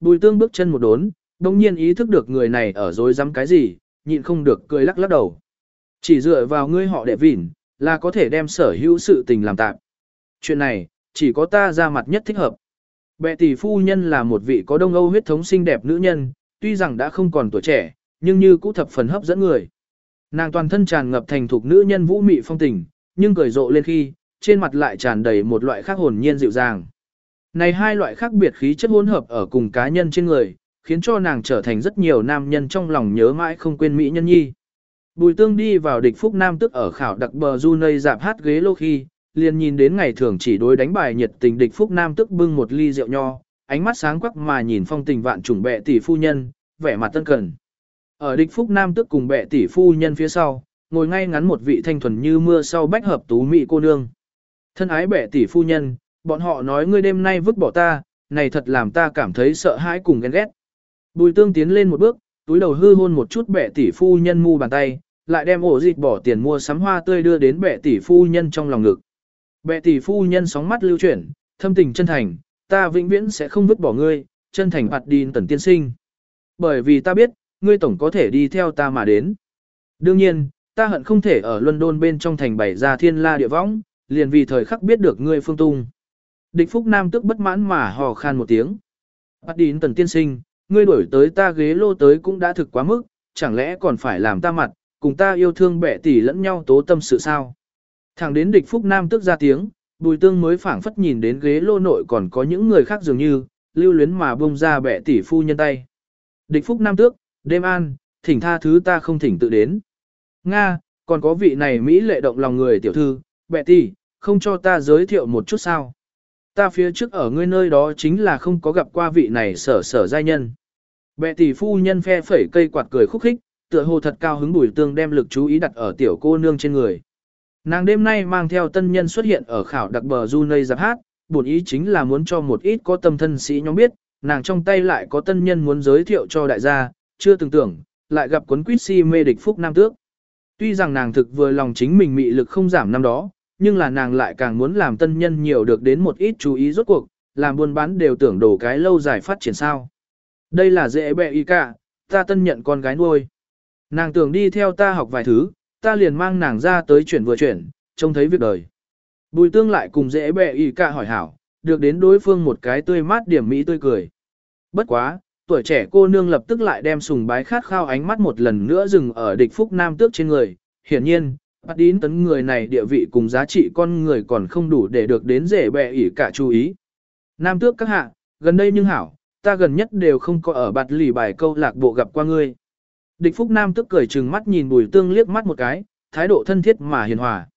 Bùi tương bước chân một đốn, đồng nhiên ý thức được người này ở dối dám cái gì, nhịn không được cười lắc lắc đầu. Chỉ dựa vào ngươi họ đệ vỉn, là có thể đem sở hữu sự tình làm tạm. Chuyện này, chỉ có ta ra mặt nhất thích hợp. Bệ tỷ phu nhân là một vị có đông âu huyết thống xinh đẹp nữ nhân, tuy rằng đã không còn tuổi trẻ, nhưng như cũ thập phần hấp dẫn người. Nàng toàn thân tràn ngập thành thục nữ nhân vũ mị phong tình, nhưng cười rộ lên khi, trên mặt lại tràn đầy một loại khác hồn nhiên dịu dàng. Này hai loại khác biệt khí chất hỗn hợp ở cùng cá nhân trên người, khiến cho nàng trở thành rất nhiều nam nhân trong lòng nhớ mãi không quên mỹ nhân nhi. Bùi tương đi vào địch phúc nam tức ở khảo đặc bờ du nơi dạp hát ghế lô khi, liền nhìn đến ngày thường chỉ đối đánh bài nhiệt tình địch phúc nam tức bưng một ly rượu nho, ánh mắt sáng quắc mà nhìn phong tình vạn trùng bệ tỷ phu nhân, vẻ mặt tân cần. Ở địch phúc nam tức cùng bệ tỷ phu nhân phía sau, ngồi ngay ngắn một vị thanh thuần như mưa sau bách hợp tú mỹ cô nương. Thân ái bệ tỷ phu nhân, bọn họ nói ngươi đêm nay vứt bỏ ta, này thật làm ta cảm thấy sợ hãi cùng ghen ghét. Bùi tương tiến lên một bước, túi đầu hư hôn một chút bệ tỷ phu nhân mu bàn tay, lại đem ổ dịch bỏ tiền mua sắm hoa tươi đưa đến bệ tỷ phu nhân trong lòng ngực. Bệ tỷ phu nhân sóng mắt lưu chuyển, thâm tình chân thành, ta vĩnh viễn sẽ không vứt bỏ ngươi, chân thành bạt đi tần tiên sinh. Bởi vì ta biết, ngươi tổng có thể đi theo ta mà đến. Đương nhiên, ta hận không thể ở London bên trong thành bảy ra thiên la địa võng, liền vì thời khắc biết được ngươi phương tung. Địch Phúc Nam tức bất mãn mà hò khan một tiếng. Bắt đến tần tiên sinh, ngươi đuổi tới ta ghế lô tới cũng đã thực quá mức, chẳng lẽ còn phải làm ta mặt, cùng ta yêu thương bẻ tỉ lẫn nhau tố tâm sự sao? Thẳng đến địch Phúc Nam tức ra tiếng, bùi tương mới phảng phất nhìn đến ghế lô nội còn có những người khác dường như, lưu luyến mà bông ra bẻ tỉ phu nhân tay. Địch Phúc Nam tước, đêm an, thỉnh tha thứ ta không thỉnh tự đến. Nga, còn có vị này Mỹ lệ động lòng người tiểu thư, bẻ tỉ, không cho ta giới thiệu một chút sao? Ta phía trước ở ngươi nơi đó chính là không có gặp qua vị này sở sở giai nhân. Bệ tỷ phu nhân phe phẩy cây quạt cười khúc khích, tựa hồ thật cao hứng bùi tương đem lực chú ý đặt ở tiểu cô nương trên người. Nàng đêm nay mang theo tân nhân xuất hiện ở khảo đặc bờ du nơi giáp hát, bổn ý chính là muốn cho một ít có tâm thân sĩ nhóm biết, nàng trong tay lại có tân nhân muốn giới thiệu cho đại gia, chưa từng tưởng, lại gặp cuốn quýt si mê địch phúc nam tước. Tuy rằng nàng thực vừa lòng chính mình mị lực không giảm năm đó, nhưng là nàng lại càng muốn làm tân nhân nhiều được đến một ít chú ý rốt cuộc, làm buôn bán đều tưởng đổ cái lâu dài phát triển sao. Đây là dễ bẹ y cả, ta tân nhận con gái nuôi. Nàng tưởng đi theo ta học vài thứ, ta liền mang nàng ra tới chuyển vừa chuyển, trông thấy việc đời. Bùi tương lại cùng dễ bẹ y cả hỏi hảo, được đến đối phương một cái tươi mát điểm mỹ tươi cười. Bất quá, tuổi trẻ cô nương lập tức lại đem sùng bái khát khao ánh mắt một lần nữa dừng ở địch phúc nam tước trên người. Hiển nhiên, bắt đín tấn người này địa vị cùng giá trị con người còn không đủ để được đến rể bẹ ỉ cả chú ý. Nam tước các hạ, gần đây nhưng hảo, ta gần nhất đều không có ở bạt lì bài câu lạc bộ gặp qua ngươi. Địch Phúc Nam tức cười trừng mắt nhìn Bùi Tương liếc mắt một cái, thái độ thân thiết mà hiền hòa.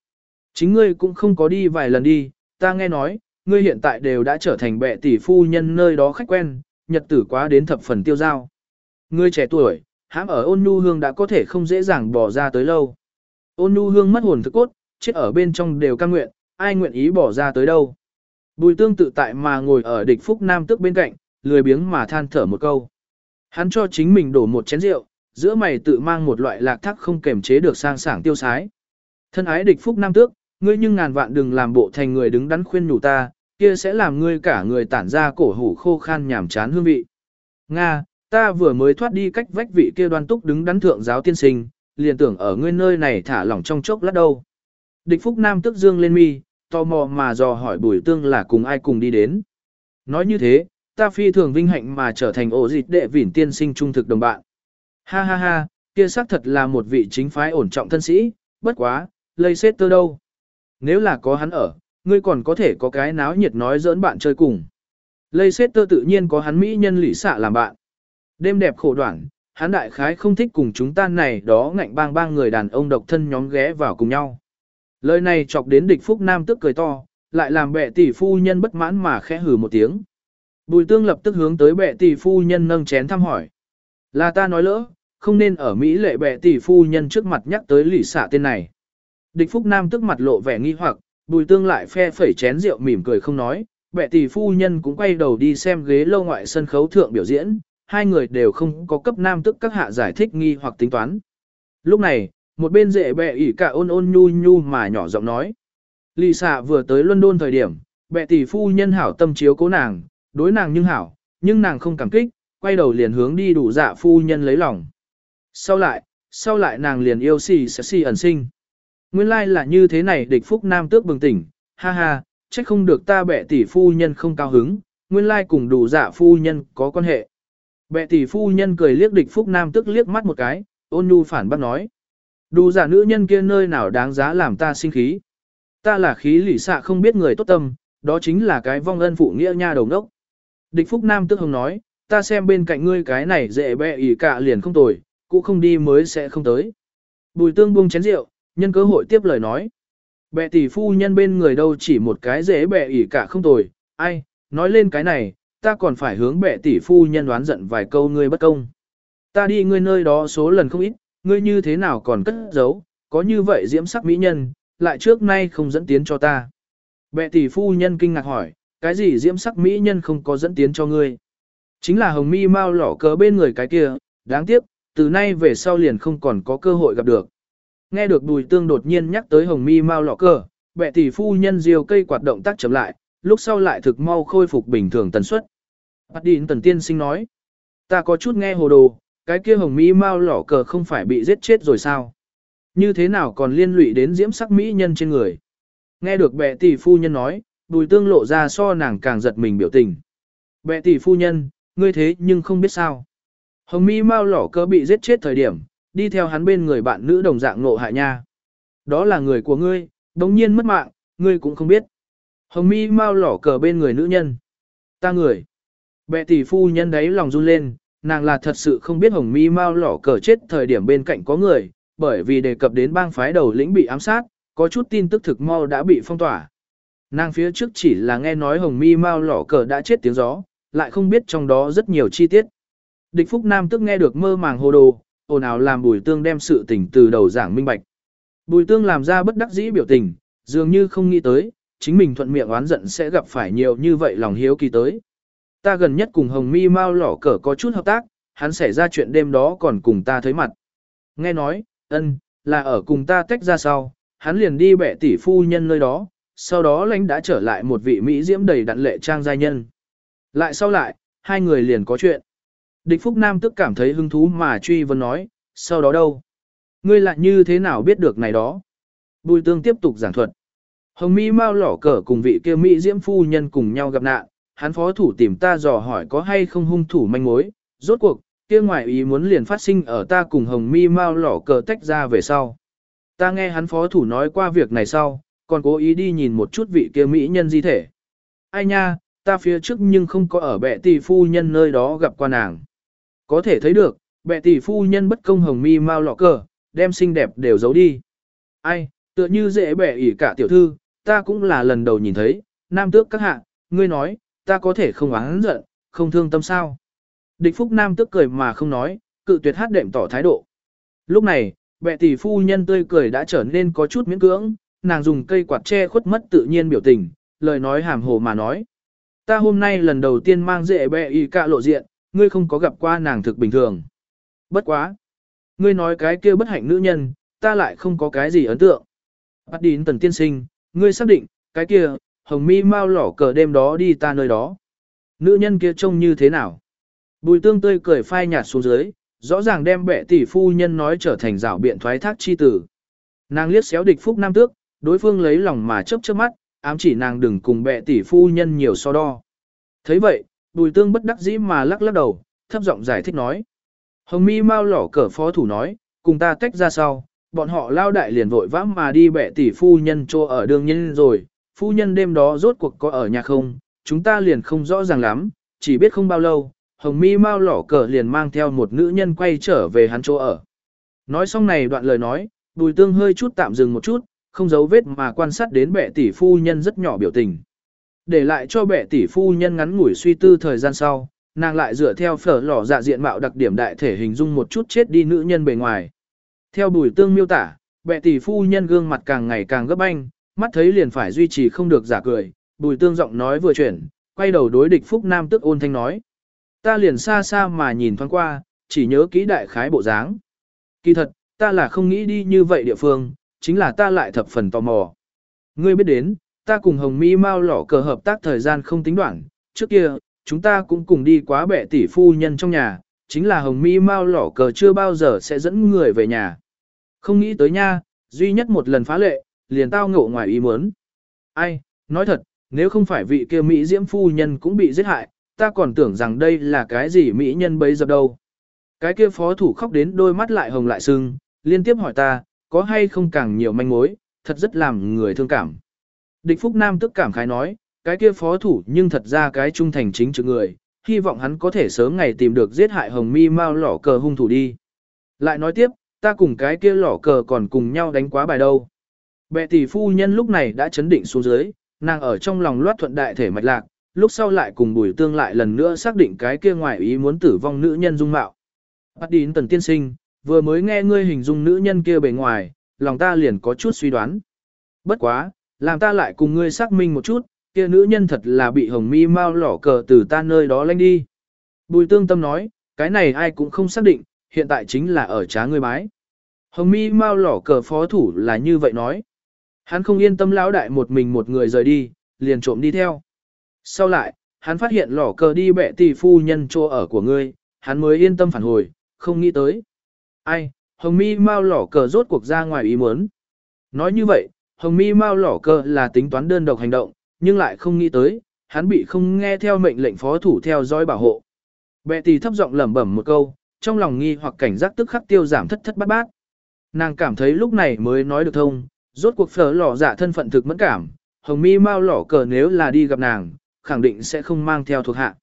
Chính ngươi cũng không có đi vài lần đi, ta nghe nói, ngươi hiện tại đều đã trở thành bệ tỷ phu nhân nơi đó khách quen, nhật tử quá đến thập phần tiêu giao. Ngươi trẻ tuổi, hãm ở ôn nhu hương đã có thể không dễ dàng bỏ ra tới lâu. Ôn nhu hương mất hồn thức cốt, chết ở bên trong đều căng nguyện, ai nguyện ý bỏ ra tới đâu. Bùi tương tự tại mà ngồi ở địch phúc nam tức bên cạnh, lười biếng mà than thở một câu. Hắn cho chính mình đổ một chén rượu, giữa mày tự mang một loại lạc thắc không kềm chế được sang sảng tiêu sái. Thân ái địch phúc nam tước, ngươi nhưng ngàn vạn đừng làm bộ thành người đứng đắn khuyên nhủ ta, kia sẽ làm ngươi cả người tản ra cổ hủ khô khan nhảm chán hương vị. Nga, ta vừa mới thoát đi cách vách vị kia đoan túc đứng đắn thượng giáo tiên sinh, liền tưởng ở ngươi nơi này thả lỏng trong chốc lát đâu. Địch phúc nam tức dương lên mi, tò mò mà dò hỏi bùi tương là cùng ai cùng đi đến. Nói như thế, ta phi thường vinh hạnh mà trở thành ổ dịch đệ vỉn tiên sinh trung thực đồng bạn. Ha ha ha, kia xác thật là một vị chính phái ổn trọng thân sĩ, bất quá, lây xét tơ đâu. Nếu là có hắn ở, ngươi còn có thể có cái náo nhiệt nói giỡn bạn chơi cùng. Lây xét tơ tự nhiên có hắn mỹ nhân lỷ xạ làm bạn. Đêm đẹp khổ đoạn, hắn đại khái không thích cùng chúng ta này đó ngạnh bang bang người đàn ông độc thân nhóm ghé vào cùng nhau. Lời này chọc đến địch phúc nam tức cười to, lại làm bệ tỷ phu nhân bất mãn mà khẽ hừ một tiếng. Bùi tương lập tức hướng tới bệ tỷ phu nhân nâng chén thăm hỏi. Là ta nói lỡ, không nên ở Mỹ lệ bệ tỷ phu nhân trước mặt nhắc tới lỷ xả tên này. Địch phúc nam tức mặt lộ vẻ nghi hoặc, bùi tương lại phe phẩy chén rượu mỉm cười không nói, bệ tỷ phu nhân cũng quay đầu đi xem ghế lâu ngoại sân khấu thượng biểu diễn, hai người đều không có cấp nam tức các hạ giải thích nghi hoặc tính toán. Lúc này, một bên dễ bẹ ỉ cả ôn ôn nhu nhu mà nhỏ giọng nói. Lì xạ vừa tới London thời điểm, bẹ tỷ phu nhân hảo tâm chiếu cố nàng, đối nàng nhưng hảo, nhưng nàng không cảm kích, quay đầu liền hướng đi đủ dạ phu nhân lấy lòng. Sau lại, sau lại nàng liền yêu xì xì xì ẩn sinh. Nguyên lai like là như thế này địch phúc nam tước bừng tỉnh, ha ha, trách không được ta bẹ tỷ phu nhân không cao hứng, nguyên lai like cùng đủ dạ phu nhân có quan hệ. Bệ tỷ phu nhân cười liếc địch phúc nam tức liếc mắt một cái, ôn nhu phản bác nói. Đủ giả nữ nhân kia nơi nào đáng giá làm ta sinh khí. Ta là khí lỷ xạ không biết người tốt tâm, đó chính là cái vong ân phụ nghĩa nha đầu đốc. Địch phúc nam tức hồng nói, ta xem bên cạnh ngươi cái này dễ bẹ ỉ cả liền không tồi, cũng không đi mới sẽ không tới. Bùi tương buông chén rượu, nhân cơ hội tiếp lời nói. Bệ tỷ phu nhân bên người đâu chỉ một cái dễ bẹ ỉ cả không tồi, ai, nói lên cái này, ta còn phải hướng bệ tỷ phu nhân đoán giận vài câu ngươi bất công. Ta đi ngươi nơi đó số lần không ít, ngươi như thế nào còn cất giấu, có như vậy diễm sắc mỹ nhân, lại trước nay không dẫn tiến cho ta. Bệ tỷ phu nhân kinh ngạc hỏi, cái gì diễm sắc mỹ nhân không có dẫn tiến cho ngươi? Chính là hồng mi mau lỏ cờ bên người cái kia, đáng tiếc, từ nay về sau liền không còn có cơ hội gặp được. Nghe được bùi tương đột nhiên nhắc tới hồng mi mau lọ cờ, bệ tỷ phu nhân diều cây quạt động tác chậm lại, lúc sau lại thực mau khôi phục bình thường tần suất. Bắt Đín Tần Tiên Sinh nói, ta có chút nghe hồ đồ, cái kia hồng mỹ mau lỏ cờ không phải bị giết chết rồi sao? Như thế nào còn liên lụy đến diễm sắc mỹ nhân trên người? Nghe được bệ tỷ phu nhân nói, bùi tương lộ ra so nàng càng giật mình biểu tình. Bệ tỷ phu nhân, ngươi thế nhưng không biết sao. Hồng mỹ mau lỏ cờ bị giết chết thời điểm, đi theo hắn bên người bạn nữ đồng dạng ngộ hại nha. Đó là người của ngươi, đồng nhiên mất mạng, ngươi cũng không biết. Hồng mi mau lỏ cờ bên người nữ nhân. Ta người. Bệ tỷ phu nhân đấy lòng run lên, nàng là thật sự không biết hồng mi mau lỏ cờ chết thời điểm bên cạnh có người, bởi vì đề cập đến bang phái đầu lĩnh bị ám sát, có chút tin tức thực mau đã bị phong tỏa. Nàng phía trước chỉ là nghe nói hồng mi mau lỏ cờ đã chết tiếng gió, lại không biết trong đó rất nhiều chi tiết. Địch Phúc Nam tức nghe được mơ màng hồ đồ, ồn ào làm bùi tương đem sự tình từ đầu giảng minh bạch. Bùi tương làm ra bất đắc dĩ biểu tình, dường như không nghĩ tới, chính mình thuận miệng oán giận sẽ gặp phải nhiều như vậy lòng hiếu kỳ tới. Ta gần nhất cùng Hồng Mi Mao lỏ cờ có chút hợp tác, hắn xảy ra chuyện đêm đó còn cùng ta thấy mặt. Nghe nói, ân, là ở cùng ta tách ra sau, hắn liền đi bẻ tỷ phu nhân nơi đó, sau đó lãnh đã trở lại một vị Mỹ diễm đầy đặn lệ trang giai nhân. Lại sau lại, hai người liền có chuyện. Địch Phúc Nam tức cảm thấy hứng thú mà truy vấn nói, sau đó đâu? Ngươi lại như thế nào biết được này đó? Bùi tương tiếp tục giảng thuật. Hồng Mỹ mau lỏ cờ cùng vị kia Mỹ diễm phu nhân cùng nhau gặp nạn, hắn phó thủ tìm ta dò hỏi có hay không hung thủ manh mối, rốt cuộc, kia ngoại ý muốn liền phát sinh ở ta cùng Hồng Mi mau lỏ cờ tách ra về sau. Ta nghe hắn phó thủ nói qua việc này sau, còn cố ý đi nhìn một chút vị kia Mỹ nhân di thể. Ai nha, ta phía trước nhưng không có ở bệ tỷ phu nhân nơi đó gặp qua nàng. Có thể thấy được, bệ tỷ phu nhân bất công hồng mi mau lọ cờ, đem xinh đẹp đều giấu đi. Ai, tựa như dễ bẻ ỉ cả tiểu thư, ta cũng là lần đầu nhìn thấy, nam tước các hạ, ngươi nói, ta có thể không oán giận, không thương tâm sao. Địch phúc nam tức cười mà không nói, cự tuyệt hát đệm tỏ thái độ. Lúc này, bệ tỷ phu nhân tươi cười đã trở nên có chút miễn cưỡng, nàng dùng cây quạt che khuất mất tự nhiên biểu tình, lời nói hàm hồ mà nói. Ta hôm nay lần đầu tiên mang dễ bệ y cạ lộ diện, ngươi không có gặp qua nàng thực bình thường. Bất quá. Ngươi nói cái kia bất hạnh nữ nhân, ta lại không có cái gì ấn tượng. Bắt đến tần tiên sinh, ngươi xác định, cái kia, hồng mi mau lỏ cờ đêm đó đi ta nơi đó. Nữ nhân kia trông như thế nào? Bùi tương tươi cười phai nhạt xuống dưới, rõ ràng đem bệ tỷ phu nhân nói trở thành rảo biện thoái thác chi tử. Nàng liếc xéo địch phúc nam tước, đối phương lấy lòng mà chớp chớp mắt, ám chỉ nàng đừng cùng bệ tỷ phu nhân nhiều so đo. thấy vậy, bùi tương bất đắc dĩ mà lắc lắc đầu, thấp giọng giải thích nói. Hồng mi mau lỏ cờ phó thủ nói, cùng ta tách ra sau, bọn họ lao đại liền vội vã mà đi bệ tỷ phu nhân cho ở đường nhân rồi, phu nhân đêm đó rốt cuộc có ở nhà không, chúng ta liền không rõ ràng lắm, chỉ biết không bao lâu, hồng mi mau lỏ cờ liền mang theo một nữ nhân quay trở về hắn chỗ ở. Nói xong này đoạn lời nói, bùi tương hơi chút tạm dừng một chút, không giấu vết mà quan sát đến bệ tỷ phu nhân rất nhỏ biểu tình. Để lại cho bệ tỷ phu nhân ngắn ngủi suy tư thời gian sau, nàng lại dựa theo phở lỏ dạ diện mạo đặc điểm đại thể hình dung một chút chết đi nữ nhân bề ngoài. Theo bùi tương miêu tả, bệ tỷ phu nhân gương mặt càng ngày càng gấp anh, mắt thấy liền phải duy trì không được giả cười, bùi tương giọng nói vừa chuyển, quay đầu đối địch phúc nam tức ôn thanh nói. Ta liền xa xa mà nhìn thoáng qua, chỉ nhớ kỹ đại khái bộ dáng. Kỳ thật, ta là không nghĩ đi như vậy địa phương, chính là ta lại thập phần tò mò. Ngươi biết đến, ta cùng Hồng Mi Mao lỏ cờ hợp tác thời gian không tính đoạn, trước kia, chúng ta cũng cùng đi quá bệ tỷ phu nhân trong nhà, chính là hồng mi mau lỏ cờ chưa bao giờ sẽ dẫn người về nhà. Không nghĩ tới nha, duy nhất một lần phá lệ, liền tao ngộ ngoài ý muốn. Ai, nói thật, nếu không phải vị kia Mỹ diễm phu nhân cũng bị giết hại, ta còn tưởng rằng đây là cái gì Mỹ nhân bấy giờ đâu. Cái kia phó thủ khóc đến đôi mắt lại hồng lại sưng, liên tiếp hỏi ta, có hay không càng nhiều manh mối, thật rất làm người thương cảm. Địch Phúc Nam tức cảm khái nói, cái kia phó thủ nhưng thật ra cái trung thành chính trực người, hy vọng hắn có thể sớm ngày tìm được giết hại hồng mi mau lỏ cờ hung thủ đi. Lại nói tiếp, ta cùng cái kia lỏ cờ còn cùng nhau đánh quá bài đâu. Bệ tỷ phu nhân lúc này đã chấn định xuống dưới, nàng ở trong lòng loát thuận đại thể mạch lạc, lúc sau lại cùng bùi tương lại lần nữa xác định cái kia ngoài ý muốn tử vong nữ nhân dung mạo. Bắt đến tần tiên sinh, vừa mới nghe ngươi hình dung nữ nhân kia bề ngoài, lòng ta liền có chút suy đoán. Bất quá, làm ta lại cùng ngươi xác minh một chút, kia nữ nhân thật là bị hồng mi mau lỏ cờ từ ta nơi đó lanh đi. Bùi tương tâm nói, cái này ai cũng không xác định, hiện tại chính là ở trá ngươi bái. Hồng mi mau lỏ cờ phó thủ là như vậy nói. Hắn không yên tâm lão đại một mình một người rời đi, liền trộm đi theo. Sau lại, hắn phát hiện lỏ cờ đi bẻ tỷ phu nhân chỗ ở của ngươi, hắn mới yên tâm phản hồi, không nghĩ tới. Ai, hồng mi mau lỏ cờ rốt cuộc ra ngoài ý muốn. Nói như vậy, hồng mi mau lỏ cờ là tính toán đơn độc hành động, nhưng lại không nghĩ tới, hắn bị không nghe theo mệnh lệnh phó thủ theo dõi bảo hộ. Bệ tỷ thấp giọng lẩm bẩm một câu, trong lòng nghi hoặc cảnh giác tức khắc tiêu giảm thất thất bát bát. Nàng cảm thấy lúc này mới nói được thông, rốt cuộc phở lò dạ thân phận thực mẫn cảm, hồng mi mau lỏ cờ nếu là đi gặp nàng, khẳng định sẽ không mang theo thuộc hạ.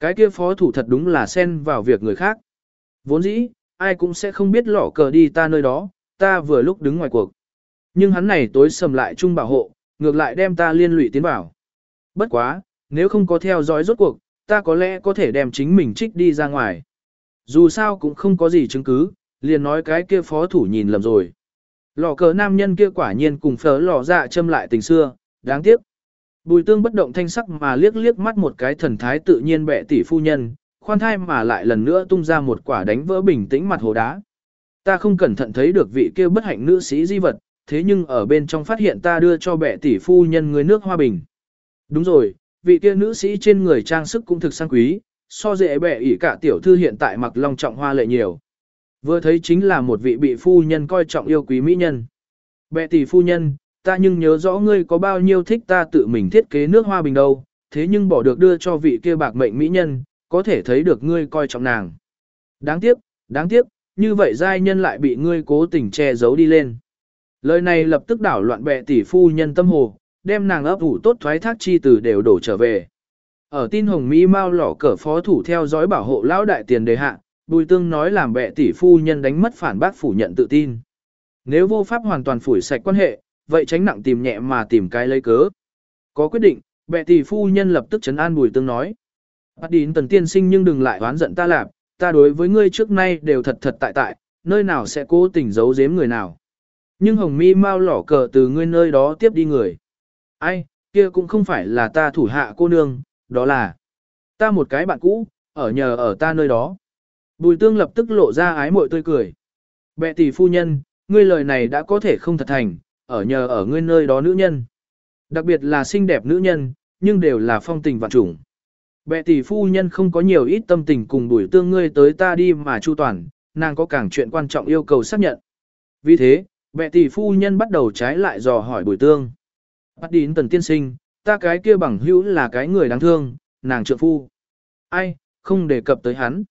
Cái kia phó thủ thật đúng là xen vào việc người khác. Vốn dĩ, ai cũng sẽ không biết lỏ cờ đi ta nơi đó, ta vừa lúc đứng ngoài cuộc. Nhưng hắn này tối sầm lại chung bảo hộ, ngược lại đem ta liên lụy tiến vào. Bất quá, nếu không có theo dõi rốt cuộc, ta có lẽ có thể đem chính mình trích đi ra ngoài. Dù sao cũng không có gì chứng cứ, liền nói cái kia phó thủ nhìn lầm rồi. Lò cờ nam nhân kia quả nhiên cùng phở lò dạ châm lại tình xưa, đáng tiếc. Bùi tương bất động thanh sắc mà liếc liếc mắt một cái thần thái tự nhiên bệ tỷ phu nhân, khoan thai mà lại lần nữa tung ra một quả đánh vỡ bình tĩnh mặt hồ đá. Ta không cẩn thận thấy được vị kia bất hạnh nữ sĩ di vật, thế nhưng ở bên trong phát hiện ta đưa cho bệ tỷ phu nhân người nước hoa bình. Đúng rồi, vị kia nữ sĩ trên người trang sức cũng thực sang quý, so dễ bệ ỷ cả tiểu thư hiện tại mặc long trọng hoa lệ nhiều. Vừa thấy chính là một vị bị phu nhân coi trọng yêu quý mỹ nhân. Bệ tỷ phu nhân, ta nhưng nhớ rõ ngươi có bao nhiêu thích ta tự mình thiết kế nước hoa bình đâu, thế nhưng bỏ được đưa cho vị kia bạc mệnh mỹ nhân, có thể thấy được ngươi coi trọng nàng. Đáng tiếc, đáng tiếc, như vậy giai nhân lại bị ngươi cố tình che giấu đi lên. Lời này lập tức đảo loạn bệ tỷ phu nhân tâm hồ, đem nàng ấp ủ tốt thoái thác chi từ đều đổ trở về. Ở tin hồng Mỹ mau lỏ cờ phó thủ theo dõi bảo hộ lão đại tiền đề hạ, bùi tương nói làm bệ tỷ phu nhân đánh mất phản bác phủ nhận tự tin. Nếu vô pháp hoàn toàn phủi sạch quan hệ, vậy tránh nặng tìm nhẹ mà tìm cái lấy cớ. Có quyết định, bệ tỷ phu nhân lập tức chấn an bùi tương nói. Bắt đến tần tiên sinh nhưng đừng lại oán giận ta lạp, ta đối với ngươi trước nay đều thật thật tại tại, nơi nào sẽ cố tình giấu giếm người nào. Nhưng hồng mi mau lỏ cờ từ ngươi nơi đó tiếp đi người. Ai, kia cũng không phải là ta thủ hạ cô nương, đó là ta một cái bạn cũ, ở nhờ ở ta nơi đó. Bùi tương lập tức lộ ra ái mội tươi cười. Bệ tỷ phu nhân, ngươi lời này đã có thể không thật thành, ở nhờ ở ngươi nơi đó nữ nhân. Đặc biệt là xinh đẹp nữ nhân, nhưng đều là phong tình vạn trùng. Bệ tỷ phu nhân không có nhiều ít tâm tình cùng bùi tương ngươi tới ta đi mà chu toàn, nàng có càng chuyện quan trọng yêu cầu xác nhận. Vì thế, bệ tỷ phu nhân bắt đầu trái lại dò hỏi bùi tương. Bắt đến tần tiên sinh, ta cái kia bằng hữu là cái người đáng thương, nàng trượng phu. Ai, không đề cập tới hắn.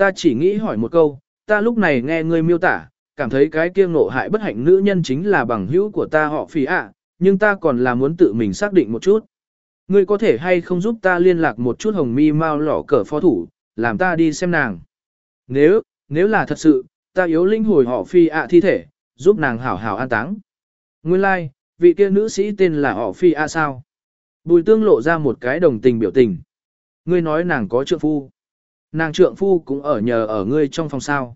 Ta chỉ nghĩ hỏi một câu, ta lúc này nghe ngươi miêu tả, cảm thấy cái kia ngộ hại bất hạnh nữ nhân chính là bằng hữu của ta họ phỉ ạ, nhưng ta còn là muốn tự mình xác định một chút. Ngươi có thể hay không giúp ta liên lạc một chút hồng mi mau lỏ cờ phó thủ, làm ta đi xem nàng. Nếu, nếu là thật sự, ta yếu linh hồi họ phi ạ thi thể, giúp nàng hảo hảo an táng. Nguyên lai, like, vị kia nữ sĩ tên là họ phi ạ sao? Bùi tương lộ ra một cái đồng tình biểu tình. Ngươi nói nàng có trượng phu. Nàng trượng phu cũng ở nhờ ở ngươi trong phòng sao.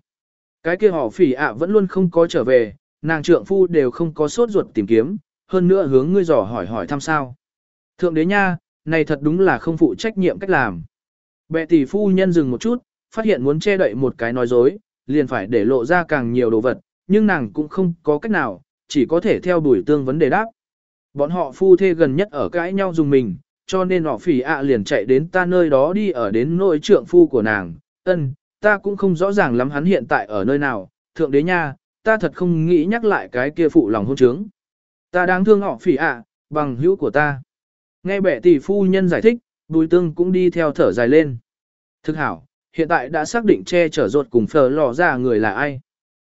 Cái kia họ phỉ ạ vẫn luôn không có trở về, nàng trượng phu đều không có sốt ruột tìm kiếm, hơn nữa hướng ngươi dò hỏi hỏi thăm sao. Thượng đế nha, này thật đúng là không phụ trách nhiệm cách làm. Bệ tỷ phu nhân dừng một chút, phát hiện muốn che đậy một cái nói dối, liền phải để lộ ra càng nhiều đồ vật, nhưng nàng cũng không có cách nào, chỉ có thể theo đuổi tương vấn đề đáp. Bọn họ phu thê gần nhất ở cãi nhau dùng mình, cho nên họ phỉ ạ liền chạy đến ta nơi đó đi ở đến nội trượng phu của nàng, ân, ta cũng không rõ ràng lắm hắn hiện tại ở nơi nào, thượng đế nha, ta thật không nghĩ nhắc lại cái kia phụ lòng hôn trướng. Ta đáng thương họ phỉ ạ, bằng hữu của ta. Nghe bệ tỷ phu nhân giải thích, bùi tương cũng đi theo thở dài lên. Thực hảo, hiện tại đã xác định che chở ruột cùng phở lò ra người là ai.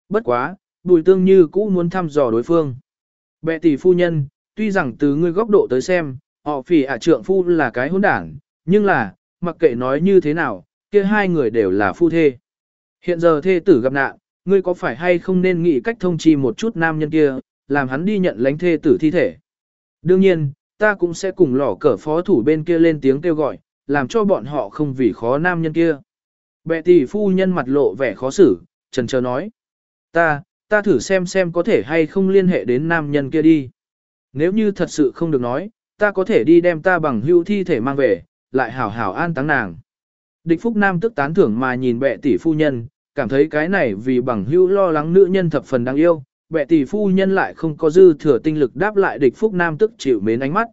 Bất quá, bùi tương như cũ muốn thăm dò đối phương. Bệ tỷ phu nhân, tuy rằng từ ngươi góc độ tới xem, họ phỉ ạ trượng phu là cái hỗn đảng, nhưng là, mặc kệ nói như thế nào, kia hai người đều là phu thê. Hiện giờ thê tử gặp nạn, ngươi có phải hay không nên nghĩ cách thông chi một chút nam nhân kia, làm hắn đi nhận lãnh thê tử thi thể. Đương nhiên, ta cũng sẽ cùng lỏ cờ phó thủ bên kia lên tiếng kêu gọi, làm cho bọn họ không vì khó nam nhân kia. Bệ tỷ phu nhân mặt lộ vẻ khó xử, trần chờ nói. Ta, ta thử xem xem có thể hay không liên hệ đến nam nhân kia đi. Nếu như thật sự không được nói, ta có thể đi đem ta bằng hưu thi thể mang về, lại hảo hảo an táng nàng. Địch Phúc Nam tức tán thưởng mà nhìn bệ tỷ phu nhân, cảm thấy cái này vì bằng hưu lo lắng nữ nhân thập phần đáng yêu, bệ tỷ phu nhân lại không có dư thừa tinh lực đáp lại địch Phúc Nam tức chịu mến ánh mắt.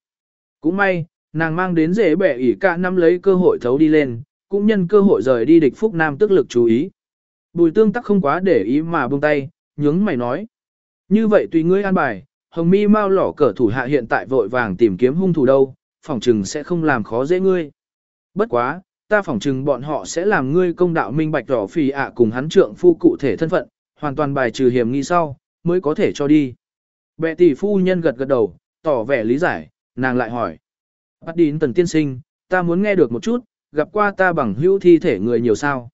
Cũng may, nàng mang đến dễ bệ ỉ cả năm lấy cơ hội thấu đi lên, cũng nhân cơ hội rời đi địch Phúc Nam tức lực chú ý. Bùi tương tắc không quá để ý mà buông tay, nhướng mày nói. Như vậy tùy ngươi an bài, hồng mi mau lỏ cờ thủ hạ hiện tại vội vàng tìm kiếm hung thủ đâu, phỏng chừng sẽ không làm khó dễ ngươi. Bất quá, ta phỏng chừng bọn họ sẽ làm ngươi công đạo minh bạch đỏ phì ạ cùng hắn trượng phu cụ thể thân phận, hoàn toàn bài trừ hiểm nghi sau, mới có thể cho đi. Bệ tỷ phu nhân gật gật đầu, tỏ vẻ lý giải, nàng lại hỏi. Bắt đến tần tiên sinh, ta muốn nghe được một chút, gặp qua ta bằng hữu thi thể người nhiều sao.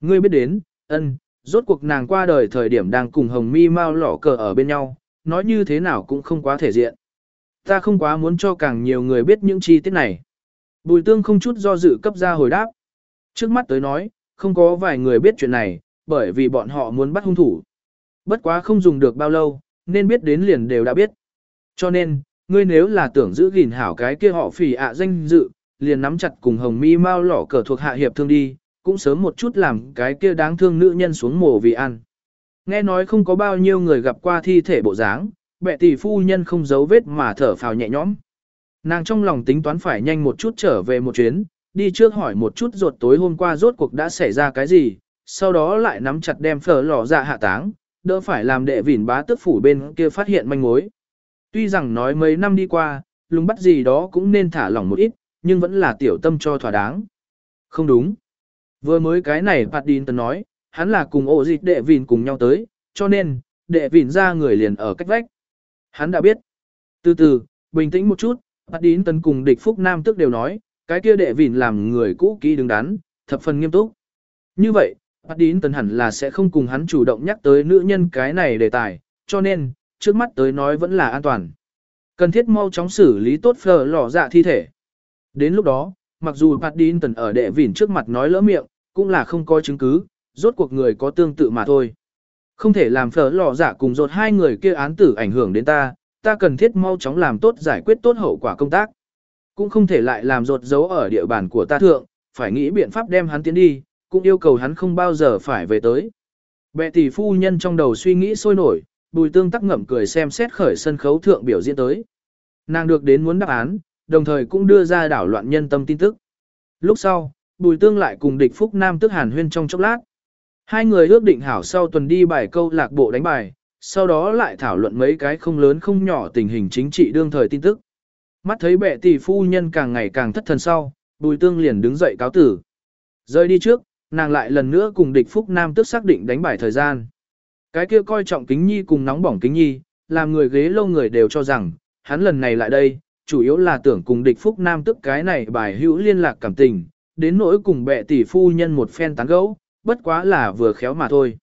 Ngươi biết đến, ân, rốt cuộc nàng qua đời thời điểm đang cùng hồng mi mau lỏ cờ ở bên nhau, nói như thế nào cũng không quá thể diện. Ta không quá muốn cho càng nhiều người biết những chi tiết này. Bùi tương không chút do dự cấp ra hồi đáp. Trước mắt tới nói, không có vài người biết chuyện này, bởi vì bọn họ muốn bắt hung thủ. Bất quá không dùng được bao lâu, nên biết đến liền đều đã biết. Cho nên, ngươi nếu là tưởng giữ gìn hảo cái kia họ phỉ ạ danh dự, liền nắm chặt cùng hồng mi mau lỏ cờ thuộc hạ hiệp thương đi, cũng sớm một chút làm cái kia đáng thương nữ nhân xuống mồ vì ăn. Nghe nói không có bao nhiêu người gặp qua thi thể bộ dáng, bệ tỷ phu nhân không giấu vết mà thở phào nhẹ nhõm. Nàng trong lòng tính toán phải nhanh một chút trở về một chuyến, đi trước hỏi một chút ruột tối hôm qua rốt cuộc đã xảy ra cái gì, sau đó lại nắm chặt đem phở lò dạ hạ táng, đỡ phải làm đệ vỉn bá tức phủ bên kia phát hiện manh mối. Tuy rằng nói mấy năm đi qua, lùng bắt gì đó cũng nên thả lỏng một ít, nhưng vẫn là tiểu tâm cho thỏa đáng. Không đúng. Vừa mới cái này Pat Tần nói, hắn là cùng ổ dịch đệ vìn cùng nhau tới, cho nên, đệ vìn ra người liền ở cách vách. Hắn đã biết. Từ từ, bình tĩnh một chút, bắt Đín Tần cùng địch Phúc Nam tức đều nói, cái kia đệ vìn làm người cũ kỹ đứng đắn, thập phần nghiêm túc. Như vậy, bắt Đín Tần hẳn là sẽ không cùng hắn chủ động nhắc tới nữ nhân cái này đề tài, cho nên, trước mắt tới nói vẫn là an toàn. Cần thiết mau chóng xử lý tốt phở lò dạ thi thể. Đến lúc đó, mặc dù Bạt Đín Tần ở đệ vỉn trước mặt nói lỡ miệng, cũng là không có chứng cứ, rốt cuộc người có tương tự mà thôi. Không thể làm phở lò giả cùng rột hai người kia án tử ảnh hưởng đến ta, ta cần thiết mau chóng làm tốt giải quyết tốt hậu quả công tác. Cũng không thể lại làm rột giấu ở địa bàn của ta thượng, phải nghĩ biện pháp đem hắn tiến đi, cũng yêu cầu hắn không bao giờ phải về tới. Bệ tỷ phu nhân trong đầu suy nghĩ sôi nổi, bùi tương tắc ngậm cười xem xét khởi sân khấu thượng biểu diễn tới. Nàng được đến muốn đáp án, đồng thời cũng đưa ra đảo loạn nhân tâm tin tức. Lúc sau, bùi tương lại cùng địch phúc nam tức hàn huyên trong chốc lát. Hai người ước định hảo sau tuần đi bài câu lạc bộ đánh bài, sau đó lại thảo luận mấy cái không lớn không nhỏ tình hình chính trị đương thời tin tức. Mắt thấy bệ tỷ phu nhân càng ngày càng thất thần sau, bùi tương liền đứng dậy cáo tử. Rời đi trước, nàng lại lần nữa cùng địch phúc nam tức xác định đánh bài thời gian. Cái kia coi trọng kính nhi cùng nóng bỏng kính nhi, làm người ghế lâu người đều cho rằng, hắn lần này lại đây, chủ yếu là tưởng cùng địch phúc nam tức cái này bài hữu liên lạc cảm tình, đến nỗi cùng bệ tỷ phu nhân một phen tán gẫu, bất quá là vừa khéo mà thôi.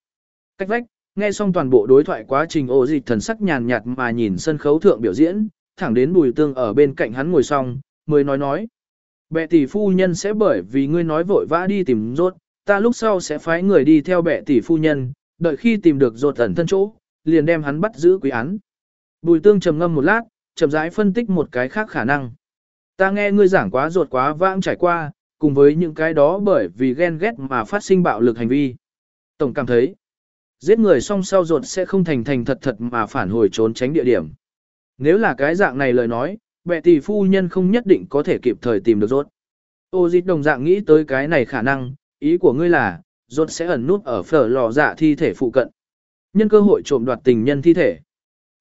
Cách vách, nghe xong toàn bộ đối thoại quá trình ô dịch thần sắc nhàn nhạt mà nhìn sân khấu thượng biểu diễn, thẳng đến bùi tương ở bên cạnh hắn ngồi xong, mới nói nói. Bệ tỷ phu nhân sẽ bởi vì ngươi nói vội vã đi tìm rốt, ta lúc sau sẽ phái người đi theo bệ tỷ phu nhân, đợi khi tìm được rốt ẩn thân chỗ, liền đem hắn bắt giữ quý án. Bùi tương trầm ngâm một lát, chậm rãi phân tích một cái khác khả năng. Ta nghe ngươi giảng quá ruột quá vãng trải qua, cùng với những cái đó bởi vì ghen ghét mà phát sinh bạo lực hành vi. Tổng cảm thấy, giết người xong sau ruột sẽ không thành thành thật thật mà phản hồi trốn tránh địa điểm. Nếu là cái dạng này lời nói, bệ tỷ phu nhân không nhất định có thể kịp thời tìm được rốt. Ô dịch đồng dạng nghĩ tới cái này khả năng, ý của ngươi là, rốt sẽ ẩn nút ở phở lò dạ thi thể phụ cận. Nhân cơ hội trộm đoạt tình nhân thi thể.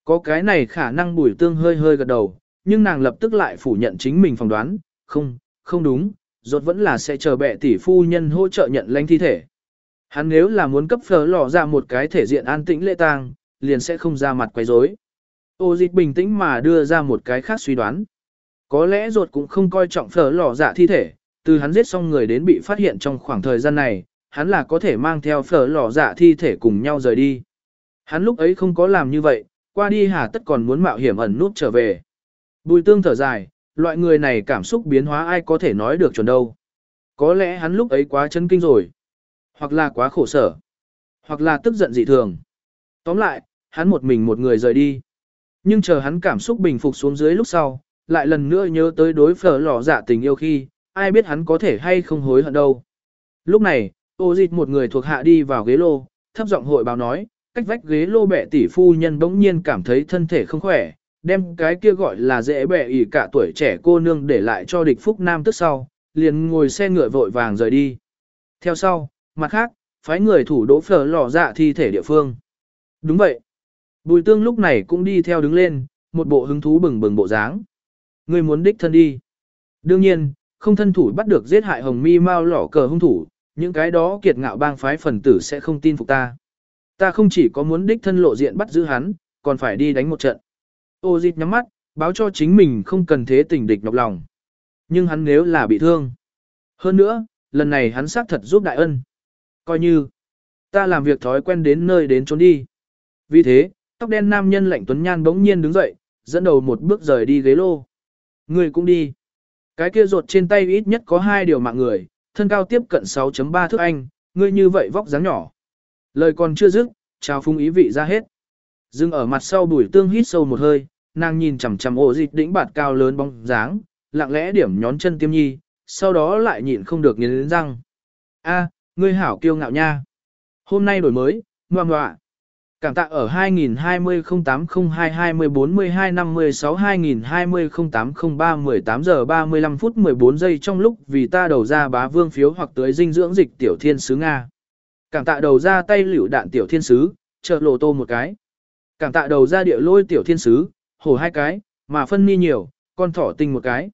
Có cái này khả năng bùi tương hơi hơi gật đầu, nhưng nàng lập tức lại phủ nhận chính mình phỏng đoán, không, không đúng, rốt vẫn là sẽ chờ bệ tỷ phu nhân hỗ trợ nhận lãnh thi thể. Hắn nếu là muốn cấp phở lò dạ một cái thể diện an tĩnh lễ tang, liền sẽ không ra mặt quấy rối. Ô dịch bình tĩnh mà đưa ra một cái khác suy đoán. Có lẽ ruột cũng không coi trọng phở lò dạ thi thể, từ hắn giết xong người đến bị phát hiện trong khoảng thời gian này, hắn là có thể mang theo phở lò dạ thi thể cùng nhau rời đi. Hắn lúc ấy không có làm như vậy, qua đi hà tất còn muốn mạo hiểm ẩn nút trở về. Bùi tương thở dài, loại người này cảm xúc biến hóa ai có thể nói được chuẩn đâu. Có lẽ hắn lúc ấy quá chấn kinh rồi, hoặc là quá khổ sở, hoặc là tức giận dị thường. Tóm lại, hắn một mình một người rời đi. Nhưng chờ hắn cảm xúc bình phục xuống dưới lúc sau, lại lần nữa nhớ tới đối phở lò dạ tình yêu khi, ai biết hắn có thể hay không hối hận đâu. Lúc này, ô dịch một người thuộc hạ đi vào ghế lô, thấp giọng hội báo nói, cách vách ghế lô bệ tỷ phu nhân bỗng nhiên cảm thấy thân thể không khỏe, đem cái kia gọi là dễ bẻ ỉ cả tuổi trẻ cô nương để lại cho địch phúc nam tức sau, liền ngồi xe ngựa vội vàng rời đi. Theo sau, mặt khác, phái người thủ đỗ phở lò dạ thi thể địa phương. Đúng vậy. Bùi tương lúc này cũng đi theo đứng lên, một bộ hứng thú bừng bừng bộ dáng. Người muốn đích thân đi. Đương nhiên, không thân thủ bắt được giết hại hồng mi mau lỏ cờ hung thủ, những cái đó kiệt ngạo bang phái phần tử sẽ không tin phục ta. Ta không chỉ có muốn đích thân lộ diện bắt giữ hắn, còn phải đi đánh một trận. Ô dịch nhắm mắt, báo cho chính mình không cần thế tình địch nhọc lòng. Nhưng hắn nếu là bị thương. Hơn nữa, lần này hắn xác thật giúp đại ân. Coi như, ta làm việc thói quen đến nơi đến trốn đi. Vì thế, tóc đen nam nhân lạnh tuấn nhan bỗng nhiên đứng dậy, dẫn đầu một bước rời đi ghế lô. Người cũng đi. Cái kia ruột trên tay ít nhất có hai điều mạng người, thân cao tiếp cận 6.3 thước anh, ngươi như vậy vóc dáng nhỏ. Lời còn chưa dứt, chào phung ý vị ra hết. Dưng ở mặt sau bùi tương hít sâu một hơi, nàng nhìn chằm chằm ổ dịch đỉnh bạt cao lớn bóng dáng, lặng lẽ điểm nhón chân tiêm nhi, sau đó lại nhịn không được nghiến răng. A, ngươi hảo kiêu ngạo nha. Hôm nay đổi mới, ngoà ngoạ. Cảm tạ ở 2020-08-02-22-42-56-2020-08-03-18 giờ 35 phút 14 giây trong lúc vì ta đầu ra bá vương phiếu hoặc tới dinh dưỡng dịch tiểu thiên sứ Nga. Cảm tạ đầu ra tay liễu đạn tiểu thiên sứ, trợ lộ tô một cái. Cảm tạ đầu ra địa lôi tiểu thiên sứ, hổ hai cái, mà phân mi nhiều, con thỏ tinh một cái.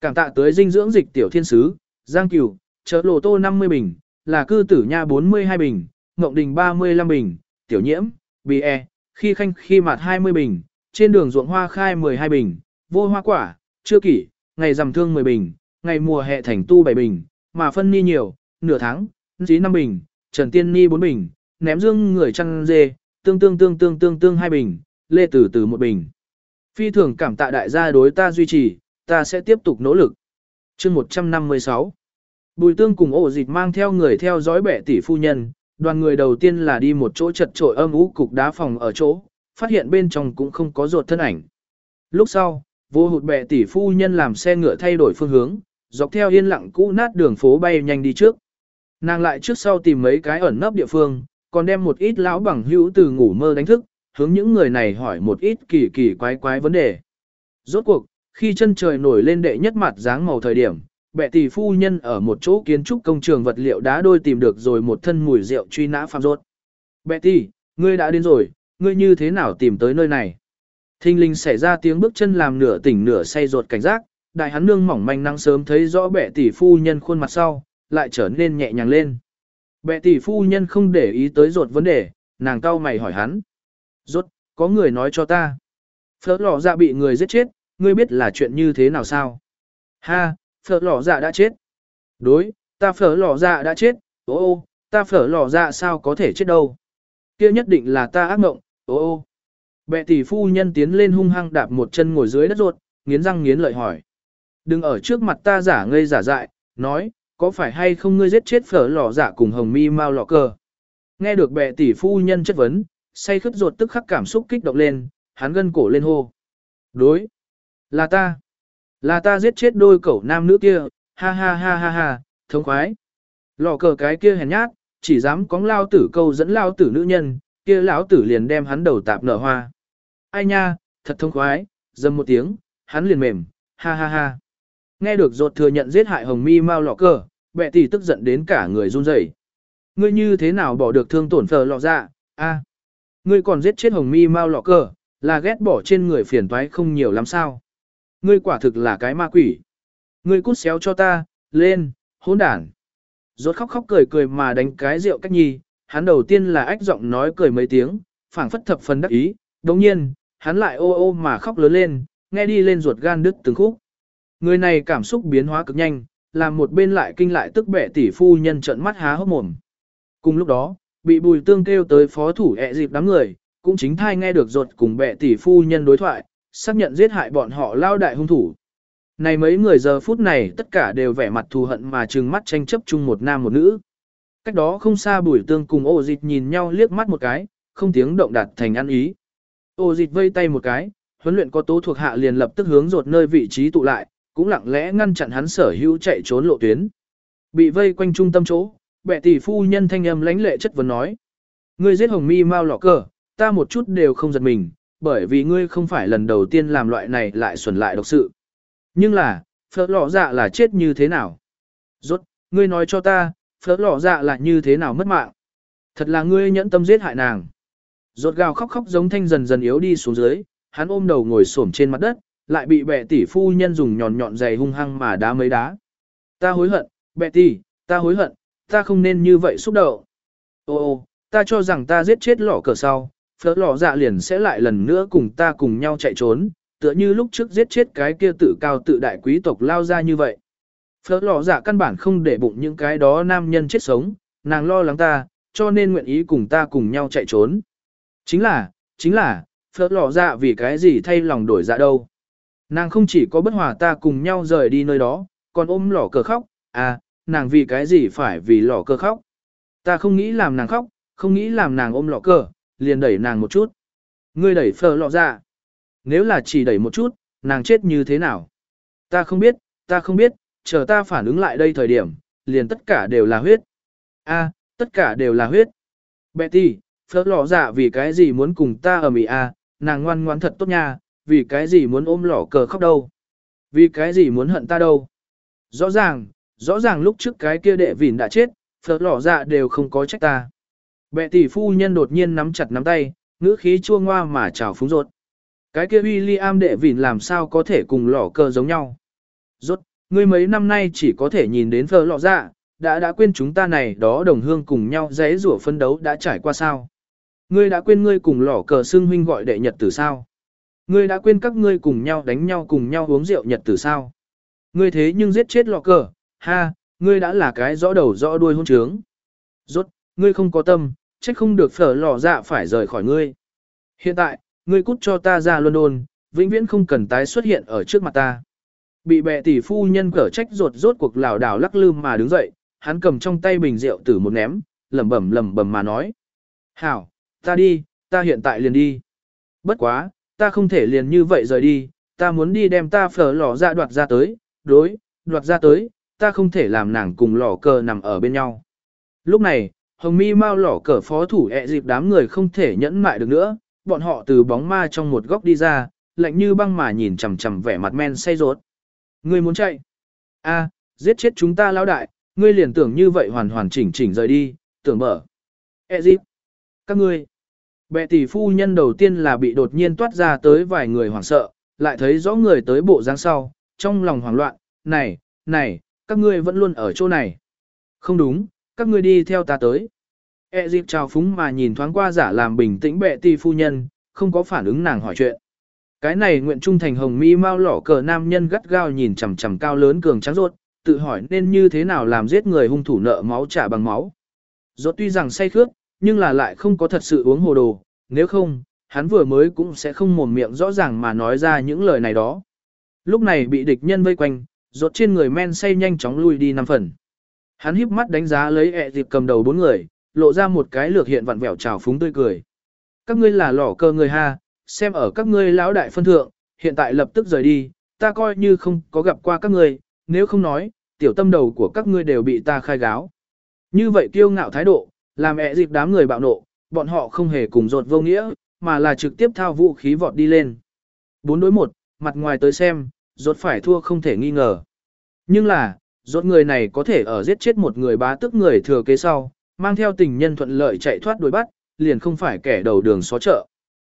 Cảm tạ tới dinh dưỡng dịch tiểu thiên sứ, giang cửu, trợ lộ tô 50 bình, là cư tử nha 42 bình, ngộng đình 35 bình, tiểu nhiễm, bì e, khi khanh khi mặt 20 bình, trên đường ruộng hoa khai 12 bình, vô hoa quả, chưa kỷ, ngày rằm thương 10 bình, ngày mùa hè thành tu 7 bình, mà phân ni nhiều, nửa tháng, dí 5 bình, trần tiên ni 4 bình, ném dương người chăn dê, tương tương tương tương tương tương hai bình, lê tử tử một bình. Phi thường cảm tạ đại gia đối ta duy trì, ta sẽ tiếp tục nỗ lực. chương 156 Bùi tương cùng ổ dịch mang theo người theo dõi bệ tỷ phu nhân, Đoàn người đầu tiên là đi một chỗ chật trội âm ú cục đá phòng ở chỗ, phát hiện bên trong cũng không có ruột thân ảnh. Lúc sau, vô hụt bệ tỷ phu nhân làm xe ngựa thay đổi phương hướng, dọc theo yên lặng cũ nát đường phố bay nhanh đi trước. Nàng lại trước sau tìm mấy cái ẩn nấp địa phương, còn đem một ít lão bằng hữu từ ngủ mơ đánh thức, hướng những người này hỏi một ít kỳ kỳ quái quái vấn đề. Rốt cuộc, khi chân trời nổi lên đệ nhất mặt dáng màu thời điểm, bệ tỷ phu nhân ở một chỗ kiến trúc công trường vật liệu đá đôi tìm được rồi một thân mùi rượu truy nã phạm rốt. Bệ tỷ, ngươi đã đến rồi, ngươi như thế nào tìm tới nơi này? Thinh linh xảy ra tiếng bước chân làm nửa tỉnh nửa say ruột cảnh giác, đại hắn nương mỏng manh năng sớm thấy rõ bệ tỷ phu nhân khuôn mặt sau, lại trở nên nhẹ nhàng lên. Bệ tỷ phu nhân không để ý tới ruột vấn đề, nàng cau mày hỏi hắn. Rốt, có người nói cho ta. phở lỏ dạ bị người giết chết, ngươi biết là chuyện như thế nào sao? Ha, phở lò dạ đã chết. Đối, ta phở lò dạ đã chết, ô ô, ta phở lò dạ sao có thể chết đâu. kia nhất định là ta ác mộng, ô ô. Bệ tỷ phu nhân tiến lên hung hăng đạp một chân ngồi dưới đất ruột, nghiến răng nghiến lợi hỏi. Đừng ở trước mặt ta giả ngây giả dại, nói, có phải hay không ngươi giết chết phở lò giả cùng hồng mi mau lọ cờ. Nghe được bệ tỷ phu nhân chất vấn, say khướt ruột tức khắc cảm xúc kích động lên, hắn gân cổ lên hô. Đối, là ta. Là ta giết chết đôi cẩu nam nữ kia, ha ha ha ha ha, thống khoái. Lò cờ cái kia hèn nhát, chỉ dám cóng lao tử câu dẫn lao tử nữ nhân, kia lão tử liền đem hắn đầu tạp nở hoa. Ai nha, thật thông khoái, dầm một tiếng, hắn liền mềm, ha ha ha. Nghe được rột thừa nhận giết hại hồng mi mau lọ cờ, bệ tỷ tức giận đến cả người run rẩy. Ngươi như thế nào bỏ được thương tổn phờ lọ ra? a Ngươi còn giết chết hồng mi mau lọ cờ, là ghét bỏ trên người phiền toái không nhiều lắm sao. Ngươi quả thực là cái ma quỷ. Ngươi cút xéo cho ta, lên, hỗn đản. Rốt khóc khóc cười cười mà đánh cái rượu cách nhi, hắn đầu tiên là ách giọng nói cười mấy tiếng, phảng phất thập phần đắc ý, đồng nhiên, hắn lại ô ô mà khóc lớn lên, nghe đi lên ruột gan đứt từng khúc. Người này cảm xúc biến hóa cực nhanh, làm một bên lại kinh lại tức bẻ tỷ phu nhân trợn mắt há hốc mồm. Cùng lúc đó, bị bùi tương kêu tới phó thủ ẹ dịp đám người, cũng chính thai nghe được ruột cùng bẻ tỷ phu nhân đối thoại, xác nhận giết hại bọn họ lao đại hung thủ. Này mấy người giờ phút này tất cả đều vẻ mặt thù hận mà trừng mắt tranh chấp chung một nam một nữ. Cách đó không xa bùi tương cùng ô dịch nhìn nhau liếc mắt một cái, không tiếng động đạt thành ăn ý. Ô dịch vây tay một cái, huấn luyện có tố thuộc hạ liền lập tức hướng rột nơi vị trí tụ lại, cũng lặng lẽ ngăn chặn hắn sở hữu chạy trốn lộ tuyến. Bị vây quanh trung tâm chỗ, bệ tỷ phu nhân thanh âm lãnh lệ chất vấn nói. Ngươi giết hồng mi mau lọ cờ, ta một chút đều không giật mình, bởi vì ngươi không phải lần đầu tiên làm loại này lại xuẩn lại độc sự. Nhưng là, phớt lọ dạ là chết như thế nào? Rốt, ngươi nói cho ta, phớt lọ dạ là như thế nào mất mạng? Thật là ngươi nhẫn tâm giết hại nàng. Rốt gào khóc khóc giống thanh dần dần yếu đi xuống dưới, hắn ôm đầu ngồi xổm trên mặt đất, lại bị bệ tỷ phu nhân dùng nhọn nhọn giày hung hăng mà đá mấy đá. Ta hối hận, bệ tỷ, ta hối hận, ta không nên như vậy xúc động. Ô ô, ta cho rằng ta giết chết lọ cờ sau, phớt lọ dạ liền sẽ lại lần nữa cùng ta cùng nhau chạy trốn, tựa như lúc trước giết chết cái kia tự cao tự đại quý tộc lao ra như vậy. Phớt lọ dạ căn bản không để bụng những cái đó nam nhân chết sống, nàng lo lắng ta, cho nên nguyện ý cùng ta cùng nhau chạy trốn. Chính là, chính là, phớt lọ dạ vì cái gì thay lòng đổi dạ đâu. Nàng không chỉ có bất hòa ta cùng nhau rời đi nơi đó, còn ôm lỏ cờ khóc, à, nàng vì cái gì phải vì lỏ cờ khóc. Ta không nghĩ làm nàng khóc, không nghĩ làm nàng ôm lọ cờ, liền đẩy nàng một chút. Ngươi đẩy phở lọ ra. Nếu là chỉ đẩy một chút, nàng chết như thế nào? Ta không biết, ta không biết, chờ ta phản ứng lại đây thời điểm, liền tất cả đều là huyết. A, tất cả đều là huyết. Betty, phở lọ dạ vì cái gì muốn cùng ta ở Mỹ A, nàng ngoan ngoan thật tốt nha, vì cái gì muốn ôm lỏ cờ khóc đâu? Vì cái gì muốn hận ta đâu? Rõ ràng, rõ ràng lúc trước cái kia đệ vỉn đã chết, phở lỏ dạ đều không có trách ta. Bệ tỷ phu nhân đột nhiên nắm chặt nắm tay, ngữ khí chua ngoa mà chào phúng rột. Cái kia William đệ vỉn làm sao có thể cùng lỏ cờ giống nhau? Rốt, ngươi mấy năm nay chỉ có thể nhìn đến phở lọ dạ, đã đã quên chúng ta này đó đồng hương cùng nhau dễ rủa phân đấu đã trải qua sao? Ngươi đã quên ngươi cùng lỏ cờ xương huynh gọi đệ nhật từ sao? Ngươi đã quên các ngươi cùng nhau đánh nhau cùng nhau uống rượu nhật từ sao? Ngươi thế nhưng giết chết lọ cờ, ha, ngươi đã là cái rõ đầu rõ đuôi hôn trướng. Rốt, ngươi không có tâm, trách không được phở lò dạ phải rời khỏi ngươi. Hiện tại, ngươi cút cho ta ra London, vĩnh viễn không cần tái xuất hiện ở trước mặt ta. Bị bệ tỷ phu nhân cở trách rột rốt cuộc lảo đảo lắc lư mà đứng dậy, hắn cầm trong tay bình rượu tử một ném, lẩm bẩm lẩm bẩm mà nói. Hảo, ta đi, ta hiện tại liền đi. Bất quá, ta không thể liền như vậy rời đi, ta muốn đi đem ta phở lò ra đoạt ra tới, đối, đoạt ra tới, ta không thể làm nàng cùng lò cờ nằm ở bên nhau. Lúc này, hồng mi mau lò cờ phó thủ ẹ dịp đám người không thể nhẫn mại được nữa, bọn họ từ bóng ma trong một góc đi ra, lạnh như băng mà nhìn chằm chằm vẻ mặt men say rốt. Ngươi muốn chạy? A, giết chết chúng ta lão đại, ngươi liền tưởng như vậy hoàn hoàn chỉnh chỉnh rời đi, tưởng mở. E dịp. Các ngươi. Bệ tỷ phu nhân đầu tiên là bị đột nhiên toát ra tới vài người hoảng sợ, lại thấy rõ người tới bộ dáng sau, trong lòng hoảng loạn, này, này, các ngươi vẫn luôn ở chỗ này. Không đúng, các ngươi đi theo ta tới. E dịp trào phúng mà nhìn thoáng qua giả làm bình tĩnh bệ tỷ phu nhân, không có phản ứng nàng hỏi chuyện. Cái này nguyện trung thành hồng mi mau lỏ cờ nam nhân gắt gao nhìn chằm chằm cao lớn cường trắng rốt, tự hỏi nên như thế nào làm giết người hung thủ nợ máu trả bằng máu. Rốt tuy rằng say khước, nhưng là lại không có thật sự uống hồ đồ, nếu không, hắn vừa mới cũng sẽ không mồm miệng rõ ràng mà nói ra những lời này đó. Lúc này bị địch nhân vây quanh, rốt trên người men say nhanh chóng lui đi năm phần. Hắn híp mắt đánh giá lấy ẹ dịp cầm đầu bốn người, lộ ra một cái lược hiện vặn vẹo trào phúng tươi cười. Các ngươi là lỏ cơ người ha, xem ở các ngươi lão đại phân thượng, hiện tại lập tức rời đi, ta coi như không có gặp qua các ngươi, nếu không nói, tiểu tâm đầu của các ngươi đều bị ta khai gáo. Như vậy kiêu ngạo thái độ, làm ẹ dịp đám người bạo nộ, bọn họ không hề cùng rột vô nghĩa, mà là trực tiếp thao vũ khí vọt đi lên. Bốn đối một, mặt ngoài tới xem, rột phải thua không thể nghi ngờ. Nhưng là, rốt người này có thể ở giết chết một người bá tức người thừa kế sau, mang theo tình nhân thuận lợi chạy thoát đuổi bắt, liền không phải kẻ đầu đường xó chợ.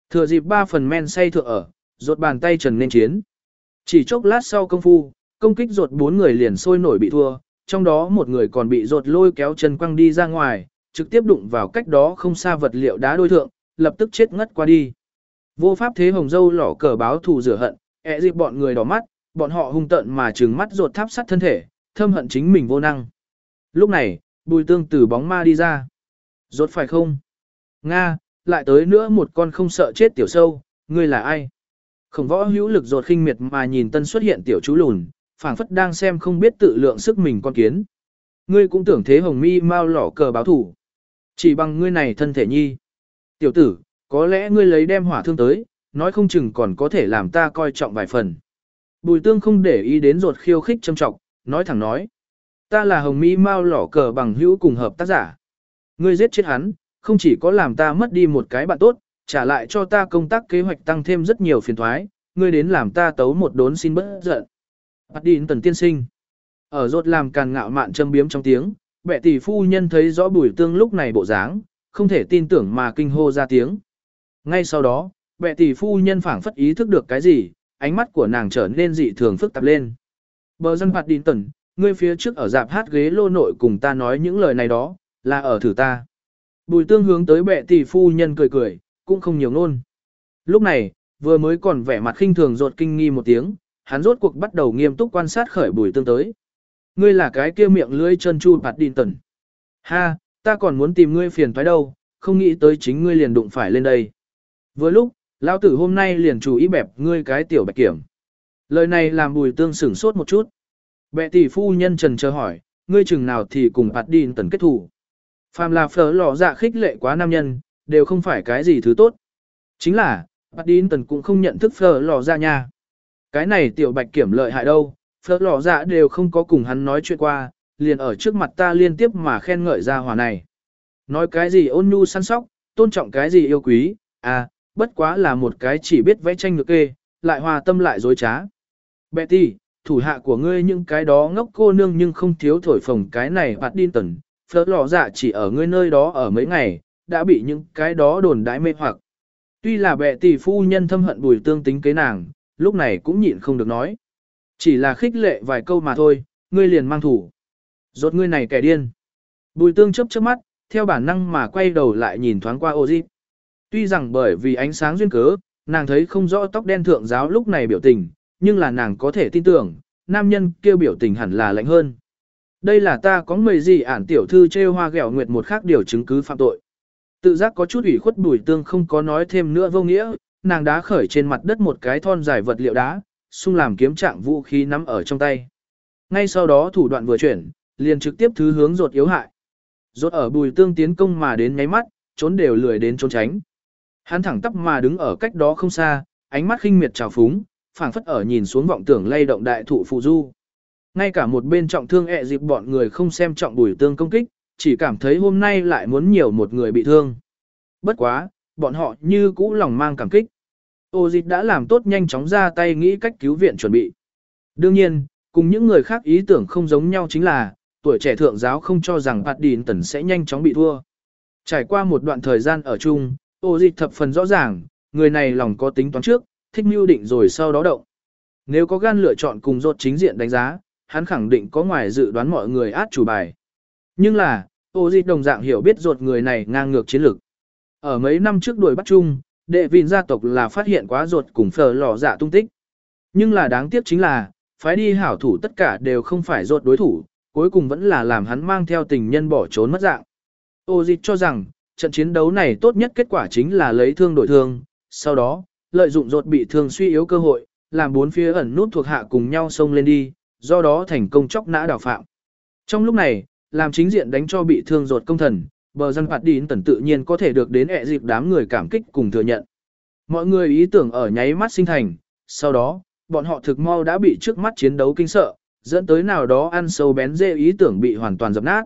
Thừa dịp ba phần men say thượng ở, rốt bàn tay trần nên chiến. Chỉ chốc lát sau công phu, công kích rột bốn người liền sôi nổi bị thua, trong đó một người còn bị rột lôi kéo chân quăng đi ra ngoài, trực tiếp đụng vào cách đó không xa vật liệu đá đôi thượng, lập tức chết ngất qua đi. Vô pháp thế hồng dâu lỏ cờ báo thù rửa hận, ẹ dịp bọn người đỏ mắt, bọn họ hung tận mà trừng mắt rột tháp sắt thân thể, thâm hận chính mình vô năng. Lúc này, bùi tương từ bóng ma đi ra. Rột phải không? Nga, lại tới nữa một con không sợ chết tiểu sâu, ngươi là ai? Khổng võ hữu lực rột khinh miệt mà nhìn tân xuất hiện tiểu chú lùn, phảng phất đang xem không biết tự lượng sức mình con kiến. Ngươi cũng tưởng thế hồng mi mau lỏ cờ báo thủ. Chỉ bằng ngươi này thân thể nhi. Tiểu tử, có lẽ ngươi lấy đem hỏa thương tới, nói không chừng còn có thể làm ta coi trọng vài phần. Bùi tương không để ý đến ruột khiêu khích châm trọng, nói thẳng nói. Ta là hồng mỹ mau lỏ cờ bằng hữu cùng hợp tác giả. Ngươi giết chết hắn, không chỉ có làm ta mất đi một cái bạn tốt, trả lại cho ta công tác kế hoạch tăng thêm rất nhiều phiền thoái, ngươi đến làm ta tấu một đốn xin bớt giận. Bắt đi tần tiên sinh. Ở rốt làm càn ngạo mạn châm biếm trong tiếng, bệ tỷ phu nhân thấy rõ bùi tương lúc này bộ dáng, không thể tin tưởng mà kinh hô ra tiếng. Ngay sau đó, bệ tỷ phu nhân phảng phất ý thức được cái gì, ánh mắt của nàng trở nên dị thường phức tạp lên. Bờ dân phạt đi tần, ngươi phía trước ở dạp hát ghế lô nội cùng ta nói những lời này đó, là ở thử ta. Bùi tương hướng tới bệ tỷ phu nhân cười cười, cũng không nhiều ngôn. Lúc này, vừa mới còn vẻ mặt khinh thường rột kinh nghi một tiếng, hắn rốt cuộc bắt đầu nghiêm túc quan sát khởi bùi tương tới. Ngươi là cái kia miệng lưỡi chân chu bạt đìn tần. Ha, ta còn muốn tìm ngươi phiền toái đâu, không nghĩ tới chính ngươi liền đụng phải lên đây. Vừa lúc, lão tử hôm nay liền chủ ý bẹp ngươi cái tiểu bạch kiểm. Lời này làm bùi tương sửng sốt một chút. Bệ tỷ phu nhân trần chờ hỏi, ngươi chừng nào thì cùng bạt đìn tần kết thủ. Phàm là phở lò dạ khích lệ quá nam nhân, đều không phải cái gì thứ tốt. Chính là, bạt đìn tần cũng không nhận thức phở lò dạ nha. Cái này tiểu bạch kiểm lợi hại đâu, phở lọ dạ đều không có cùng hắn nói chuyện qua, liền ở trước mặt ta liên tiếp mà khen ngợi ra hỏa này. Nói cái gì ôn nhu săn sóc, tôn trọng cái gì yêu quý, à, bất quá là một cái chỉ biết vẽ tranh ngược kê, lại hòa tâm lại dối trá. Betty, thủ hạ của ngươi những cái đó ngốc cô nương nhưng không thiếu thổi phồng cái này bạt điên tần, phở lọ dạ chỉ ở ngươi nơi đó ở mấy ngày, đã bị những cái đó đồn đãi mê hoặc. Tuy là bệ tỷ phu nhân thâm hận bùi tương tính kế nàng, lúc này cũng nhịn không được nói. Chỉ là khích lệ vài câu mà thôi, ngươi liền mang thủ. Rốt ngươi này kẻ điên. Bùi tương chớp chớp mắt, theo bản năng mà quay đầu lại nhìn thoáng qua ô dịp. Tuy rằng bởi vì ánh sáng duyên cớ, nàng thấy không rõ tóc đen thượng giáo lúc này biểu tình, nhưng là nàng có thể tin tưởng, nam nhân kêu biểu tình hẳn là lạnh hơn. Đây là ta có mời gì ản tiểu thư trêu hoa ghẹo nguyệt một khác điều chứng cứ phạm tội. Tự giác có chút ủy khuất bùi tương không có nói thêm nữa vô nghĩa, nàng đá khởi trên mặt đất một cái thon dài vật liệu đá, xung làm kiếm trạng vũ khí nắm ở trong tay. Ngay sau đó thủ đoạn vừa chuyển, liền trực tiếp thứ hướng rột yếu hại. Rột ở bùi tương tiến công mà đến nháy mắt, trốn đều lười đến trốn tránh. Hắn thẳng tắp mà đứng ở cách đó không xa, ánh mắt khinh miệt trào phúng, phảng phất ở nhìn xuống vọng tưởng lay động đại thụ phụ du. Ngay cả một bên trọng thương ẹ dịp bọn người không xem trọng bùi tương công kích, chỉ cảm thấy hôm nay lại muốn nhiều một người bị thương. Bất quá, bọn họ như cũ lòng mang cảm kích. Ô dịch đã làm tốt nhanh chóng ra tay nghĩ cách cứu viện chuẩn bị. Đương nhiên, cùng những người khác ý tưởng không giống nhau chính là, tuổi trẻ thượng giáo không cho rằng Bạt Đìn Tần sẽ nhanh chóng bị thua. Trải qua một đoạn thời gian ở chung, ô dịch thập phần rõ ràng, người này lòng có tính toán trước, thích mưu định rồi sau đó động. Nếu có gan lựa chọn cùng rốt chính diện đánh giá, hắn khẳng định có ngoài dự đoán mọi người át chủ bài. Nhưng là, ô dịch đồng dạng hiểu biết rột người này ngang ngược chiến lược. Ở mấy năm trước đuổi bắt chung, đệ vịn gia tộc là phát hiện quá ruột cùng phở lò dạ tung tích. Nhưng là đáng tiếc chính là, phái đi hảo thủ tất cả đều không phải ruột đối thủ, cuối cùng vẫn là làm hắn mang theo tình nhân bỏ trốn mất dạng. Ô dịch cho rằng, trận chiến đấu này tốt nhất kết quả chính là lấy thương đổi thương, sau đó, lợi dụng ruột bị thương suy yếu cơ hội, làm bốn phía ẩn nút thuộc hạ cùng nhau xông lên đi, do đó thành công chóc nã đảo phạm. Trong lúc này, làm chính diện đánh cho bị thương ruột công thần, bờ dân phạt đín tần tự nhiên có thể được đến ẹ dịp đám người cảm kích cùng thừa nhận. Mọi người ý tưởng ở nháy mắt sinh thành, sau đó, bọn họ thực mau đã bị trước mắt chiến đấu kinh sợ, dẫn tới nào đó ăn sâu bén dê ý tưởng bị hoàn toàn dập nát.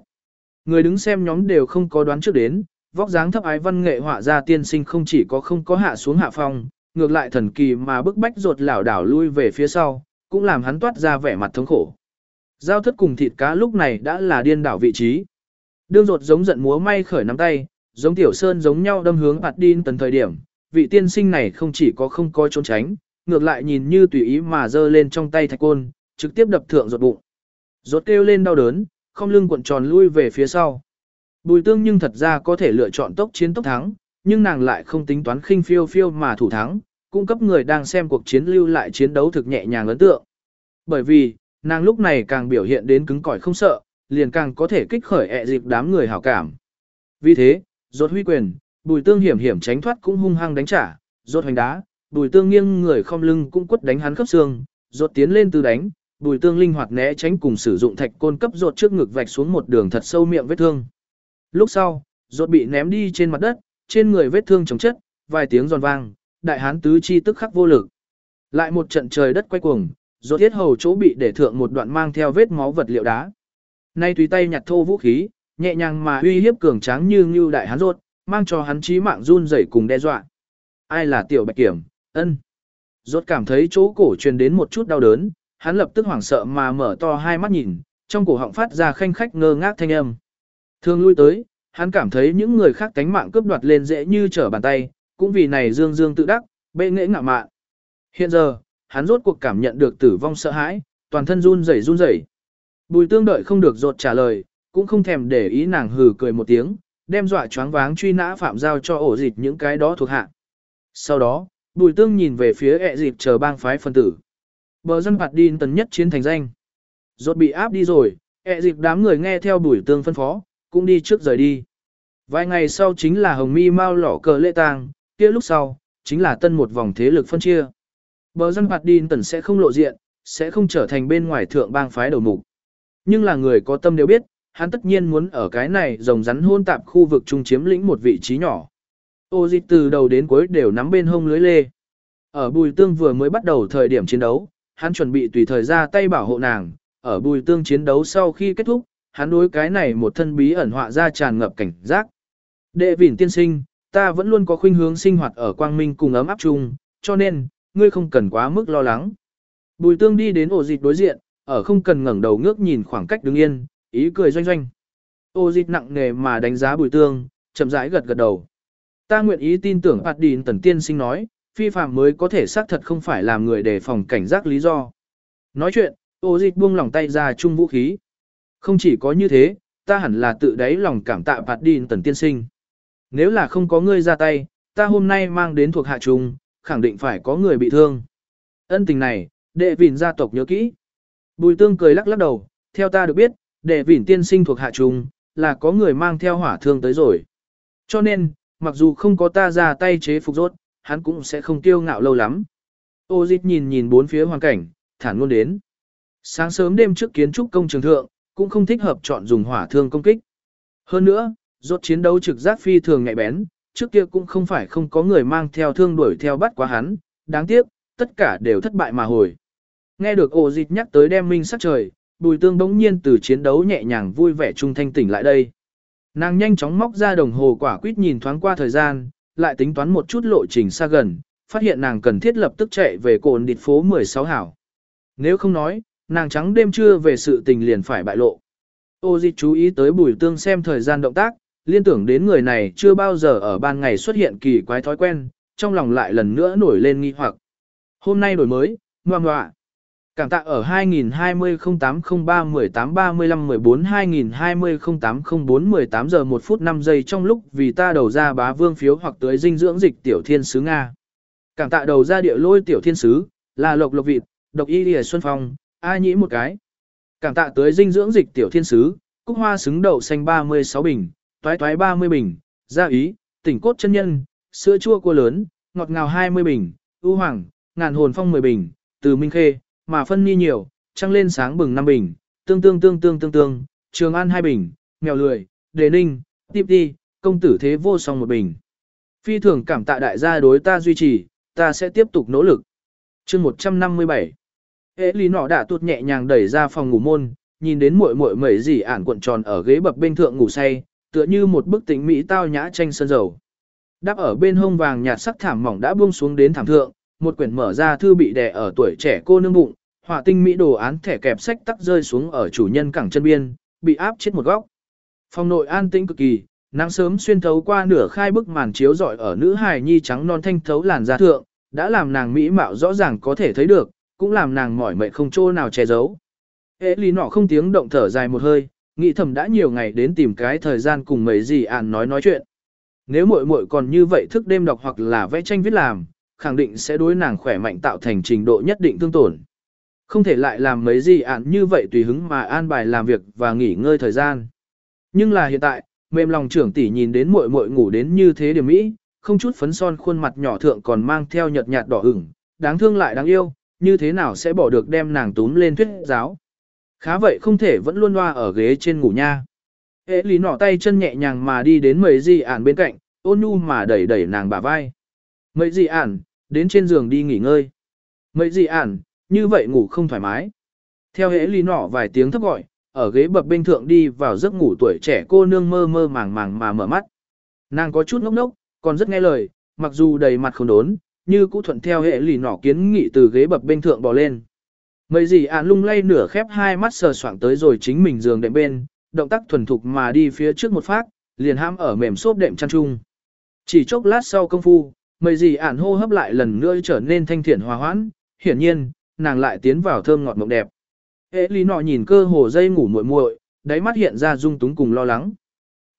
Người đứng xem nhóm đều không có đoán trước đến, vóc dáng thấp ái văn nghệ họa ra tiên sinh không chỉ có không có hạ xuống hạ phong, ngược lại thần kỳ mà bức bách ruột lảo đảo lui về phía sau, cũng làm hắn toát ra vẻ mặt thống khổ. Giao thất cùng thịt cá lúc này đã là điên đảo vị trí. Đương ruột giống giận múa may khởi nắm tay, giống tiểu sơn giống nhau đâm hướng bạt điên tần thời điểm, vị tiên sinh này không chỉ có không coi trốn tránh, ngược lại nhìn như tùy ý mà giơ lên trong tay thạch côn, trực tiếp đập thượng ruột bụng. Ruột kêu lên đau đớn, không lưng cuộn tròn lui về phía sau. Bùi tương nhưng thật ra có thể lựa chọn tốc chiến tốc thắng, nhưng nàng lại không tính toán khinh phiêu phiêu mà thủ thắng, cung cấp người đang xem cuộc chiến lưu lại chiến đấu thực nhẹ nhàng ấn tượng. Bởi vì, nàng lúc này càng biểu hiện đến cứng cỏi không sợ, liền càng có thể kích khởi ẹ dịp đám người hảo cảm. Vì thế, rốt huy quyền, bùi tương hiểm hiểm tránh thoát cũng hung hăng đánh trả, rốt hoành đá, bùi tương nghiêng người không lưng cũng quất đánh hắn khớp xương, rốt tiến lên từ đánh, bùi tương linh hoạt né tránh cùng sử dụng thạch côn cấp rốt trước ngực vạch xuống một đường thật sâu miệng vết thương. Lúc sau, rốt bị ném đi trên mặt đất, trên người vết thương chống chất, vài tiếng giòn vang, đại hán tứ chi tức khắc vô lực. Lại một trận trời đất quay cuồng, rốt thiết hầu chỗ bị để thượng một đoạn mang theo vết máu vật liệu đá. Nay tùy tay nhặt thô vũ khí, nhẹ nhàng mà uy hiếp cường tráng như như đại hán rốt, mang cho hắn chí mạng run rẩy cùng đe dọa. Ai là tiểu bạch kiểm, ân. Rốt cảm thấy chỗ cổ truyền đến một chút đau đớn, hắn lập tức hoảng sợ mà mở to hai mắt nhìn, trong cổ họng phát ra khanh khách ngơ ngác thanh âm. Thường lui tới, hắn cảm thấy những người khác cánh mạng cướp đoạt lên dễ như trở bàn tay, cũng vì này dương dương tự đắc, bệ nghệ ngạo mạn. Hiện giờ, hắn rốt cuộc cảm nhận được tử vong sợ hãi, toàn thân run rẩy run rẩy. Bùi tương đợi không được rột trả lời, cũng không thèm để ý nàng hừ cười một tiếng, đem dọa choáng váng truy nã phạm giao cho ổ dịch những cái đó thuộc hạ. Sau đó, bùi tương nhìn về phía ẹ dịp chờ bang phái phân tử. Bờ dân phạt đi tần nhất chiến thành danh. Rột bị áp đi rồi, ẹ dịp đám người nghe theo bùi tương phân phó, cũng đi trước rời đi. Vài ngày sau chính là hồng mi mau lỏ cờ lễ tang, kia lúc sau, chính là tân một vòng thế lực phân chia. Bờ dân phạt đi tần sẽ không lộ diện, sẽ không trở thành bên ngoài thượng bang phái đầu mục. Nhưng là người có tâm đều biết, hắn tất nhiên muốn ở cái này rồng rắn hôn tạp khu vực trung chiếm lĩnh một vị trí nhỏ. Ô dịch từ đầu đến cuối đều nắm bên hông lưới lê. Ở bùi tương vừa mới bắt đầu thời điểm chiến đấu, hắn chuẩn bị tùy thời ra tay bảo hộ nàng, ở bùi tương chiến đấu sau khi kết thúc, hắn đối cái này một thân bí ẩn họa ra tràn ngập cảnh giác. Đệ vỉn tiên sinh, ta vẫn luôn có khuynh hướng sinh hoạt ở quang minh cùng ấm áp chung, cho nên, ngươi không cần quá mức lo lắng. Bùi tương đi đến ổ dịch đối diện, ở không cần ngẩng đầu ngước nhìn khoảng cách đứng yên, ý cười doanh doanh. Ô dịch nặng nề mà đánh giá bùi tương, chậm rãi gật gật đầu. Ta nguyện ý tin tưởng Bạt Đìn Tần Tiên Sinh nói, phi phạm mới có thể xác thật không phải làm người đề phòng cảnh giác lý do. Nói chuyện, ô dịch buông lòng tay ra chung vũ khí. Không chỉ có như thế, ta hẳn là tự đáy lòng cảm tạ Bạt Đìn Tần Tiên Sinh. Nếu là không có ngươi ra tay, ta hôm nay mang đến thuộc hạ trùng, khẳng định phải có người bị thương. Ân tình này, đệ vịn gia tộc nhớ kỹ. Bùi tương cười lắc lắc đầu, theo ta được biết, đệ vỉn tiên sinh thuộc hạ trùng, là có người mang theo hỏa thương tới rồi. Cho nên, mặc dù không có ta ra tay chế phục rốt, hắn cũng sẽ không tiêu ngạo lâu lắm. Ô dịch nhìn nhìn bốn phía hoàn cảnh, thản ngôn đến. Sáng sớm đêm trước kiến trúc công trường thượng, cũng không thích hợp chọn dùng hỏa thương công kích. Hơn nữa, rốt chiến đấu trực giác phi thường nhạy bén, trước kia cũng không phải không có người mang theo thương đuổi theo bắt quá hắn, đáng tiếc, tất cả đều thất bại mà hồi. Nghe được ổ dịch nhắc tới đem minh sắc trời, bùi tương bỗng nhiên từ chiến đấu nhẹ nhàng vui vẻ trung thanh tỉnh lại đây. Nàng nhanh chóng móc ra đồng hồ quả quýt nhìn thoáng qua thời gian, lại tính toán một chút lộ trình xa gần, phát hiện nàng cần thiết lập tức chạy về cồn địt phố 16 hảo. Nếu không nói, nàng trắng đêm trưa về sự tình liền phải bại lộ. Ô dịch chú ý tới bùi tương xem thời gian động tác, liên tưởng đến người này chưa bao giờ ở ban ngày xuất hiện kỳ quái thói quen, trong lòng lại lần nữa nổi lên nghi hoặc. Hôm nay đổi mới, ngoan ngoạ. Cảm tạ ở 2020-08-03-18-35-14-2020-08-04-18 giờ 1 phút 5 giây trong lúc vì ta đầu ra bá vương phiếu hoặc tới dinh dưỡng dịch tiểu thiên sứ Nga. Cảm tạ đầu ra địa lôi tiểu thiên sứ, là lộc lộc vịt, độc y lìa xuân phong, ai nhĩ một cái. Cảm tạ tới dinh dưỡng dịch tiểu thiên sứ, cúc hoa xứng đậu xanh 36 bình, toái toái 30 bình, gia ý, tỉnh cốt chân nhân, sữa chua cua lớn, ngọt ngào 20 bình, ưu hoàng, ngàn hồn phong 10 bình, từ minh khê, mà phân ni nhiều, trăng lên sáng bừng năm bình, tương tương tương tương tương tương, trường an hai bình, mèo lười, đề ninh, tiếp đi, công tử thế vô song một bình. Phi thường cảm tạ đại gia đối ta duy trì, ta sẽ tiếp tục nỗ lực. chương 157 Ế lý nọ đã tuột nhẹ nhàng đẩy ra phòng ngủ môn, nhìn đến muội muội mẩy dì ản cuộn tròn ở ghế bập bên thượng ngủ say, tựa như một bức tính mỹ tao nhã tranh sơn dầu. Đắp ở bên hông vàng nhạt sắc thảm mỏng đã buông xuống đến thảm thượng, một quyển mở ra thư bị đè ở tuổi trẻ cô nương bụng, họa tinh mỹ đồ án thẻ kẹp sách tắc rơi xuống ở chủ nhân cẳng chân biên, bị áp chết một góc. Phòng nội an tĩnh cực kỳ, nắng sớm xuyên thấu qua nửa khai bức màn chiếu rọi ở nữ hài nhi trắng non thanh thấu làn da thượng, đã làm nàng mỹ mạo rõ ràng có thể thấy được, cũng làm nàng mỏi mệt không chỗ nào che giấu. Ế lý nọ không tiếng động thở dài một hơi, nghĩ thầm đã nhiều ngày đến tìm cái thời gian cùng mấy gì ạn nói nói chuyện. Nếu muội muội còn như vậy thức đêm đọc hoặc là vẽ tranh viết làm, khẳng định sẽ đối nàng khỏe mạnh tạo thành trình độ nhất định tương tổn. Không thể lại làm mấy gì ạn như vậy tùy hứng mà an bài làm việc và nghỉ ngơi thời gian. Nhưng là hiện tại, mềm lòng trưởng tỷ nhìn đến muội muội ngủ đến như thế điểm mỹ, không chút phấn son khuôn mặt nhỏ thượng còn mang theo nhợt nhạt đỏ ửng, đáng thương lại đáng yêu, như thế nào sẽ bỏ được đem nàng túm lên thuyết giáo. Khá vậy không thể vẫn luôn loa ở ghế trên ngủ nha. Hệ lý nỏ tay chân nhẹ nhàng mà đi đến mấy gì ản bên cạnh, ôn nhu mà đẩy đẩy nàng bả vai. Mấy gì ản, đến trên giường đi nghỉ ngơi. Mấy gì ản, như vậy ngủ không thoải mái. Theo hễ lý nỏ vài tiếng thấp gọi, ở ghế bập bên thượng đi vào giấc ngủ tuổi trẻ cô nương mơ mơ màng màng mà mở mắt. Nàng có chút ngốc ngốc, còn rất nghe lời, mặc dù đầy mặt không đốn, như cũ thuận theo hệ lì nỏ kiến nghị từ ghế bập bên thượng bò lên. Mấy gì ạn lung lay nửa khép hai mắt sờ soạng tới rồi chính mình giường đệm bên, động tác thuần thục mà đi phía trước một phát, liền ham ở mềm xốp đệm chăn chung. Chỉ chốc lát sau công phu, mấy gì ạn hô hấp lại lần nữa trở nên thanh thiện hòa hoãn, hiển nhiên, nàng lại tiến vào thơm ngọt mộng đẹp. Hệ lý nọ nhìn cơ hồ dây ngủ muội muội, đáy mắt hiện ra dung túng cùng lo lắng.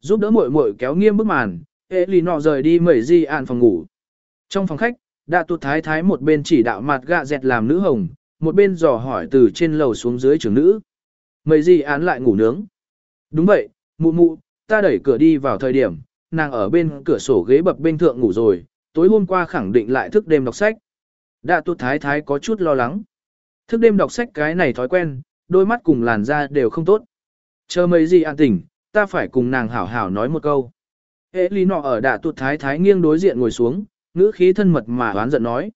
Giúp đỡ muội muội kéo nghiêm bức màn, hệ lý nọ rời đi mẩy di ạn phòng ngủ. Trong phòng khách, đạ tụt thái thái một bên chỉ đạo mặt gạ dẹt làm nữ hồng, một bên dò hỏi từ trên lầu xuống dưới trưởng nữ. Mẩy di án lại ngủ nướng. Đúng vậy, mụ mụ, ta đẩy cửa đi vào thời điểm, nàng ở bên cửa sổ ghế bập bên thượng ngủ rồi, tối hôm qua khẳng định lại thức đêm đọc sách. Đạ tu thái thái có chút lo lắng. Thức đêm đọc sách cái này thói quen, đôi mắt cùng làn da đều không tốt. Chờ mấy gì an tỉnh, ta phải cùng nàng hảo hảo nói một câu. Hệ lý nọ ở đạ tu thái thái nghiêng đối diện ngồi xuống, ngữ khí thân mật mà oán giận nói.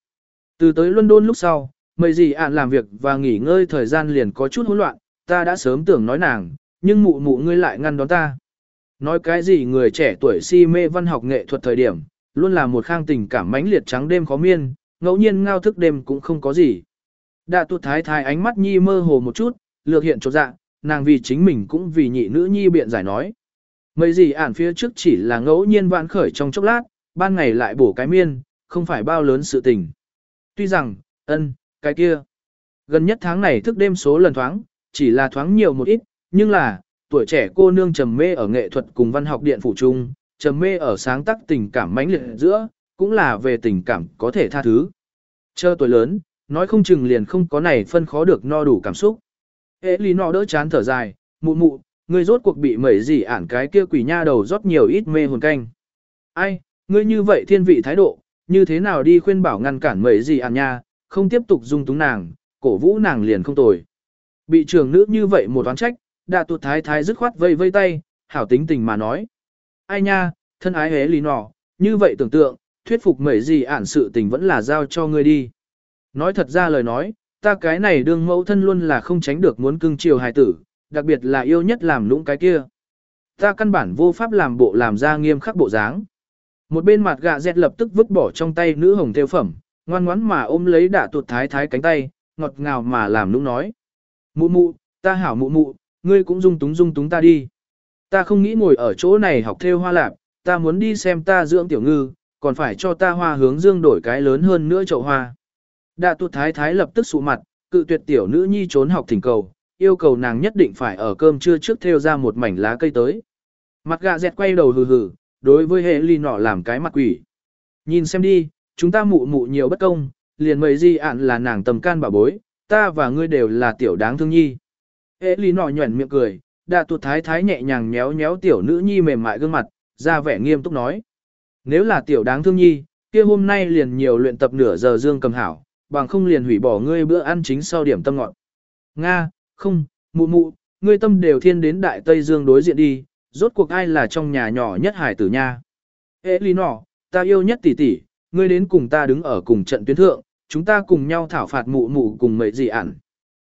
Từ tới London lúc sau, mấy gì ạn làm việc và nghỉ ngơi thời gian liền có chút hỗn loạn, ta đã sớm tưởng nói nàng, nhưng mụ mụ ngươi lại ngăn đón ta. Nói cái gì người trẻ tuổi si mê văn học nghệ thuật thời điểm, luôn là một khang tình cảm mãnh liệt trắng đêm khó miên, ngẫu nhiên ngao thức đêm cũng không có gì. Đạ tuột thái thái ánh mắt nhi mơ hồ một chút, lược hiện chột dạ, nàng vì chính mình cũng vì nhị nữ nhi biện giải nói. Mấy gì ản phía trước chỉ là ngẫu nhiên vạn khởi trong chốc lát, ban ngày lại bổ cái miên, không phải bao lớn sự tình. Tuy rằng, ân, cái kia, gần nhất tháng này thức đêm số lần thoáng, chỉ là thoáng nhiều một ít, nhưng là, tuổi trẻ cô nương trầm mê ở nghệ thuật cùng văn học điện phủ trung, trầm mê ở sáng tác tình cảm mãnh liệt giữa, cũng là về tình cảm có thể tha thứ. Chờ tuổi lớn, nói không chừng liền không có này phân khó được no đủ cảm xúc. Ê lý nọ đỡ chán thở dài, mụ mụ, ngươi rốt cuộc bị mẩy gì ản cái kia quỷ nha đầu rót nhiều ít mê hồn canh. Ai, ngươi như vậy thiên vị thái độ, như thế nào đi khuyên bảo ngăn cản mẩy gì ản nha, không tiếp tục dung túng nàng, cổ vũ nàng liền không tồi. Bị trưởng nữ như vậy một oán trách, đã tuột thái thái dứt khoát vây vây tay, hảo tính tình mà nói. Ai nha, thân ái hế lý nọ, như vậy tưởng tượng, thuyết phục mấy gì ản sự tình vẫn là giao cho ngươi đi. Nói thật ra lời nói, ta cái này đương mẫu thân luôn là không tránh được muốn cưng chiều hài tử, đặc biệt là yêu nhất làm lũng cái kia. Ta căn bản vô pháp làm bộ làm ra nghiêm khắc bộ dáng. Một bên mặt gạ dẹt lập tức vứt bỏ trong tay nữ hồng theo phẩm, ngoan ngoãn mà ôm lấy đả tuột thái thái cánh tay, ngọt ngào mà làm lũng nói. Mụ mụ, ta hảo mụ mụ, ngươi cũng dung túng dung túng ta đi. Ta không nghĩ ngồi ở chỗ này học theo hoa lạp, ta muốn đi xem ta dưỡng tiểu ngư, còn phải cho ta hoa hướng dương đổi cái lớn hơn nữa chậu hoa. Đạ tuột thái thái lập tức sụ mặt, cự tuyệt tiểu nữ nhi trốn học thỉnh cầu, yêu cầu nàng nhất định phải ở cơm trưa trước theo ra một mảnh lá cây tới. Mặt gạ dẹt quay đầu hừ hừ, đối với hệ ly nọ làm cái mặt quỷ. Nhìn xem đi, chúng ta mụ mụ nhiều bất công, liền mấy gì ạn là nàng tầm can bà bối, ta và ngươi đều là tiểu đáng thương nhi. Hệ ly nọ nhuẩn miệng cười, đạ tuột thái thái nhẹ nhàng nhéo nhéo tiểu nữ nhi mềm mại gương mặt, ra vẻ nghiêm túc nói. Nếu là tiểu đáng thương nhi, kia hôm nay liền nhiều luyện tập nửa giờ dương cầm hảo, bằng không liền hủy bỏ ngươi bữa ăn chính sau điểm tâm ngọn. Nga, không, mụ mụ, ngươi tâm đều thiên đến đại Tây Dương đối diện đi, rốt cuộc ai là trong nhà nhỏ nhất hải tử nha. Ê lý nọ, ta yêu nhất tỷ tỷ, ngươi đến cùng ta đứng ở cùng trận tuyến thượng, chúng ta cùng nhau thảo phạt mụ mụ cùng mấy gì ản.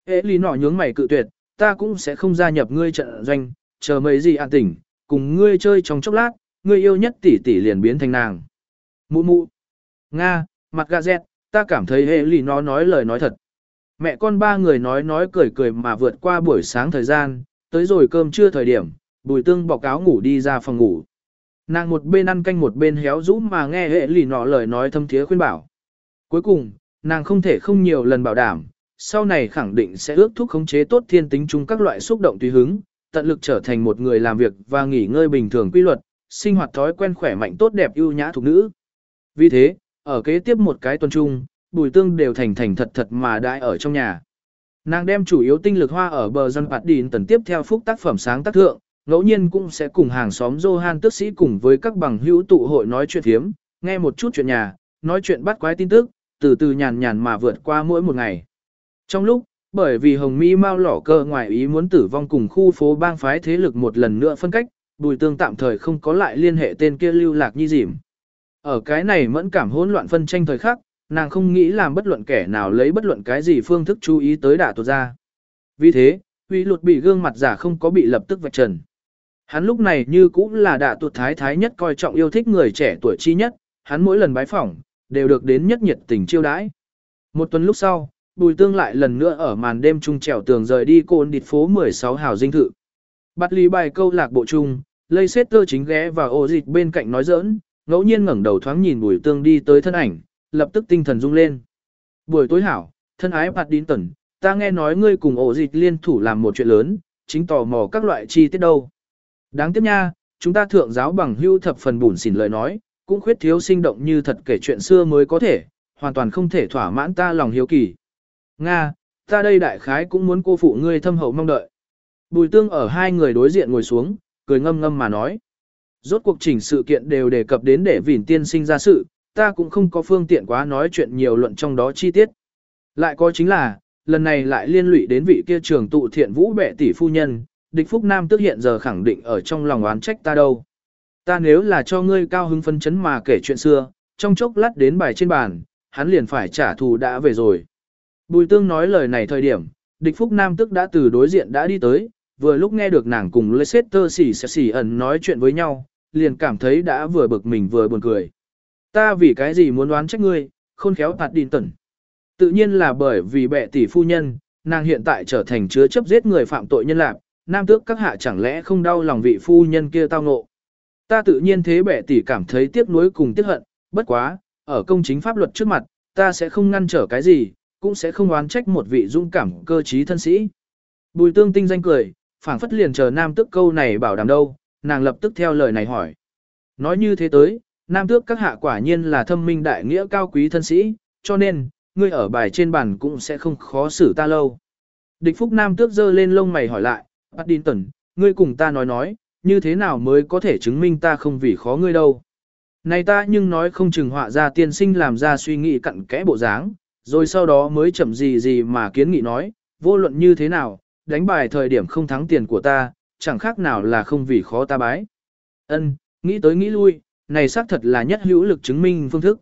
Ê lý nọ nhướng mày cự tuyệt, ta cũng sẽ không gia nhập ngươi trận doanh, chờ mấy gì ản tỉnh, cùng ngươi chơi trong chốc lát, ngươi yêu nhất tỷ tỷ liền biến thành nàng. Mụ mụ. Nga, mặt gà dẹt, ta cảm thấy hệ lì nó nói lời nói thật. Mẹ con ba người nói nói cười cười mà vượt qua buổi sáng thời gian, tới rồi cơm trưa thời điểm, bùi tương bọc áo ngủ đi ra phòng ngủ. Nàng một bên ăn canh một bên héo rũ mà nghe hệ lì nọ lời nói thâm thiế khuyên bảo. Cuối cùng, nàng không thể không nhiều lần bảo đảm, sau này khẳng định sẽ ước thúc khống chế tốt thiên tính chung các loại xúc động tùy hứng, tận lực trở thành một người làm việc và nghỉ ngơi bình thường quy luật, sinh hoạt thói quen khỏe mạnh tốt đẹp ưu nhã thuộc nữ. Vì thế, ở kế tiếp một cái tuần trung, bùi tương đều thành thành thật thật mà đại ở trong nhà. Nàng đem chủ yếu tinh lực hoa ở bờ dân Bạt Đìn tần tiếp theo phúc tác phẩm sáng tác thượng, ngẫu nhiên cũng sẽ cùng hàng xóm Johan tức sĩ cùng với các bằng hữu tụ hội nói chuyện thiếm, nghe một chút chuyện nhà, nói chuyện bắt quái tin tức, từ từ nhàn nhàn mà vượt qua mỗi một ngày. Trong lúc, bởi vì Hồng Mỹ Mao lỏ cơ ngoài ý muốn tử vong cùng khu phố bang phái thế lực một lần nữa phân cách, Bùi Tương tạm thời không có lại liên hệ tên kia lưu lạc như dìm. Ở cái này mẫn cảm hỗn loạn phân tranh thời khắc, nàng không nghĩ làm bất luận kẻ nào lấy bất luận cái gì phương thức chú ý tới đả tuột ra. Vì thế, uy luật bị gương mặt giả không có bị lập tức vạch trần. Hắn lúc này như cũng là đả tuột thái thái nhất coi trọng yêu thích người trẻ tuổi chi nhất, hắn mỗi lần bái phỏng, đều được đến nhất nhiệt tình chiêu đãi. Một tuần lúc sau, Bùi Tương lại lần nữa ở màn đêm trung trèo tường rời đi côn địt phố 16 hào dinh thự. Bắt lý bài câu lạc bộ trung, lây xét tơ chính ghé vào ô dịch bên cạnh nói giỡn, ngẫu nhiên ngẩng đầu thoáng nhìn Bùi Tương đi tới thân ảnh, lập tức tinh thần rung lên. Buổi tối hảo, thân ái Bạt Đín tẩn, ta nghe nói ngươi cùng ổ dịch liên thủ làm một chuyện lớn, chính tò mò các loại chi tiết đâu. Đáng tiếc nha, chúng ta thượng giáo bằng hưu thập phần bùn xỉn lời nói, cũng khuyết thiếu sinh động như thật kể chuyện xưa mới có thể, hoàn toàn không thể thỏa mãn ta lòng hiếu kỳ. Nga, ta đây đại khái cũng muốn cô phụ ngươi thâm hậu mong đợi. Bùi tương ở hai người đối diện ngồi xuống, cười ngâm ngâm mà nói. Rốt cuộc chỉnh sự kiện đều đề cập đến để vỉn tiên sinh ra sự, ta cũng không có phương tiện quá nói chuyện nhiều luận trong đó chi tiết. Lại có chính là, lần này lại liên lụy đến vị kia trường tụ thiện vũ bệ tỷ phu nhân, địch phúc nam tức hiện giờ khẳng định ở trong lòng oán trách ta đâu. Ta nếu là cho ngươi cao hứng phân chấn mà kể chuyện xưa, trong chốc lát đến bài trên bàn, hắn liền phải trả thù đã về rồi. Bùi tương nói lời này thời điểm, địch phúc nam tức đã từ đối diện đã đi tới, vừa lúc nghe được nàng cùng Leicester xỉ xỉ ẩn nói chuyện với nhau, liền cảm thấy đã vừa bực mình vừa buồn cười. Ta vì cái gì muốn đoán trách ngươi, khôn khéo tạt đình tẩn. Tự nhiên là bởi vì bệ tỷ phu nhân, nàng hiện tại trở thành chứa chấp giết người phạm tội nhân lạc, nam tước các hạ chẳng lẽ không đau lòng vị phu nhân kia tao ngộ. Ta tự nhiên thế bệ tỷ cảm thấy tiếc nuối cùng tiếc hận, bất quá, ở công chính pháp luật trước mặt, ta sẽ không ngăn trở cái gì, cũng sẽ không oán trách một vị dũng cảm cơ trí thân sĩ. Bùi tương tinh danh cười, phảng phất liền chờ nam tước câu này bảo đảm đâu, nàng lập tức theo lời này hỏi. Nói như thế tới, nam tước các hạ quả nhiên là thâm minh đại nghĩa cao quý thân sĩ, cho nên, ngươi ở bài trên bàn cũng sẽ không khó xử ta lâu. Địch phúc nam tước giơ lên lông mày hỏi lại, bắt tẩn, ngươi cùng ta nói nói, như thế nào mới có thể chứng minh ta không vì khó ngươi đâu. Này ta nhưng nói không chừng họa ra tiên sinh làm ra suy nghĩ cặn kẽ bộ dáng, rồi sau đó mới chậm gì gì mà kiến nghị nói, vô luận như thế nào, đánh bài thời điểm không thắng tiền của ta, chẳng khác nào là không vì khó ta bái. Ân, nghĩ tới nghĩ lui, này xác thật là nhất hữu lực chứng minh phương thức.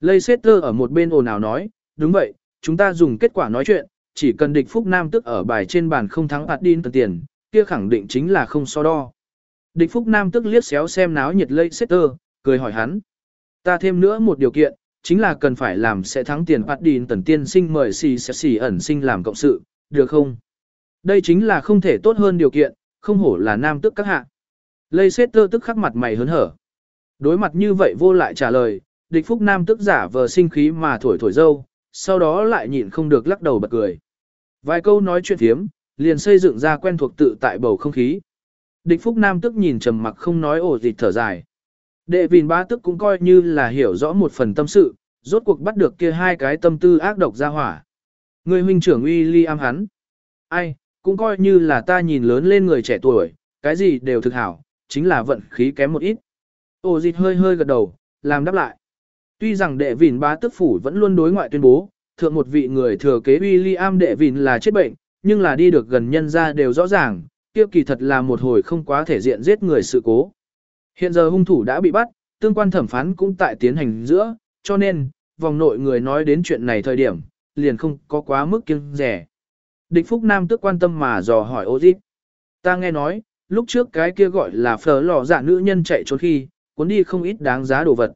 Leicester ở một bên ồn ào nói, đúng vậy, chúng ta dùng kết quả nói chuyện, chỉ cần địch phúc nam tức ở bài trên bàn không thắng adin tần tiền, kia khẳng định chính là không so đo. Địch phúc nam tức liếc xéo xem náo nhiệt Leicester, cười hỏi hắn. Ta thêm nữa một điều kiện, chính là cần phải làm sẽ thắng tiền adin tần tiên sinh mời xì xì ẩn sinh làm cộng sự, được không? Đây chính là không thể tốt hơn điều kiện, không hổ là nam tức các hạ. Lây sét tơ tức khắc mặt mày hớn hở. Đối mặt như vậy vô lại trả lời, địch phúc nam tức giả vờ sinh khí mà thổi thổi dâu, sau đó lại nhịn không được lắc đầu bật cười. Vài câu nói chuyện thiếm, liền xây dựng ra quen thuộc tự tại bầu không khí. Địch phúc nam tức nhìn trầm mặc không nói ổ dịch thở dài. Đệ vìn ba tức cũng coi như là hiểu rõ một phần tâm sự, rốt cuộc bắt được kia hai cái tâm tư ác độc ra hỏa. Người huynh trưởng uy ly am hắn. Ai, cũng coi như là ta nhìn lớn lên người trẻ tuổi, cái gì đều thực hảo, chính là vận khí kém một ít. Ô dịch hơi hơi gật đầu, làm đáp lại. Tuy rằng đệ vìn bá tức phủ vẫn luôn đối ngoại tuyên bố, thượng một vị người thừa kế William đệ vìn là chết bệnh, nhưng là đi được gần nhân ra đều rõ ràng, kia kỳ thật là một hồi không quá thể diện giết người sự cố. Hiện giờ hung thủ đã bị bắt, tương quan thẩm phán cũng tại tiến hành giữa, cho nên, vòng nội người nói đến chuyện này thời điểm, liền không có quá mức kiêng rẻ. Địch Phúc Nam tức quan tâm mà dò hỏi ô Dịp. Ta nghe nói, lúc trước cái kia gọi là phở lò giả nữ nhân chạy trốn khi, cuốn đi không ít đáng giá đồ vật.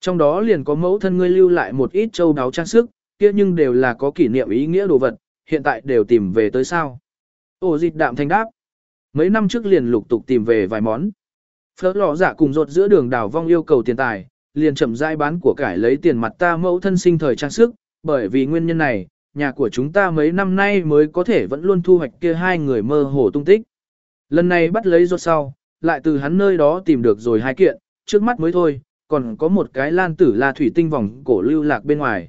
Trong đó liền có mẫu thân ngươi lưu lại một ít châu đáo trang sức, kia nhưng đều là có kỷ niệm ý nghĩa đồ vật, hiện tại đều tìm về tới sao. Ô dịch đạm thanh đáp. Mấy năm trước liền lục tục tìm về vài món. phở lò giả cùng rột giữa đường đảo vong yêu cầu tiền tài, liền chậm rãi bán của cải lấy tiền mặt ta mẫu thân sinh thời trang sức, bởi vì nguyên nhân này, nhà của chúng ta mấy năm nay mới có thể vẫn luôn thu hoạch kia hai người mơ hồ tung tích. Lần này bắt lấy rốt sau, lại từ hắn nơi đó tìm được rồi hai kiện, trước mắt mới thôi, còn có một cái lan tử là thủy tinh vòng cổ lưu lạc bên ngoài.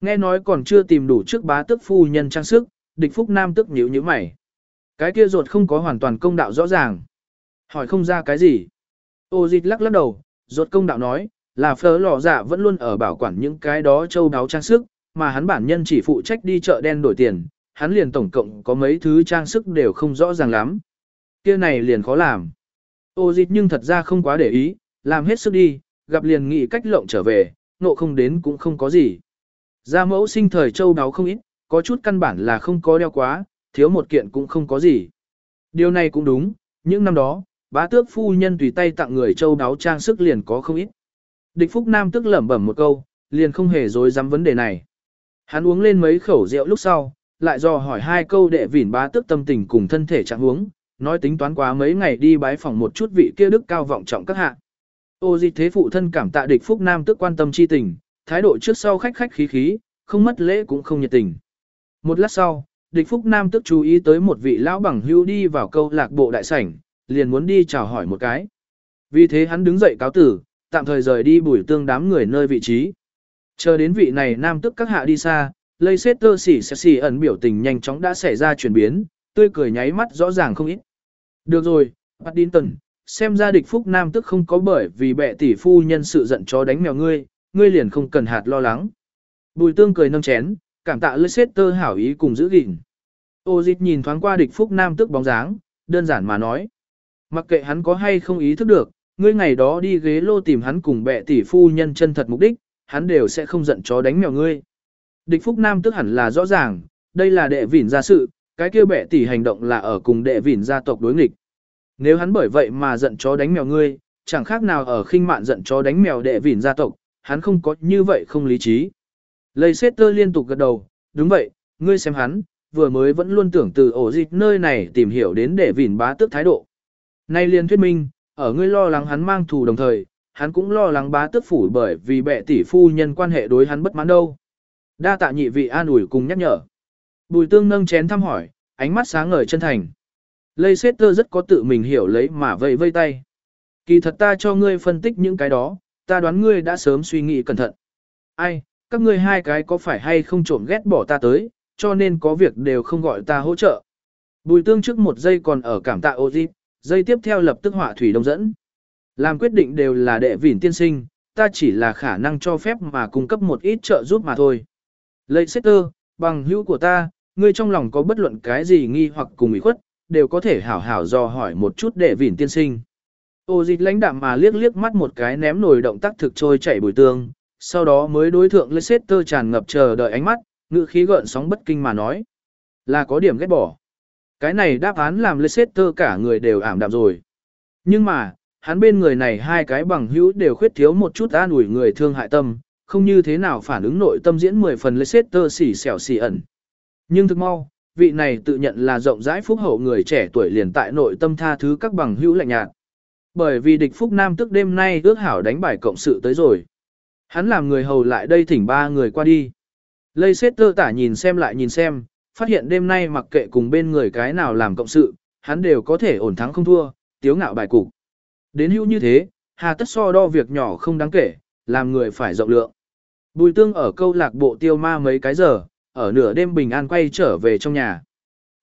Nghe nói còn chưa tìm đủ trước bá tức phu nhân trang sức, địch phúc nam tức nhíu như mày. Cái kia ruột không có hoàn toàn công đạo rõ ràng. Hỏi không ra cái gì. Ô dịch lắc lắc đầu, ruột công đạo nói, là phớ lò dạ vẫn luôn ở bảo quản những cái đó châu đáo trang sức, mà hắn bản nhân chỉ phụ trách đi chợ đen đổi tiền, hắn liền tổng cộng có mấy thứ trang sức đều không rõ ràng lắm. kia này liền khó làm. Ô dịch nhưng thật ra không quá để ý, làm hết sức đi, gặp liền nghị cách lộng trở về, nộ không đến cũng không có gì. Gia mẫu sinh thời châu đáo không ít, có chút căn bản là không có đeo quá, thiếu một kiện cũng không có gì. Điều này cũng đúng, những năm đó, bá tước phu nhân tùy tay tặng người châu đáo trang sức liền có không ít. Địch Phúc Nam tức lẩm bẩm một câu, liền không hề dối dám vấn đề này. Hắn uống lên mấy khẩu rượu lúc sau, lại dò hỏi hai câu đệ vỉn bá tước tâm tình cùng thân thể trạng huống, nói tính toán quá mấy ngày đi bái phòng một chút vị kia đức cao vọng trọng các hạ. Ô di thế phụ thân cảm tạ địch Phúc Nam tức quan tâm chi tình, thái độ trước sau khách khách khí khí, không mất lễ cũng không nhiệt tình. Một lát sau, địch Phúc Nam tức chú ý tới một vị lão bằng hưu đi vào câu lạc bộ đại sảnh, liền muốn đi chào hỏi một cái. Vì thế hắn đứng dậy cáo tử, tạm thời rời đi bùi tương đám người nơi vị trí. Chờ đến vị này nam tức các hạ đi xa, lây xét tơ xỉ xỉ xỉ ẩn biểu tình nhanh chóng đã xảy ra chuyển biến, tươi cười nháy mắt rõ ràng không ít. Được rồi, Paddington, xem ra địch phúc nam tức không có bởi vì bệ tỷ phu nhân sự giận chó đánh mèo ngươi, ngươi liền không cần hạt lo lắng. Bùi tương cười nâng chén, cảm tạ Leicester hảo ý cùng giữ gìn. Ô dịch nhìn thoáng qua địch phúc nam tức bóng dáng, đơn giản mà nói. Mặc kệ hắn có hay không ý thức được, ngươi ngày đó đi ghế lô tìm hắn cùng bệ tỷ phu nhân chân thật mục đích, hắn đều sẽ không giận chó đánh mèo ngươi. Địch phúc nam tức hẳn là rõ ràng, đây là đệ vỉn gia sự, cái kia bẻ tỷ hành động là ở cùng đệ vỉn gia tộc đối nghịch. Nếu hắn bởi vậy mà giận chó đánh mèo ngươi, chẳng khác nào ở khinh mạn giận chó đánh mèo đệ vỉn gia tộc, hắn không có như vậy không lý trí. Lây xết tơ liên tục gật đầu, đúng vậy, ngươi xem hắn, vừa mới vẫn luôn tưởng từ ổ dịch nơi này tìm hiểu đến để vỉn bá tước thái độ. Nay liên thuyết minh, ở ngươi lo lắng hắn mang thù đồng thời, hắn cũng lo lắng bá tước phủ bởi vì bệ tỷ phu nhân quan hệ đối hắn bất mãn đâu. Đa tạ nhị vị an ủi cùng nhắc nhở. Bùi tương nâng chén thăm hỏi, ánh mắt sáng ngời chân thành. Leicester rất có tự mình hiểu lấy mà vây vây tay. Kỳ thật ta cho ngươi phân tích những cái đó, ta đoán ngươi đã sớm suy nghĩ cẩn thận. Ai, các ngươi hai cái có phải hay không trộm ghét bỏ ta tới, cho nên có việc đều không gọi ta hỗ trợ. Bùi tương trước một giây còn ở cảm tạ ô dịp, giây tiếp theo lập tức hỏa thủy đông dẫn. Làm quyết định đều là đệ vỉn tiên sinh, ta chỉ là khả năng cho phép mà cung cấp một ít trợ giúp mà thôi. Leicester, bằng hữu của ta, ngươi trong lòng có bất luận cái gì nghi hoặc cùng ý khuất, đều có thể hảo hảo dò hỏi một chút đệ vỉn tiên sinh. Ô dịch lãnh đạm mà liếc liếc mắt một cái ném nồi động tác thực trôi chảy bùi tương, sau đó mới đối thượng Leicester tràn ngập chờ đợi ánh mắt, ngữ khí gợn sóng bất kinh mà nói. Là có điểm ghét bỏ. Cái này đáp án làm Leicester cả người đều ảm đạm rồi. Nhưng mà, hắn bên người này hai cái bằng hữu đều khuyết thiếu một chút an ủi người thương hại tâm, không như thế nào phản ứng nội tâm diễn 10 phần Leicester xỉ xẻo xỉ ẩn. Nhưng thực mau, vị này tự nhận là rộng rãi phúc hậu người trẻ tuổi liền tại nội tâm tha thứ các bằng hữu lạnh nhạt. Bởi vì địch phúc nam tức đêm nay ước hảo đánh bài cộng sự tới rồi. Hắn làm người hầu lại đây thỉnh ba người qua đi. Leicester xét tơ tả nhìn xem lại nhìn xem, phát hiện đêm nay mặc kệ cùng bên người cái nào làm cộng sự, hắn đều có thể ổn thắng không thua, tiếu ngạo bài cục. Đến hữu như thế, hà tất so đo việc nhỏ không đáng kể, làm người phải rộng lượng. Bùi tương ở câu lạc bộ tiêu ma mấy cái giờ, ở nửa đêm bình an quay trở về trong nhà.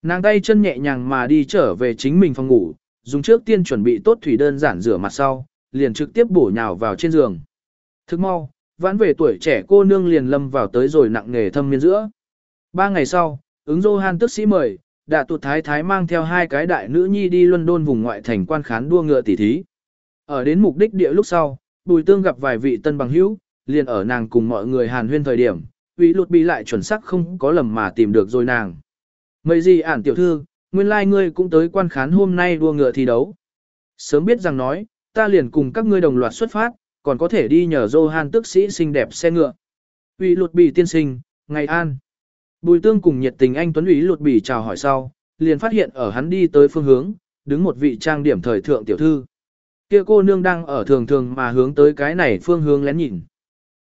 Nàng tay chân nhẹ nhàng mà đi trở về chính mình phòng ngủ, dùng trước tiên chuẩn bị tốt thủy đơn giản rửa mặt sau, liền trực tiếp bổ nhào vào trên giường. Thức mau, vãn về tuổi trẻ cô nương liền lâm vào tới rồi nặng nghề thâm miên giữa. Ba ngày sau, ứng Johan tức sĩ mời, đã tụt thái thái mang theo hai cái đại nữ nhi đi London vùng ngoại thành quan khán đua ngựa tỷ thí. Ở đến mục đích địa lúc sau, Bùi Tương gặp vài vị tân bằng hữu, liền ở nàng cùng mọi người hàn huyên thời điểm, Vĩ Lụt bì lại chuẩn xác không có lầm mà tìm được rồi nàng. Mấy gì ản tiểu thư, nguyên lai like ngươi cũng tới quan khán hôm nay đua ngựa thi đấu. Sớm biết rằng nói, ta liền cùng các ngươi đồng loạt xuất phát, còn có thể đi nhờ Johan tức sĩ xinh đẹp xe ngựa. Vĩ lụt bì tiên sinh, ngày an. Bùi tương cùng nhiệt tình anh Tuấn ủy lụt bì chào hỏi sau, liền phát hiện ở hắn đi tới phương hướng, đứng một vị trang điểm thời thượng tiểu thư. Kia cô nương đang ở thường thường mà hướng tới cái này phương hướng lén nhìn.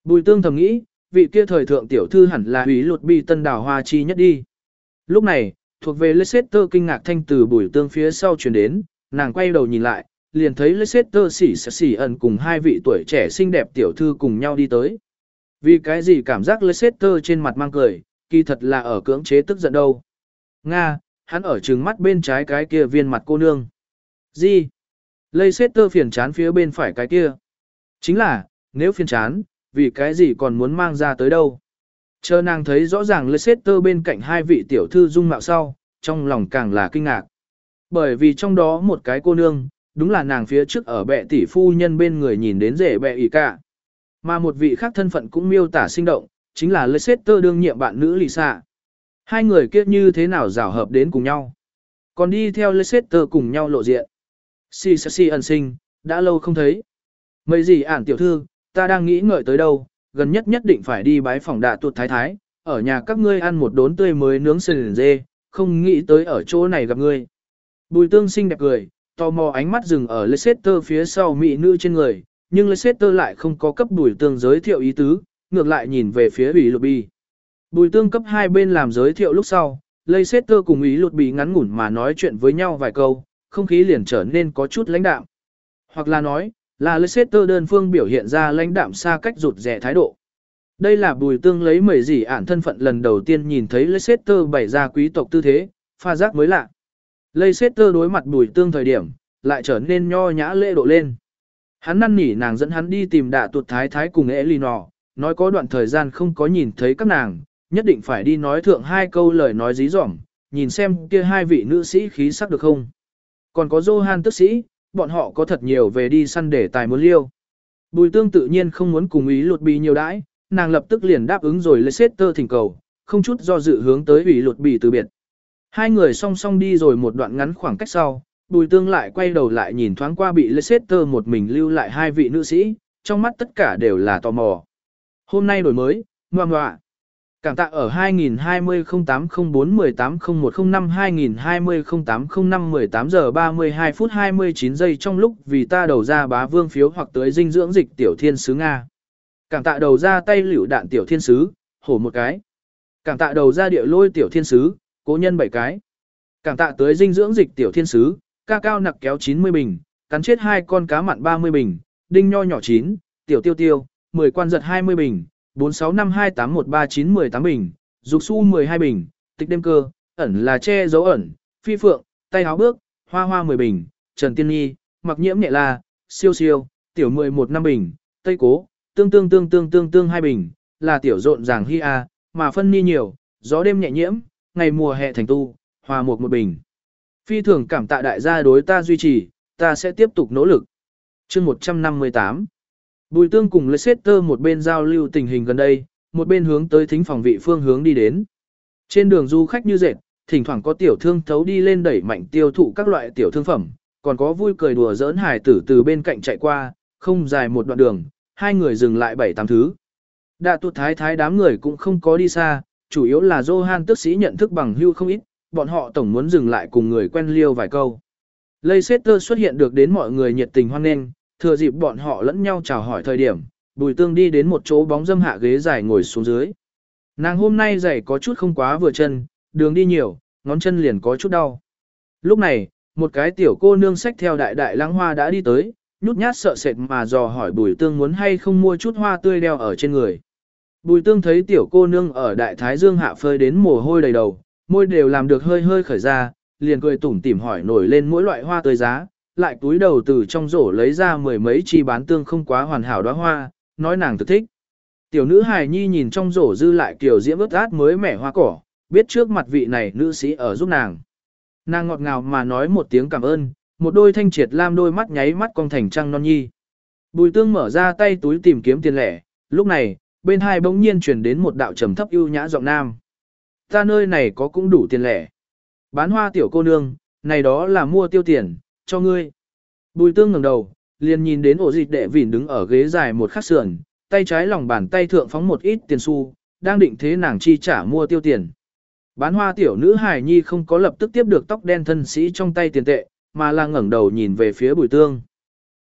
Bùi tương thầm nghĩ, vị kia thời thượng tiểu thư hẳn là hủy luật bi tân đào hoa chi nhất đi. Lúc này, thuộc về Leicester kinh ngạc thanh từ bùi tương phía sau truyền đến, nàng quay đầu nhìn lại, liền thấy Leicester xỉ xỉ ẩn cùng hai vị tuổi trẻ xinh đẹp tiểu thư cùng nhau đi tới. Vì cái gì cảm giác Leicester trên mặt mang cười, kỳ thật là ở cưỡng chế tức giận đâu. Nga, hắn ở trừng mắt bên trái cái kia viên mặt cô nương. Gì? Leicester phiền chán phía bên phải cái kia. Chính là, nếu phiền chán, vì cái gì còn muốn mang ra tới đâu. Chờ nàng thấy rõ ràng Leicester bên cạnh hai vị tiểu thư dung mạo sau, trong lòng càng là kinh ngạc. Bởi vì trong đó một cái cô nương, đúng là nàng phía trước ở bệ tỷ phu nhân bên người nhìn đến rể bệ ỉ cả. Mà một vị khác thân phận cũng miêu tả sinh động, chính là Leicester đương nhiệm bạn nữ Lisa. Hai người kia như thế nào rào hợp đến cùng nhau. Còn đi theo Leicester cùng nhau lộ diện. Si si si ẩn sinh, đã lâu không thấy. Mấy gì ản tiểu thư, ta đang nghĩ ngợi tới đâu, gần nhất nhất định phải đi bái phòng đạ tuột thái thái, ở nhà các ngươi ăn một đốn tươi mới nướng sườn dê, không nghĩ tới ở chỗ này gặp ngươi. Bùi tương sinh đẹp cười, tò mò ánh mắt dừng ở Leicester phía sau mỹ nữ trên người, nhưng Leicester lại không có cấp bùi tương giới thiệu ý tứ, ngược lại nhìn về phía ủy lục bì. Bùi tương cấp hai bên làm giới thiệu lúc sau, Leicester cùng ý lục bì ngắn ngủn mà nói chuyện với nhau vài câu, không khí liền trở nên có chút lãnh đạm. Hoặc là nói, là Leicester đơn phương biểu hiện ra lãnh đạm xa cách rụt rẻ thái độ. Đây là bùi tương lấy mẩy gì ản thân phận lần đầu tiên nhìn thấy Leicester bày ra quý tộc tư thế, pha giác mới lạ. Leicester đối mặt bùi tương thời điểm, lại trở nên nho nhã lễ độ lên. Hắn năn nỉ nàng dẫn hắn đi tìm đạ tuột thái thái cùng Elinor, nói có đoạn thời gian không có nhìn thấy các nàng, nhất định phải đi nói thượng hai câu lời nói dí dỏm, nhìn xem kia hai vị nữ sĩ khí sắc được không. Còn có Johan tức sĩ, bọn họ có thật nhiều về đi săn để tài muốn liêu. Bùi tương tự nhiên không muốn cùng ý lột bì nhiều đãi, nàng lập tức liền đáp ứng rồi lấy Sester thỉnh cầu, không chút do dự hướng tới ủy lột bì từ biệt. Hai người song song đi rồi một đoạn ngắn khoảng cách sau, bùi tương lại quay đầu lại nhìn thoáng qua bị lấy Sester một mình lưu lại hai vị nữ sĩ, trong mắt tất cả đều là tò mò. Hôm nay đổi mới, ngoan ngoạ. Cảm tạ ở 2020-08-04-18-01-05-2020-08-05-18 giờ 32 phút 29 giây trong lúc vì ta đầu ra bá vương phiếu hoặc tới dinh dưỡng dịch tiểu thiên sứ Nga. Cảm tạ đầu ra tay liễu đạn tiểu thiên sứ, hổ một cái. Cảm tạ đầu ra địa lôi tiểu thiên sứ, cố nhân bảy cái. Cảm tạ tới dinh dưỡng dịch tiểu thiên sứ, ca cao nặc kéo 90 bình, cắn chết hai con cá mặn 30 bình, đinh nho nhỏ 9, tiểu tiêu tiêu, 10 quan giật 20 bình, 4652813918 bình, dục su 12 bình, tịch đêm cơ, ẩn là che dấu ẩn, phi phượng, tay háo bước, hoa hoa 10 bình, trần tiên nhi, mặc nhiễm nhẹ la, siêu siêu, tiểu 11 năm bình, tây cố, tương tương tương tương tương tương hai bình, là tiểu rộn ràng hi a, mà phân ni nhiều, gió đêm nhẹ nhiễm, ngày mùa hè thành tu, hòa một một bình. Phi thường cảm tạ đại gia đối ta duy trì, ta sẽ tiếp tục nỗ lực. chương 158 Bùi tương cùng Leicester một bên giao lưu tình hình gần đây, một bên hướng tới thính phòng vị phương hướng đi đến. Trên đường du khách như dệt, thỉnh thoảng có tiểu thương thấu đi lên đẩy mạnh tiêu thụ các loại tiểu thương phẩm, còn có vui cười đùa giỡn hài tử từ bên cạnh chạy qua, không dài một đoạn đường, hai người dừng lại bảy tám thứ. Đạ tuột thái thái đám người cũng không có đi xa, chủ yếu là Johan tức sĩ nhận thức bằng hưu không ít, bọn họ tổng muốn dừng lại cùng người quen liêu vài câu. Leicester xuất hiện được đến mọi người nhiệt tình hoan nghênh, thừa dịp bọn họ lẫn nhau chào hỏi thời điểm, Bùi Tương đi đến một chỗ bóng dâm hạ ghế dài ngồi xuống dưới. Nàng hôm nay giày có chút không quá vừa chân, đường đi nhiều, ngón chân liền có chút đau. Lúc này, một cái tiểu cô nương sách theo đại đại lãng hoa đã đi tới, nhút nhát sợ sệt mà dò hỏi Bùi Tương muốn hay không mua chút hoa tươi đeo ở trên người. Bùi Tương thấy tiểu cô nương ở đại thái dương hạ phơi đến mồ hôi đầy đầu, môi đều làm được hơi hơi khởi ra, liền cười tủm tỉm hỏi nổi lên mỗi loại hoa tươi giá, lại túi đầu từ trong rổ lấy ra mười mấy chi bán tương không quá hoàn hảo đóa hoa, nói nàng thực thích. Tiểu nữ hài nhi nhìn trong rổ dư lại kiểu diễm ướt át mới mẻ hoa cỏ, biết trước mặt vị này nữ sĩ ở giúp nàng. Nàng ngọt ngào mà nói một tiếng cảm ơn, một đôi thanh triệt lam đôi mắt nháy mắt cong thành trăng non nhi. Bùi tương mở ra tay túi tìm kiếm tiền lẻ, lúc này, bên hai bỗng nhiên chuyển đến một đạo trầm thấp ưu nhã giọng nam. Ta nơi này có cũng đủ tiền lẻ. Bán hoa tiểu cô nương, này đó là mua tiêu tiền, cho ngươi. Bùi tương ngẩng đầu, liền nhìn đến ổ dịch đệ vỉn đứng ở ghế dài một khắc sườn, tay trái lòng bàn tay thượng phóng một ít tiền xu, đang định thế nàng chi trả mua tiêu tiền. Bán hoa tiểu nữ hài nhi không có lập tức tiếp được tóc đen thân sĩ trong tay tiền tệ, mà là ngẩng đầu nhìn về phía bùi tương.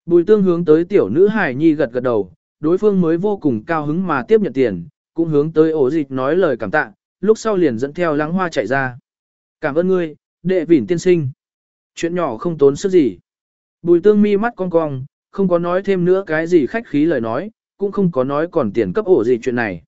Bùi tương hướng tới tiểu nữ hài nhi gật gật đầu, đối phương mới vô cùng cao hứng mà tiếp nhận tiền, cũng hướng tới ổ dịch nói lời cảm tạ, lúc sau liền dẫn theo lắng hoa chạy ra. Cảm ơn ngươi, đệ vỉn tiên sinh. Chuyện nhỏ không tốn sức gì. Bùi tương mi mắt cong cong, không có nói thêm nữa cái gì khách khí lời nói, cũng không có nói còn tiền cấp ổ gì chuyện này.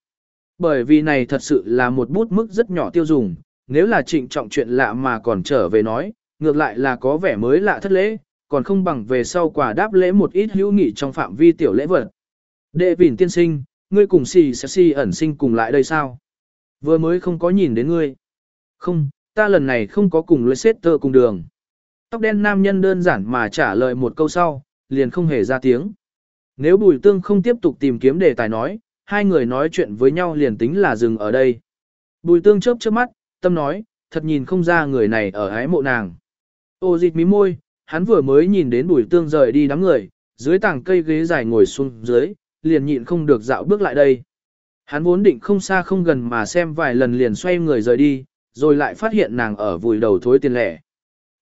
Bởi vì này thật sự là một bút mức rất nhỏ tiêu dùng, nếu là trịnh trọng chuyện lạ mà còn trở về nói, ngược lại là có vẻ mới lạ thất lễ, còn không bằng về sau quả đáp lễ một ít hữu nghị trong phạm vi tiểu lễ vật. Đệ vỉn tiên sinh, ngươi cùng xì sẽ xì ẩn sinh cùng lại đây sao? Vừa mới không có nhìn đến ngươi. Không, ta lần này không có cùng Leicester cùng đường. Tóc đen nam nhân đơn giản mà trả lời một câu sau, liền không hề ra tiếng. Nếu bùi tương không tiếp tục tìm kiếm đề tài nói, hai người nói chuyện với nhau liền tính là dừng ở đây. Bùi tương chớp chớp mắt, tâm nói, thật nhìn không ra người này ở hái mộ nàng. Ô dịch mí môi, hắn vừa mới nhìn đến bùi tương rời đi đám người, dưới tảng cây ghế dài ngồi xuống dưới, liền nhịn không được dạo bước lại đây. Hắn vốn định không xa không gần mà xem vài lần liền xoay người rời đi, rồi lại phát hiện nàng ở vùi đầu thối tiền lẻ.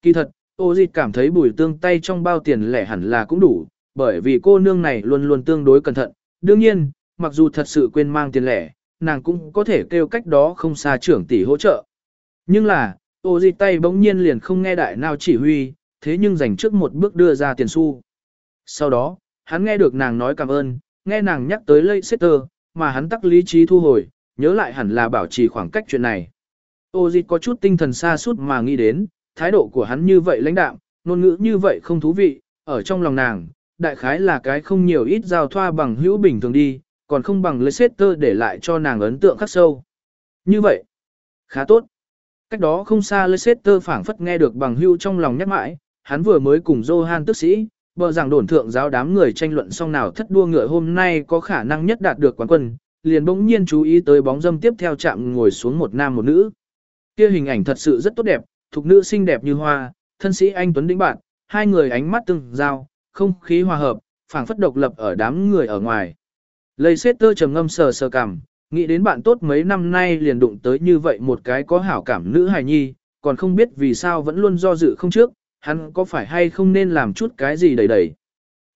Kỳ thật, ô dịch cảm thấy bùi tương tay trong bao tiền lẻ hẳn là cũng đủ, bởi vì cô nương này luôn luôn tương đối cẩn thận. Đương nhiên, mặc dù thật sự quên mang tiền lẻ, nàng cũng có thể kêu cách đó không xa trưởng tỷ hỗ trợ. Nhưng là, ô dịch tay bỗng nhiên liền không nghe đại nào chỉ huy, thế nhưng dành trước một bước đưa ra tiền xu. Sau đó, hắn nghe được nàng nói cảm ơn, nghe nàng nhắc tới lây sister, mà hắn tắc lý trí thu hồi, nhớ lại hẳn là bảo trì khoảng cách chuyện này. Ô dịch có chút tinh thần xa suốt mà nghĩ đến, thái độ của hắn như vậy lãnh đạm, ngôn ngữ như vậy không thú vị, ở trong lòng nàng, đại khái là cái không nhiều ít giao thoa bằng hữu bình thường đi, còn không bằng Leicester để lại cho nàng ấn tượng khắc sâu. Như vậy, khá tốt. Cách đó không xa Leicester phảng phất nghe được bằng hữu trong lòng nhắc mãi, hắn vừa mới cùng Johan tức sĩ, bờ rằng đồn thượng giáo đám người tranh luận xong nào thất đua ngựa hôm nay có khả năng nhất đạt được quán quân, liền bỗng nhiên chú ý tới bóng dâm tiếp theo chạm ngồi xuống một nam một nữ. Kia hình ảnh thật sự rất tốt đẹp, thục nữ xinh đẹp như hoa, thân sĩ anh tuấn đĩnh bạn, hai người ánh mắt tương giao, không khí hòa hợp, phảng phất độc lập ở đám người ở ngoài. Lây xét tơ trầm ngâm sờ sờ cảm, nghĩ đến bạn tốt mấy năm nay liền đụng tới như vậy một cái có hảo cảm nữ hài nhi, còn không biết vì sao vẫn luôn do dự không trước, hắn có phải hay không nên làm chút cái gì đầy đầy.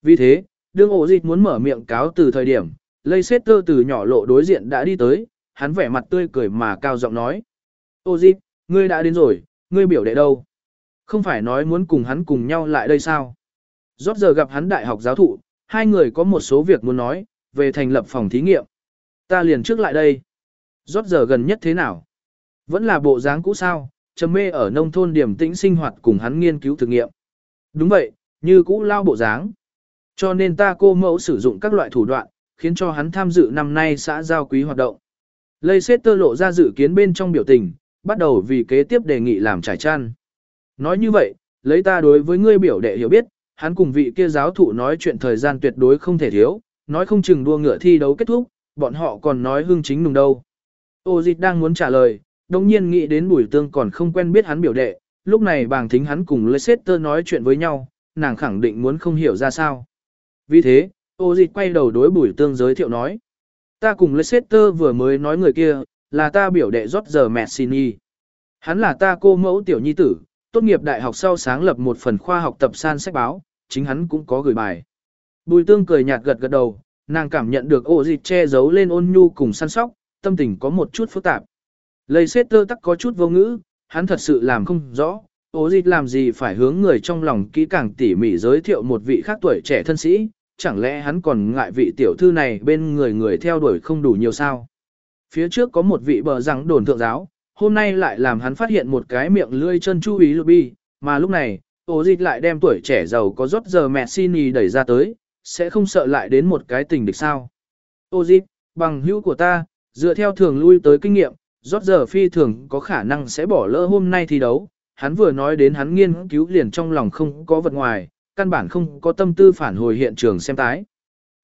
Vì thế, đương ổ dịch muốn mở miệng cáo từ thời điểm, lây xét tơ từ nhỏ lộ đối diện đã đi tới, hắn vẻ mặt tươi cười mà cao giọng nói. Ô dịch, ngươi đã đến rồi, ngươi biểu đệ đâu? Không phải nói muốn cùng hắn cùng nhau lại đây sao? Rót giờ gặp hắn đại học giáo thụ, hai người có một số việc muốn nói, về thành lập phòng thí nghiệm. Ta liền trước lại đây. Rót giờ gần nhất thế nào? Vẫn là bộ dáng cũ sao, trầm mê ở nông thôn điểm tĩnh sinh hoạt cùng hắn nghiên cứu thực nghiệm. Đúng vậy, như cũ lao bộ dáng. Cho nên ta cô mẫu sử dụng các loại thủ đoạn, khiến cho hắn tham dự năm nay xã giao quý hoạt động. Lây xét tơ lộ ra dự kiến bên trong biểu tình, bắt đầu vì kế tiếp đề nghị làm trải chăn. Nói như vậy, lấy ta đối với ngươi biểu đệ hiểu biết, hắn cùng vị kia giáo thụ nói chuyện thời gian tuyệt đối không thể thiếu, nói không chừng đua ngựa thi đấu kết thúc, bọn họ còn nói hưng chính nùng đâu. Ô dịch đang muốn trả lời, đồng nhiên nghĩ đến bùi tương còn không quen biết hắn biểu đệ, lúc này bàng thính hắn cùng Leicester nói chuyện với nhau, nàng khẳng định muốn không hiểu ra sao. Vì thế, ô dịch quay đầu đối bùi tương giới thiệu nói. Ta cùng Leicester vừa mới nói người kia, là ta biểu đệ rót giờ Messini. Hắn là ta cô mẫu tiểu nhi tử, tốt nghiệp đại học sau sáng lập một phần khoa học tập san sách báo, chính hắn cũng có gửi bài. Bùi tương cười nhạt gật gật đầu, nàng cảm nhận được ổ dịch che giấu lên ôn nhu cùng săn sóc, tâm tình có một chút phức tạp. Lây xét tơ tắc có chút vô ngữ, hắn thật sự làm không rõ, ổ dịch làm gì phải hướng người trong lòng kỹ càng tỉ mỉ giới thiệu một vị khác tuổi trẻ thân sĩ, chẳng lẽ hắn còn ngại vị tiểu thư này bên người người theo đuổi không đủ nhiều sao. Phía trước có một vị bờ rằng đồn thượng giáo, hôm nay lại làm hắn phát hiện một cái miệng lươi chân chu ý lubi, mà lúc này, ổ dịch lại đem tuổi trẻ giàu có rót giờ Messini đẩy ra tới, sẽ không sợ lại đến một cái tình địch sao. Ô dịch, bằng hữu của ta, dựa theo thường lui tới kinh nghiệm, rót giờ phi thường có khả năng sẽ bỏ lỡ hôm nay thi đấu. Hắn vừa nói đến hắn nghiên cứu liền trong lòng không có vật ngoài, căn bản không có tâm tư phản hồi hiện trường xem tái.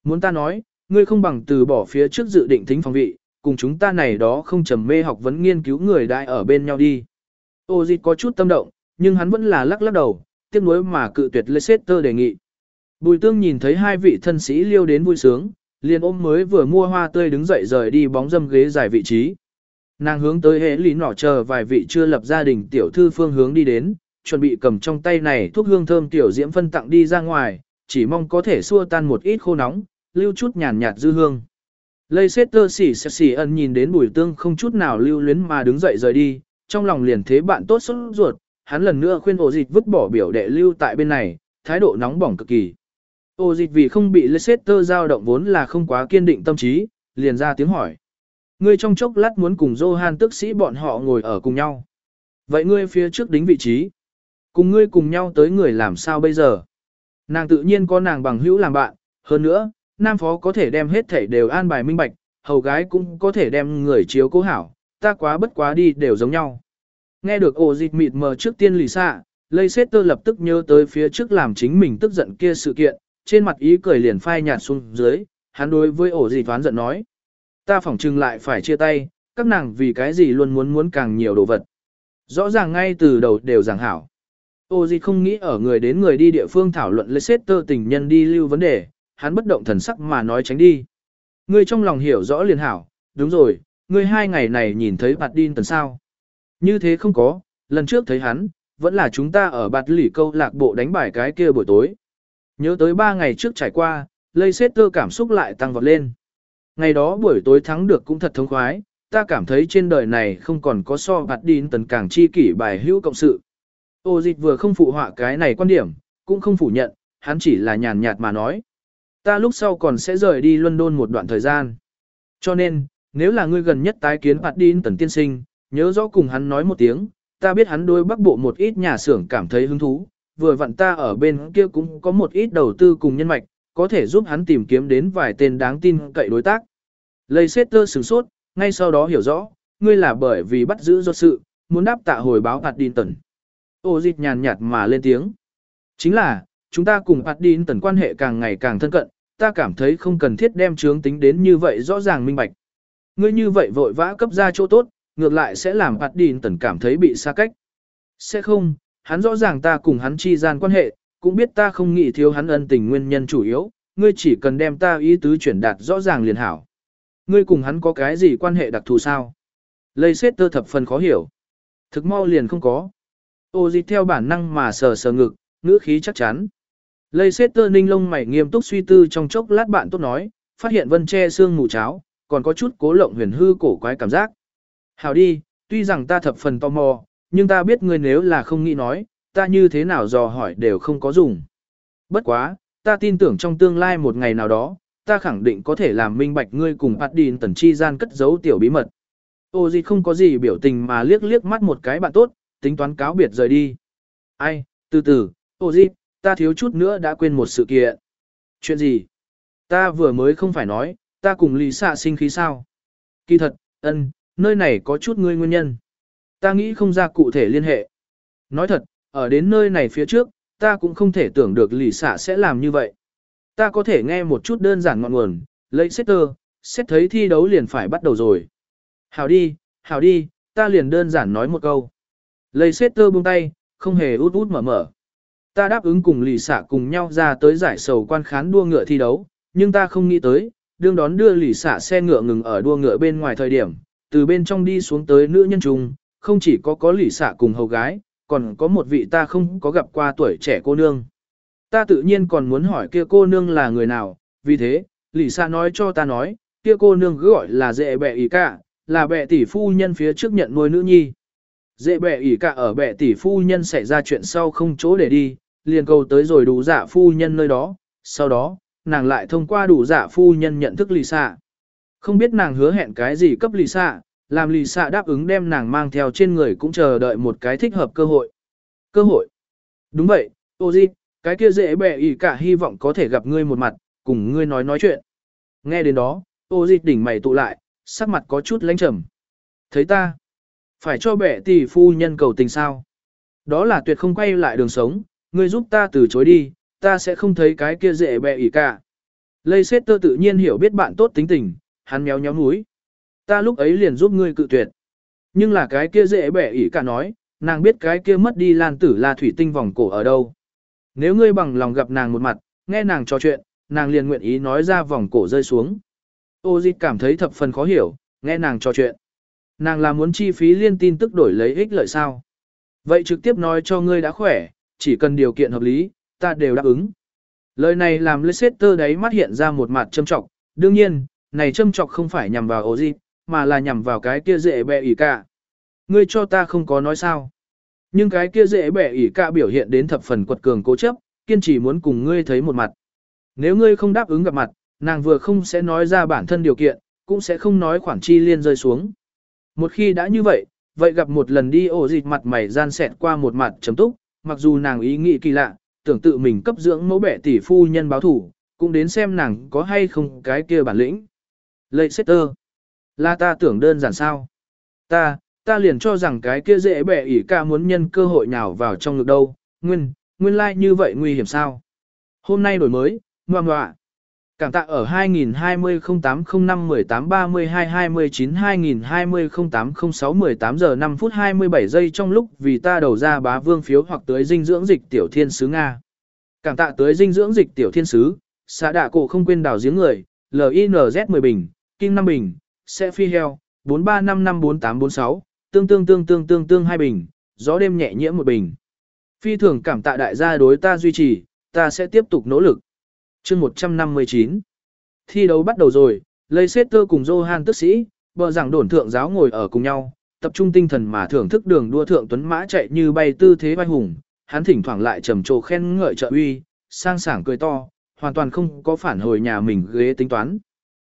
Muốn ta nói, ngươi không bằng từ bỏ phía trước dự định thính phòng vị, cùng chúng ta này đó không trầm mê học vấn nghiên cứu người đại ở bên nhau đi. Ô dịch có chút tâm động, nhưng hắn vẫn là lắc lắc đầu, tiếc nuối mà cự tuyệt Leicester đề nghị. Bùi tương nhìn thấy hai vị thân sĩ liêu đến vui sướng, liền ôm mới vừa mua hoa tươi đứng dậy rời đi bóng dâm ghế dài vị trí. Nàng hướng tới hệ lý nọ chờ vài vị chưa lập gia đình tiểu thư phương hướng đi đến, chuẩn bị cầm trong tay này thuốc hương thơm tiểu diễm phân tặng đi ra ngoài, chỉ mong có thể xua tan một ít khô nóng, lưu chút nhàn nhạt dư hương. Leicester xỉ xỉ ẩn nhìn đến bùi tương không chút nào lưu luyến mà đứng dậy rời đi, trong lòng liền thế bạn tốt xuất ruột, hắn lần nữa khuyên ổ dịch vứt bỏ biểu đệ lưu tại bên này, thái độ nóng bỏng cực kỳ. Ổ dịch vì không bị Leicester giao động vốn là không quá kiên định tâm trí, liền ra tiếng hỏi. Ngươi trong chốc lát muốn cùng Johan tức sĩ bọn họ ngồi ở cùng nhau. Vậy ngươi phía trước đính vị trí. Cùng ngươi cùng nhau tới người làm sao bây giờ? Nàng tự nhiên có nàng bằng hữu làm bạn, hơn nữa, nam phó có thể đem hết thảy đều an bài minh bạch, hầu gái cũng có thể đem người chiếu cố hảo, ta quá bất quá đi đều giống nhau. Nghe được ổ dịch mịt mờ trước tiên lì xạ, Leicester lập tức nhớ tới phía trước làm chính mình tức giận kia sự kiện, trên mặt ý cười liền phai nhạt xuống dưới, hắn đối với ổ dịch toán giận nói. Ta phỏng chừng lại phải chia tay, các nàng vì cái gì luôn muốn muốn càng nhiều đồ vật. Rõ ràng ngay từ đầu đều giảng hảo. Ô gì không nghĩ ở người đến người đi địa phương thảo luận Leicester tình nhân đi lưu vấn đề, hắn bất động thần sắc mà nói tránh đi. Ngươi trong lòng hiểu rõ liền hảo, đúng rồi, ngươi hai ngày này nhìn thấy bạt đin tần sao. Như thế không có, lần trước thấy hắn, vẫn là chúng ta ở bạt lỉ câu lạc bộ đánh bài cái kia buổi tối. Nhớ tới ba ngày trước trải qua, lây xét tơ cảm xúc lại tăng vọt lên. Ngày đó buổi tối thắng được cũng thật thống khoái, ta cảm thấy trên đời này không còn có so bạt đin tần càng chi kỷ bài hữu cộng sự. Ô dịch vừa không phụ họa cái này quan điểm, cũng không phủ nhận, hắn chỉ là nhàn nhạt mà nói. Ta lúc sau còn sẽ rời đi London một đoạn thời gian. Cho nên, nếu là ngươi gần nhất tái kiến Bạt Đin Tần Tiên Sinh, nhớ rõ cùng hắn nói một tiếng, ta biết hắn đối bắc bộ một ít nhà xưởng cảm thấy hứng thú, vừa vặn ta ở bên kia cũng có một ít đầu tư cùng nhân mạch, có thể giúp hắn tìm kiếm đến vài tên đáng tin cậy đối tác. Leicester sửng sốt, ngay sau đó hiểu rõ, ngươi là bởi vì bắt giữ do sự, muốn đáp tạ hồi báo Bạt Đin Tần. Ô dịch nhàn nhạt mà lên tiếng. Chính là, chúng ta cùng Bạt Đin Tần quan hệ càng ngày càng thân cận, ta cảm thấy không cần thiết đem chướng tính đến như vậy rõ ràng minh bạch. Ngươi như vậy vội vã cấp ra chỗ tốt, ngược lại sẽ làm Bạt Đin Tần cảm thấy bị xa cách. Sẽ không, hắn rõ ràng ta cùng hắn chi gian quan hệ, cũng biết ta không nghĩ thiếu hắn ân tình nguyên nhân chủ yếu, ngươi chỉ cần đem ta ý tứ chuyển đạt rõ ràng liền hảo. Ngươi cùng hắn có cái gì quan hệ đặc thù sao? Lây xét tơ thập phần khó hiểu. Thực mau liền không có. Ô dịch theo bản năng mà sờ sờ ngực, ngữ khí chắc chắn. Lây xét tơ ninh lông mày nghiêm túc suy tư trong chốc lát bạn tốt nói, phát hiện vân che xương mù cháo, còn có chút cố lộng huyền hư cổ quái cảm giác. Hảo đi, tuy rằng ta thập phần tò mò, nhưng ta biết ngươi nếu là không nghĩ nói, ta như thế nào dò hỏi đều không có dùng. Bất quá, ta tin tưởng trong tương lai một ngày nào đó, ta khẳng định có thể làm minh bạch ngươi cùng Adin tần chi gian cất giấu tiểu bí mật. Ô gì không có gì biểu tình mà liếc liếc mắt một cái bạn tốt, tính toán cáo biệt rời đi. Ai, từ từ, ô gì, ta thiếu chút nữa đã quên một sự kiện. Chuyện gì? Ta vừa mới không phải nói, ta cùng lì xạ sinh khí sao? Kỳ thật, ân, nơi này có chút ngươi nguyên nhân. Ta nghĩ không ra cụ thể liên hệ. Nói thật, ở đến nơi này phía trước, ta cũng không thể tưởng được lì xạ sẽ làm như vậy. Ta có thể nghe một chút đơn giản ngọn nguồn, lấy xét tơ, xét thấy thi đấu liền phải bắt đầu rồi. Hảo đi, hảo đi, ta liền đơn giản nói một câu. Lấy xét tơ buông tay, không hề út út mở mở. Ta đáp ứng cùng lì xả cùng nhau ra tới giải sầu quan khán đua ngựa thi đấu, nhưng ta không nghĩ tới, đương đón đưa lì xả xe ngựa ngừng ở đua ngựa bên ngoài thời điểm, từ bên trong đi xuống tới nữ nhân trung, không chỉ có có lì xả cùng hầu gái, còn có một vị ta không có gặp qua tuổi trẻ cô nương. Ta tự nhiên còn muốn hỏi kia cô nương là người nào, vì thế, lì xả nói cho ta nói, kia cô nương cứ gọi là dệ bẹ ý cả, là bẹ tỷ phu nhân phía trước nhận nuôi nữ nhi. Dễ bẹ ỉ cả ở bẹ tỷ phu nhân xảy ra chuyện sau không chỗ để đi, liền cầu tới rồi đủ dạ phu nhân nơi đó, sau đó, nàng lại thông qua đủ dạ phu nhân nhận thức lì xạ. Không biết nàng hứa hẹn cái gì cấp lì xạ, làm lì xạ đáp ứng đem nàng mang theo trên người cũng chờ đợi một cái thích hợp cơ hội. Cơ hội? Đúng vậy, ô di, cái kia dễ bẻ ý cả hy vọng có thể gặp ngươi một mặt, cùng ngươi nói nói chuyện. Nghe đến đó, ô di đỉnh mày tụ lại, sắc mặt có chút lãnh trầm. Thấy ta, phải cho bẻ tỷ phu nhân cầu tình sao? Đó là tuyệt không quay lại đường sống, ngươi giúp ta từ chối đi, ta sẽ không thấy cái kia dễ bẹ ỉ cả. Lây xét tơ tự nhiên hiểu biết bạn tốt tính tình, hắn méo nhéo núi. Ta lúc ấy liền giúp ngươi cự tuyệt. Nhưng là cái kia dễ bẹ ỉ cả nói, nàng biết cái kia mất đi lan tử là thủy tinh vòng cổ ở đâu. Nếu ngươi bằng lòng gặp nàng một mặt, nghe nàng trò chuyện, nàng liền nguyện ý nói ra vòng cổ rơi xuống. Ô dịch cảm thấy thập phần khó hiểu, nghe nàng trò chuyện. Nàng là muốn chi phí liên tin tức đổi lấy ích lợi sao? Vậy trực tiếp nói cho ngươi đã khỏe, chỉ cần điều kiện hợp lý, ta đều đáp ứng. Lời này làm Leicester đấy mắt hiện ra một mặt châm trọng, đương nhiên, này châm trọng không phải nhằm vào Ozzy mà là nhằm vào cái kia dễ bẹ ỉ cả. Ngươi cho ta không có nói sao. Nhưng cái kia dễ bẻ ỉ cả biểu hiện đến thập phần quật cường cố chấp, kiên trì muốn cùng ngươi thấy một mặt. Nếu ngươi không đáp ứng gặp mặt, nàng vừa không sẽ nói ra bản thân điều kiện, cũng sẽ không nói khoản chi liên rơi xuống. Một khi đã như vậy, vậy gặp một lần đi ổ dịch mặt mày gian sẹt qua một mặt chấm túc, mặc dù nàng ý nghĩ kỳ lạ, tưởng tự mình cấp dưỡng mẫu bẻ tỷ phu nhân báo thủ, cũng đến xem nàng có hay không cái kia bản lĩnh. Lệ tơ, là ta tưởng đơn giản sao? Ta, ta liền cho rằng cái kia dễ bẻ ỉ ca muốn nhân cơ hội nào vào trong ngực đâu, nguyên, nguyên lai like như vậy nguy hiểm sao? Hôm nay đổi mới, ngoan ngoạ. Cảm tạ ở 2020-08-05-18-32-29-2020-08-06-18 giờ 5 phút 27 giây trong lúc vì ta đầu ra bá vương phiếu hoặc tới dinh dưỡng dịch tiểu thiên sứ Nga. Cảm tạ tới dinh dưỡng dịch tiểu thiên sứ, xã đạ cổ không quên đào giếng người, LINZ 10 bình, Kim 5 bình, xe phi heo, 43554846, tương tương tương tương tương tương 2 bình, gió đêm nhẹ nhiễm 1 bình. Phi thường cảm tạ đại gia đối ta duy trì, ta sẽ tiếp tục nỗ lực chương 159 Thi đấu bắt đầu rồi, Leicester cùng Johan tức sĩ, bờ rằng đồn thượng giáo ngồi ở cùng nhau, tập trung tinh thần mà thưởng thức đường đua thượng tuấn mã chạy như bay tư thế vai hùng, hắn thỉnh thoảng lại trầm trồ khen ngợi trợ uy, sang sảng cười to, hoàn toàn không có phản hồi nhà mình ghế tính toán.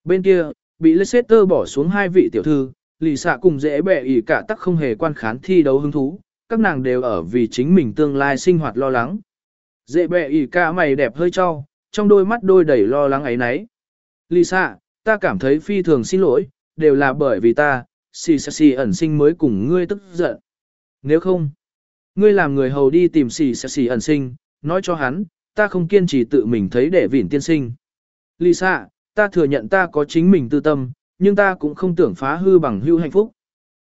Bên kia, bị Leicester bỏ xuống hai vị tiểu thư, lì xạ cùng dễ bẻ ỉ cả tắc không hề quan khán thi đấu hứng thú, các nàng đều ở vì chính mình tương lai sinh hoạt lo lắng. Dễ bẻ ỉ cả mày đẹp hơi cho, trong đôi mắt đôi đầy lo lắng ấy nấy. Lisa, ta cảm thấy phi thường xin lỗi, đều là bởi vì ta, xì xì xì ẩn sinh mới cùng ngươi tức giận. Nếu không, ngươi làm người hầu đi tìm xì xì xì ẩn sinh, nói cho hắn, ta không kiên trì tự mình thấy để vỉn tiên sinh. Lisa, ta thừa nhận ta có chính mình tư tâm, nhưng ta cũng không tưởng phá hư bằng hưu hạnh phúc.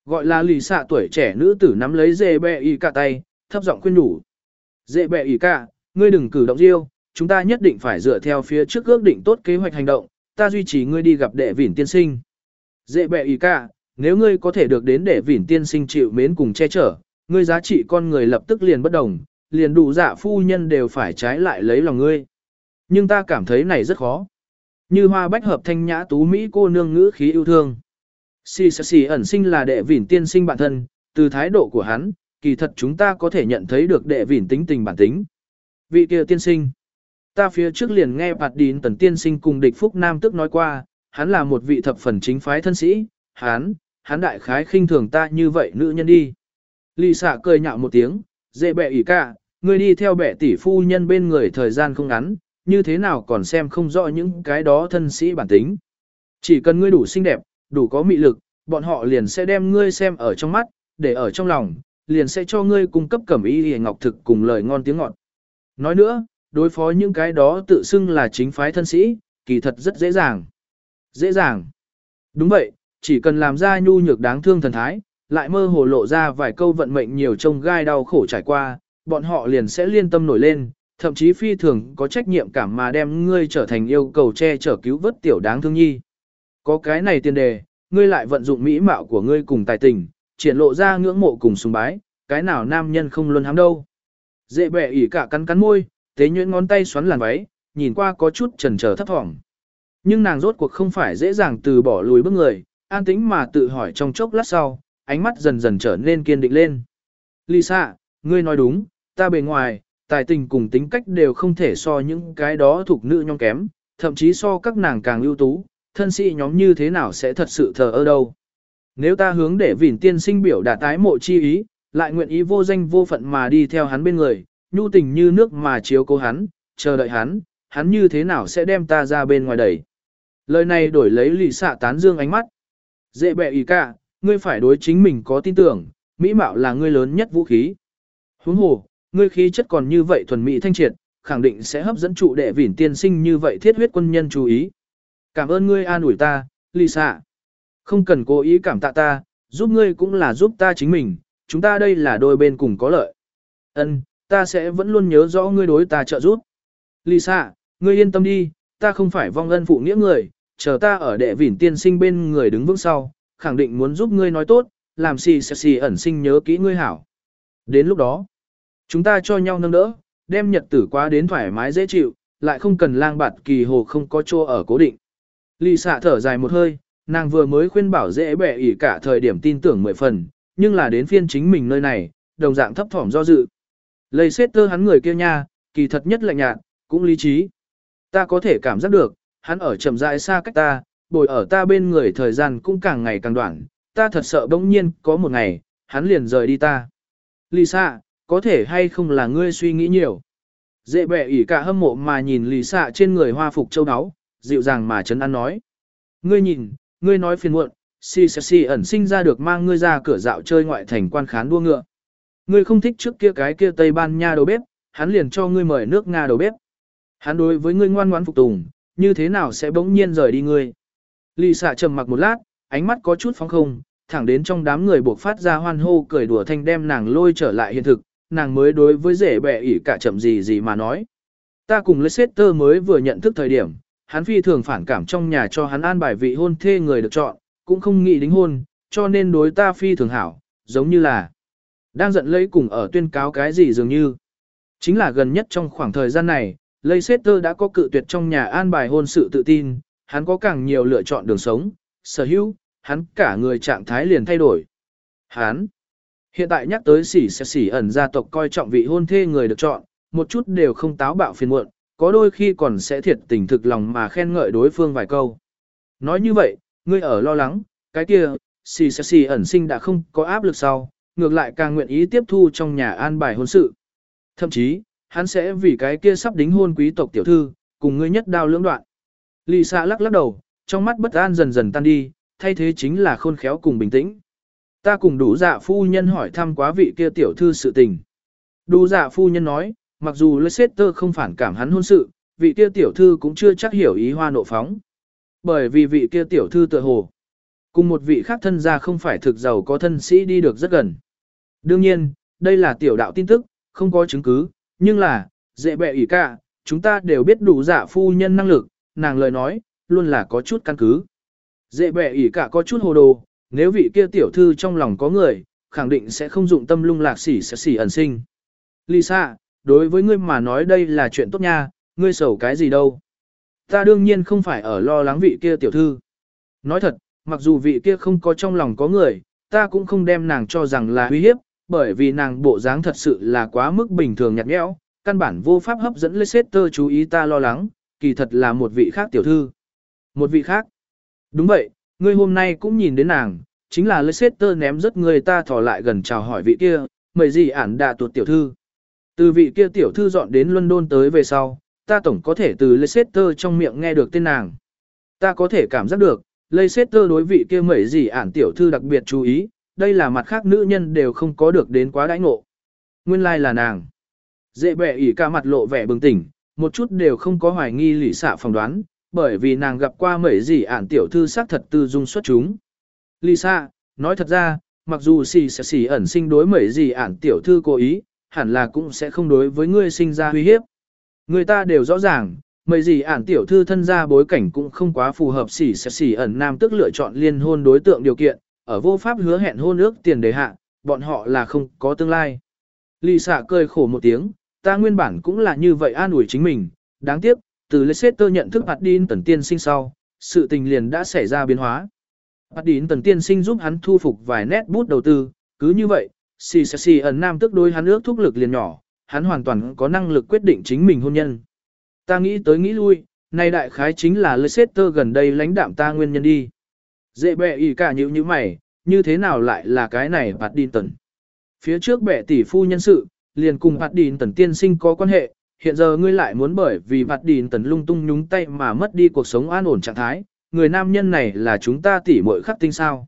Gọi là lì xạ tuổi trẻ nữ tử nắm lấy dê bẹ y cả tay, thấp giọng khuyên nhủ. Dê bẹ y cả, ngươi đừng cử động riêu, chúng ta nhất định phải dựa theo phía trước ước định tốt kế hoạch hành động, ta duy trì ngươi đi gặp đệ vỉn tiên sinh. Dễ bẹ ý cả, nếu ngươi có thể được đến đệ vỉn tiên sinh chịu mến cùng che chở, ngươi giá trị con người lập tức liền bất đồng, liền đủ dạ phu nhân đều phải trái lại lấy lòng ngươi. Nhưng ta cảm thấy này rất khó. Như hoa bách hợp thanh nhã tú Mỹ cô nương ngữ khí yêu thương. Si si si ẩn sinh là đệ vỉn tiên sinh bản thân, từ thái độ của hắn, kỳ thật chúng ta có thể nhận thấy được đệ vỉn tính tình bản tính. Vị kia tiên sinh. Ta phía trước liền nghe Bạt Đín Tần Tiên Sinh cùng địch Phúc Nam tức nói qua, hắn là một vị thập phần chính phái thân sĩ, hắn, hắn đại khái khinh thường ta như vậy nữ nhân đi. Lì xạ cười nhạo một tiếng, dễ bẹ ỉ cả, ngươi đi theo bệ tỷ phu nhân bên người thời gian không ngắn, như thế nào còn xem không rõ những cái đó thân sĩ bản tính. Chỉ cần ngươi đủ xinh đẹp, đủ có mị lực, bọn họ liền sẽ đem ngươi xem ở trong mắt, để ở trong lòng, liền sẽ cho ngươi cung cấp cẩm y hề ngọc thực cùng lời ngon tiếng ngọt. Nói nữa, đối phó những cái đó tự xưng là chính phái thân sĩ, kỳ thật rất dễ dàng. Dễ dàng. Đúng vậy, chỉ cần làm ra nhu nhược đáng thương thần thái, lại mơ hồ lộ ra vài câu vận mệnh nhiều trông gai đau khổ trải qua, bọn họ liền sẽ liên tâm nổi lên, thậm chí phi thường có trách nhiệm cảm mà đem ngươi trở thành yêu cầu che chở cứu vớt tiểu đáng thương nhi. Có cái này tiền đề, ngươi lại vận dụng mỹ mạo của ngươi cùng tài tình, triển lộ ra ngưỡng mộ cùng sùng bái, cái nào nam nhân không luôn hám đâu. Dễ bẻ ỉ cả cắn cắn môi, tế nhuyễn ngón tay xoắn làn váy, nhìn qua có chút chần trở thấp thỏm. Nhưng nàng rốt cuộc không phải dễ dàng từ bỏ lùi bước người, an tĩnh mà tự hỏi trong chốc lát sau, ánh mắt dần dần trở nên kiên định lên. Lisa, ngươi nói đúng, ta bề ngoài, tài tình cùng tính cách đều không thể so những cái đó thuộc nữ nhóm kém, thậm chí so các nàng càng ưu tú, thân sĩ nhóm như thế nào sẽ thật sự thờ ơ đâu. Nếu ta hướng để vỉn tiên sinh biểu đạt tái mộ chi ý, lại nguyện ý vô danh vô phận mà đi theo hắn bên người, nhu tình như nước mà chiếu cố hắn, chờ đợi hắn, hắn như thế nào sẽ đem ta ra bên ngoài đẩy. Lời này đổi lấy lì xạ tán dương ánh mắt. Dễ bẹ ý cả, ngươi phải đối chính mình có tin tưởng, mỹ mạo là ngươi lớn nhất vũ khí. Huống hồ, ngươi khí chất còn như vậy thuần mỹ thanh triệt, khẳng định sẽ hấp dẫn trụ đệ vỉn tiên sinh như vậy thiết huyết quân nhân chú ý. Cảm ơn ngươi an ủi ta, lì xạ. Không cần cố ý cảm tạ ta, giúp ngươi cũng là giúp ta chính mình, chúng ta đây là đôi bên cùng có lợi. Ân, ta sẽ vẫn luôn nhớ rõ ngươi đối ta trợ giúp. Lisa, Ngươi yên tâm đi, ta không phải vong ân phụ nghĩa người, chờ ta ở đệ vỉn tiên sinh bên người đứng vững sau, khẳng định muốn giúp ngươi nói tốt, làm xì xì xì ẩn sinh nhớ kỹ ngươi hảo. Đến lúc đó, chúng ta cho nhau nâng đỡ, đem nhật tử quá đến thoải mái dễ chịu, lại không cần lang bạt kỳ hồ không có chỗ ở cố định. Lì xạ thở dài một hơi, nàng vừa mới khuyên bảo dễ bẻ ỉ cả thời điểm tin tưởng mười phần, nhưng là đến phiên chính mình nơi này, đồng dạng thấp thỏm do dự. Lây xét tơ hắn người kia nha, kỳ thật nhất lạnh nhạt, cũng lý trí. Ta có thể cảm giác được, hắn ở chậm rãi xa cách ta, bồi ở ta bên người thời gian cũng càng ngày càng đoạn, ta thật sợ bỗng nhiên có một ngày, hắn liền rời đi ta. Lisa, có thể hay không là ngươi suy nghĩ nhiều. Dễ bẹ ỉ cả hâm mộ mà nhìn Lisa trên người hoa phục châu áo, dịu dàng mà chấn an nói. Ngươi nhìn, ngươi nói phiền muộn, si si si ẩn sinh ra được mang ngươi ra cửa dạo chơi ngoại thành quan khán đua ngựa. Ngươi không thích trước kia cái kia Tây Ban Nha đầu bếp, hắn liền cho ngươi mời nước Nga đầu bếp. Hắn đối với ngươi ngoan ngoãn phục tùng, như thế nào sẽ bỗng nhiên rời đi ngươi. Lì xạ trầm mặc một lát, ánh mắt có chút phóng không, thẳng đến trong đám người buộc phát ra hoan hô cười đùa thanh đem nàng lôi trở lại hiện thực, nàng mới đối với rể bẻ ỉ cả chậm gì gì mà nói. Ta cùng Leicester mới vừa nhận thức thời điểm, hắn phi thường phản cảm trong nhà cho hắn an bài vị hôn thê người được chọn, cũng không nghĩ đính hôn, cho nên đối ta phi thường hảo, giống như là đang giận lấy cùng ở tuyên cáo cái gì dường như. Chính là gần nhất trong khoảng thời gian này, Leicester đã có cự tuyệt trong nhà an bài hôn sự tự tin, hắn có càng nhiều lựa chọn đường sống, sở hữu, hắn cả người trạng thái liền thay đổi. Hắn, hiện tại nhắc tới sỉ sẽ sỉ ẩn gia tộc coi trọng vị hôn thê người được chọn, một chút đều không táo bạo phiền muộn, có đôi khi còn sẽ thiệt tình thực lòng mà khen ngợi đối phương vài câu. Nói như vậy, ngươi ở lo lắng, cái kia, xì xì xì ẩn sinh đã không có áp lực sau, ngược lại càng nguyện ý tiếp thu trong nhà an bài hôn sự. Thậm chí, hắn sẽ vì cái kia sắp đính hôn quý tộc tiểu thư, cùng ngươi nhất đao lưỡng đoạn. Lì xạ lắc lắc đầu, trong mắt bất an dần dần tan đi, thay thế chính là khôn khéo cùng bình tĩnh. Ta cùng đủ dạ phu nhân hỏi thăm quá vị kia tiểu thư sự tình. Đủ dạ phu nhân nói, mặc dù Leicester không phản cảm hắn hôn sự, vị kia tiểu thư cũng chưa chắc hiểu ý hoa nộ phóng. Bởi vì vị kia tiểu thư tựa hồ, cùng một vị khác thân gia không phải thực giàu có thân sĩ đi được rất gần. Đương nhiên, đây là tiểu đạo tin tức, không có chứng cứ, nhưng là, dễ bẹ ủy cả, chúng ta đều biết đủ giả phu nhân năng lực, nàng lời nói, luôn là có chút căn cứ. Dễ bẹ ủy cả có chút hồ đồ, nếu vị kia tiểu thư trong lòng có người, khẳng định sẽ không dụng tâm lung lạc xỉ sẽ xỉ ẩn sinh. Lisa, đối với ngươi mà nói đây là chuyện tốt nha, ngươi sầu cái gì đâu. Ta đương nhiên không phải ở lo lắng vị kia tiểu thư. Nói thật, mặc dù vị kia không có trong lòng có người, ta cũng không đem nàng cho rằng là uy hiếp, bởi vì nàng bộ dáng thật sự là quá mức bình thường nhạt nhẽo, căn bản vô pháp hấp dẫn Leicester chú ý ta lo lắng, kỳ thật là một vị khác tiểu thư. Một vị khác. Đúng vậy, ngươi hôm nay cũng nhìn đến nàng, chính là Leicester ném rất người ta thò lại gần chào hỏi vị kia, mời gì ản đà tuột tiểu thư. Từ vị kia tiểu thư dọn đến London tới về sau, ta tổng có thể từ Leicester trong miệng nghe được tên nàng. Ta có thể cảm giác được, Leicester đối vị kia mẩy gì ản tiểu thư đặc biệt chú ý, đây là mặt khác nữ nhân đều không có được đến quá đãi ngộ. Nguyên lai like là nàng. Dễ bẻ ỉ ca mặt lộ vẻ bừng tỉnh, một chút đều không có hoài nghi lỷ xạ phỏng đoán, bởi vì nàng gặp qua mấy gì ản tiểu thư xác thật tư dung xuất chúng. Lisa, nói thật ra, mặc dù xì sẽ xì ẩn sinh đối mấy gì ản tiểu thư cố ý, hẳn là cũng sẽ không đối với ngươi sinh ra uy hiếp. Người ta đều rõ ràng, mấy gì ản tiểu thư thân ra bối cảnh cũng không quá phù hợp xì sẽ xì ẩn nam tức lựa chọn liên hôn đối tượng điều kiện, ở vô pháp hứa hẹn hôn ước tiền đề hạ, bọn họ là không có tương lai. Lì xạ cười khổ một tiếng, ta nguyên bản cũng là như vậy an ủi chính mình, đáng tiếc, từ Leicester nhận thức Bạt điên Tần Tiên Sinh sau, sự tình liền đã xảy ra biến hóa. Bạt điên Tần Tiên Sinh giúp hắn thu phục vài nét bút đầu tư, cứ như vậy, xì xì xì ẩn nam tức đối hắn ước thúc lực liền nhỏ, hắn hoàn toàn có năng lực quyết định chính mình hôn nhân. Ta nghĩ tới nghĩ lui, nay đại khái chính là Leicester gần đây lãnh đạm ta nguyên nhân đi. Dễ bẹ y cả như như mày, như thế nào lại là cái này Bạt Đìn Tần. Phía trước bẹ tỷ phu nhân sự, liền cùng Bạt Đìn Tần Tiên Sinh có quan hệ, hiện giờ ngươi lại muốn bởi vì Bạt Đìn Tần lung tung nhúng tay mà mất đi cuộc sống an ổn trạng thái, người nam nhân này là chúng ta tỉ muội khắc tinh sao.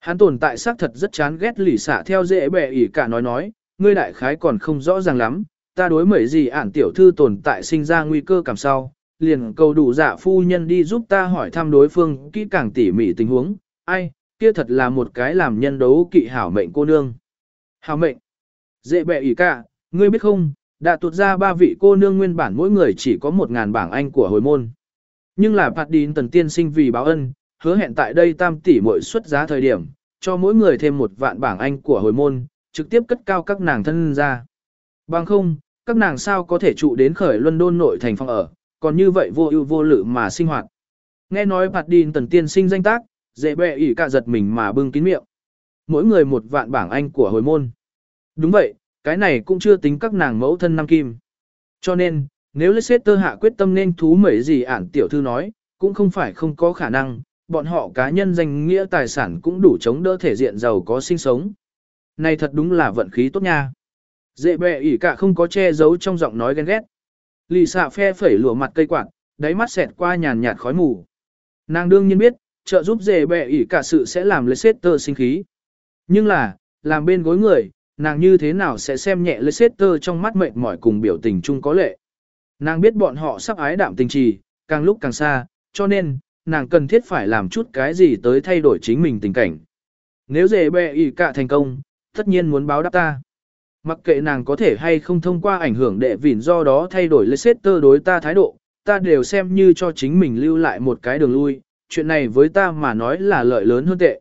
Hắn tồn tại xác thật rất chán ghét lì xả theo dễ bẹ ỉ cả nói nói, ngươi đại khái còn không rõ ràng lắm, ta đối mấy gì ản tiểu thư tồn tại sinh ra nguy cơ cảm sau, liền cầu đủ dạ phu nhân đi giúp ta hỏi thăm đối phương kỹ càng tỉ mỉ tình huống, ai, kia thật là một cái làm nhân đấu kỵ hảo mệnh cô nương. Hảo mệnh, dễ bệ ỉ cả, ngươi biết không, Đã tụt ra ba vị cô nương nguyên bản mỗi người chỉ có một ngàn bảng Anh của hồi môn. Nhưng là Phạt Đín Tần Tiên sinh vì báo ân, hứa hẹn tại đây tam tỷ mỗi xuất giá thời điểm, cho mỗi người thêm một vạn bảng Anh của hồi môn, trực tiếp cất cao các nàng thân ra. Bằng không, các nàng sao có thể trụ đến khởi luân đôn nội thành phòng ở, còn như vậy vô ưu vô lự mà sinh hoạt. Nghe nói Phạt Đín Tần Tiên sinh danh tác, dễ bẹ ỉ cả giật mình mà bưng kín miệng. Mỗi người một vạn bảng Anh của hồi môn. Đúng vậy, cái này cũng chưa tính các nàng mẫu thân năm kim. Cho nên, nếu Leicester hạ quyết tâm nên thú mấy gì ản tiểu thư nói, cũng không phải không có khả năng, bọn họ cá nhân danh nghĩa tài sản cũng đủ chống đỡ thể diện giàu có sinh sống. Này thật đúng là vận khí tốt nha. Dễ bẹ ỉ cả không có che giấu trong giọng nói ghen ghét. Lì xạ phe phẩy lụa mặt cây quạt, đáy mắt xẹt qua nhàn nhạt khói mù. Nàng đương nhiên biết, trợ giúp dề bẹ ỉ cả sự sẽ làm Leicester sinh khí. Nhưng là, làm bên gối người, nàng như thế nào sẽ xem nhẹ Leicester trong mắt mệt mỏi cùng biểu tình chung có lệ. Nàng biết bọn họ sắp ái đạm tình trì, càng lúc càng xa, cho nên, nàng cần thiết phải làm chút cái gì tới thay đổi chính mình tình cảnh. Nếu dề bẹ ỉ cả thành công, tất nhiên muốn báo đáp ta. Mặc kệ nàng có thể hay không thông qua ảnh hưởng đệ vỉn do đó thay đổi Leicester đối ta thái độ, ta đều xem như cho chính mình lưu lại một cái đường lui, chuyện này với ta mà nói là lợi lớn hơn tệ.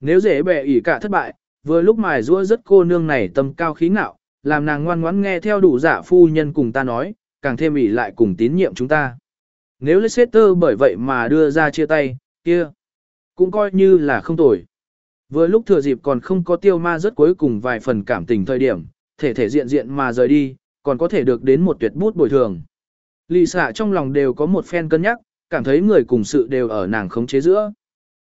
Nếu dễ bẻ ỉ cả thất bại, vừa lúc mài rua rất cô nương này tâm cao khí ngạo, làm nàng ngoan ngoãn nghe theo đủ giả phu nhân cùng ta nói, càng thêm ỉ lại cùng tín nhiệm chúng ta. Nếu Leicester bởi vậy mà đưa ra chia tay, kia, cũng coi như là không tồi. Vừa lúc thừa dịp còn không có tiêu ma rất cuối cùng vài phần cảm tình thời điểm, thể thể diện diện mà rời đi, còn có thể được đến một tuyệt bút bồi thường. Lì xạ trong lòng đều có một phen cân nhắc, cảm thấy người cùng sự đều ở nàng khống chế giữa.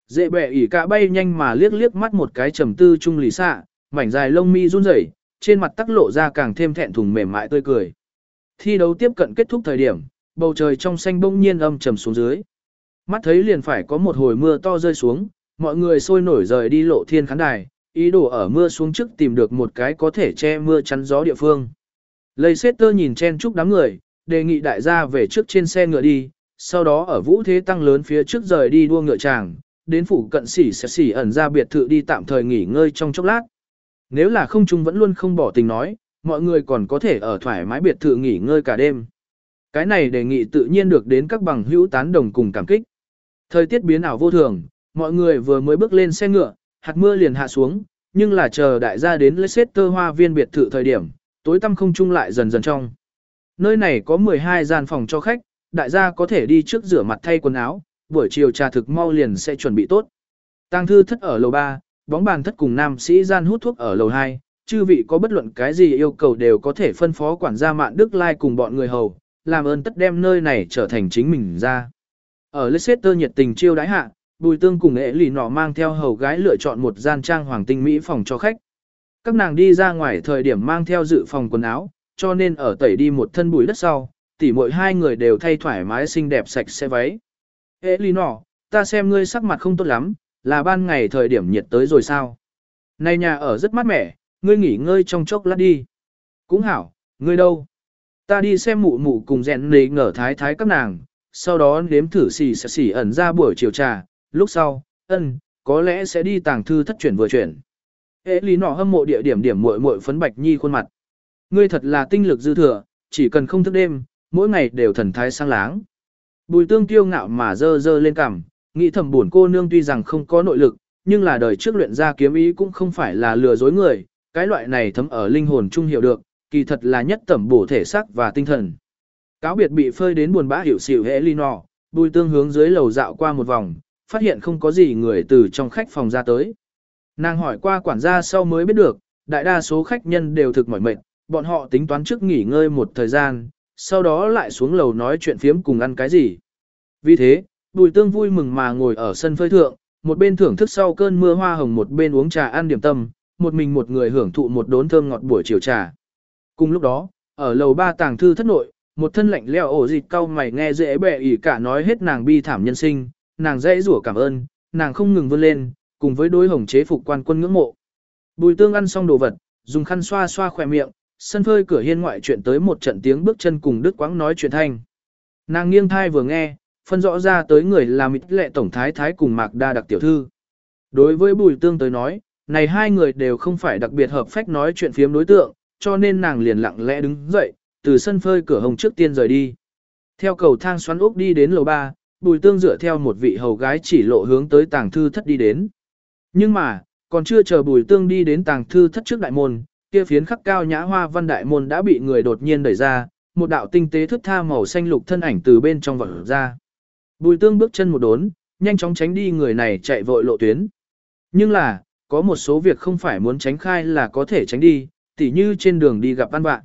Dễ bẻ ỉ cả bay nhanh mà liếc liếc mắt một cái trầm tư chung lì xạ, mảnh dài lông mi run rẩy, trên mặt tắc lộ ra càng thêm thẹn thùng mềm mại tươi cười. Thi đấu tiếp cận kết thúc thời điểm, bầu trời trong xanh bỗng nhiên âm trầm xuống dưới. Mắt thấy liền phải có một hồi mưa to rơi xuống, mọi người sôi nổi rời đi lộ thiên khán đài, ý đồ ở mưa xuống trước tìm được một cái có thể che mưa chắn gió địa phương. Lây xét tơ nhìn chen chúc đám người, đề nghị đại gia về trước trên xe ngựa đi, sau đó ở vũ thế tăng lớn phía trước rời đi đua ngựa tràng, đến phủ cận xỉ sẽ xỉ ẩn ra biệt thự đi tạm thời nghỉ ngơi trong chốc lát. Nếu là không chúng vẫn luôn không bỏ tình nói, mọi người còn có thể ở thoải mái biệt thự nghỉ ngơi cả đêm. Cái này đề nghị tự nhiên được đến các bằng hữu tán đồng cùng cảm kích. Thời tiết biến ảo vô thường, mọi người vừa mới bước lên xe ngựa, hạt mưa liền hạ xuống, nhưng là chờ đại gia đến Leicester hoa viên biệt thự thời điểm, tối tăm không trung lại dần dần trong. Nơi này có 12 gian phòng cho khách, đại gia có thể đi trước rửa mặt thay quần áo, buổi chiều trà thực mau liền sẽ chuẩn bị tốt. Tang thư thất ở lầu 3, bóng bàn thất cùng nam sĩ gian hút thuốc ở lầu 2, chư vị có bất luận cái gì yêu cầu đều có thể phân phó quản gia Mạn Đức Lai cùng bọn người hầu, làm ơn tất đem nơi này trở thành chính mình ra. Ở Leicester nhiệt tình chiêu đãi hạ, Bùi Tương cùng ế lì nọ mang theo hầu gái lựa chọn một gian trang hoàng tinh mỹ phòng cho khách. Các nàng đi ra ngoài thời điểm mang theo dự phòng quần áo, cho nên ở tẩy đi một thân bụi đất sau, tỉ mỗi hai người đều thay thoải mái xinh đẹp sạch sẽ váy. Ế lì nọ, ta xem ngươi sắc mặt không tốt lắm, là ban ngày thời điểm nhiệt tới rồi sao? Này nhà ở rất mát mẻ, ngươi nghỉ ngơi trong chốc lát đi. Cũng hảo, ngươi đâu? Ta đi xem mụ mụ cùng rèn nề ngở thái thái các nàng, sau đó nếm thử xì xì ẩn ra buổi chiều trà, lúc sau, ân, có lẽ sẽ đi tàng thư thất chuyển vừa chuyển. Ế lý nọ hâm mộ địa điểm điểm muội muội phấn bạch nhi khuôn mặt. Ngươi thật là tinh lực dư thừa, chỉ cần không thức đêm, mỗi ngày đều thần thái sang láng. Bùi tương tiêu ngạo mà dơ dơ lên cằm, nghĩ thầm buồn cô nương tuy rằng không có nội lực, nhưng là đời trước luyện ra kiếm ý cũng không phải là lừa dối người, cái loại này thấm ở linh hồn trung hiểu được, kỳ thật là nhất tẩm bổ thể xác và tinh thần. Cáo biệt bị phơi đến buồn bã hiểu xỉu hệ nọ, bùi tương hướng dưới lầu dạo qua một vòng, phát hiện không có gì người từ trong khách phòng ra tới. Nàng hỏi qua quản gia sau mới biết được, đại đa số khách nhân đều thực mỏi mệt, bọn họ tính toán trước nghỉ ngơi một thời gian, sau đó lại xuống lầu nói chuyện phiếm cùng ăn cái gì. Vì thế, bùi tương vui mừng mà ngồi ở sân phơi thượng, một bên thưởng thức sau cơn mưa hoa hồng một bên uống trà ăn điểm tâm, một mình một người hưởng thụ một đốn thơm ngọt buổi chiều trà. Cùng lúc đó, ở lầu ba tàng thư thất nội, một thân lạnh leo ổ dịch cau mày nghe dễ bẹ ỉ cả nói hết nàng bi thảm nhân sinh, nàng dễ rủa cảm ơn, nàng không ngừng vươn lên, cùng với đối hồng chế phục quan quân ngưỡng mộ. Bùi tương ăn xong đồ vật, dùng khăn xoa xoa khỏe miệng, sân phơi cửa hiên ngoại chuyện tới một trận tiếng bước chân cùng đứt quãng nói chuyện thanh. Nàng nghiêng thai vừa nghe, phân rõ ra tới người là mịt lệ tổng thái thái cùng mạc đa đặc tiểu thư. Đối với bùi tương tới nói, này hai người đều không phải đặc biệt hợp phách nói chuyện phiếm đối tượng, cho nên nàng liền lặng lẽ đứng dậy, từ sân phơi cửa hồng trước tiên rời đi. Theo cầu thang xoắn ốc đi đến lầu 3, Bùi Tương dựa theo một vị hầu gái chỉ lộ hướng tới tàng thư thất đi đến. Nhưng mà, còn chưa chờ Bùi Tương đi đến tàng thư thất trước đại môn, kia phiến khắc cao nhã hoa văn đại môn đã bị người đột nhiên đẩy ra, một đạo tinh tế thức tha màu xanh lục thân ảnh từ bên trong vọt ra. Bùi Tương bước chân một đốn, nhanh chóng tránh đi người này chạy vội lộ tuyến. Nhưng là, có một số việc không phải muốn tránh khai là có thể tránh đi, tỉ như trên đường đi gặp ăn bạn.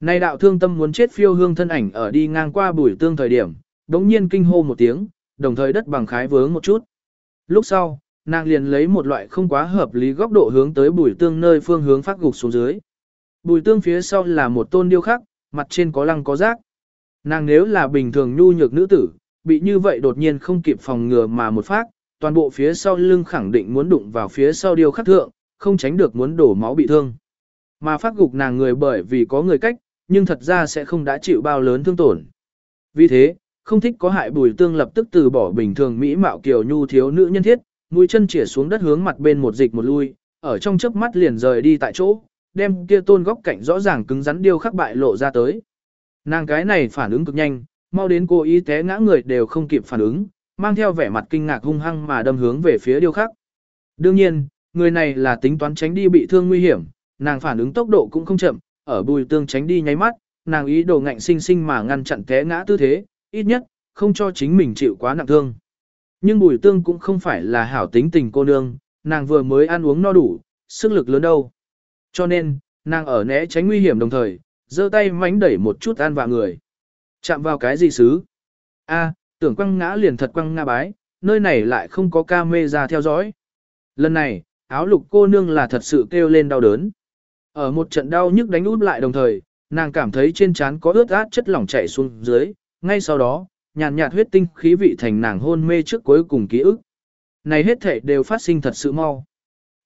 Nay đạo thương tâm muốn chết phiêu hương thân ảnh ở đi ngang qua bùi tương thời điểm, đống nhiên kinh hô một tiếng, đồng thời đất bằng khái vướng một chút. Lúc sau, nàng liền lấy một loại không quá hợp lý góc độ hướng tới bùi tương nơi phương hướng phát gục xuống dưới. Bùi tương phía sau là một tôn điêu khắc, mặt trên có lăng có rác. Nàng nếu là bình thường nhu nhược nữ tử, bị như vậy đột nhiên không kịp phòng ngừa mà một phát, toàn bộ phía sau lưng khẳng định muốn đụng vào phía sau điêu khắc thượng, không tránh được muốn đổ máu bị thương. Mà phát gục nàng người bởi vì có người cách, nhưng thật ra sẽ không đã chịu bao lớn thương tổn. Vì thế, không thích có hại bùi tương lập tức từ bỏ bình thường mỹ mạo kiều nhu thiếu nữ nhân thiết, mũi chân chỉa xuống đất hướng mặt bên một dịch một lui, ở trong chớp mắt liền rời đi tại chỗ, đem kia tôn góc cạnh rõ ràng cứng rắn điêu khắc bại lộ ra tới. Nàng cái này phản ứng cực nhanh, mau đến cô ý té ngã người đều không kịp phản ứng, mang theo vẻ mặt kinh ngạc hung hăng mà đâm hướng về phía điêu khắc. Đương nhiên, người này là tính toán tránh đi bị thương nguy hiểm, nàng phản ứng tốc độ cũng không chậm, ở bùi tương tránh đi nháy mắt, nàng ý đồ ngạnh sinh sinh mà ngăn chặn té ngã tư thế, ít nhất, không cho chính mình chịu quá nặng thương. Nhưng bùi tương cũng không phải là hảo tính tình cô nương, nàng vừa mới ăn uống no đủ, sức lực lớn đâu. Cho nên, nàng ở né tránh nguy hiểm đồng thời, giơ tay mánh đẩy một chút an vạ người. Chạm vào cái gì xứ? A, tưởng quăng ngã liền thật quăng ngã bái, nơi này lại không có ca mê ra theo dõi. Lần này, áo lục cô nương là thật sự kêu lên đau đớn. Ở một trận đau nhức đánh út lại đồng thời, nàng cảm thấy trên trán có ướt át chất lỏng chảy xuống dưới, ngay sau đó, nhàn nhạt, huyết tinh khí vị thành nàng hôn mê trước cuối cùng ký ức. Này hết thể đều phát sinh thật sự mau.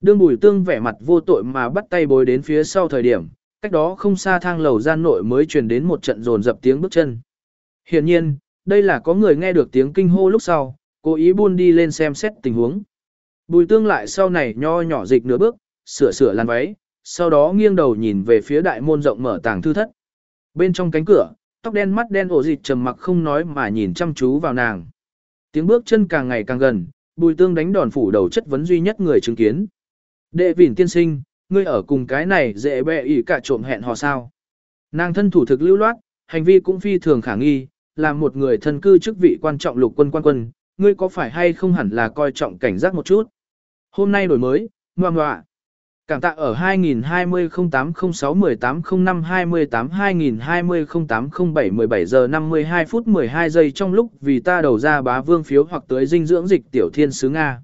Đương bùi tương vẻ mặt vô tội mà bắt tay bối đến phía sau thời điểm, cách đó không xa thang lầu gian nội mới truyền đến một trận rồn dập tiếng bước chân. Hiển nhiên, đây là có người nghe được tiếng kinh hô lúc sau, cố ý buôn đi lên xem xét tình huống. Bùi tương lại sau này nho nhỏ dịch nửa bước, sửa sửa làn váy, sau đó nghiêng đầu nhìn về phía đại môn rộng mở tàng thư thất. Bên trong cánh cửa, tóc đen mắt đen ổ dịch trầm mặc không nói mà nhìn chăm chú vào nàng. Tiếng bước chân càng ngày càng gần, bùi tương đánh đòn phủ đầu chất vấn duy nhất người chứng kiến. Đệ vỉn tiên sinh, ngươi ở cùng cái này dễ bẹ ỉ cả trộm hẹn hò sao. Nàng thân thủ thực lưu loát, hành vi cũng phi thường khả nghi, là một người thân cư chức vị quan trọng lục quân quan quân, ngươi có phải hay không hẳn là coi trọng cảnh giác một chút. Hôm nay đổi mới, ngoan ngoạ. Cảm tạ ở 2020-08-06-18-05-28-2020-08-07-17 giờ 52 phút 12 giây trong lúc vì ta đầu ra bá vương phiếu hoặc tới dinh dưỡng dịch tiểu thiên sứ Nga.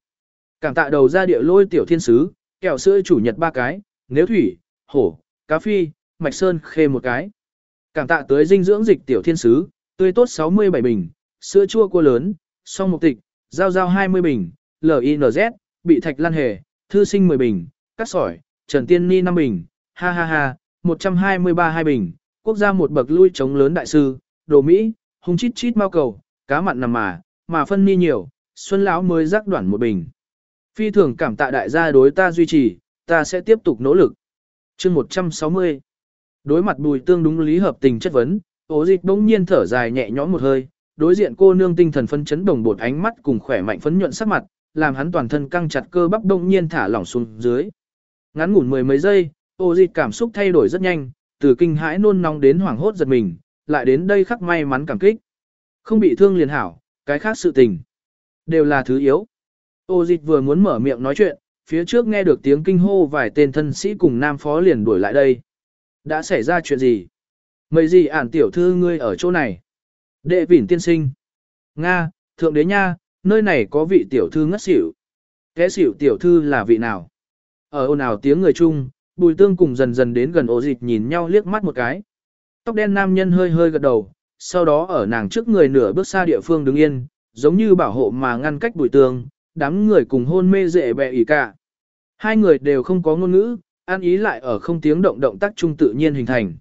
Cảm tạ đầu ra địa lôi tiểu thiên sứ, kẹo sữa chủ nhật ba cái, nếu thủy, hổ, cá phi, mạch sơn khê một cái. Cảm tạ tới dinh dưỡng dịch tiểu thiên sứ, tươi tốt 67 bình, sữa chua cua lớn, song mục tịch, giao giao 20 bình, LINZ, bị thạch lan hề, thư sinh 10 bình, cắt sỏi, Trần Tiên Ni năm bình, ha ha ha, 123 hai bình, quốc gia một bậc lui chống lớn đại sư, đồ Mỹ, hung chít chít mau cầu, cá mặn nằm mà, mà phân ni nhiều, xuân lão mới rắc đoạn một bình. Phi thường cảm tạ đại gia đối ta duy trì, ta sẽ tiếp tục nỗ lực. chương 160 Đối mặt bùi tương đúng lý hợp tình chất vấn, ố dịch bỗng nhiên thở dài nhẹ nhõm một hơi, đối diện cô nương tinh thần phân chấn đồng bột ánh mắt cùng khỏe mạnh phấn nhuận sắc mặt, làm hắn toàn thân căng chặt cơ bắp bỗng nhiên thả lỏng xuống dưới. Ngắn ngủn mười mấy giây, ô dịch cảm xúc thay đổi rất nhanh, từ kinh hãi nôn nóng đến hoảng hốt giật mình, lại đến đây khắc may mắn cảm kích. Không bị thương liền hảo, cái khác sự tình. Đều là thứ yếu. Ô dịch vừa muốn mở miệng nói chuyện, phía trước nghe được tiếng kinh hô vài tên thân sĩ cùng nam phó liền đuổi lại đây. Đã xảy ra chuyện gì? Mấy gì ản tiểu thư ngươi ở chỗ này? Đệ vỉn tiên sinh. Nga, thượng đế nha, nơi này có vị tiểu thư ngất xỉu. Kẻ xỉu tiểu thư là vị nào? Ở ồn ào tiếng người chung, bùi tương cùng dần dần đến gần ổ dịch nhìn nhau liếc mắt một cái. Tóc đen nam nhân hơi hơi gật đầu, sau đó ở nàng trước người nửa bước xa địa phương đứng yên, giống như bảo hộ mà ngăn cách bùi tương, đám người cùng hôn mê dễ bẹ ỉ cả. Hai người đều không có ngôn ngữ, an ý lại ở không tiếng động động tác trung tự nhiên hình thành.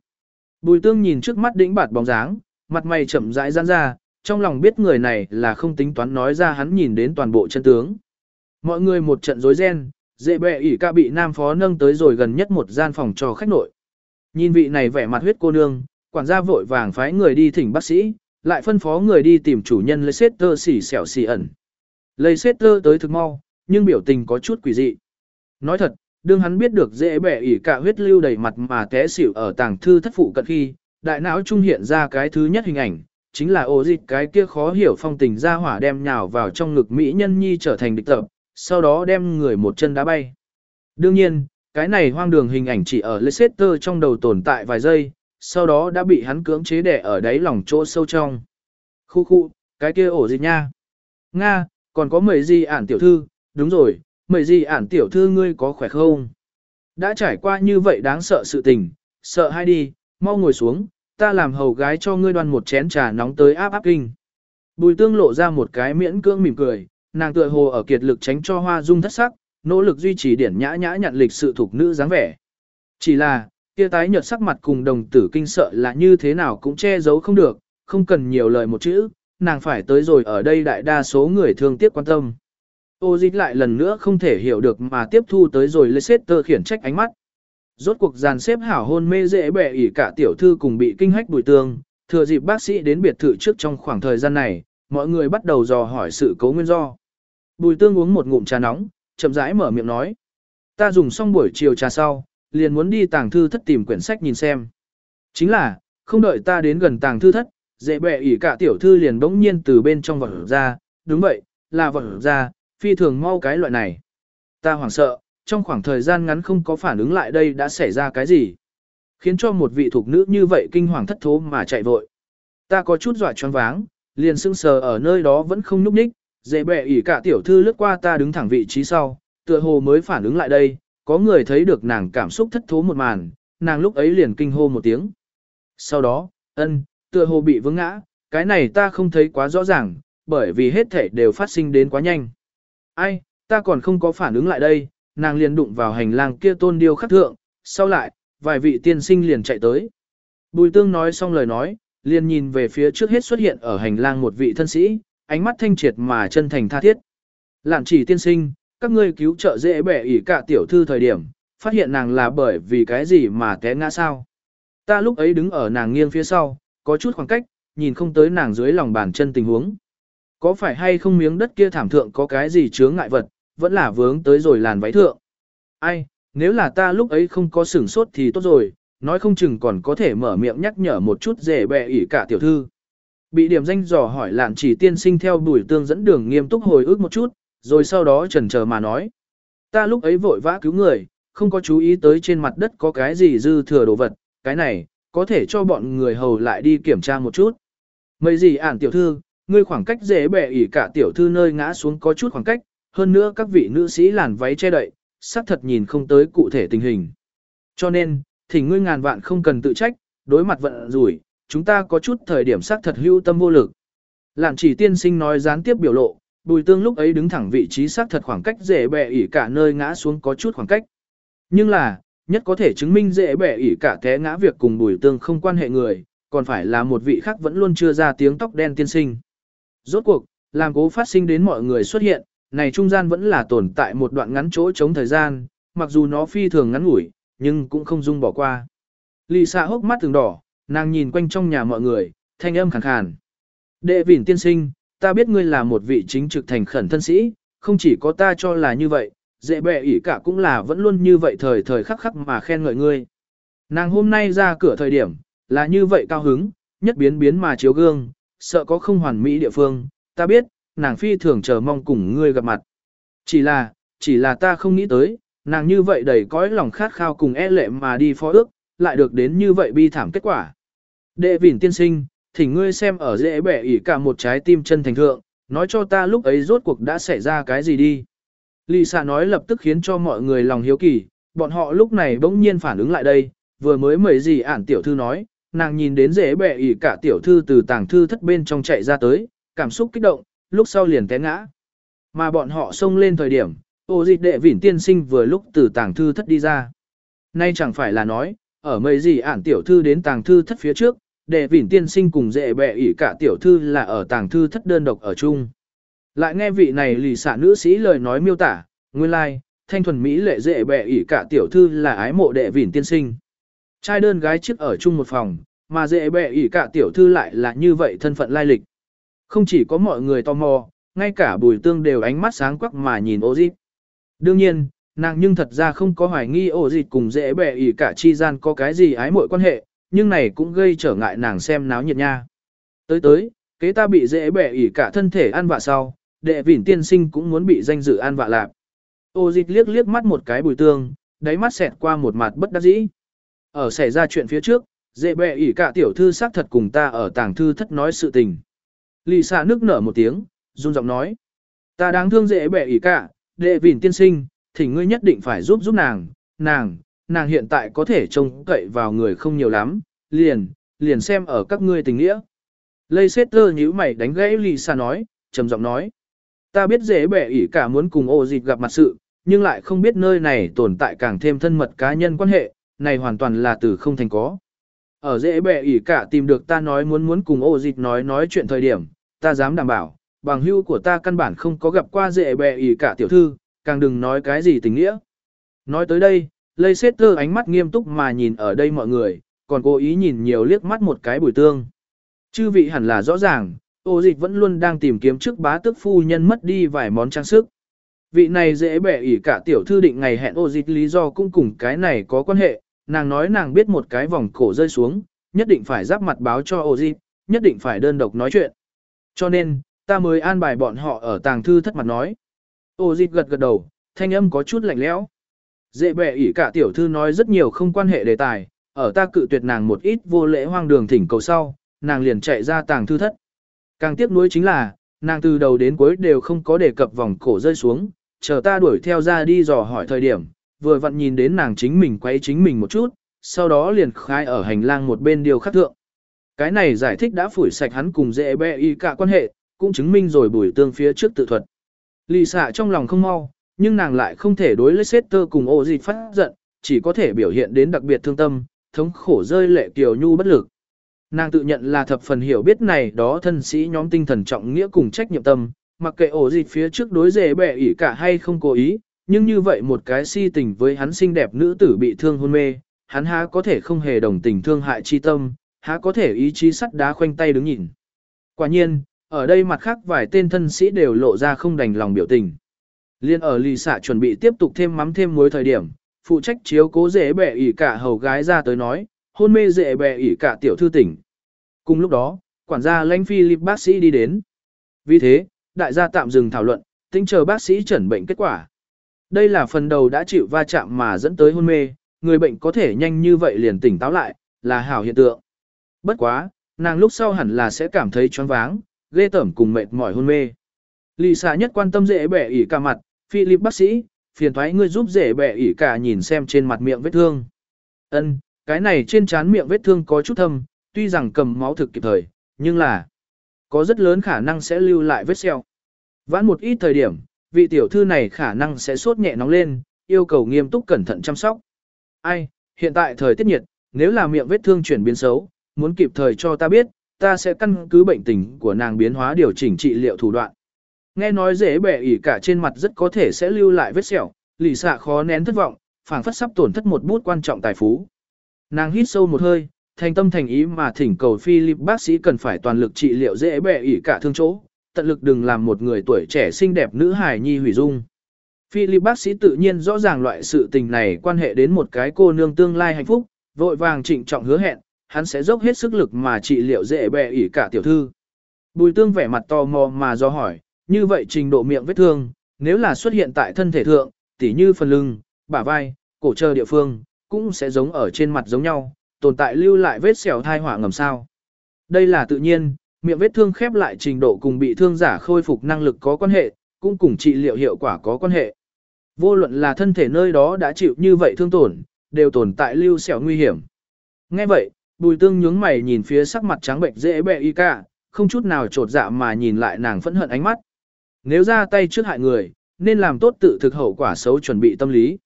Bùi tương nhìn trước mắt đĩnh bạt bóng dáng, mặt mày chậm rãi giãn ra, trong lòng biết người này là không tính toán nói ra hắn nhìn đến toàn bộ chân tướng. Mọi người một trận rối ren, dễ bệ ỉ ca bị nam phó nâng tới rồi gần nhất một gian phòng cho khách nội. Nhìn vị này vẻ mặt huyết cô nương, Quản gia vội vàng phái người đi thỉnh bác sĩ, lại phân phó người đi tìm chủ nhân Leicester xỉ xẻo xỉ ẩn. Leicester tới thực mau, nhưng biểu tình có chút quỷ dị. Nói thật, đương hắn biết được dễ bẻ ỉ cả huyết lưu đầy mặt mà té xỉu ở tàng thư thất phụ cận khi, đại não trung hiện ra cái thứ nhất hình ảnh, chính là ổ dịch cái kia khó hiểu phong tình ra hỏa đem nhào vào trong ngực Mỹ nhân nhi trở thành địch tập, sau đó đem người một chân đá bay. Đương nhiên, cái này hoang đường hình ảnh chỉ ở Leicester trong đầu tồn tại vài giây, sau đó đã bị hắn cưỡng chế đẻ ở đáy lòng chỗ sâu trong. Khu khu, cái kia ổ dịch nha. Nga, còn có mấy gì ản tiểu thư, đúng rồi, mấy gì ản tiểu thư ngươi có khỏe không? Đã trải qua như vậy đáng sợ sự tình, sợ hay đi, mau ngồi xuống, ta làm hầu gái cho ngươi đoan một chén trà nóng tới áp áp kinh. Bùi tương lộ ra một cái miễn cưỡng mỉm cười, nàng tựa hồ ở kiệt lực tránh cho hoa dung thất sắc, nỗ lực duy trì điển nhã nhã nhận lịch sự thuộc nữ dáng vẻ. Chỉ là, kia tái nhợt sắc mặt cùng đồng tử kinh sợ là như thế nào cũng che giấu không được, không cần nhiều lời một chữ, nàng phải tới rồi ở đây đại đa số người thương tiếc quan tâm. Ô dịch lại lần nữa không thể hiểu được mà tiếp thu tới rồi Leicester khiển trách ánh mắt. Rốt cuộc dàn xếp hảo hôn mê dễ bẻ ỉ cả tiểu thư cùng bị kinh hách bùi tương, thừa dịp bác sĩ đến biệt thự trước trong khoảng thời gian này, mọi người bắt đầu dò hỏi sự cấu nguyên do. Bùi tương uống một ngụm trà nóng, chậm rãi mở miệng nói. Ta dùng xong buổi chiều trà sau, liền muốn đi tàng thư thất tìm quyển sách nhìn xem. Chính là, không đợi ta đến gần tàng thư thất, dễ bẹ ỉ cả tiểu thư liền bỗng nhiên từ bên trong vật ra, đúng vậy, là vật ra, phi thường mau cái loại này. Ta hoảng sợ, trong khoảng thời gian ngắn không có phản ứng lại đây đã xảy ra cái gì. Khiến cho một vị thuộc nữ như vậy kinh hoàng thất thố mà chạy vội. Ta có chút dọa choáng váng, liền sưng sờ ở nơi đó vẫn không nhúc nhích, dễ bẹ ỉ cả tiểu thư lướt qua ta đứng thẳng vị trí sau, tựa hồ mới phản ứng lại đây, có người thấy được nàng cảm xúc thất thố một màn, nàng lúc ấy liền kinh hô một tiếng. Sau đó, ân, tựa hồ bị vướng ngã, cái này ta không thấy quá rõ ràng, bởi vì hết thể đều phát sinh đến quá nhanh. Ai, ta còn không có phản ứng lại đây, nàng liền đụng vào hành lang kia tôn điêu khắc thượng, sau lại, vài vị tiên sinh liền chạy tới. Bùi tương nói xong lời nói, liền nhìn về phía trước hết xuất hiện ở hành lang một vị thân sĩ, ánh mắt thanh triệt mà chân thành tha thiết. Lạn chỉ tiên sinh, các ngươi cứu trợ dễ bẻ ỉ cả tiểu thư thời điểm, phát hiện nàng là bởi vì cái gì mà té ngã sao. Ta lúc ấy đứng ở nàng nghiêng phía sau, có chút khoảng cách, nhìn không tới nàng dưới lòng bàn chân tình huống. Có phải hay không miếng đất kia thảm thượng có cái gì chướng ngại vật, vẫn là vướng tới rồi làn váy thượng. Ai, nếu là ta lúc ấy không có sửng sốt thì tốt rồi, nói không chừng còn có thể mở miệng nhắc nhở một chút dễ bẻ ỉ cả tiểu thư. Bị điểm danh dò hỏi lạn chỉ tiên sinh theo đuổi tương dẫn đường nghiêm túc hồi ức một chút, rồi sau đó chần chờ mà nói. Ta lúc ấy vội vã cứu người, không có chú ý tới trên mặt đất có cái gì dư thừa đồ vật, cái này, có thể cho bọn người hầu lại đi kiểm tra một chút. Mấy gì ản tiểu thư, ngươi khoảng cách dễ bẻ ỉ cả tiểu thư nơi ngã xuống có chút khoảng cách, hơn nữa các vị nữ sĩ làn váy che đậy, xác thật nhìn không tới cụ thể tình hình. Cho nên, thỉnh ngươi ngàn vạn không cần tự trách, đối mặt vận rủi, chúng ta có chút thời điểm xác thật hưu tâm vô lực. Lạn chỉ tiên sinh nói gián tiếp biểu lộ, bùi tương lúc ấy đứng thẳng vị trí xác thật khoảng cách dễ bẻ ỉ cả nơi ngã xuống có chút khoảng cách. Nhưng là, nhất có thể chứng minh dễ bẻ ỉ cả té ngã việc cùng bùi tương không quan hệ người, còn phải là một vị khác vẫn luôn chưa ra tiếng tóc đen tiên sinh. Rốt cuộc, làm cố phát sinh đến mọi người xuất hiện, này trung gian vẫn là tồn tại một đoạn ngắn chỗ chống thời gian, mặc dù nó phi thường ngắn ngủi, nhưng cũng không dung bỏ qua. Lì xạ hốc mắt từng đỏ, nàng nhìn quanh trong nhà mọi người, thanh âm khàn khàn. Đệ vỉn tiên sinh, ta biết ngươi là một vị chính trực thành khẩn thân sĩ, không chỉ có ta cho là như vậy, dễ bệ ỉ cả cũng là vẫn luôn như vậy thời thời khắc khắc mà khen ngợi ngươi. Nàng hôm nay ra cửa thời điểm, là như vậy cao hứng, nhất biến biến mà chiếu gương, sợ có không hoàn mỹ địa phương, ta biết, nàng phi thường chờ mong cùng ngươi gặp mặt. Chỉ là, chỉ là ta không nghĩ tới, nàng như vậy đầy cõi lòng khát khao cùng e lệ mà đi phó ước, lại được đến như vậy bi thảm kết quả. Đệ vỉn tiên sinh, thỉnh ngươi xem ở dễ bẻ ỉ cả một trái tim chân thành thượng, nói cho ta lúc ấy rốt cuộc đã xảy ra cái gì đi. Lì xạ nói lập tức khiến cho mọi người lòng hiếu kỳ, bọn họ lúc này bỗng nhiên phản ứng lại đây, vừa mới mấy gì ản tiểu thư nói, nàng nhìn đến dễ bẻ ỉ cả tiểu thư từ tàng thư thất bên trong chạy ra tới, cảm xúc kích động, lúc sau liền té ngã. Mà bọn họ xông lên thời điểm, ô dịch đệ vỉn tiên sinh vừa lúc từ tàng thư thất đi ra. Nay chẳng phải là nói, ở mấy gì ản tiểu thư đến tàng thư thất phía trước, đệ vỉn tiên sinh cùng dễ bẹ ỉ cả tiểu thư là ở tàng thư thất đơn độc ở chung. Lại nghe vị này lì xả nữ sĩ lời nói miêu tả, nguyên lai, like, thanh thuần Mỹ lệ dễ bẹ ỉ cả tiểu thư là ái mộ đệ vỉn tiên sinh. Trai đơn gái trước ở chung một phòng, mà dễ bẹ ỉ cả tiểu thư lại là như vậy thân phận lai lịch. Không chỉ có mọi người tò mò, ngay cả bùi tương đều ánh mắt sáng quắc mà nhìn ô dịp. Đương nhiên, nàng nhưng thật ra không có hoài nghi ổ dịch cùng dễ bẻ ỉ cả chi gian có cái gì ái mội quan hệ, nhưng này cũng gây trở ngại nàng xem náo nhiệt nha. Tới tới, kế ta bị dễ bẻ ỉ cả thân thể ăn vạ sau, đệ vỉn tiên sinh cũng muốn bị danh dự ăn vạ lạp. Ô dịch liếc liếc mắt một cái bùi tương, đáy mắt xẹt qua một mặt bất đắc dĩ. Ở xảy ra chuyện phía trước, dễ bẻ ỉ cả tiểu thư xác thật cùng ta ở tàng thư thất nói sự tình. Lì xạ nước nở một tiếng, run giọng nói. Ta đáng thương dễ bẻ ỉ cả, đệ vỉn tiên sinh, thì ngươi nhất định phải giúp giúp nàng, nàng, nàng hiện tại có thể trông cậy vào người không nhiều lắm, liền, liền xem ở các ngươi tình nghĩa. Lây xét tơ nhíu mày đánh gãy lì nói, trầm giọng nói. Ta biết dễ bẻ ỉ cả muốn cùng ô dịp gặp mặt sự, nhưng lại không biết nơi này tồn tại càng thêm thân mật cá nhân quan hệ, này hoàn toàn là từ không thành có. Ở dễ bẻ ỉ cả tìm được ta nói muốn muốn cùng ô dịp nói nói chuyện thời điểm, ta dám đảm bảo, bằng hưu của ta căn bản không có gặp qua dễ bẻ ỉ cả tiểu thư, càng đừng nói cái gì tình nghĩa. Nói tới đây, Lây Sết Tơ ánh mắt nghiêm túc mà nhìn ở đây mọi người, còn cố ý nhìn nhiều liếc mắt một cái bùi tương. Chư vị hẳn là rõ ràng, ô dịch vẫn luôn đang tìm kiếm trước bá tước phu nhân mất đi vài món trang sức. Vị này dễ bẻ ỉ cả tiểu thư định ngày hẹn ô dịch lý do cũng cùng cái này có quan hệ, nàng nói nàng biết một cái vòng cổ rơi xuống, nhất định phải giáp mặt báo cho ô dịch, nhất định phải đơn độc nói chuyện. Cho nên, ta mới an bài bọn họ ở tàng thư thất mặt nói. Ô dịch gật gật đầu, thanh âm có chút lạnh lẽo. Dễ bẻ ỉ cả tiểu thư nói rất nhiều không quan hệ đề tài, ở ta cự tuyệt nàng một ít vô lễ hoang đường thỉnh cầu sau, nàng liền chạy ra tàng thư thất. Càng tiếc nuối chính là, nàng từ đầu đến cuối đều không có đề cập vòng cổ rơi xuống, chờ ta đuổi theo ra đi dò hỏi thời điểm, vừa vặn nhìn đến nàng chính mình quay chính mình một chút, sau đó liền khai ở hành lang một bên điều khắc thượng. Cái này giải thích đã phủi sạch hắn cùng dễ bẻ y cả quan hệ, cũng chứng minh rồi bùi tương phía trước tự thuật. Lì xạ trong lòng không mau, nhưng nàng lại không thể đối Leicester cùng ô gì phát giận, chỉ có thể biểu hiện đến đặc biệt thương tâm, thống khổ rơi lệ kiều nhu bất lực. Nàng tự nhận là thập phần hiểu biết này đó thân sĩ nhóm tinh thần trọng nghĩa cùng trách nhiệm tâm, mặc kệ ổ dịch phía trước đối rể bẻ ỉ cả hay không cố ý, nhưng như vậy một cái si tình với hắn xinh đẹp nữ tử bị thương hôn mê, hắn há có thể không hề đồng tình thương hại chi tâm, há có thể ý chí sắt đá khoanh tay đứng nhìn. Quả nhiên, ở đây mặt khác vài tên thân sĩ đều lộ ra không đành lòng biểu tình. Liên ở lì xạ chuẩn bị tiếp tục thêm mắm thêm muối thời điểm, phụ trách chiếu cố dễ bẻ ỉ cả hầu gái ra tới nói, hôn mê dễ bẻ ỉ cả tiểu thư tỉnh. Cùng lúc đó, quản gia lãnh Philip bác sĩ đi đến. Vì thế, đại gia tạm dừng thảo luận, tính chờ bác sĩ chẩn bệnh kết quả. Đây là phần đầu đã chịu va chạm mà dẫn tới hôn mê, người bệnh có thể nhanh như vậy liền tỉnh táo lại, là hảo hiện tượng. Bất quá, nàng lúc sau hẳn là sẽ cảm thấy choáng váng, ghê tởm cùng mệt mỏi hôn mê. Lì xạ nhất quan tâm dễ bẻ ỉ cả mặt, Philip bác sĩ, phiền thoái ngươi giúp dễ bẻ ỉ cả nhìn xem trên mặt miệng vết thương. Ân, cái này trên trán miệng vết thương có chút thâm, tuy rằng cầm máu thực kịp thời, nhưng là có rất lớn khả năng sẽ lưu lại vết sẹo. Vãn một ít thời điểm, vị tiểu thư này khả năng sẽ sốt nhẹ nóng lên, yêu cầu nghiêm túc cẩn thận chăm sóc. Ai, hiện tại thời tiết nhiệt, nếu là miệng vết thương chuyển biến xấu, muốn kịp thời cho ta biết, ta sẽ căn cứ bệnh tình của nàng biến hóa điều chỉnh trị liệu thủ đoạn. Nghe nói dễ bẻ ỉ cả trên mặt rất có thể sẽ lưu lại vết sẹo, lì xạ khó nén thất vọng, phảng phất sắp tổn thất một bút quan trọng tài phú. Nàng hít sâu một hơi, thành tâm thành ý mà thỉnh cầu Philip bác sĩ cần phải toàn lực trị liệu dễ bẻ ỉ cả thương chỗ, tận lực đừng làm một người tuổi trẻ xinh đẹp nữ hài nhi hủy dung. Philip bác sĩ tự nhiên rõ ràng loại sự tình này quan hệ đến một cái cô nương tương lai hạnh phúc, vội vàng trịnh trọng hứa hẹn, hắn sẽ dốc hết sức lực mà trị liệu dễ bẻ ỉ cả tiểu thư. Bùi tương vẻ mặt tò mò mà do hỏi, như vậy trình độ miệng vết thương, nếu là xuất hiện tại thân thể thượng, tỉ như phần lưng, bả vai, cổ chờ địa phương, cũng sẽ giống ở trên mặt giống nhau, tồn tại lưu lại vết sẹo thai họa ngầm sao. Đây là tự nhiên, miệng vết thương khép lại trình độ cùng bị thương giả khôi phục năng lực có quan hệ, cũng cùng trị liệu hiệu quả có quan hệ. Vô luận là thân thể nơi đó đã chịu như vậy thương tổn, đều tồn tại lưu sẹo nguy hiểm. Nghe vậy, bùi tương nhướng mày nhìn phía sắc mặt trắng bệnh dễ bẹ y cả, không chút nào trột dạ mà nhìn lại nàng phẫn hận ánh mắt. Nếu ra tay trước hại người, nên làm tốt tự thực hậu quả xấu chuẩn bị tâm lý.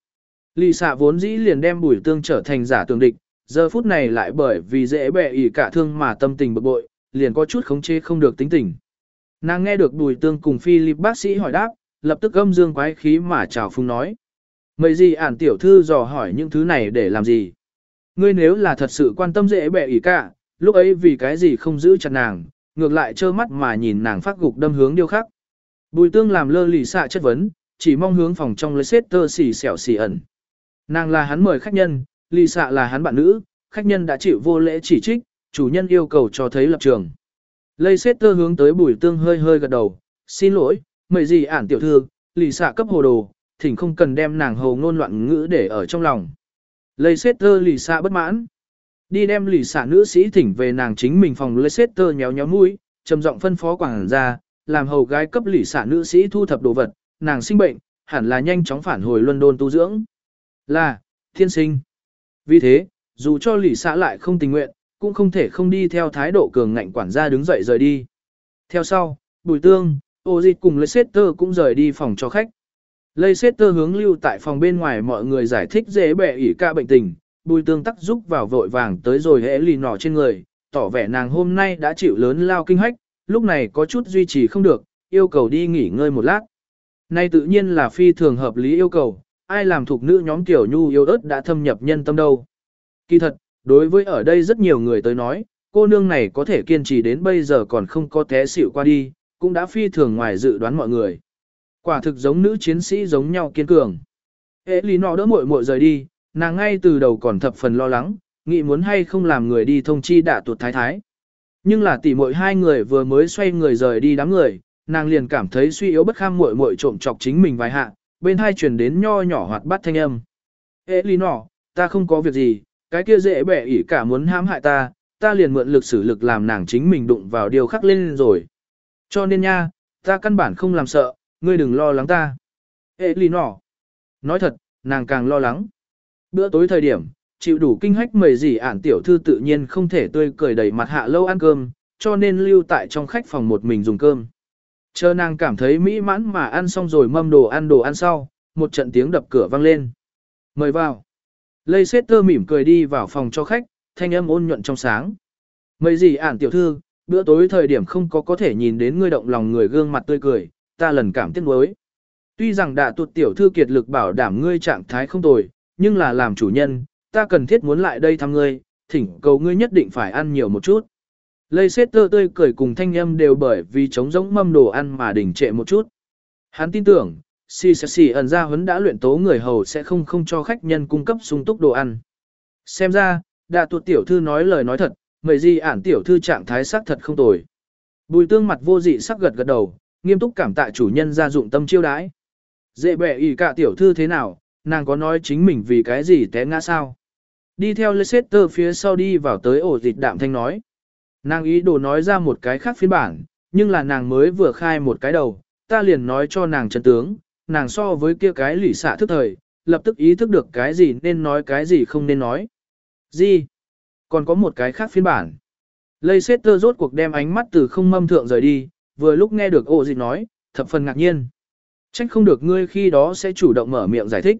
Lì xạ vốn dĩ liền đem bùi tương trở thành giả tường địch, giờ phút này lại bởi vì dễ bẹ ỉ cả thương mà tâm tình bực bội, liền có chút khống chế không được tính tình. Nàng nghe được bùi tương cùng Philip bác sĩ hỏi đáp, lập tức âm dương quái khí mà chào phung nói. Mấy gì ản tiểu thư dò hỏi những thứ này để làm gì? Ngươi nếu là thật sự quan tâm dễ bẻ ỉ cả, lúc ấy vì cái gì không giữ chặt nàng, ngược lại trơ mắt mà nhìn nàng phát gục đâm hướng điêu khắc. Bùi tương làm lơ lì xạ chất vấn, chỉ mong hướng phòng trong lấy xét tơ xỉ xẻo xỉ ẩn. Nàng là hắn mời khách nhân, lì xạ là hắn bạn nữ, khách nhân đã chịu vô lễ chỉ trích, chủ nhân yêu cầu cho thấy lập trường. Lây xét tơ hướng tới bùi tương hơi hơi gật đầu, xin lỗi, mời gì ản tiểu thư, lì xạ cấp hồ đồ, thỉnh không cần đem nàng hầu ngôn loạn ngữ để ở trong lòng. Lây xếp tơ lì xạ bất mãn. Đi đem lì xạ nữ sĩ thỉnh về nàng chính mình phòng lây xếp tơ nhéo nhéo mũi, trầm giọng phân phó quảng ra, làm hầu gái cấp lì xạ nữ sĩ thu thập đồ vật, nàng sinh bệnh, hẳn là nhanh chóng phản hồi London tu dưỡng. Là, thiên sinh. Vì thế, dù cho lì xạ lại không tình nguyện, cũng không thể không đi theo thái độ cường ngạnh quản gia đứng dậy rời đi. Theo sau, bùi tương, ô dịch cùng Leicester cũng rời đi phòng cho khách. Leicester hướng lưu tại phòng bên ngoài mọi người giải thích dễ bẻ ỉ ca bệnh tình, bùi tương tắc giúp vào vội vàng tới rồi hễ lì nỏ trên người, tỏ vẻ nàng hôm nay đã chịu lớn lao kinh hách, lúc này có chút duy trì không được, yêu cầu đi nghỉ ngơi một lát. Nay tự nhiên là phi thường hợp lý yêu cầu, ai làm thuộc nữ nhóm tiểu nhu yêu ớt đã thâm nhập nhân tâm đâu. Kỳ thật, đối với ở đây rất nhiều người tới nói, cô nương này có thể kiên trì đến bây giờ còn không có té xịu qua đi, cũng đã phi thường ngoài dự đoán mọi người. Quả thực giống nữ chiến sĩ giống nhau kiên cường. Ế lý nọ đỡ muội muội rời đi, nàng ngay từ đầu còn thập phần lo lắng, nghĩ muốn hay không làm người đi thông chi đã tuột thái thái. Nhưng là tỷ muội hai người vừa mới xoay người rời đi đám người, nàng liền cảm thấy suy yếu bất kham muội muội trộm chọc chính mình vài hạ, bên hai truyền đến nho nhỏ hoạt bát thanh âm. Ê lý nọ, ta không có việc gì, cái kia dễ bẻ ỉ cả muốn hãm hại ta, ta liền mượn lực sử lực làm nàng chính mình đụng vào điều khắc lên rồi. Cho nên nha, ta căn bản không làm sợ, ngươi đừng lo lắng ta. Ê lì. Nói thật, nàng càng lo lắng. Bữa tối thời điểm, chịu đủ kinh hách mời gì ản tiểu thư tự nhiên không thể tươi cười đầy mặt hạ lâu ăn cơm, cho nên lưu tại trong khách phòng một mình dùng cơm. Chờ nàng cảm thấy mỹ mãn mà ăn xong rồi mâm đồ ăn đồ ăn sau, một trận tiếng đập cửa vang lên. Mời vào. Lây xếp tơ mỉm cười đi vào phòng cho khách, thanh âm ôn nhuận trong sáng. Mấy gì ản tiểu thư, bữa tối thời điểm không có có thể nhìn đến ngươi động lòng người gương mặt tươi cười, ta lần cảm tiếc nuối. Tuy rằng đã tuột tiểu thư kiệt lực bảo đảm ngươi trạng thái không tồi, nhưng là làm chủ nhân, ta cần thiết muốn lại đây thăm ngươi, thỉnh cầu ngươi nhất định phải ăn nhiều một chút. Lây xét tơ tươi cười cùng thanh âm đều bởi vì trống giống mâm đồ ăn mà đỉnh trệ một chút. Hắn tin tưởng, Si sẽ si ẩn ra huấn đã luyện tố người hầu sẽ không không cho khách nhân cung cấp sung túc đồ ăn. Xem ra, đã tuột tiểu thư nói lời nói thật, mời gì ản tiểu thư trạng thái sắc thật không tồi. Bùi tương mặt vô dị sắc gật gật đầu, nghiêm túc cảm tạ chủ nhân gia dụng tâm chiêu đãi. Dễ bẻ ý cả tiểu thư thế nào, nàng có nói chính mình vì cái gì té ngã sao. Đi theo Leicester phía sau đi vào tới ổ dịch đạm thanh nói. Nàng ý đồ nói ra một cái khác phiên bản, nhưng là nàng mới vừa khai một cái đầu, ta liền nói cho nàng chân tướng, nàng so với kia cái lỷ xạ thức thời, lập tức ý thức được cái gì nên nói cái gì không nên nói. Gì? Còn có một cái khác phiên bản. Leicester rốt cuộc đem ánh mắt từ không mâm thượng rời đi, vừa lúc nghe được ô dịch nói, thập phần ngạc nhiên. Trách không được ngươi khi đó sẽ chủ động mở miệng giải thích.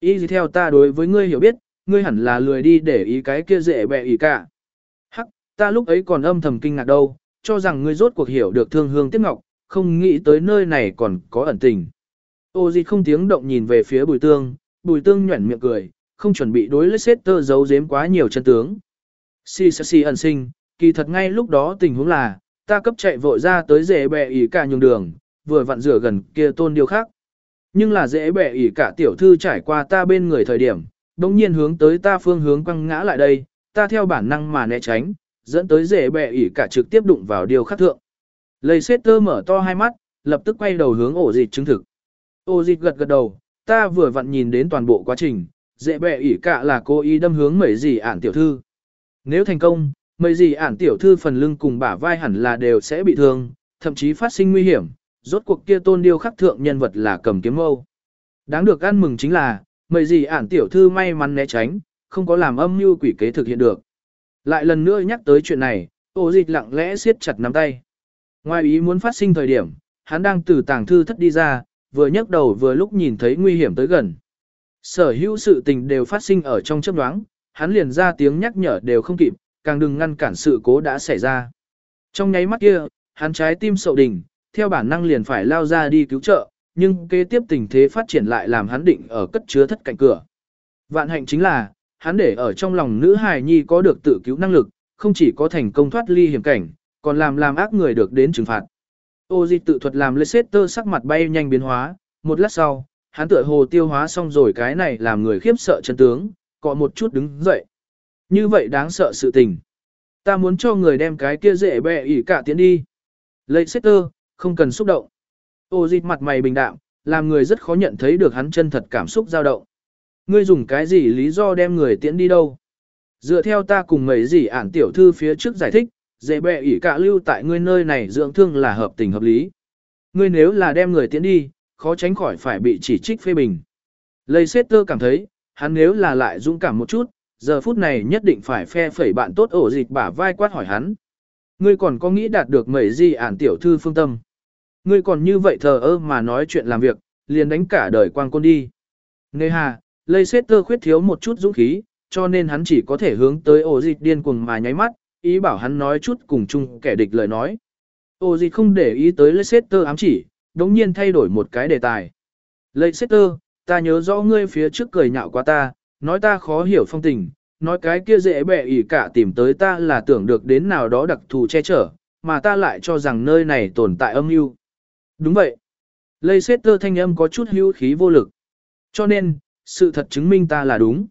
Ý gì theo ta đối với ngươi hiểu biết, ngươi hẳn là lười đi để ý cái kia dễ bẹ ý cả. Hắc, ta lúc ấy còn âm thầm kinh ngạc đâu, cho rằng ngươi rốt cuộc hiểu được thương hương tiếc ngọc, không nghĩ tới nơi này còn có ẩn tình. Ô dịch không tiếng động nhìn về phía bùi tương, bùi tương nhuẩn miệng cười, không chuẩn bị đối Leicester giấu giếm quá nhiều chân tướng. Si si si ẩn sinh, kỳ thật ngay lúc đó tình huống là, ta cấp chạy vội ra tới dễ bẹ ỉ cả nhường đường, vừa vặn rửa gần kia tôn điều khác. Nhưng là dễ bẹ ỉ cả tiểu thư trải qua ta bên người thời điểm, đồng nhiên hướng tới ta phương hướng quăng ngã lại đây, ta theo bản năng mà né tránh, dẫn tới dễ bẹ ỉ cả trực tiếp đụng vào điều khắc thượng. Leicester mở to hai mắt, lập tức quay đầu hướng ổ dịch chứng thực. ổ dịch gật gật đầu, ta vừa vặn nhìn đến toàn bộ quá trình, dễ bẹ ỉ cả là cô ý đâm hướng mấy gì ản tiểu thư. Nếu thành công, mấy gì ản tiểu thư phần lưng cùng bả vai hẳn là đều sẽ bị thương, thậm chí phát sinh nguy hiểm, rốt cuộc kia tôn điêu khắc thượng nhân vật là cầm kiếm mâu. Đáng được ăn mừng chính là, mấy gì ản tiểu thư may mắn né tránh, không có làm âm mưu quỷ kế thực hiện được. Lại lần nữa nhắc tới chuyện này, ô dịch lặng lẽ siết chặt nắm tay. Ngoài ý muốn phát sinh thời điểm, hắn đang từ tàng thư thất đi ra, vừa nhấc đầu vừa lúc nhìn thấy nguy hiểm tới gần. Sở hữu sự tình đều phát sinh ở trong chấp đoáng, hắn liền ra tiếng nhắc nhở đều không kịp, càng đừng ngăn cản sự cố đã xảy ra. Trong nháy mắt kia, hắn trái tim sậu đỉnh, theo bản năng liền phải lao ra đi cứu trợ, nhưng kế tiếp tình thế phát triển lại làm hắn định ở cất chứa thất cạnh cửa. Vạn hạnh chính là, hắn để ở trong lòng nữ hài nhi có được tự cứu năng lực, không chỉ có thành công thoát ly hiểm cảnh, còn làm làm ác người được đến trừng phạt. Ô di tự thuật làm Leicester sắc mặt bay nhanh biến hóa, một lát sau, hắn tựa hồ tiêu hóa xong rồi cái này làm người khiếp sợ chân tướng, cọ một chút đứng dậy. Như vậy đáng sợ sự tình. Ta muốn cho người đem cái kia dễ bẹ ỉ cả tiến đi. Leicester, không cần xúc động. Ô dịch mặt mày bình đạm, làm người rất khó nhận thấy được hắn chân thật cảm xúc dao động. Ngươi dùng cái gì lý do đem người tiễn đi đâu? Dựa theo ta cùng mấy gì ản tiểu thư phía trước giải thích, dễ bẹ ỉ cả lưu tại ngươi nơi này dưỡng thương là hợp tình hợp lý. Ngươi nếu là đem người tiễn đi, khó tránh khỏi phải bị chỉ trích phê bình. Leicester cảm thấy, hắn nếu là lại dũng cảm một chút, giờ phút này nhất định phải phe phẩy bạn tốt ổ dịch bả vai quát hỏi hắn. Ngươi còn có nghĩ đạt được mấy gì ản tiểu thư phương tâm? Ngươi còn như vậy thờ ơ mà nói chuyện làm việc, liền đánh cả đời quang côn đi. Ngươi hà, Leicester khuyết thiếu một chút dũng khí, cho nên hắn chỉ có thể hướng tới ổ dịch điên cuồng mà nháy mắt, ý bảo hắn nói chút cùng chung kẻ địch lời nói. Ổ dịch không để ý tới Leicester ám chỉ, đống nhiên thay đổi một cái đề tài. Leicester, ta nhớ rõ ngươi phía trước cười nhạo qua ta, nói ta khó hiểu phong tình, nói cái kia dễ bẻ ỉ cả tìm tới ta là tưởng được đến nào đó đặc thù che chở, mà ta lại cho rằng nơi này tồn tại âm mưu. Đúng vậy. lê xét tơ thanh âm có chút hưu khí vô lực. Cho nên, sự thật chứng minh ta là đúng.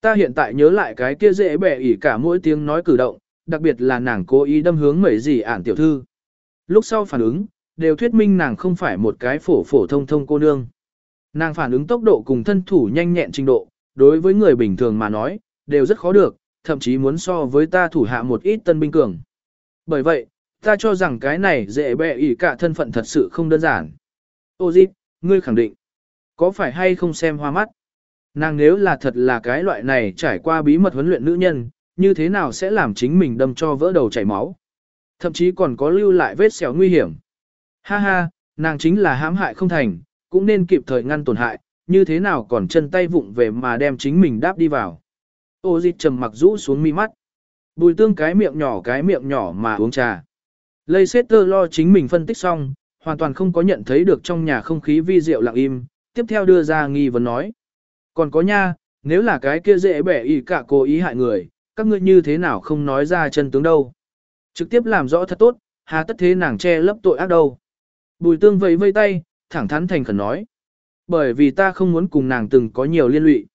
Ta hiện tại nhớ lại cái kia dễ bẻ ỉ cả mỗi tiếng nói cử động, đặc biệt là nàng cố ý đâm hướng mấy gì ản tiểu thư. Lúc sau phản ứng, đều thuyết minh nàng không phải một cái phổ phổ thông thông cô nương. Nàng phản ứng tốc độ cùng thân thủ nhanh nhẹn trình độ, đối với người bình thường mà nói, đều rất khó được, thậm chí muốn so với ta thủ hạ một ít tân binh cường. Bởi vậy, ta cho rằng cái này dễ bẹ ỉ cả thân phận thật sự không đơn giản. Ô dịp, ngươi khẳng định, có phải hay không xem hoa mắt? Nàng nếu là thật là cái loại này trải qua bí mật huấn luyện nữ nhân, như thế nào sẽ làm chính mình đâm cho vỡ đầu chảy máu? Thậm chí còn có lưu lại vết sẹo nguy hiểm. Ha ha, nàng chính là hãm hại không thành, cũng nên kịp thời ngăn tổn hại, như thế nào còn chân tay vụng về mà đem chính mình đáp đi vào. Ô dịch trầm mặc rũ xuống mi mắt. Bùi tương cái miệng nhỏ cái miệng nhỏ mà uống trà. Leicester lo chính mình phân tích xong, hoàn toàn không có nhận thấy được trong nhà không khí vi diệu lặng im, tiếp theo đưa ra nghi vấn nói. Còn có nha, nếu là cái kia dễ bẻ ý cả cố ý hại người, các ngươi như thế nào không nói ra chân tướng đâu. Trực tiếp làm rõ thật tốt, hà tất thế nàng che lấp tội ác đâu. Bùi tương vẫy vây tay, thẳng thắn thành khẩn nói. Bởi vì ta không muốn cùng nàng từng có nhiều liên lụy.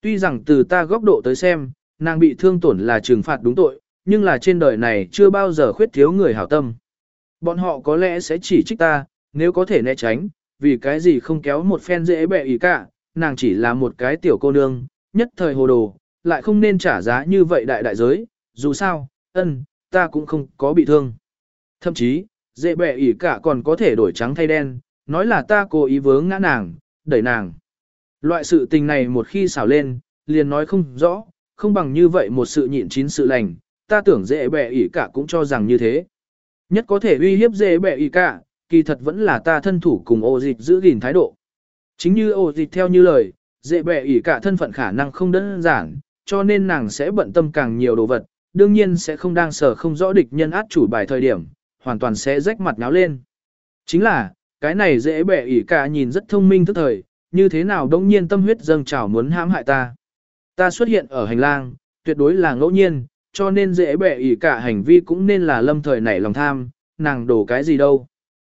Tuy rằng từ ta góc độ tới xem, nàng bị thương tổn là trừng phạt đúng tội, nhưng là trên đời này chưa bao giờ khuyết thiếu người hảo tâm. Bọn họ có lẽ sẽ chỉ trích ta, nếu có thể né tránh, vì cái gì không kéo một phen dễ bẹ ý cả, nàng chỉ là một cái tiểu cô nương, nhất thời hồ đồ, lại không nên trả giá như vậy đại đại giới, dù sao, ân, ta cũng không có bị thương. Thậm chí, dễ bẹ ỉ cả còn có thể đổi trắng thay đen, nói là ta cố ý vướng ngã nàng, đẩy nàng. Loại sự tình này một khi xảo lên, liền nói không rõ, không bằng như vậy một sự nhịn chín sự lành, ta tưởng dễ bẻ ỉ cả cũng cho rằng như thế. Nhất có thể uy hiếp dễ bẻ ỉ cả, kỳ thật vẫn là ta thân thủ cùng ô dịch giữ gìn thái độ. Chính như ô dịch theo như lời, dễ bẻ ỉ cả thân phận khả năng không đơn giản, cho nên nàng sẽ bận tâm càng nhiều đồ vật, đương nhiên sẽ không đang sở không rõ địch nhân át chủ bài thời điểm, hoàn toàn sẽ rách mặt náo lên. Chính là, cái này dễ bẻ ỉ cả nhìn rất thông minh thức thời, như thế nào đông nhiên tâm huyết dâng trào muốn hãm hại ta. Ta xuất hiện ở hành lang, tuyệt đối là ngẫu nhiên, cho nên dễ bẻ ỉ cả hành vi cũng nên là lâm thời nảy lòng tham, nàng đổ cái gì đâu.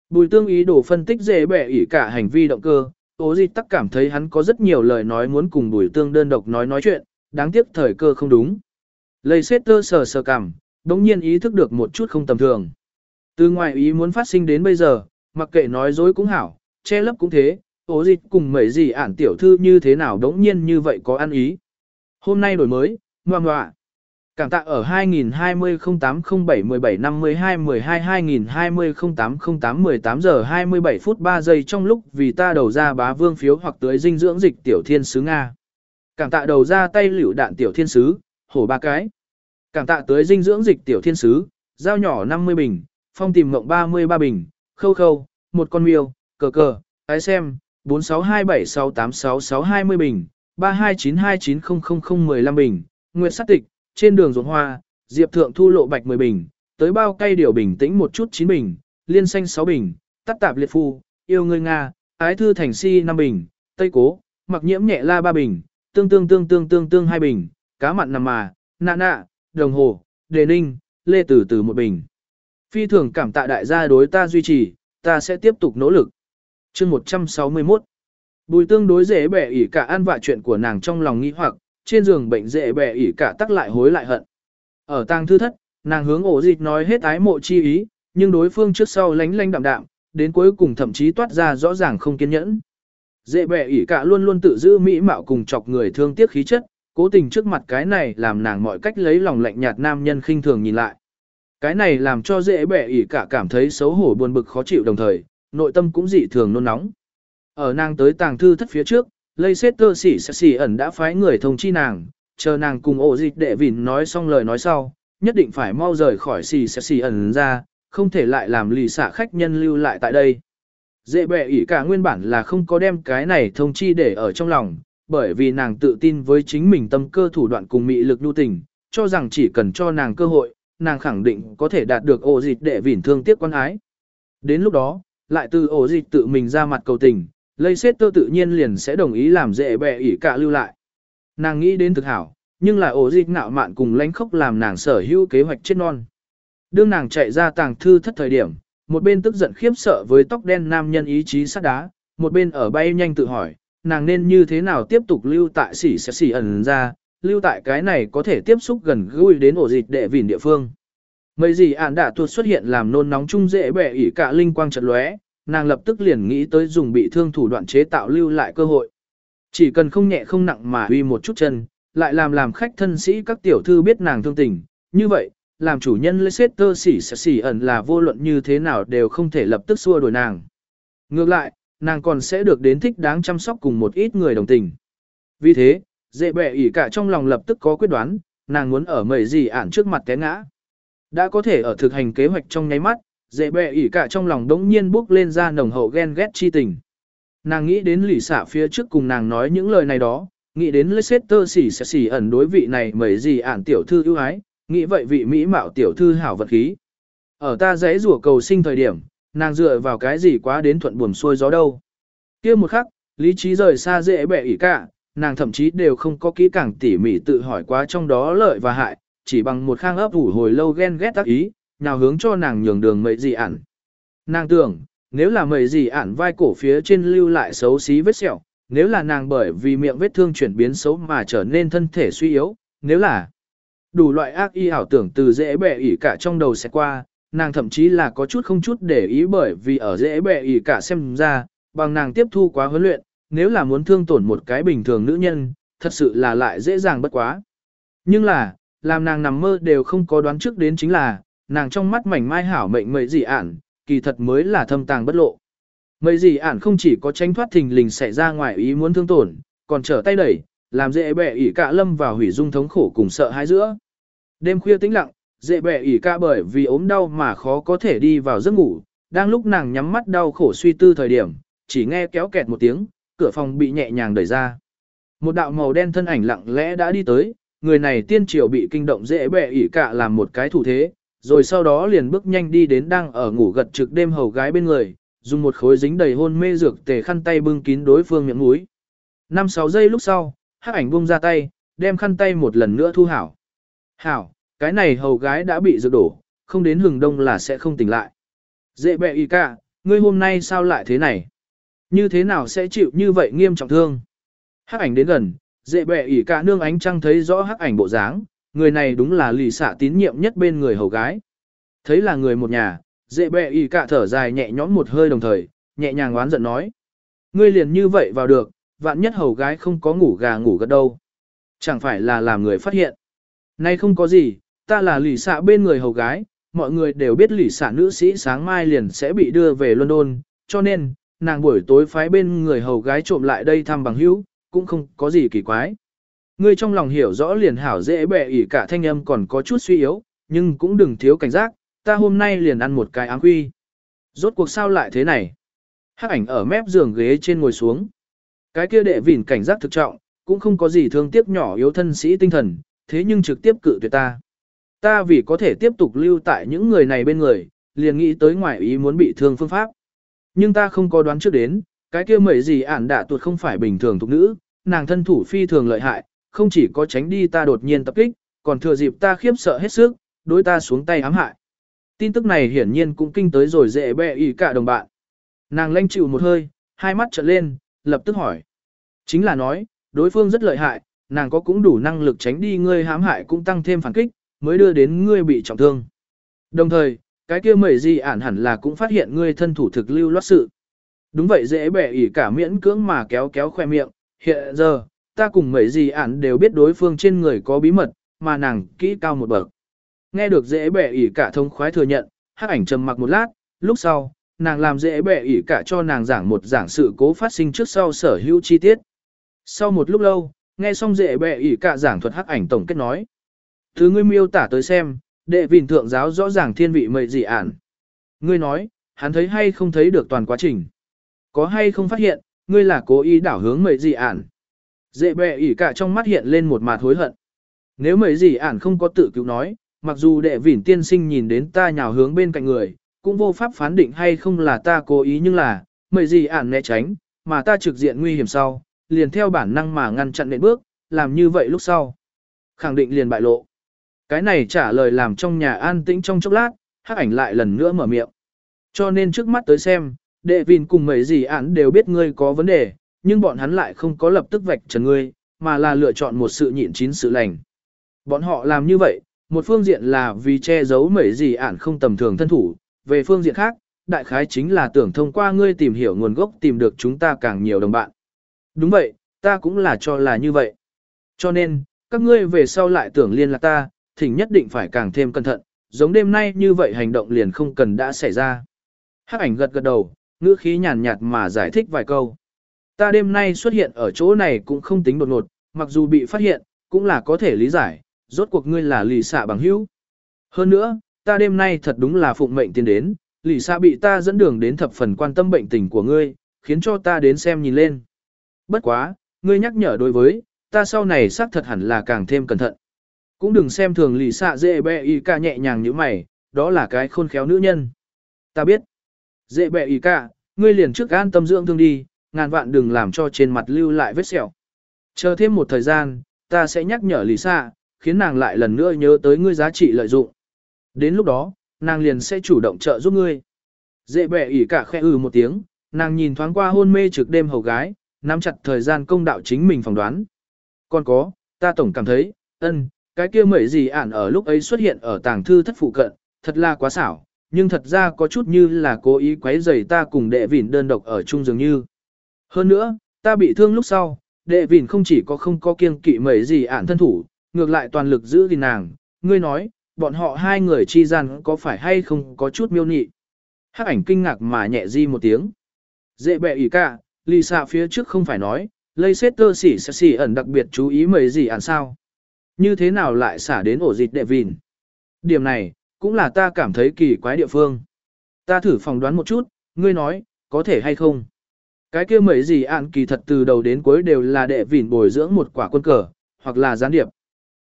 Bùi tương ý đổ phân tích dễ bẻ ỉ cả hành vi động cơ, ố gì tắc cảm thấy hắn có rất nhiều lời nói muốn cùng bùi tương đơn độc nói nói chuyện, đáng tiếc thời cơ không đúng. Lây xét tơ sờ sờ cảm, đống nhiên ý thức được một chút không tầm thường. Từ ngoài ý muốn phát sinh đến bây giờ, mặc kệ nói dối cũng hảo, che lấp cũng thế, ố dịch cùng mấy gì ản tiểu thư như thế nào đống nhiên như vậy có ăn ý. Hôm nay đổi mới, ngoan ngoạ. Cảm tạ ở 2020-08-07-17-52-12-2020-08-08-18 giờ 27 phút 3 giây trong lúc vì ta đầu ra bá vương phiếu hoặc tới dinh dưỡng dịch tiểu thiên sứ Nga. Cảm tạ đầu ra tay liễu đạn tiểu thiên sứ, hổ ba cái. Cảm tạ tới dinh dưỡng dịch tiểu thiên sứ, dao nhỏ 50 bình, phong tìm mộng 33 bình, khâu khâu, một con miêu, cờ cờ, ái xem, 4627686620 bình, 3292900015 bình, nguyệt sát tịch, trên đường ruộng hoa, diệp thượng thu lộ bạch 10 bình, tới bao cây điều bình tĩnh một chút 9 bình, liên xanh 6 bình, tắt tạp liệt phu, yêu người Nga, ái thư thành si 5 bình, tây cố, mặc nhiễm nhẹ la 3 bình, tương tương tương tương tương tương 2 bình, cá mặn nằm mà, nạ nạ, đồng hồ, đề ninh, lê tử tử 1 bình. Phi thường cảm tạ đại gia đối ta duy trì, ta sẽ tiếp tục nỗ lực. chương 161 Bùi tương đối dễ bẻ ỉ cả an vạ chuyện của nàng trong lòng nghĩ hoặc, trên giường bệnh dễ bẻ ỉ cả tắc lại hối lại hận. Ở tang thư thất, nàng hướng ổ dịch nói hết ái mộ chi ý, nhưng đối phương trước sau lánh lánh đạm đạm, đến cuối cùng thậm chí toát ra rõ ràng không kiên nhẫn. Dễ bẻ ỉ cả luôn luôn tự giữ mỹ mạo cùng chọc người thương tiếc khí chất, cố tình trước mặt cái này làm nàng mọi cách lấy lòng lạnh nhạt nam nhân khinh thường nhìn lại. Cái này làm cho dễ bẻ ỉ cả cảm thấy xấu hổ buồn bực khó chịu đồng thời, nội tâm cũng dị thường nôn nóng. Ở nàng tới tàng thư thất phía trước, lây xét tơ xỉ xỉ ẩn đã phái người thông chi nàng, chờ nàng cùng ổ dịch đệ vỉn nói xong lời nói sau, nhất định phải mau rời khỏi xỉ sẽ xỉ ẩn ra, không thể lại làm lì xả khách nhân lưu lại tại đây. Dễ bệ ỉ cả nguyên bản là không có đem cái này thông chi để ở trong lòng, bởi vì nàng tự tin với chính mình tâm cơ thủ đoạn cùng mị lực nhu tình, cho rằng chỉ cần cho nàng cơ hội, nàng khẳng định có thể đạt được ổ dịch để vỉn thương tiếc quan ái. Đến lúc đó, lại từ ổ dịch tự mình ra mặt cầu tình, lây xét tơ tự nhiên liền sẽ đồng ý làm dễ bẹ ỉ cả lưu lại. Nàng nghĩ đến thực hảo, nhưng là ổ dịch ngạo mạn cùng lánh khốc làm nàng sở hữu kế hoạch chết non. Đương nàng chạy ra tàng thư thất thời điểm, một bên tức giận khiếp sợ với tóc đen nam nhân ý chí sắt đá, một bên ở bay nhanh tự hỏi, nàng nên như thế nào tiếp tục lưu tại xỉ sẽ xỉ ẩn ra, lưu tại cái này có thể tiếp xúc gần gũi đến ổ dịch đệ vỉn địa phương. Mấy gì ản đã tuột xuất hiện làm nôn nóng chung dễ bẻ ỉ cả linh quang chật lóe, nàng lập tức liền nghĩ tới dùng bị thương thủ đoạn chế tạo lưu lại cơ hội. Chỉ cần không nhẹ không nặng mà uy một chút chân, lại làm làm khách thân sĩ các tiểu thư biết nàng thương tình, như vậy, làm chủ nhân Leicester xỉ xỉ ẩn là vô luận như thế nào đều không thể lập tức xua đuổi nàng. Ngược lại, nàng còn sẽ được đến thích đáng chăm sóc cùng một ít người đồng tình. Vì thế, dễ bẻ ỉ cả trong lòng lập tức có quyết đoán, nàng muốn ở mầy gì ản trước mặt té ngã. Đã có thể ở thực hành kế hoạch trong nháy mắt, dễ bẻ ỉ cả trong lòng đống nhiên bước lên ra nồng hậu ghen ghét chi tình. Nàng nghĩ đến lỷ xả phía trước cùng nàng nói những lời này đó, nghĩ đến Leicester xỉ xỉ xỉ ẩn đối vị này mấy gì ản tiểu thư ưu ái, nghĩ vậy vị mỹ mạo tiểu thư hảo vật khí. Ở ta giấy rủa cầu sinh thời điểm, nàng dựa vào cái gì quá đến thuận buồm xuôi gió đâu. kia một khắc, lý trí rời xa dễ bẻ ỉ cả, nàng thậm chí đều không có kỹ càng tỉ mỉ tự hỏi quá trong đó lợi và hại, chỉ bằng một khang ấp ủ hồi lâu ghen ghét tác ý, nào hướng cho nàng nhường đường mấy gì ản. Nàng tưởng, nếu là mấy gì ản vai cổ phía trên lưu lại xấu xí vết sẹo, nếu là nàng bởi vì miệng vết thương chuyển biến xấu mà trở nên thân thể suy yếu, nếu là đủ loại ác y ảo tưởng từ dễ bẻ ỉ cả trong đầu sẽ qua, nàng thậm chí là có chút không chút để ý bởi vì ở dễ bẻ ỉ cả xem ra, bằng nàng tiếp thu quá huấn luyện, nếu là muốn thương tổn một cái bình thường nữ nhân, thật sự là lại dễ dàng bất quá. Nhưng là, làm nàng nằm mơ đều không có đoán trước đến chính là, nàng trong mắt mảnh mai hảo mệnh mấy dị ản, kỳ thật mới là thâm tàng bất lộ. Mấy dị ản không chỉ có tránh thoát thình lình xảy ra ngoài ý muốn thương tổn, còn trở tay đẩy, làm dễ bẻ ỉ cả lâm vào hủy dung thống khổ cùng sợ hãi giữa. Đêm khuya tĩnh lặng, dễ bẻ ỉ cả bởi vì ốm đau mà khó có thể đi vào giấc ngủ, đang lúc nàng nhắm mắt đau khổ suy tư thời điểm, chỉ nghe kéo kẹt một tiếng, cửa phòng bị nhẹ nhàng đẩy ra. Một đạo màu đen thân ảnh lặng lẽ đã đi tới, người này tiên triều bị kinh động dễ bẻ ỉ cả làm một cái thủ thế, rồi sau đó liền bước nhanh đi đến đang ở ngủ gật trực đêm hầu gái bên người, dùng một khối dính đầy hôn mê dược tề khăn tay bưng kín đối phương miệng mũi. 5-6 giây lúc sau, hắc ảnh buông ra tay, đem khăn tay một lần nữa thu hảo. Hảo, cái này hầu gái đã bị dược đổ, không đến hừng đông là sẽ không tỉnh lại. Dễ bẹ y cả, ngươi hôm nay sao lại thế này? Như thế nào sẽ chịu như vậy nghiêm trọng thương? Hắc ảnh đến gần, dễ bẹ ỉ cả nương ánh trăng thấy rõ hắc ảnh bộ dáng, người này đúng là lì xạ tín nhiệm nhất bên người hầu gái. Thấy là người một nhà, dễ bẹ ỉ cả thở dài nhẹ nhõm một hơi đồng thời, nhẹ nhàng oán giận nói. Ngươi liền như vậy vào được, vạn nhất hầu gái không có ngủ gà ngủ gật đâu. Chẳng phải là làm người phát hiện. Nay không có gì, ta là lì xạ bên người hầu gái, mọi người đều biết lì xạ nữ sĩ sáng mai liền sẽ bị đưa về London, cho nên, nàng buổi tối phái bên người hầu gái trộm lại đây thăm bằng hữu, cũng không có gì kỳ quái. Ngươi trong lòng hiểu rõ liền hảo dễ bẻ ỉ cả thanh âm còn có chút suy yếu, nhưng cũng đừng thiếu cảnh giác, ta hôm nay liền ăn một cái áng quy. Rốt cuộc sao lại thế này? Hắc ảnh ở mép giường ghế trên ngồi xuống. Cái kia đệ vỉn cảnh giác thực trọng, cũng không có gì thương tiếc nhỏ yếu thân sĩ tinh thần, thế nhưng trực tiếp cự tuyệt ta. Ta vì có thể tiếp tục lưu tại những người này bên người, liền nghĩ tới ngoại ý muốn bị thương phương pháp. Nhưng ta không có đoán trước đến, cái kia mẩy gì ản đạ tuột không phải bình thường thục nữ, nàng thân thủ phi thường lợi hại, không chỉ có tránh đi ta đột nhiên tập kích, còn thừa dịp ta khiếp sợ hết sức, đối ta xuống tay ám hại. Tin tức này hiển nhiên cũng kinh tới rồi dễ bẹ ý cả đồng bạn. Nàng lanh chịu một hơi, hai mắt trợn lên, lập tức hỏi. Chính là nói, đối phương rất lợi hại, nàng có cũng đủ năng lực tránh đi ngươi hãm hại cũng tăng thêm phản kích, mới đưa đến ngươi bị trọng thương. Đồng thời, cái kia mẩy gì ản hẳn là cũng phát hiện ngươi thân thủ thực lưu loát sự. Đúng vậy dễ bẻ ỉ cả miễn cưỡng mà kéo kéo khoe miệng, hiện giờ, ta cùng mẩy gì ản đều biết đối phương trên người có bí mật, mà nàng kỹ cao một bậc. Nghe được dễ bẻ ỉ cả thông khoái thừa nhận, hắc ảnh trầm mặc một lát, lúc sau, nàng làm dễ bẻ ỉ cả cho nàng giảng một giảng sự cố phát sinh trước sau sở hữu chi tiết. Sau một lúc lâu, nghe xong dễ bẻ ỉ cả giảng thuật hắc ảnh tổng kết nói. Thứ ngươi miêu tả tới xem, đệ vìn thượng giáo rõ ràng thiên vị mệ dị ản. Ngươi nói, hắn thấy hay không thấy được toàn quá trình. Có hay không phát hiện, ngươi là cố ý đảo hướng mệ dị ản. Dễ bẹ ỉ cả trong mắt hiện lên một mặt hối hận. Nếu mệ dị ản không có tự cứu nói, mặc dù đệ vìn tiên sinh nhìn đến ta nhào hướng bên cạnh người, cũng vô pháp phán định hay không là ta cố ý nhưng là, mệ dị ản né tránh, mà ta trực diện nguy hiểm sau, liền theo bản năng mà ngăn chặn nệm bước, làm như vậy lúc sau. Khẳng định liền bại lộ. Cái này trả lời làm trong nhà an tĩnh trong chốc lát, hắc ảnh lại lần nữa mở miệng. Cho nên trước mắt tới xem, đệ vìn cùng mấy gì án đều biết ngươi có vấn đề, nhưng bọn hắn lại không có lập tức vạch trần ngươi, mà là lựa chọn một sự nhịn chín sự lành. Bọn họ làm như vậy, một phương diện là vì che giấu mấy gì án không tầm thường thân thủ, về phương diện khác, đại khái chính là tưởng thông qua ngươi tìm hiểu nguồn gốc tìm được chúng ta càng nhiều đồng bạn. Đúng vậy, ta cũng là cho là như vậy. Cho nên, các ngươi về sau lại tưởng liên lạc ta, thỉnh nhất định phải càng thêm cẩn thận, giống đêm nay như vậy hành động liền không cần đã xảy ra. Hắc ảnh gật gật đầu, ngữ khí nhàn nhạt mà giải thích vài câu. Ta đêm nay xuất hiện ở chỗ này cũng không tính đột ngột, mặc dù bị phát hiện, cũng là có thể lý giải, rốt cuộc ngươi là lì xạ bằng hữu. Hơn nữa, ta đêm nay thật đúng là phụng mệnh tiến đến, lì xạ bị ta dẫn đường đến thập phần quan tâm bệnh tình của ngươi, khiến cho ta đến xem nhìn lên. Bất quá, ngươi nhắc nhở đối với, ta sau này xác thật hẳn là càng thêm cẩn thận. Cũng đừng xem thường lì xạ dễ bẹ y ca nhẹ nhàng như mày, đó là cái khôn khéo nữ nhân. Ta biết. Dễ bẹ y ca, ngươi liền trước an tâm dưỡng thương đi, ngàn vạn đừng làm cho trên mặt lưu lại vết sẹo. Chờ thêm một thời gian, ta sẽ nhắc nhở lì xạ, khiến nàng lại lần nữa nhớ tới ngươi giá trị lợi dụng. Đến lúc đó, nàng liền sẽ chủ động trợ giúp ngươi. Dễ bẹ ỉ cả khẽ ừ một tiếng, nàng nhìn thoáng qua hôn mê trực đêm hầu gái, nắm chặt thời gian công đạo chính mình phỏng đoán. Còn có, ta tổng cảm thấy, ân, cái kia mẩy gì ản ở lúc ấy xuất hiện ở tàng thư thất phụ cận, thật là quá xảo, nhưng thật ra có chút như là cố ý quấy rầy ta cùng đệ vỉn đơn độc ở chung dường như. Hơn nữa, ta bị thương lúc sau, đệ vỉn không chỉ có không có kiêng kỵ mẩy gì ản thân thủ, ngược lại toàn lực giữ gìn nàng, ngươi nói, bọn họ hai người chi gian có phải hay không có chút miêu nị. Hắc ảnh kinh ngạc mà nhẹ di một tiếng. Dễ bẹ ý cả, lì xạ phía trước không phải nói, lây xét tơ xỉ xỉ ẩn đặc biệt chú ý mẩy gì ản sao. Như thế nào lại xả đến ổ dịch đệ vìn? Điểm này, cũng là ta cảm thấy kỳ quái địa phương. Ta thử phỏng đoán một chút, ngươi nói, có thể hay không? Cái kia mấy gì ạn kỳ thật từ đầu đến cuối đều là đệ vìn bồi dưỡng một quả quân cờ, hoặc là gián điệp.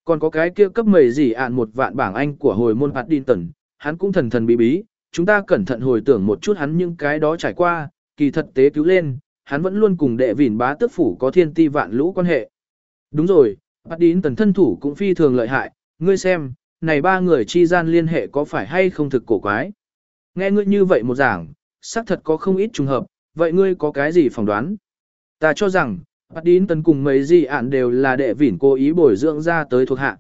Còn có cái kia cấp mấy gì ạn một vạn bảng anh của hồi môn hạt điên tần, hắn cũng thần thần bí bí, chúng ta cẩn thận hồi tưởng một chút hắn những cái đó trải qua, kỳ thật tế cứu lên, hắn vẫn luôn cùng đệ vỉn bá tước phủ có thiên ti vạn lũ quan hệ. Đúng rồi, Bắt đín tần thân thủ cũng phi thường lợi hại, ngươi xem, này ba người chi gian liên hệ có phải hay không thực cổ quái. Nghe ngươi như vậy một giảng, xác thật có không ít trùng hợp, vậy ngươi có cái gì phỏng đoán? Ta cho rằng, bắt đín tần cùng mấy gì ản đều là đệ vỉn cố ý bồi dưỡng ra tới thuộc hạ.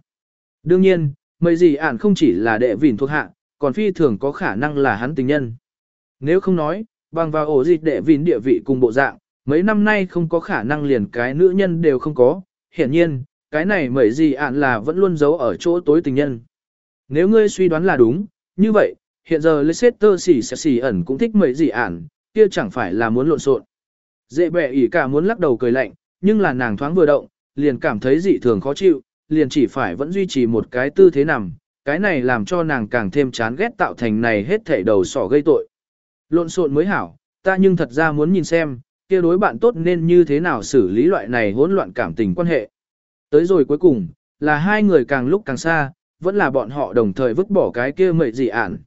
Đương nhiên, mấy gì ản không chỉ là đệ vỉn thuộc hạ, còn phi thường có khả năng là hắn tình nhân. Nếu không nói, bằng vào ổ dịch đệ vỉn địa vị cùng bộ dạng, mấy năm nay không có khả năng liền cái nữ nhân đều không có, hiển nhiên, cái này mẩy gì ạn là vẫn luôn giấu ở chỗ tối tình nhân. Nếu ngươi suy đoán là đúng, như vậy, hiện giờ Leicester xỉ xỉ xỉ ẩn cũng thích mẩy gì ạn, kia chẳng phải là muốn lộn xộn. Dễ bẹ ỉ cả muốn lắc đầu cười lạnh, nhưng là nàng thoáng vừa động, liền cảm thấy dị thường khó chịu, liền chỉ phải vẫn duy trì một cái tư thế nằm, cái này làm cho nàng càng thêm chán ghét tạo thành này hết thảy đầu sỏ gây tội. Lộn xộn mới hảo, ta nhưng thật ra muốn nhìn xem, kia đối bạn tốt nên như thế nào xử lý loại này hỗn loạn cảm tình quan hệ. Tới rồi cuối cùng, là hai người càng lúc càng xa, vẫn là bọn họ đồng thời vứt bỏ cái kia mệ dị ản.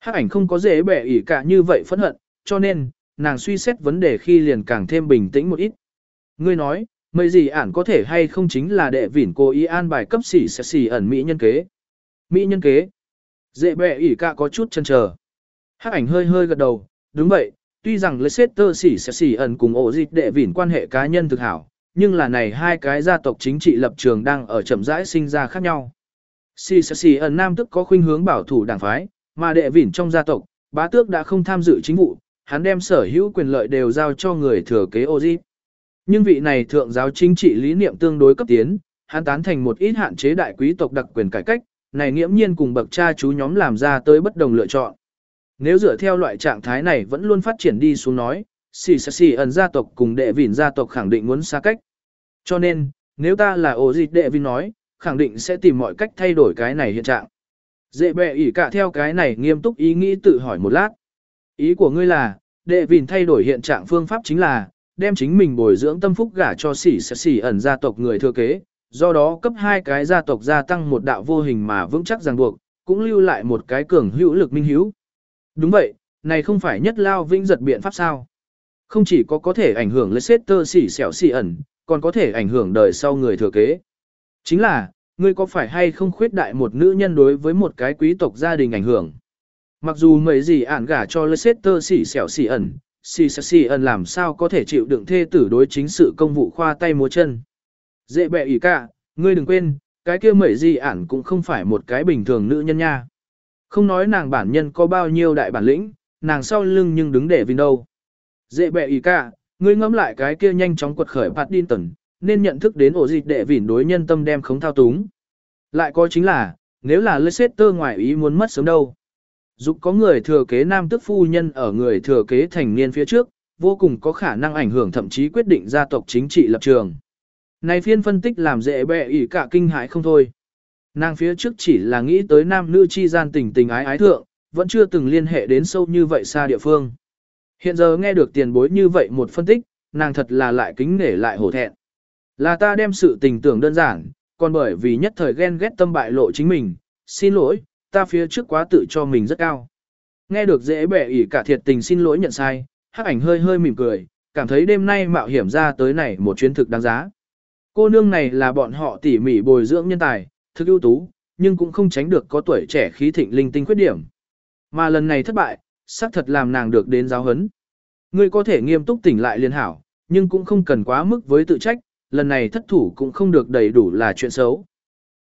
Hắc ảnh không có dễ bẻ ỉ cả như vậy phẫn hận, cho nên, nàng suy xét vấn đề khi liền càng thêm bình tĩnh một ít. Ngươi nói, mệ dị ản có thể hay không chính là đệ vỉn cô ý an bài cấp xỉ sẽ xỉ ẩn mỹ nhân kế. Mỹ nhân kế, Dễ bẻ ỉ cả có chút chân chờ. Hắc ảnh hơi hơi gật đầu, đúng vậy, tuy rằng Leicester xỉ sẽ xỉ ẩn cùng ổ dịch đệ vỉn quan hệ cá nhân thực hảo, nhưng là này hai cái gia tộc chính trị lập trường đang ở chậm rãi sinh ra khác nhau. Xỉ sẽ xỉ ẩn nam tức có khuynh hướng bảo thủ đảng phái, mà đệ vỉn trong gia tộc, bá tước đã không tham dự chính vụ, hắn đem sở hữu quyền lợi đều giao cho người thừa kế Oji. Nhưng vị này thượng giáo chính trị lý niệm tương đối cấp tiến, hắn tán thành một ít hạn chế đại quý tộc đặc quyền cải cách, này nghiễm nhiên cùng bậc cha chú nhóm làm ra tới bất đồng lựa chọn. Nếu dựa theo loại trạng thái này vẫn luôn phát triển đi xuống nói, xì xì xì ẩn gia tộc cùng đệ vỉn gia tộc khẳng định muốn xa cách. Cho nên, nếu ta là ổ dịch đệ vỉn nói, khẳng định sẽ tìm mọi cách thay đổi cái này hiện trạng. Dễ bệ ỉ cả theo cái này nghiêm túc ý nghĩ tự hỏi một lát. Ý của ngươi là, đệ vỉn thay đổi hiện trạng phương pháp chính là, đem chính mình bồi dưỡng tâm phúc gả cho xỉ xỉ xỉ ẩn gia tộc người thừa kế, do đó cấp hai cái gia tộc gia tăng một đạo vô hình mà vững chắc ràng buộc, cũng lưu lại một cái cường hữu lực minh hữu. Đúng vậy, này không phải nhất lao vĩnh giật biện pháp sao. Không chỉ có có thể ảnh hưởng Leicester xỉ xẻo xỉ ẩn, còn có thể ảnh hưởng đời sau người thừa kế. Chính là, ngươi có phải hay không khuyết đại một nữ nhân đối với một cái quý tộc gia đình ảnh hưởng. Mặc dù mấy gì ản gả cho Leicester xỉ xẻo xỉ ẩn, xỉ xẻo xỉ ẩn làm sao có thể chịu đựng thê tử đối chính sự công vụ khoa tay múa chân. Dễ bẹ ý cả, ngươi đừng quên, cái kia mấy gì ản cũng không phải một cái bình thường nữ nhân nha. Không nói nàng bản nhân có bao nhiêu đại bản lĩnh, nàng sau lưng nhưng đứng để vì đâu. Dễ bẹ ý cả, ngươi ngẫm lại cái kia nhanh chóng quật khởi Paddington, nên nhận thức đến ổ dịch đệ vỉn đối nhân tâm đem khống thao túng. Lại có chính là, nếu là Leicester ngoài ý muốn mất sớm đâu. Dục có người thừa kế nam tức phu nhân ở người thừa kế thành niên phía trước, vô cùng có khả năng ảnh hưởng thậm chí quyết định gia tộc chính trị lập trường. Này phiên phân tích làm dễ bẹ ỉ cả kinh hãi không thôi. Nàng phía trước chỉ là nghĩ tới nam nữ chi gian tình tình ái ái thượng, vẫn chưa từng liên hệ đến sâu như vậy xa địa phương. Hiện giờ nghe được tiền bối như vậy một phân tích, nàng thật là lại kính nể lại hổ thẹn. Là ta đem sự tình tưởng đơn giản, còn bởi vì nhất thời ghen ghét tâm bại lộ chính mình, xin lỗi, ta phía trước quá tự cho mình rất cao. Nghe được dễ bẻ ỉ cả thiệt tình xin lỗi nhận sai, hắc ảnh hơi hơi mỉm cười, cảm thấy đêm nay mạo hiểm ra tới này một chuyến thực đáng giá. Cô nương này là bọn họ tỉ mỉ bồi dưỡng nhân tài, thực ưu tú, nhưng cũng không tránh được có tuổi trẻ khí thịnh linh tinh khuyết điểm. Mà lần này thất bại, xác thật làm nàng được đến giáo hấn. Ngươi có thể nghiêm túc tỉnh lại liên hảo, nhưng cũng không cần quá mức với tự trách, lần này thất thủ cũng không được đầy đủ là chuyện xấu.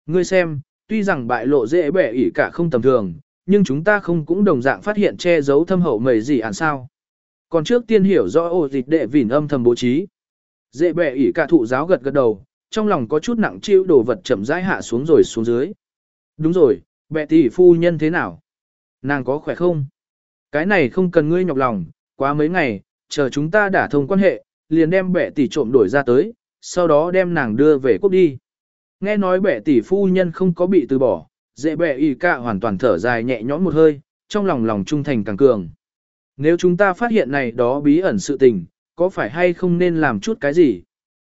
Ngươi xem, tuy rằng bại lộ dễ bẻ ỉ cả không tầm thường, nhưng chúng ta không cũng đồng dạng phát hiện che giấu thâm hậu mầy gì ản sao. Còn trước tiên hiểu rõ ổ dịch đệ vỉn âm thầm bố trí. Dễ bẻ ỉ cả thụ giáo gật gật đầu, trong lòng có chút nặng chịu đồ vật chậm rãi hạ xuống rồi xuống dưới. Đúng rồi, bệ tỷ phu nhân thế nào? Nàng có khỏe không? Cái này không cần ngươi nhọc lòng, quá mấy ngày, chờ chúng ta đã thông quan hệ, liền đem bệ tỷ trộm đổi ra tới, sau đó đem nàng đưa về quốc đi. Nghe nói bệ tỷ phu nhân không có bị từ bỏ, dễ bệ y cả hoàn toàn thở dài nhẹ nhõm một hơi, trong lòng lòng trung thành càng cường. Nếu chúng ta phát hiện này đó bí ẩn sự tình, có phải hay không nên làm chút cái gì?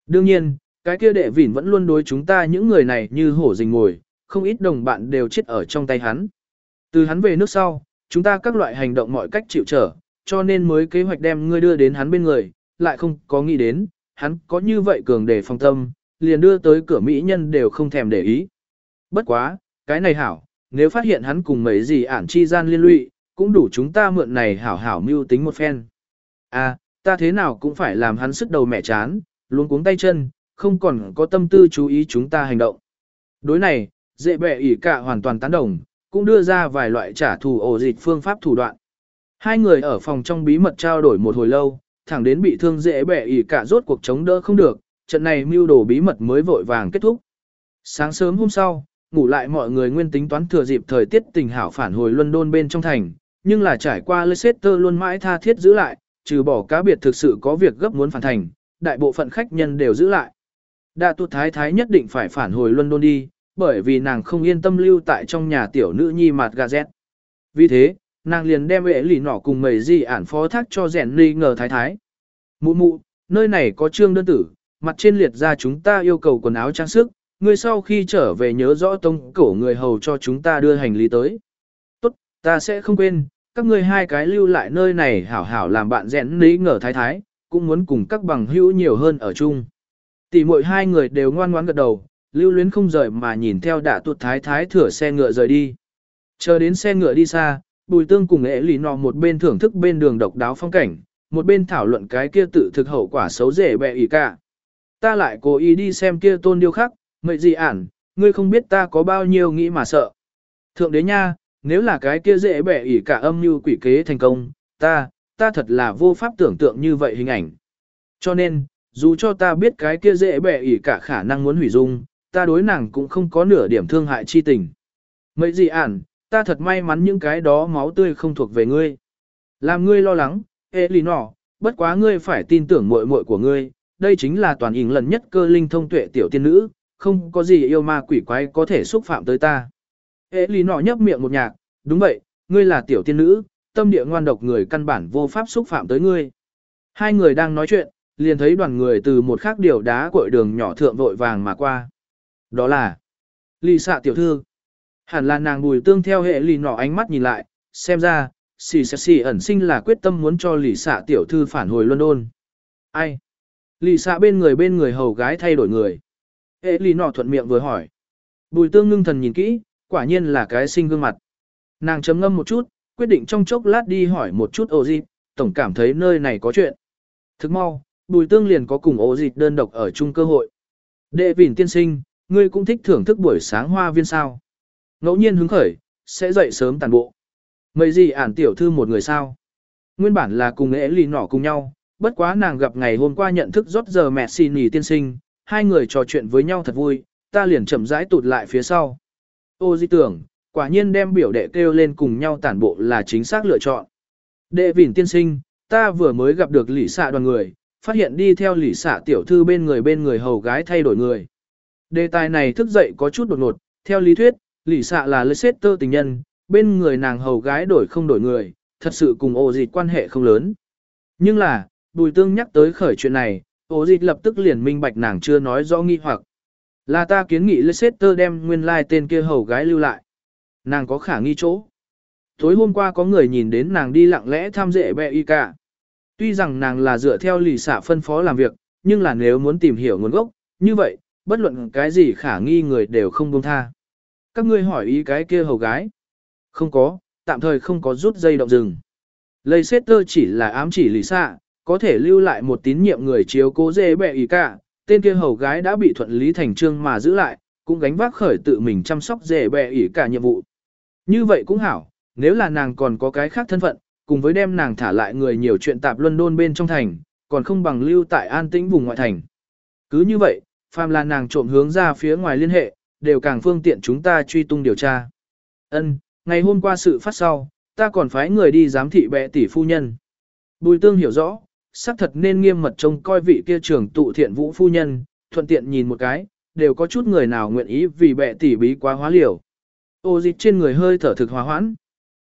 Đương nhiên, cái kia đệ vỉn vẫn luôn đối chúng ta những người này như hổ rình ngồi, không ít đồng bạn đều chết ở trong tay hắn. Từ hắn về nước sau, chúng ta các loại hành động mọi cách chịu trở, cho nên mới kế hoạch đem ngươi đưa đến hắn bên người, lại không có nghĩ đến, hắn có như vậy cường để phong tâm, liền đưa tới cửa mỹ nhân đều không thèm để ý. Bất quá, cái này hảo, nếu phát hiện hắn cùng mấy gì ản chi gian liên lụy, cũng đủ chúng ta mượn này hảo hảo mưu tính một phen. À, ta thế nào cũng phải làm hắn sức đầu mẹ chán, luôn cuống tay chân, không còn có tâm tư chú ý chúng ta hành động. Đối này, dễ bẹ ỉ cả hoàn toàn tán đồng, cũng đưa ra vài loại trả thù ổ dịch phương pháp thủ đoạn. Hai người ở phòng trong bí mật trao đổi một hồi lâu, thẳng đến bị thương dễ bẻ ỉ cả rốt cuộc chống đỡ không được, trận này mưu đồ bí mật mới vội vàng kết thúc. Sáng sớm hôm sau, ngủ lại mọi người nguyên tính toán thừa dịp thời tiết tình hảo phản hồi London bên trong thành, nhưng là trải qua Leicester luôn mãi tha thiết giữ lại, trừ bỏ cá biệt thực sự có việc gấp muốn phản thành, đại bộ phận khách nhân đều giữ lại. Đạ tuột thái thái nhất định phải phản hồi London đi, bởi vì nàng không yên tâm lưu tại trong nhà tiểu nữ nhi mặt gà dẹt. Vì thế, nàng liền đem vệ lì nỏ cùng mầy gì ản phó thác cho rèn ly ngờ thái thái. Mụ mụ, nơi này có trương đơn tử, mặt trên liệt ra chúng ta yêu cầu quần áo trang sức, người sau khi trở về nhớ rõ tông cổ người hầu cho chúng ta đưa hành lý tới. Tốt, ta sẽ không quên, các ngươi hai cái lưu lại nơi này hảo hảo làm bạn rèn lý ngờ thái thái, cũng muốn cùng các bằng hữu nhiều hơn ở chung. Tỷ muội hai người đều ngoan ngoãn gật đầu, lưu luyến không rời mà nhìn theo đã tuột thái thái thửa xe ngựa rời đi. Chờ đến xe ngựa đi xa, Bùi Tương cùng ế lì nọ một bên thưởng thức bên đường độc đáo phong cảnh, một bên thảo luận cái kia tự thực hậu quả xấu rể bẹ ý cả. Ta lại cố ý đi xem kia tôn điêu khắc, mệnh gì ản, ngươi không biết ta có bao nhiêu nghĩ mà sợ. Thượng đế nha, nếu là cái kia dễ bẻ ỉ cả âm như quỷ kế thành công, ta, ta thật là vô pháp tưởng tượng như vậy hình ảnh. Cho nên, dù cho ta biết cái kia dễ bẻ ỉ cả khả năng muốn hủy dung, ta đối nàng cũng không có nửa điểm thương hại chi tình. Mấy gì ản, ta thật may mắn những cái đó máu tươi không thuộc về ngươi. Làm ngươi lo lắng, ê lì nọ, bất quá ngươi phải tin tưởng muội muội của ngươi, đây chính là toàn hình lần nhất cơ linh thông tuệ tiểu tiên nữ, không có gì yêu ma quỷ quái có thể xúc phạm tới ta. Ê lì nọ nhấp miệng một nhạc, đúng vậy, ngươi là tiểu tiên nữ, tâm địa ngoan độc người căn bản vô pháp xúc phạm tới ngươi. Hai người đang nói chuyện, liền thấy đoàn người từ một khác điều đá cội đường nhỏ thượng vội vàng mà qua. Đó là Lì xạ tiểu thư. Hẳn là nàng bùi tương theo hệ lì nọ ánh mắt nhìn lại, xem ra, xì xì xì ẩn sinh là quyết tâm muốn cho lì xạ tiểu thư phản hồi London. Ai? Lì xạ bên người bên người hầu gái thay đổi người. Hệ lì nọ thuận miệng vừa hỏi. Bùi tương ngưng thần nhìn kỹ, quả nhiên là cái sinh gương mặt. Nàng chấm ngâm một chút, quyết định trong chốc lát đi hỏi một chút ô dịp, tổng cảm thấy nơi này có chuyện. Thức mau, bùi tương liền có cùng ô dịp đơn độc ở chung cơ hội. Đệ vỉn tiên sinh, ngươi cũng thích thưởng thức buổi sáng hoa viên sao. Ngẫu nhiên hứng khởi, sẽ dậy sớm tàn bộ. Mấy gì ản tiểu thư một người sao? Nguyên bản là cùng ế lì nỏ cùng nhau, bất quá nàng gặp ngày hôm qua nhận thức rót giờ mẹ xin nỉ tiên sinh, hai người trò chuyện với nhau thật vui, ta liền chậm rãi tụt lại phía sau. Ô di tưởng, quả nhiên đem biểu đệ kêu lên cùng nhau tản bộ là chính xác lựa chọn. Đệ vỉn tiên sinh, ta vừa mới gặp được lỷ xạ đoàn người, phát hiện đi theo lỷ xạ tiểu thư bên người bên người hầu gái thay đổi người. Đề tài này thức dậy có chút đột ngột, theo lý thuyết, lỷ xạ là Leicester tình nhân, bên người nàng hầu gái đổi không đổi người, thật sự cùng ô dịch quan hệ không lớn. Nhưng là, bùi tương nhắc tới khởi chuyện này, ô dịch lập tức liền minh bạch nàng chưa nói rõ nghi hoặc. Là ta kiến nghị Leicester đem nguyên lai like tên kia hầu gái lưu lại. Nàng có khả nghi chỗ. Tối hôm qua có người nhìn đến nàng đi lặng lẽ tham dệ bẹ y cả. Tuy rằng nàng là dựa theo lì xạ phân phó làm việc, nhưng là nếu muốn tìm hiểu nguồn gốc, như vậy, bất luận cái gì khả nghi người đều không buông tha. Các ngươi hỏi ý cái kia hầu gái. Không có, tạm thời không có rút dây động rừng. Lây xét tơ chỉ là ám chỉ lì xạ, có thể lưu lại một tín nhiệm người chiếu cố dê bẹ ý cả. Tên kia hầu gái đã bị thuận lý thành trương mà giữ lại, cũng gánh vác khởi tự mình chăm sóc dê bẹ ý cả nhiệm vụ. Như vậy cũng hảo, nếu là nàng còn có cái khác thân phận, cùng với đem nàng thả lại người nhiều chuyện tạp London bên trong thành, còn không bằng lưu tại an tĩnh vùng ngoại thành. Cứ như vậy, phàm là nàng trộm hướng ra phía ngoài liên hệ, đều càng phương tiện chúng ta truy tung điều tra. Ân, ngày hôm qua sự phát sau, ta còn phái người đi giám thị bệ tỷ phu nhân. Bùi tương hiểu rõ, xác thật nên nghiêm mật trông coi vị kia trưởng tụ thiện vũ phu nhân, thuận tiện nhìn một cái, đều có chút người nào nguyện ý vì bệ tỷ bí quá hóa liều. Ô dịch trên người hơi thở thực hòa hoãn.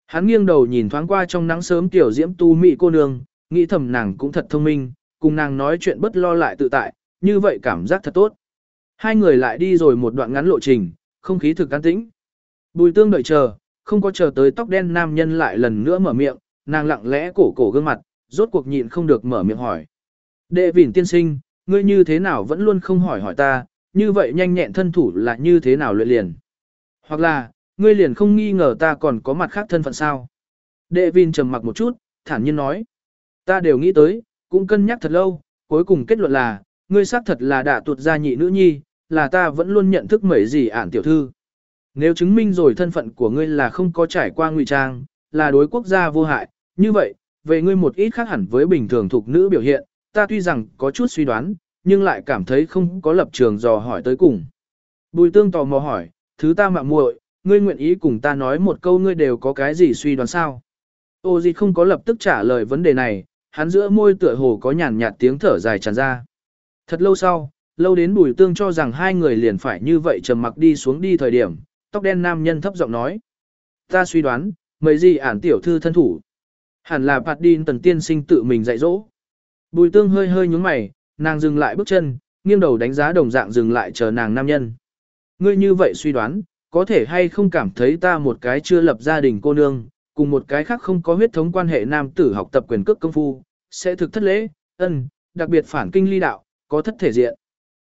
Hắn nghiêng đầu nhìn thoáng qua trong nắng sớm tiểu diễm tu mị cô nương, nghĩ thầm nàng cũng thật thông minh, cùng nàng nói chuyện bất lo lại tự tại, như vậy cảm giác thật tốt. Hai người lại đi rồi một đoạn ngắn lộ trình, không khí thực an tĩnh. Bùi tương đợi chờ, không có chờ tới tóc đen nam nhân lại lần nữa mở miệng, nàng lặng lẽ cổ cổ gương mặt, rốt cuộc nhịn không được mở miệng hỏi. Đệ vỉn tiên sinh, ngươi như thế nào vẫn luôn không hỏi hỏi ta, như vậy nhanh nhẹn thân thủ là như thế nào luyện liền. Hoặc là, ngươi liền không nghi ngờ ta còn có mặt khác thân phận sao. Đệ vỉn trầm mặc một chút, thản nhiên nói. Ta đều nghĩ tới, cũng cân nhắc thật lâu, cuối cùng kết luận là, ngươi xác thật là đã tuột ra nhị nữ nhi, là ta vẫn luôn nhận thức mấy gì ản tiểu thư. Nếu chứng minh rồi thân phận của ngươi là không có trải qua ngụy trang, là đối quốc gia vô hại, như vậy, về ngươi một ít khác hẳn với bình thường thuộc nữ biểu hiện, ta tuy rằng có chút suy đoán, nhưng lại cảm thấy không có lập trường dò hỏi tới cùng. Bùi tương tò mò hỏi, thứ ta mạng muội, ngươi nguyện ý cùng ta nói một câu ngươi đều có cái gì suy đoán sao? Ô gì không có lập tức trả lời vấn đề này, hắn giữa môi tựa hồ có nhàn nhạt tiếng thở dài tràn ra. Thật lâu sau, lâu đến bùi tương cho rằng hai người liền phải như vậy trầm mặc đi xuống đi thời điểm, tóc đen nam nhân thấp giọng nói. Ta suy đoán, mấy gì ản tiểu thư thân thủ. Hẳn là Bạt điên tần tiên sinh tự mình dạy dỗ. Bùi tương hơi hơi nhúng mày, nàng dừng lại bước chân, nghiêng đầu đánh giá đồng dạng dừng lại chờ nàng nam nhân. Ngươi như vậy suy đoán, có thể hay không cảm thấy ta một cái chưa lập gia đình cô nương, cùng một cái khác không có huyết thống quan hệ nam tử học tập quyền cước công phu, sẽ thực thất lễ, ân, đặc biệt phản kinh ly đạo, có thất thể diện.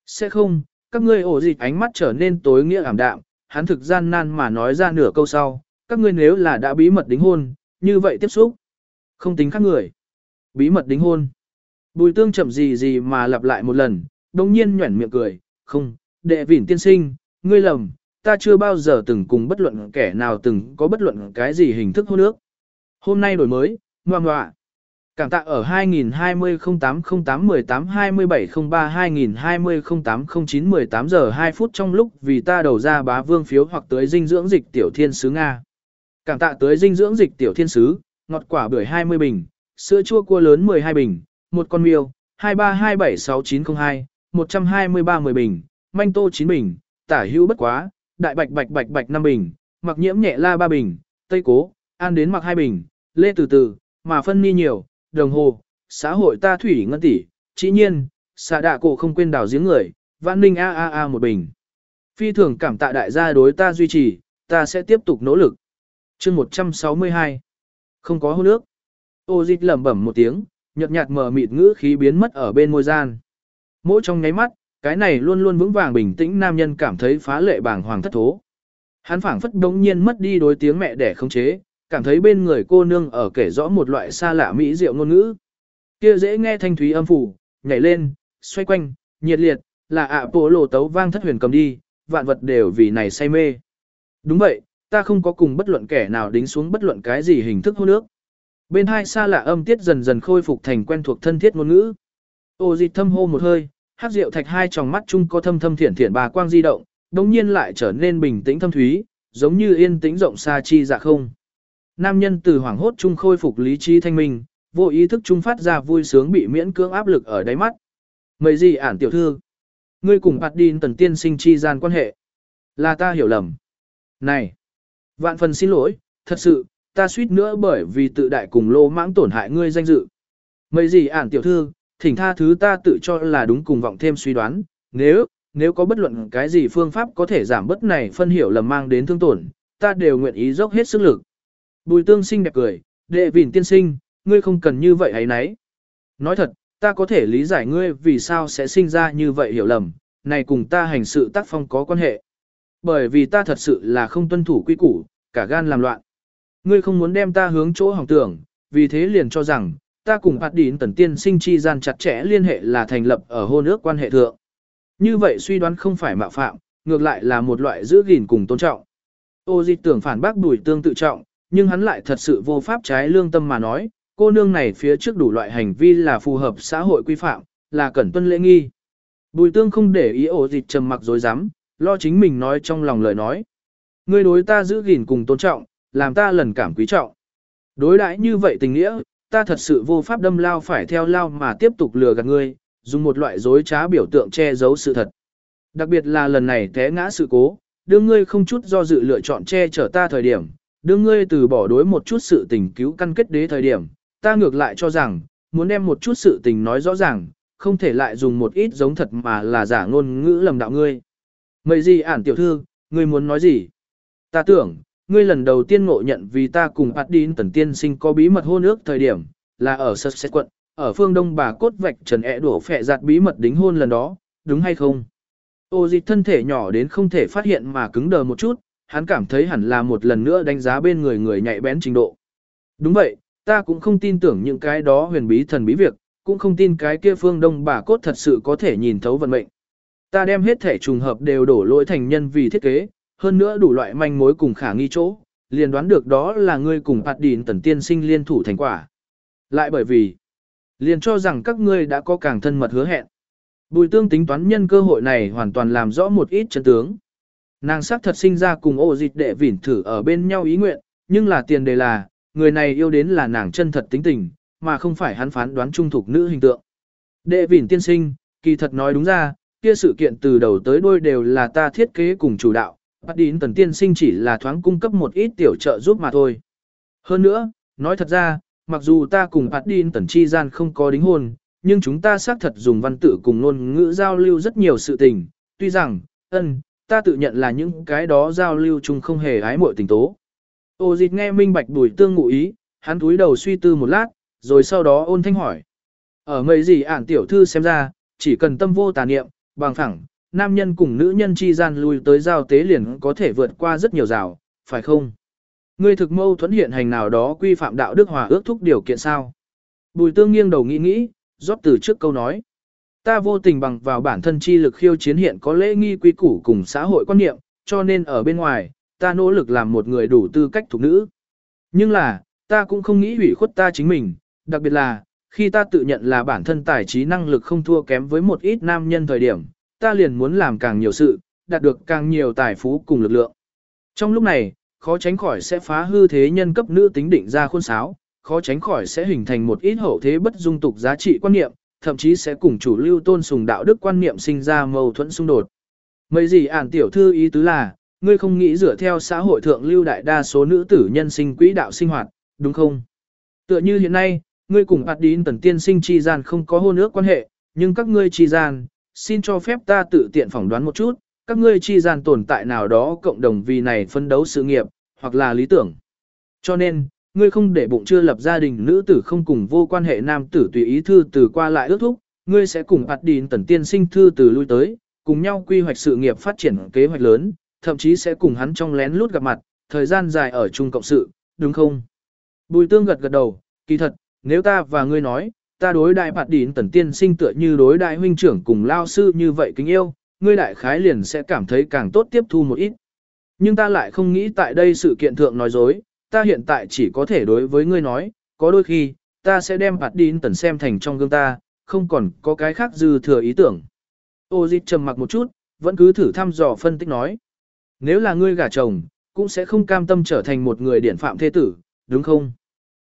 Sẽ không, các ngươi ổ dịch ánh mắt trở nên tối nghĩa ảm đạm, hắn thực gian nan mà nói ra nửa câu sau, các ngươi nếu là đã bí mật đính hôn, như vậy tiếp xúc. Không tính khác người. Bí mật đính hôn. Bùi tương chậm gì gì mà lặp lại một lần, đồng nhiên nhuẩn miệng cười, không, đệ vỉn tiên sinh, ngươi lầm, ta chưa bao giờ từng cùng bất luận kẻ nào từng có bất luận cái gì hình thức hôn ước. Hôm nay đổi mới, ngoan ngoạ. Cảm tạ ở 2020-08-08-18-27-03-2020-08-09-18 giờ 2 phút trong lúc vì ta đầu ra bá vương phiếu hoặc tới dinh dưỡng dịch tiểu thiên sứ Nga. Cảm tạ tới dinh dưỡng dịch tiểu thiên sứ, ngọt quả bưởi 20 bình, sữa chua cua lớn 12 bình, một con miêu, 23276902, 123 10 bình, manh tô 9 bình, tả hữu bất quá, đại bạch bạch bạch bạch 5 bình, mặc nhiễm nhẹ la 3 bình, tây cố, an đến mặc 2 bình, lê từ từ, mà phân ni nhiều, đồng hồ, xã hội ta thủy ngân tỷ, chỉ nhiên, xạ đạ cổ không quên đào giếng người, vãn ninh a a a một bình. Phi thường cảm tạ đại gia đối ta duy trì, ta sẽ tiếp tục nỗ lực. chương 162. Không có hôn nước. Ô dịch lẩm bẩm một tiếng, nhợt nhạt mờ mịt ngữ khí biến mất ở bên môi gian. Mỗi trong nháy mắt, cái này luôn luôn vững vàng bình tĩnh nam nhân cảm thấy phá lệ bàng hoàng thất thố. Hắn phảng phất đống nhiên mất đi đối tiếng mẹ để khống chế, cảm thấy bên người cô nương ở kể rõ một loại xa lạ mỹ diệu ngôn ngữ. Kia dễ nghe thanh thúy âm phủ, nhảy lên, xoay quanh, nhiệt liệt, là ạ bộ lộ tấu vang thất huyền cầm đi, vạn vật đều vì này say mê. Đúng vậy, ta không có cùng bất luận kẻ nào đính xuống bất luận cái gì hình thức hôn nước. Bên hai xa lạ âm tiết dần dần khôi phục thành quen thuộc thân thiết ngôn ngữ. Ô dịch thâm hô một hơi, hát rượu thạch hai tròng mắt chung có thâm thâm thiển thiển bà quang di động, đồng nhiên lại trở nên bình tĩnh thâm thúy, giống như yên tĩnh rộng xa chi dạ không. Nam nhân từ hoảng hốt chung khôi phục lý trí thanh minh, vô ý thức chung phát ra vui sướng bị miễn cưỡng áp lực ở đáy mắt. Mấy gì ản tiểu thư? Ngươi cùng bạt điên tần tiên sinh chi gian quan hệ. Là ta hiểu lầm. Này! Vạn phần xin lỗi, thật sự, ta suýt nữa bởi vì tự đại cùng lô mãng tổn hại ngươi danh dự. Mấy gì ản tiểu thư, thỉnh tha thứ ta tự cho là đúng cùng vọng thêm suy đoán, nếu, nếu có bất luận cái gì phương pháp có thể giảm bớt này phân hiểu lầm mang đến thương tổn, ta đều nguyện ý dốc hết sức lực. Bùi tương sinh đẹp cười, đệ vỉn tiên sinh, ngươi không cần như vậy ấy nấy. Nói thật, ta có thể lý giải ngươi vì sao sẽ sinh ra như vậy hiểu lầm, này cùng ta hành sự tác phong có quan hệ. Bởi vì ta thật sự là không tuân thủ quy củ, cả gan làm loạn. Ngươi không muốn đem ta hướng chỗ hỏng tưởng, vì thế liền cho rằng, ta cùng hạt Đín Tần Tiên sinh chi gian chặt chẽ liên hệ là thành lập ở hôn ước quan hệ thượng. Như vậy suy đoán không phải mạo phạm, ngược lại là một loại giữ gìn cùng tôn trọng. Ô di tưởng phản bác bùi tương tự trọng, nhưng hắn lại thật sự vô pháp trái lương tâm mà nói, cô nương này phía trước đủ loại hành vi là phù hợp xã hội quy phạm, là cẩn tuân lễ nghi. Bùi tương không để ý ổ dịch trầm mặc dối rắm lo chính mình nói trong lòng lời nói. Ngươi đối ta giữ gìn cùng tôn trọng, làm ta lần cảm quý trọng. Đối đãi như vậy tình nghĩa, ta thật sự vô pháp đâm lao phải theo lao mà tiếp tục lừa gạt ngươi, dùng một loại dối trá biểu tượng che giấu sự thật. Đặc biệt là lần này té ngã sự cố, đương ngươi không chút do dự lựa chọn che chở ta thời điểm, đương ngươi từ bỏ đối một chút sự tình cứu căn kết đế thời điểm, ta ngược lại cho rằng, muốn đem một chút sự tình nói rõ ràng, không thể lại dùng một ít giống thật mà là giả ngôn ngữ lầm đạo ngươi. Mấy gì ản tiểu thư, ngươi muốn nói gì? Ta tưởng, ngươi lần đầu tiên ngộ nhận vì ta cùng Bạt Đín Tần Tiên Sinh có bí mật hôn ước thời điểm, là ở Sussex quận, ở phương đông bà cốt vạch trần ẹ đổ phẹ giặt bí mật đính hôn lần đó, đúng hay không? Ô dịch thân thể nhỏ đến không thể phát hiện mà cứng đờ một chút, hắn cảm thấy hẳn là một lần nữa đánh giá bên người người nhạy bén trình độ. Đúng vậy, ta cũng không tin tưởng những cái đó huyền bí thần bí việc, cũng không tin cái kia phương đông bà cốt thật sự có thể nhìn thấu vận mệnh. Ta đem hết thể trùng hợp đều đổ lỗi thành nhân vì thiết kế, hơn nữa đủ loại manh mối cùng khả nghi chỗ, liền đoán được đó là ngươi cùng hạt Đín Tần Tiên Sinh liên thủ thành quả. Lại bởi vì, liền cho rằng các ngươi đã có càng thân mật hứa hẹn. Bùi tương tính toán nhân cơ hội này hoàn toàn làm rõ một ít chân tướng. Nàng xác thật sinh ra cùng ô dịch đệ vỉn thử ở bên nhau ý nguyện, nhưng là tiền đề là, người này yêu đến là nàng chân thật tính tình, mà không phải hắn phán đoán trung thục nữ hình tượng. Đệ vỉn tiên sinh, kỳ thật nói đúng ra, kia sự kiện từ đầu tới đuôi đều là ta thiết kế cùng chủ đạo, bắt đến tần tiên sinh chỉ là thoáng cung cấp một ít tiểu trợ giúp mà thôi. Hơn nữa, nói thật ra, mặc dù ta cùng bắt đến tần chi gian không có đính hôn, nhưng chúng ta xác thật dùng văn tự cùng ngôn ngữ giao lưu rất nhiều sự tình, tuy rằng, ân, ta tự nhận là những cái đó giao lưu chung không hề ái muội tình tố. Ô dịch nghe minh bạch bùi tương ngụ ý, hắn túi đầu suy tư một lát, rồi sau đó ôn thanh hỏi. Ở mấy gì ản tiểu thư xem ra, chỉ cần tâm vô tà niệm, bằng thẳng, nam nhân cùng nữ nhân chi gian lui tới giao tế liền có thể vượt qua rất nhiều rào, phải không? Ngươi thực mâu thuẫn hiện hành nào đó quy phạm đạo đức hòa ước thúc điều kiện sao? Bùi tương nghiêng đầu nghĩ nghĩ, rót từ trước câu nói. Ta vô tình bằng vào bản thân chi lực khiêu chiến hiện có lễ nghi quy củ cùng xã hội quan niệm, cho nên ở bên ngoài, ta nỗ lực làm một người đủ tư cách thuộc nữ. Nhưng là, ta cũng không nghĩ hủy khuất ta chính mình, đặc biệt là, khi ta tự nhận là bản thân tài trí năng lực không thua kém với một ít nam nhân thời điểm, ta liền muốn làm càng nhiều sự, đạt được càng nhiều tài phú cùng lực lượng. Trong lúc này, khó tránh khỏi sẽ phá hư thế nhân cấp nữ tính định ra khuôn sáo, khó tránh khỏi sẽ hình thành một ít hậu thế bất dung tục giá trị quan niệm, thậm chí sẽ cùng chủ lưu tôn sùng đạo đức quan niệm sinh ra mâu thuẫn xung đột. Mấy gì ản tiểu thư ý tứ là, ngươi không nghĩ dựa theo xã hội thượng lưu đại đa số nữ tử nhân sinh quỹ đạo sinh hoạt, đúng không? Tựa như hiện nay, ngươi cùng Bạt Đín Tần Tiên Sinh chi gian không có hôn ước quan hệ, nhưng các ngươi chi gian, xin cho phép ta tự tiện phỏng đoán một chút, các ngươi chi gian tồn tại nào đó cộng đồng vì này phân đấu sự nghiệp, hoặc là lý tưởng. Cho nên, ngươi không để bụng chưa lập gia đình nữ tử không cùng vô quan hệ nam tử tùy ý thư từ qua lại ước thúc, ngươi sẽ cùng ạt Đín Tần Tiên Sinh thư từ lui tới, cùng nhau quy hoạch sự nghiệp phát triển kế hoạch lớn, thậm chí sẽ cùng hắn trong lén lút gặp mặt, thời gian dài ở chung cộng sự, đúng không? Bùi tương gật gật đầu, kỳ thật, nếu ta và ngươi nói, ta đối đại bạt đín tần tiên sinh tựa như đối đại huynh trưởng cùng lao sư như vậy kính yêu, ngươi đại khái liền sẽ cảm thấy càng tốt tiếp thu một ít. Nhưng ta lại không nghĩ tại đây sự kiện thượng nói dối, ta hiện tại chỉ có thể đối với ngươi nói, có đôi khi, ta sẽ đem hạt đín tần xem thành trong gương ta, không còn có cái khác dư thừa ý tưởng. Ô dịch trầm mặc một chút, vẫn cứ thử thăm dò phân tích nói. Nếu là ngươi gả chồng, cũng sẽ không cam tâm trở thành một người điển phạm thế tử, đúng không?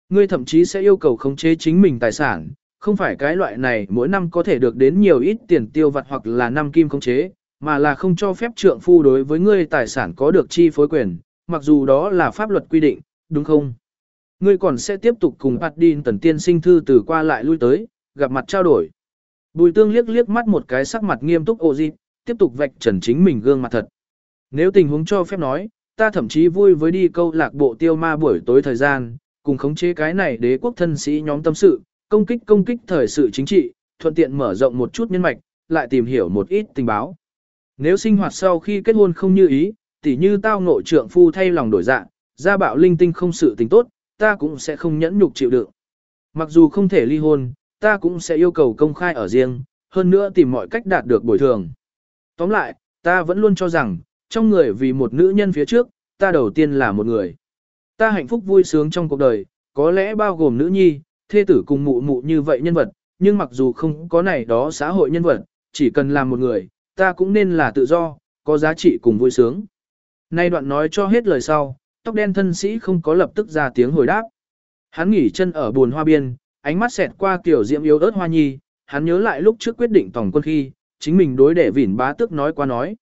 Ngươi thậm chí sẽ yêu cầu khống chế chính mình tài sản, không phải cái loại này mỗi năm có thể được đến nhiều ít tiền tiêu vặt hoặc là năm kim khống chế, mà là không cho phép trượng phu đối với ngươi tài sản có được chi phối quyền, mặc dù đó là pháp luật quy định, đúng không? Ngươi còn sẽ tiếp tục cùng Adin tần tiên sinh thư từ qua lại lui tới, gặp mặt trao đổi. Bùi tương liếc liếc mắt một cái sắc mặt nghiêm túc ô dịp, tiếp tục vạch trần chính mình gương mặt thật. Nếu tình huống cho phép nói, ta thậm chí vui với đi câu lạc bộ tiêu ma buổi tối thời gian, cùng khống chế cái này đế quốc thân sĩ nhóm tâm sự, công kích công kích thời sự chính trị, thuận tiện mở rộng một chút nhân mạch, lại tìm hiểu một ít tình báo. Nếu sinh hoạt sau khi kết hôn không như ý, tỉ như tao ngộ trượng phu thay lòng đổi dạng, gia bạo linh tinh không sự tình tốt, ta cũng sẽ không nhẫn nhục chịu đựng. Mặc dù không thể ly hôn, ta cũng sẽ yêu cầu công khai ở riêng, hơn nữa tìm mọi cách đạt được bồi thường. Tóm lại, ta vẫn luôn cho rằng, trong người vì một nữ nhân phía trước, ta đầu tiên là một người. Ta hạnh phúc vui sướng trong cuộc đời, có lẽ bao gồm nữ nhi, thê tử cùng mụ mụ như vậy nhân vật, nhưng mặc dù không có này đó xã hội nhân vật, chỉ cần làm một người, ta cũng nên là tự do, có giá trị cùng vui sướng. Nay đoạn nói cho hết lời sau, tóc đen thân sĩ không có lập tức ra tiếng hồi đáp. Hắn nghỉ chân ở buồn hoa biên, ánh mắt xẹt qua kiểu diễm yếu ớt hoa nhi, hắn nhớ lại lúc trước quyết định tổng quân khi, chính mình đối đệ vỉn bá tước nói qua nói.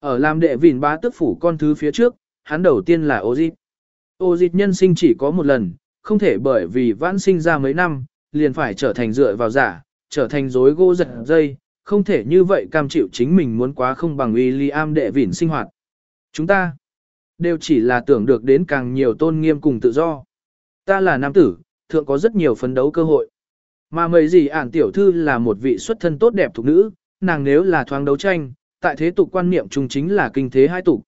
Ở làm đệ vỉn bá tước phủ con thứ phía trước, hắn đầu tiên là ô dịp. Ô dịp nhân sinh chỉ có một lần, không thể bởi vì vãn sinh ra mấy năm, liền phải trở thành dựa vào giả, trở thành rối gỗ giật dây, không thể như vậy cam chịu chính mình muốn quá không bằng William đệ vỉn sinh hoạt. Chúng ta đều chỉ là tưởng được đến càng nhiều tôn nghiêm cùng tự do. Ta là nam tử, thượng có rất nhiều phấn đấu cơ hội. Mà mấy gì ản tiểu thư là một vị xuất thân tốt đẹp thuộc nữ, nàng nếu là thoáng đấu tranh, tại thế tục quan niệm chung chính là kinh thế hai tục.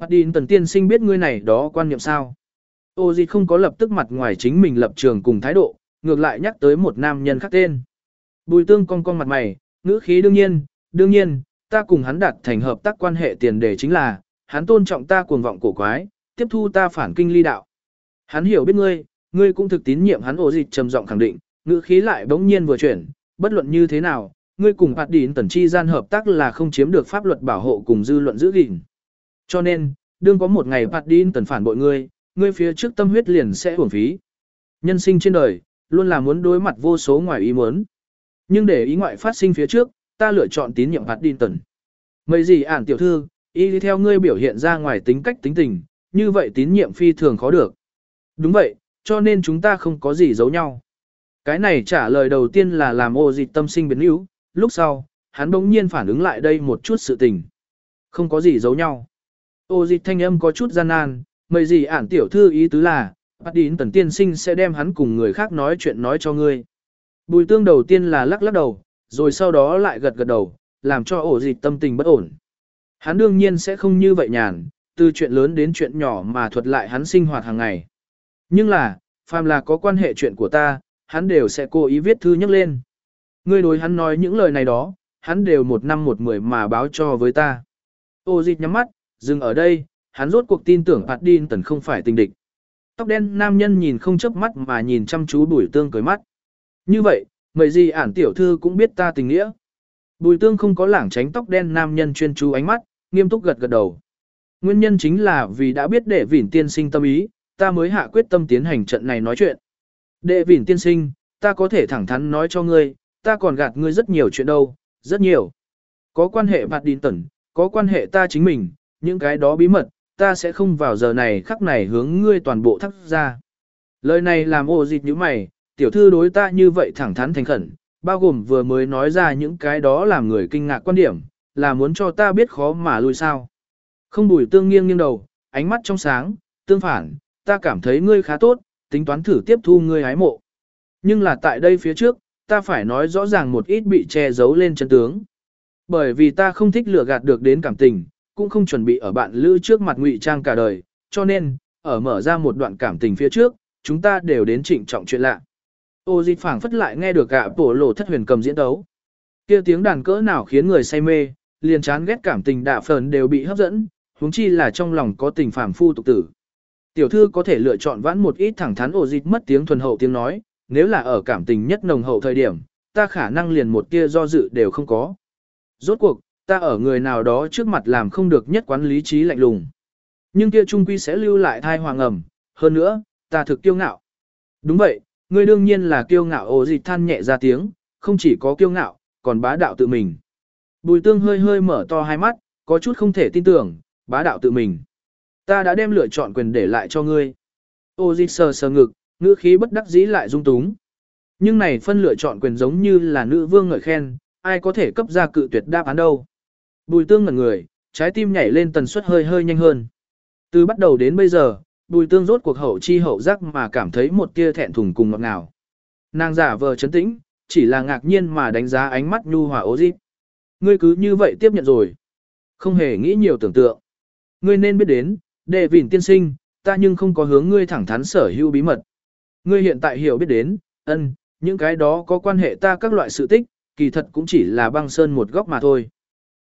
Bạt Đín Tần Tiên Sinh biết ngươi này đó quan niệm sao? Ô gì không có lập tức mặt ngoài chính mình lập trường cùng thái độ, ngược lại nhắc tới một nam nhân khác tên. Bùi tương cong cong mặt mày, ngữ khí đương nhiên, đương nhiên, ta cùng hắn đạt thành hợp tác quan hệ tiền đề chính là, hắn tôn trọng ta cuồng vọng cổ quái, tiếp thu ta phản kinh ly đạo. Hắn hiểu biết ngươi, ngươi cũng thực tín nhiệm hắn ổ dịch trầm giọng khẳng định, ngữ khí lại bỗng nhiên vừa chuyển, bất luận như thế nào, ngươi cùng Bạt Đín Tần chi gian hợp tác là không chiếm được pháp luật bảo hộ cùng dư luận giữ gìn. Cho nên, đương có một ngày Bạt Đín Tần phản bội ngươi, ngươi phía trước tâm huyết liền sẽ uổng phí. Nhân sinh trên đời, luôn là muốn đối mặt vô số ngoài ý muốn. Nhưng để ý ngoại phát sinh phía trước, ta lựa chọn tín nhiệm Bạt Đín Tần. Mấy gì ản tiểu thư, y theo ngươi biểu hiện ra ngoài tính cách tính tình, như vậy tín nhiệm phi thường khó được. Đúng vậy, cho nên chúng ta không có gì giấu nhau. Cái này trả lời đầu tiên là làm ô dịch tâm sinh biến yếu, lúc sau, hắn bỗng nhiên phản ứng lại đây một chút sự tình. Không có gì giấu nhau. Ô dịch thanh âm có chút gian nan, mời gì ản tiểu thư ý tứ là, bắt đến tần tiên sinh sẽ đem hắn cùng người khác nói chuyện nói cho ngươi. Bùi tương đầu tiên là lắc lắc đầu, rồi sau đó lại gật gật đầu, làm cho ổ dịch tâm tình bất ổn. Hắn đương nhiên sẽ không như vậy nhàn, từ chuyện lớn đến chuyện nhỏ mà thuật lại hắn sinh hoạt hàng ngày. Nhưng là, phàm là có quan hệ chuyện của ta, hắn đều sẽ cố ý viết thư nhắc lên. Ngươi đối hắn nói những lời này đó, hắn đều một năm một mười mà báo cho với ta. Ô dịch nhắm mắt, dừng ở đây, hắn rốt cuộc tin tưởng Bạt Đin Tần không phải tình địch. Tóc đen nam nhân nhìn không chớp mắt mà nhìn chăm chú bùi tương cười mắt. Như vậy, mấy gì ản tiểu thư cũng biết ta tình nghĩa. Bùi tương không có lảng tránh tóc đen nam nhân chuyên chú ánh mắt, nghiêm túc gật gật đầu. Nguyên nhân chính là vì đã biết đệ vỉn tiên sinh tâm ý, ta mới hạ quyết tâm tiến hành trận này nói chuyện. Đệ vỉn tiên sinh, ta có thể thẳng thắn nói cho ngươi, ta còn gạt ngươi rất nhiều chuyện đâu, rất nhiều. Có quan hệ bạt đi tẩn, có quan hệ ta chính mình, những cái đó bí mật, ta sẽ không vào giờ này khắc này hướng ngươi toàn bộ thắc ra. Lời này làm ô dịch như mày, tiểu thư đối ta như vậy thẳng thắn thành khẩn, bao gồm vừa mới nói ra những cái đó làm người kinh ngạc quan điểm, là muốn cho ta biết khó mà lui sao. Không bùi tương nghiêng nghiêng đầu, ánh mắt trong sáng, tương phản, ta cảm thấy ngươi khá tốt, tính toán thử tiếp thu ngươi hái mộ. Nhưng là tại đây phía trước, ta phải nói rõ ràng một ít bị che giấu lên chân tướng. Bởi vì ta không thích lừa gạt được đến cảm tình, cũng không chuẩn bị ở bạn lữ trước mặt ngụy trang cả đời, cho nên, ở mở ra một đoạn cảm tình phía trước, chúng ta đều đến trịnh trọng chuyện lạ. Ô dịch phảng phất lại nghe được gạ bổ lộ thất huyền cầm diễn đấu. kia tiếng đàn cỡ nào khiến người say mê, liền chán ghét cảm tình đạ phần đều bị hấp dẫn, huống chi là trong lòng có tình phàm phu tục tử. Tiểu thư có thể lựa chọn vãn một ít thẳng thắn ổ dịch mất tiếng thuần hậu tiếng nói, nếu là ở cảm tình nhất nồng hậu thời điểm, ta khả năng liền một tia do dự đều không có. Rốt cuộc, ta ở người nào đó trước mặt làm không được nhất quán lý trí lạnh lùng. Nhưng kia trung quy sẽ lưu lại thai hoàng ẩm, hơn nữa, ta thực kiêu ngạo. Đúng vậy, ngươi đương nhiên là kiêu ngạo ổ dịch than nhẹ ra tiếng, không chỉ có kiêu ngạo, còn bá đạo tự mình. Bùi tương hơi hơi mở to hai mắt, có chút không thể tin tưởng, bá đạo tự mình. Ta đã đem lựa chọn quyền để lại cho ngươi. Ô dịch sờ sờ ngực, ngữ khí bất đắc dĩ lại dung túng. Nhưng này phân lựa chọn quyền giống như là nữ vương ngợi khen, ai có thể cấp ra cự tuyệt đáp án đâu. Bùi tương ngẩn người, trái tim nhảy lên tần suất hơi hơi nhanh hơn. Từ bắt đầu đến bây giờ, bùi tương rốt cuộc hậu chi hậu giác mà cảm thấy một tia thẹn thùng cùng ngọt ngào. Nàng giả vờ chấn tĩnh, chỉ là ngạc nhiên mà đánh giá ánh mắt nhu hòa ô dịch. Ngươi cứ như vậy tiếp nhận rồi. Không hề nghĩ nhiều tưởng tượng. Ngươi nên biết đến, đệ vỉn tiên sinh, ta nhưng không có hướng ngươi thẳng thắn sở hữu bí mật. Ngươi hiện tại hiểu biết đến, ân, những cái đó có quan hệ ta các loại sự tích, kỳ thật cũng chỉ là băng sơn một góc mà thôi.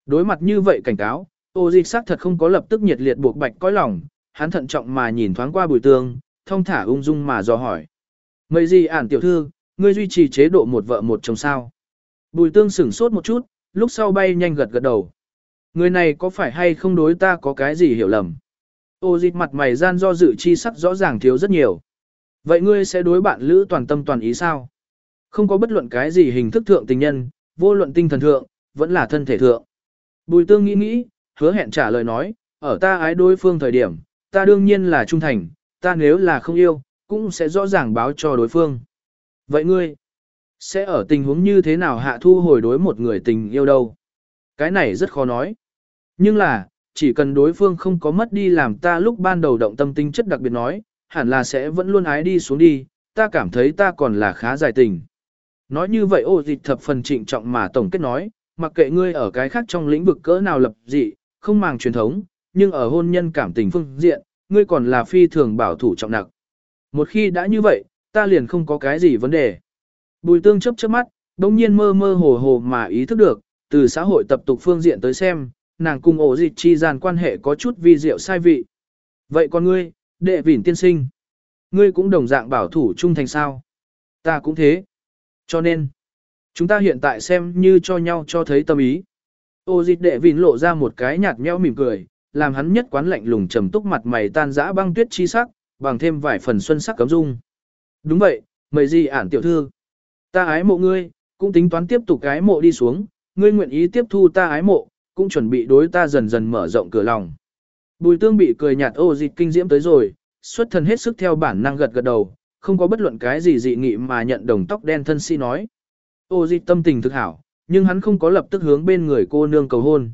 Đối mặt như vậy cảnh cáo, ô dịch sắc thật không có lập tức nhiệt liệt buộc bạch coi lòng, hắn thận trọng mà nhìn thoáng qua bùi tương, thông thả ung dung mà dò hỏi. Mấy gì ản tiểu thư, ngươi duy trì chế độ một vợ một chồng sao? Bùi tương sửng sốt một chút, lúc sau bay nhanh gật gật đầu. Người này có phải hay không đối ta có cái gì hiểu lầm? Ô dịch mặt mày gian do dự chi sắc rõ ràng thiếu rất nhiều. Vậy ngươi sẽ đối bạn lữ toàn tâm toàn ý sao? Không có bất luận cái gì hình thức thượng tình nhân, vô luận tinh thần thượng, vẫn là thân thể thượng. Bùi tương nghĩ nghĩ, hứa hẹn trả lời nói, ở ta ái đối phương thời điểm, ta đương nhiên là trung thành, ta nếu là không yêu, cũng sẽ rõ ràng báo cho đối phương. Vậy ngươi, sẽ ở tình huống như thế nào hạ thu hồi đối một người tình yêu đâu? Cái này rất khó nói. Nhưng là, chỉ cần đối phương không có mất đi làm ta lúc ban đầu động tâm tinh chất đặc biệt nói, hẳn là sẽ vẫn luôn ái đi xuống đi, ta cảm thấy ta còn là khá dài tình. Nói như vậy ô dịch thập phần trịnh trọng mà tổng kết nói, mặc kệ ngươi ở cái khác trong lĩnh vực cỡ nào lập dị, không màng truyền thống, nhưng ở hôn nhân cảm tình phương diện, ngươi còn là phi thường bảo thủ trọng nặng. Một khi đã như vậy, ta liền không có cái gì vấn đề. Bùi tương chấp chớp mắt, đồng nhiên mơ mơ hồ hồ mà ý thức được, từ xã hội tập tục phương diện tới xem, nàng cùng ổ dịch chi gian quan hệ có chút vi diệu sai vị. Vậy còn ngươi, đệ vỉn tiên sinh, ngươi cũng đồng dạng bảo thủ trung thành sao? Ta cũng thế. Cho nên, chúng ta hiện tại xem như cho nhau cho thấy tâm ý. Ô dịch đệ vỉn lộ ra một cái nhạt nhẽo mỉm cười, làm hắn nhất quán lạnh lùng trầm túc mặt mày tan dã băng tuyết chi sắc, bằng thêm vài phần xuân sắc cấm dung. Đúng vậy, mời gì ản tiểu thư. Ta ái mộ ngươi, cũng tính toán tiếp tục ái mộ đi xuống, ngươi nguyện ý tiếp thu ta ái mộ, cũng chuẩn bị đối ta dần dần mở rộng cửa lòng. Bùi tương bị cười nhạt ô dịch kinh diễm tới rồi, xuất thần hết sức theo bản năng gật gật đầu, không có bất luận cái gì dị nghị mà nhận đồng tóc đen thân si nói. Ô dịch tâm tình thực hảo, nhưng hắn không có lập tức hướng bên người cô nương cầu hôn.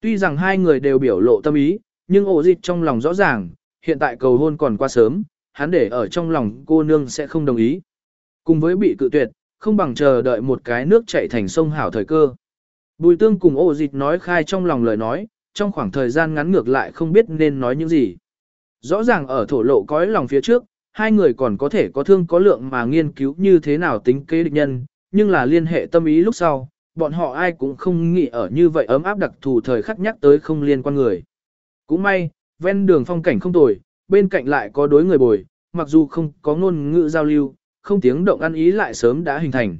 Tuy rằng hai người đều biểu lộ tâm ý, nhưng ô dịch trong lòng rõ ràng, hiện tại cầu hôn còn quá sớm, hắn để ở trong lòng cô nương sẽ không đồng ý. Cùng với bị cự tuyệt, không bằng chờ đợi một cái nước chảy thành sông hảo thời cơ. Bùi tương cùng ô dịch nói khai trong lòng lời nói, trong khoảng thời gian ngắn ngược lại không biết nên nói những gì. Rõ ràng ở thổ lộ cõi lòng phía trước, hai người còn có thể có thương có lượng mà nghiên cứu như thế nào tính kế địch nhân, nhưng là liên hệ tâm ý lúc sau, bọn họ ai cũng không nghĩ ở như vậy ấm áp đặc thù thời khắc nhắc tới không liên quan người. Cũng may, ven đường phong cảnh không tồi, bên cạnh lại có đối người bồi, mặc dù không có ngôn ngữ giao lưu, không tiếng động ăn ý lại sớm đã hình thành.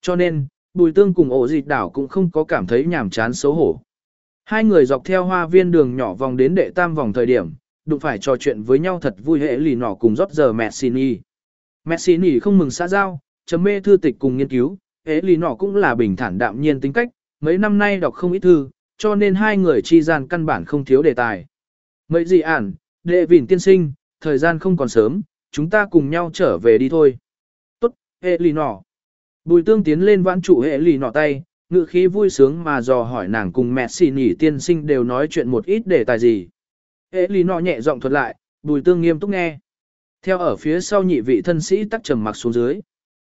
Cho nên, bùi tương cùng ổ dịch đảo cũng không có cảm thấy nhàm chán xấu hổ. Hai người dọc theo hoa viên đường nhỏ vòng đến đệ tam vòng thời điểm, đụng phải trò chuyện với nhau thật vui hệ lì nọ cùng rót giờ Messini. Messini không mừng xã giao, chấm mê thư tịch cùng nghiên cứu, hệ lì nọ cũng là bình thản đạm nhiên tính cách, mấy năm nay đọc không ít thư, cho nên hai người chi gian căn bản không thiếu đề tài. Mấy gì ản, đệ vỉn tiên sinh, thời gian không còn sớm, chúng ta cùng nhau trở về đi thôi. Hệ lì nọ. Bùi tương tiến lên vãn trụ hệ lì nọ tay, ngự khí vui sướng mà dò hỏi nàng cùng mẹ xì nhỉ tiên sinh đều nói chuyện một ít đề tài gì. Hệ lì nọ nhẹ giọng thuật lại, bùi tương nghiêm túc nghe. Theo ở phía sau nhị vị thân sĩ tắc trầm mặc xuống dưới.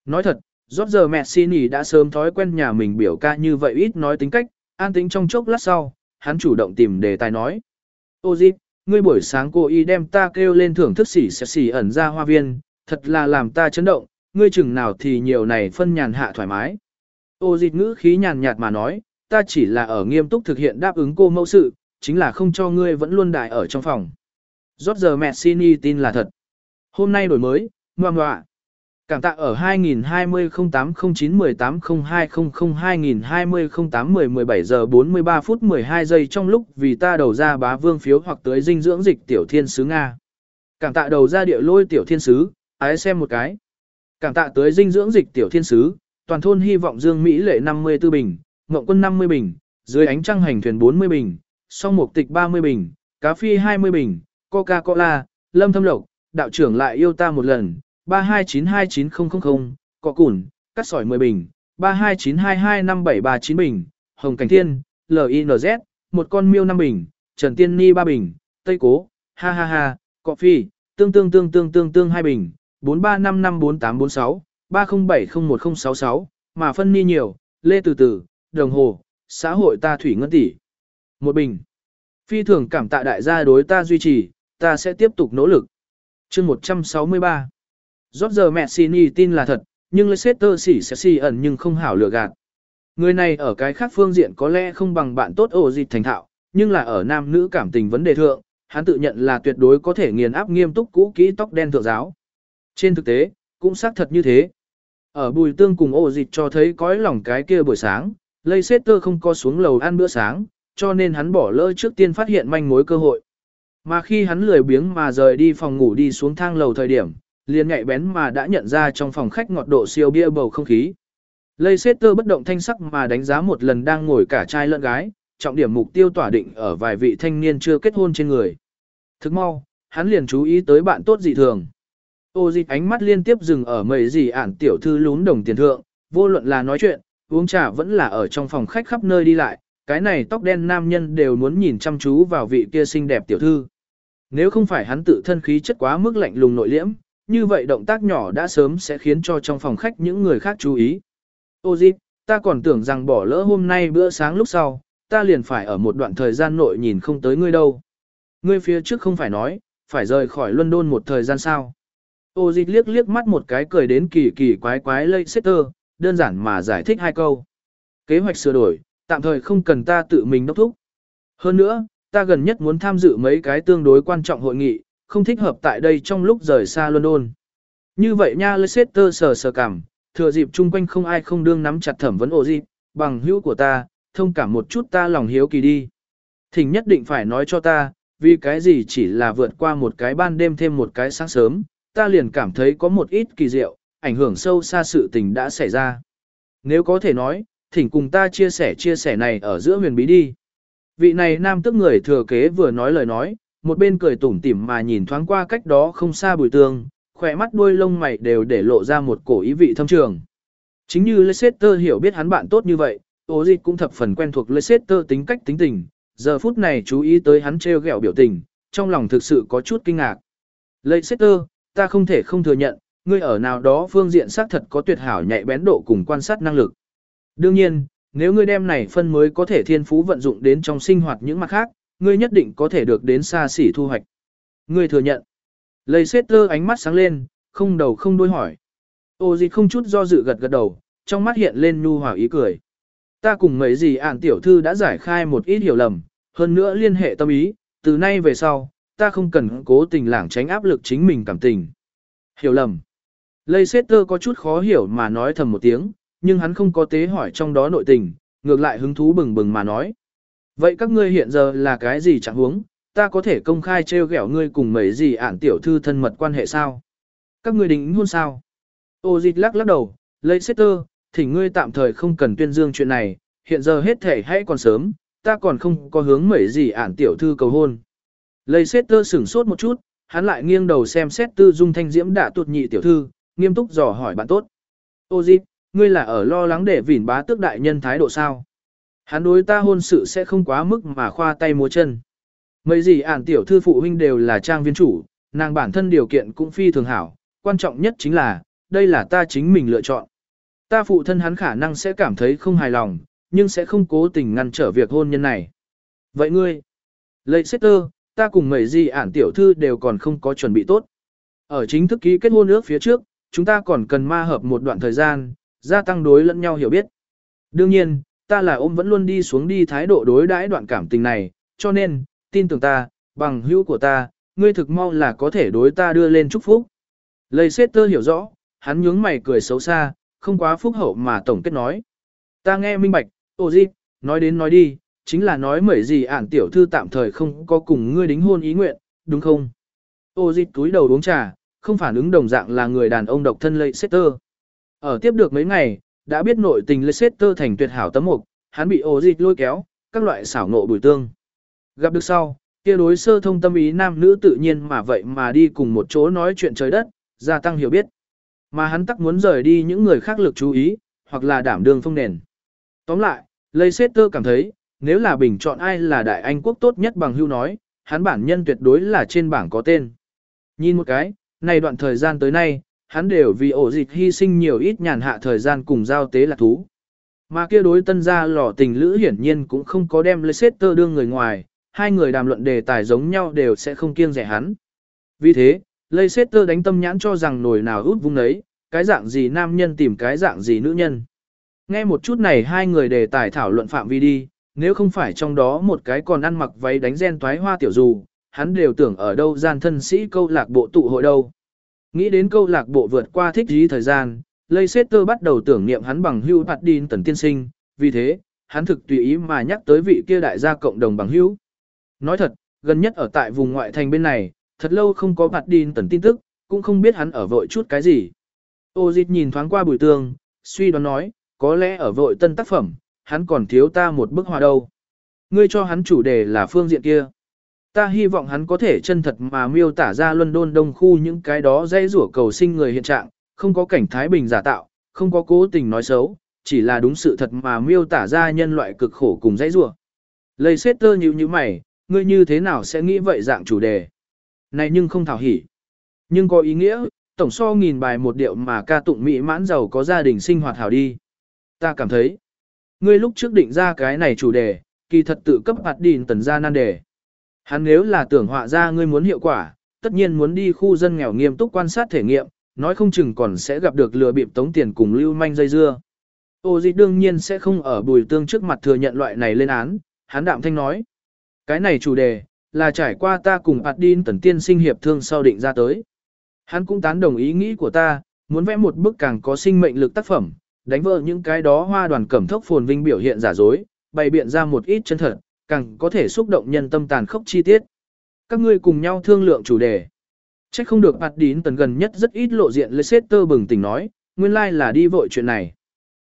Nói thật, rót giờ mẹ xì nhỉ đã sớm thói quen nhà mình biểu ca như vậy ít nói tính cách, an tính trong chốc lát sau, hắn chủ động tìm đề tài nói. Ô dịp, ngươi buổi sáng cô y đem ta kêu lên thưởng thức xỉ xỉ ẩn ra hoa viên, thật là làm ta chấn động, ngươi chừng nào thì nhiều này phân nhàn hạ thoải mái. Ô dịch ngữ khí nhàn nhạt mà nói, ta chỉ là ở nghiêm túc thực hiện đáp ứng cô mẫu sự, chính là không cho ngươi vẫn luôn đại ở trong phòng. Rốt giờ mẹ Sini tin là thật. Hôm nay đổi mới, ngoan ngoạ. Cảm tạ ở 2020-08-09-18-02-00-2020-08-10-17 giờ 43 phút 12 giây trong lúc vì ta đầu ra bá vương phiếu hoặc tới dinh dưỡng dịch tiểu thiên sứ Nga. Cảm tạ đầu ra địa lôi tiểu thiên sứ, ái xem một cái. Cảm tạ tới dinh dưỡng dịch tiểu thiên sứ, toàn thôn hy vọng Dương Mỹ lệ 54 bình, Ngộng quân 50 bình, dưới ánh trăng hành thuyền 40 bình, song mục tịch 30 bình, cá phi 20 bình, Coca-Cola, lâm thâm lộc, đạo trưởng lại yêu ta một lần, 32929000, cọ củn, cắt sỏi 10 bình, 329225739 bình, hồng cảnh thiên, LINZ, một con miêu 5 bình, Trần Tiên Ni 3 bình, Tây Cố, ha ha ha, cọ phi, tương tương tương tương tương tương 2 bình, 43554846, 3070166, mà phân ni nhiều, lê từ từ, đồng hồ, xã hội ta thủy ngân tỷ. Một bình. Phi thường cảm tạ đại gia đối ta duy trì, ta sẽ tiếp tục nỗ lực. chương 163. Rót giờ mẹ Sini tin là thật, nhưng Leicester xỉ sẽ xì ẩn nhưng không hảo lừa gạt. Người này ở cái khác phương diện có lẽ không bằng bạn tốt ổ dịch thành thạo, nhưng là ở nam nữ cảm tình vấn đề thượng, hắn tự nhận là tuyệt đối có thể nghiền áp nghiêm túc cũ kỹ tóc đen thượng giáo. Trên thực tế, cũng xác thật như thế. Ở bùi tương cùng ổ dịch cho thấy cõi lòng cái kia buổi sáng, lây sester không có xuống lầu ăn bữa sáng, cho nên hắn bỏ lỡ trước tiên phát hiện manh mối cơ hội. Mà khi hắn lười biếng mà rời đi phòng ngủ đi xuống thang lầu thời điểm, liền nhạy bén mà đã nhận ra trong phòng khách ngọt độ siêu bia bầu không khí. lây sester bất động thanh sắc mà đánh giá một lần đang ngồi cả trai lẫn gái, trọng điểm mục tiêu tỏa định ở vài vị thanh niên chưa kết hôn trên người. Thức mau, hắn liền chú ý tới bạn tốt dị thường. Ô dịch ánh mắt liên tiếp dừng ở mấy gì ản tiểu thư lún đồng tiền thượng, vô luận là nói chuyện, uống trà vẫn là ở trong phòng khách khắp nơi đi lại, cái này tóc đen nam nhân đều muốn nhìn chăm chú vào vị kia xinh đẹp tiểu thư. Nếu không phải hắn tự thân khí chất quá mức lạnh lùng nội liễm, như vậy động tác nhỏ đã sớm sẽ khiến cho trong phòng khách những người khác chú ý. Ô dịch, ta còn tưởng rằng bỏ lỡ hôm nay bữa sáng lúc sau, ta liền phải ở một đoạn thời gian nội nhìn không tới ngươi đâu. Ngươi phía trước không phải nói, phải rời khỏi London một thời gian sao. Ô dịch liếc liếc mắt một cái cười đến kỳ kỳ quái quái lây Leicester, đơn giản mà giải thích hai câu. Kế hoạch sửa đổi, tạm thời không cần ta tự mình đốc thúc. Hơn nữa, ta gần nhất muốn tham dự mấy cái tương đối quan trọng hội nghị, không thích hợp tại đây trong lúc rời xa London. Như vậy nha Leicester sờ sờ cảm, thừa dịp chung quanh không ai không đương nắm chặt thẩm vấn ổ dịch, bằng hữu của ta, thông cảm một chút ta lòng hiếu kỳ đi. Thỉnh nhất định phải nói cho ta, vì cái gì chỉ là vượt qua một cái ban đêm thêm một cái sáng sớm, ta liền cảm thấy có một ít kỳ diệu, ảnh hưởng sâu xa sự tình đã xảy ra. Nếu có thể nói, thỉnh cùng ta chia sẻ chia sẻ này ở giữa huyền bí đi. Vị này nam tức người thừa kế vừa nói lời nói, một bên cười tủm tỉm mà nhìn thoáng qua cách đó không xa bùi tương, khỏe mắt đuôi lông mày đều để lộ ra một cổ ý vị thâm trường. Chính như Leicester hiểu biết hắn bạn tốt như vậy, ố dịch cũng thập phần quen thuộc Leicester tính cách tính tình, giờ phút này chú ý tới hắn treo gẹo biểu tình, trong lòng thực sự có chút kinh ngạc. Leicester, ta không thể không thừa nhận, ngươi ở nào đó phương diện xác thật có tuyệt hảo nhạy bén độ cùng quan sát năng lực. Đương nhiên, nếu ngươi đem này phân mới có thể thiên phú vận dụng đến trong sinh hoạt những mặt khác, ngươi nhất định có thể được đến xa xỉ thu hoạch. Ngươi thừa nhận. Lây xét tơ ánh mắt sáng lên, không đầu không đuôi hỏi. Ô gì không chút do dự gật gật đầu, trong mắt hiện lên nhu hòa ý cười. Ta cùng mấy gì ản tiểu thư đã giải khai một ít hiểu lầm, hơn nữa liên hệ tâm ý, từ nay về sau, ta không cần cố tình lảng tránh áp lực chính mình cảm tình. Hiểu lầm. Leicester có chút khó hiểu mà nói thầm một tiếng, nhưng hắn không có tế hỏi trong đó nội tình, ngược lại hứng thú bừng bừng mà nói. Vậy các ngươi hiện giờ là cái gì chẳng huống, ta có thể công khai trêu ghẹo ngươi cùng mấy gì ản tiểu thư thân mật quan hệ sao? Các ngươi định hôn sao? Ô dịch lắc lắc đầu, Leicester, thỉnh ngươi tạm thời không cần tuyên dương chuyện này, hiện giờ hết thể hãy còn sớm, ta còn không có hướng mấy gì ản tiểu thư cầu hôn. Lây xét tơ sửng sốt một chút, hắn lại nghiêng đầu xem xét tư dung thanh diễm đã tuột nhị tiểu thư, nghiêm túc dò hỏi bạn tốt. Ô dịp, ngươi là ở lo lắng để vỉn bá tước đại nhân thái độ sao? Hắn đối ta hôn sự sẽ không quá mức mà khoa tay múa chân. Mấy gì ản tiểu thư phụ huynh đều là trang viên chủ, nàng bản thân điều kiện cũng phi thường hảo, quan trọng nhất chính là, đây là ta chính mình lựa chọn. Ta phụ thân hắn khả năng sẽ cảm thấy không hài lòng, nhưng sẽ không cố tình ngăn trở việc hôn nhân này. Vậy ngươi, Lệ Setter, ta cùng mấy gì ản tiểu thư đều còn không có chuẩn bị tốt. Ở chính thức ký kết hôn ước phía trước, chúng ta còn cần ma hợp một đoạn thời gian, gia tăng đối lẫn nhau hiểu biết. Đương nhiên, ta là ôm vẫn luôn đi xuống đi thái độ đối đãi đoạn cảm tình này, cho nên, tin tưởng ta, bằng hữu của ta, ngươi thực mau là có thể đối ta đưa lên chúc phúc. Lây xét tơ hiểu rõ, hắn nhướng mày cười xấu xa, không quá phúc hậu mà tổng kết nói. Ta nghe minh bạch, ô di, nói đến nói đi, chính là nói mẩy gì ản tiểu thư tạm thời không có cùng ngươi đính hôn ý nguyện, đúng không? Ô dịch túi đầu uống trà, không phản ứng đồng dạng là người đàn ông độc thân Leicester. xét tơ. Ở tiếp được mấy ngày, đã biết nội tình Leicester thành tuyệt hảo tấm mục, hắn bị ô dịch lôi kéo, các loại xảo nộ bùi tương. Gặp được sau, kia đối sơ thông tâm ý nam nữ tự nhiên mà vậy mà đi cùng một chỗ nói chuyện trời đất, gia tăng hiểu biết. Mà hắn tắc muốn rời đi những người khác lực chú ý, hoặc là đảm đương phong nền. Tóm lại, Leicester cảm thấy, nếu là bình chọn ai là đại anh quốc tốt nhất bằng hưu nói, hắn bản nhân tuyệt đối là trên bảng có tên. Nhìn một cái, này đoạn thời gian tới nay, hắn đều vì ổ dịch hy sinh nhiều ít nhàn hạ thời gian cùng giao tế là thú. Mà kia đối tân gia lò tình lữ hiển nhiên cũng không có đem Leicester đương người ngoài, hai người đàm luận đề tài giống nhau đều sẽ không kiêng rẻ hắn. Vì thế, Leicester đánh tâm nhãn cho rằng nổi nào út vung đấy, cái dạng gì nam nhân tìm cái dạng gì nữ nhân. Nghe một chút này hai người đề tài thảo luận phạm vi đi, nếu không phải trong đó một cái còn ăn mặc váy đánh gen toái hoa tiểu dù, hắn đều tưởng ở đâu gian thân sĩ câu lạc bộ tụ hội đâu. Nghĩ đến câu lạc bộ vượt qua thích dí thời gian, Leicester bắt đầu tưởng niệm hắn bằng hưu Paddin tần tiên sinh, vì thế, hắn thực tùy ý mà nhắc tới vị kia đại gia cộng đồng bằng hữu. Nói thật, gần nhất ở tại vùng ngoại thành bên này, thật lâu không có Paddin tần tin tức, cũng không biết hắn ở vội chút cái gì. Ô dịch nhìn thoáng qua bùi tường, suy đoán nói, có lẽ ở vội tân tác phẩm, hắn còn thiếu ta một bức họa đâu. Ngươi cho hắn chủ đề là phương diện kia. Ta hy vọng hắn có thể chân thật mà miêu tả ra London đông khu những cái đó dây rủa cầu sinh người hiện trạng, không có cảnh Thái Bình giả tạo, không có cố tình nói xấu, chỉ là đúng sự thật mà miêu tả ra nhân loại cực khổ cùng dây rủa. Lây xét tơ như như mày, ngươi như thế nào sẽ nghĩ vậy dạng chủ đề? Này nhưng không thảo hỉ. Nhưng có ý nghĩa, tổng so nghìn bài một điệu mà ca tụng mỹ mãn giàu có gia đình sinh hoạt hảo đi. Ta cảm thấy, ngươi lúc trước định ra cái này chủ đề, kỳ thật tự cấp hạt đìn tần ra nan đề. Hắn nếu là tưởng họa ra ngươi muốn hiệu quả, tất nhiên muốn đi khu dân nghèo nghiêm túc quan sát thể nghiệm, nói không chừng còn sẽ gặp được lừa bịp tống tiền cùng lưu manh dây dưa. Ô gì đương nhiên sẽ không ở bùi tương trước mặt thừa nhận loại này lên án, hắn đạm thanh nói. Cái này chủ đề, là trải qua ta cùng hạt đìn tần tiên sinh hiệp thương sau định ra tới. Hắn cũng tán đồng ý nghĩ của ta, muốn vẽ một bức càng có sinh mệnh lực tác phẩm, đánh vỡ những cái đó hoa đoàn cẩm thốc phồn vinh biểu hiện giả dối, bày biện ra một ít chân thật, càng có thể xúc động nhân tâm tàn khốc chi tiết. Các ngươi cùng nhau thương lượng chủ đề. Chắc không được bạt đín tần gần nhất rất ít lộ diện Leicester bừng tỉnh nói, nguyên lai like là đi vội chuyện này.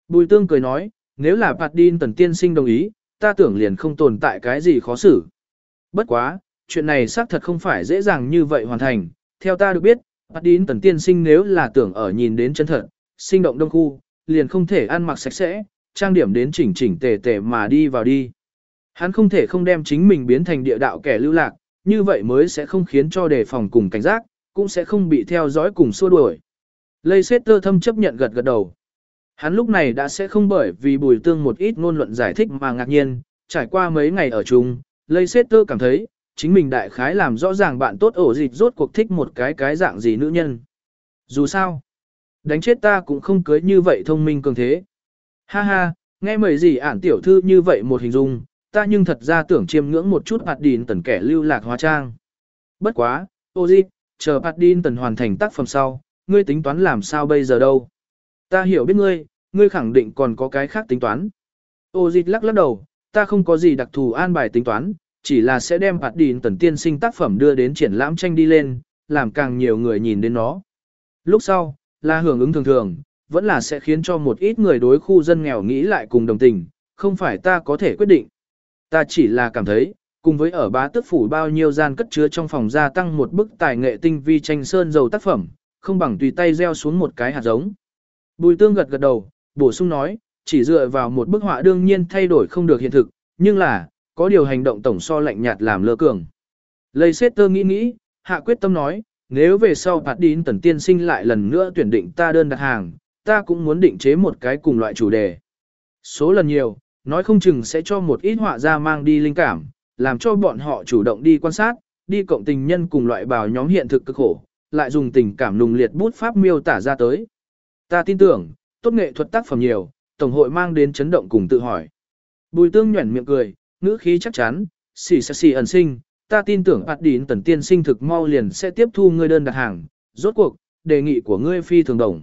Bùi tương cười nói, nếu là bạt đín tần tiên sinh đồng ý, ta tưởng liền không tồn tại cái gì khó xử. Bất quá, chuyện này xác thật không phải dễ dàng như vậy hoàn thành. Theo ta được biết, bạt đín tần tiên sinh nếu là tưởng ở nhìn đến chân thật, sinh động đông khu, liền không thể ăn mặc sạch sẽ, trang điểm đến chỉnh chỉnh tề tề mà đi vào đi. Hắn không thể không đem chính mình biến thành địa đạo kẻ lưu lạc, như vậy mới sẽ không khiến cho đề phòng cùng cảnh giác, cũng sẽ không bị theo dõi cùng xua đuổi. Leicester thâm chấp nhận gật gật đầu. Hắn lúc này đã sẽ không bởi vì bùi tương một ít ngôn luận giải thích mà ngạc nhiên, trải qua mấy ngày ở chung, Leicester cảm thấy, chính mình đại khái làm rõ ràng bạn tốt ổ dịch rốt cuộc thích một cái cái dạng gì nữ nhân. Dù sao, đánh chết ta cũng không cưới như vậy thông minh cường thế. Ha ha, nghe mấy gì ản tiểu thư như vậy một hình dung, ta nhưng thật ra tưởng chiêm ngưỡng một chút hạt đìn tần kẻ lưu lạc hóa trang. Bất quá, ô di, chờ hạt đìn tần hoàn thành tác phẩm sau, ngươi tính toán làm sao bây giờ đâu. Ta hiểu biết ngươi, ngươi khẳng định còn có cái khác tính toán. Ô di lắc lắc đầu, ta không có gì đặc thù an bài tính toán, chỉ là sẽ đem hạt đìn tần tiên sinh tác phẩm đưa đến triển lãm tranh đi lên, làm càng nhiều người nhìn đến nó. Lúc sau, là hưởng ứng thường thường, vẫn là sẽ khiến cho một ít người đối khu dân nghèo nghĩ lại cùng đồng tình, không phải ta có thể quyết định. Ta chỉ là cảm thấy, cùng với ở bá tước phủ bao nhiêu gian cất chứa trong phòng gia tăng một bức tài nghệ tinh vi tranh sơn dầu tác phẩm, không bằng tùy tay gieo xuống một cái hạt giống. Bùi tương gật gật đầu, bổ sung nói, chỉ dựa vào một bức họa đương nhiên thay đổi không được hiện thực, nhưng là, có điều hành động tổng so lạnh nhạt làm lơ cường. Lây xét tơ nghĩ nghĩ, hạ quyết tâm nói, nếu về sau bạt đín tần tiên sinh lại lần nữa tuyển định ta đơn đặt hàng, ta cũng muốn định chế một cái cùng loại chủ đề. Số lần nhiều, nói không chừng sẽ cho một ít họa ra mang đi linh cảm, làm cho bọn họ chủ động đi quan sát, đi cộng tình nhân cùng loại bào nhóm hiện thực cực khổ, lại dùng tình cảm nùng liệt bút pháp miêu tả ra tới. Ta tin tưởng, tốt nghệ thuật tác phẩm nhiều, Tổng hội mang đến chấn động cùng tự hỏi. Bùi tương nhuẩn miệng cười, ngữ khí chắc chắn, xỉ xỉ xỉ ẩn sinh, ta tin tưởng bạt đín tần tiên sinh thực mau liền sẽ tiếp thu ngươi đơn đặt hàng, rốt cuộc, đề nghị của ngươi phi thường đồng.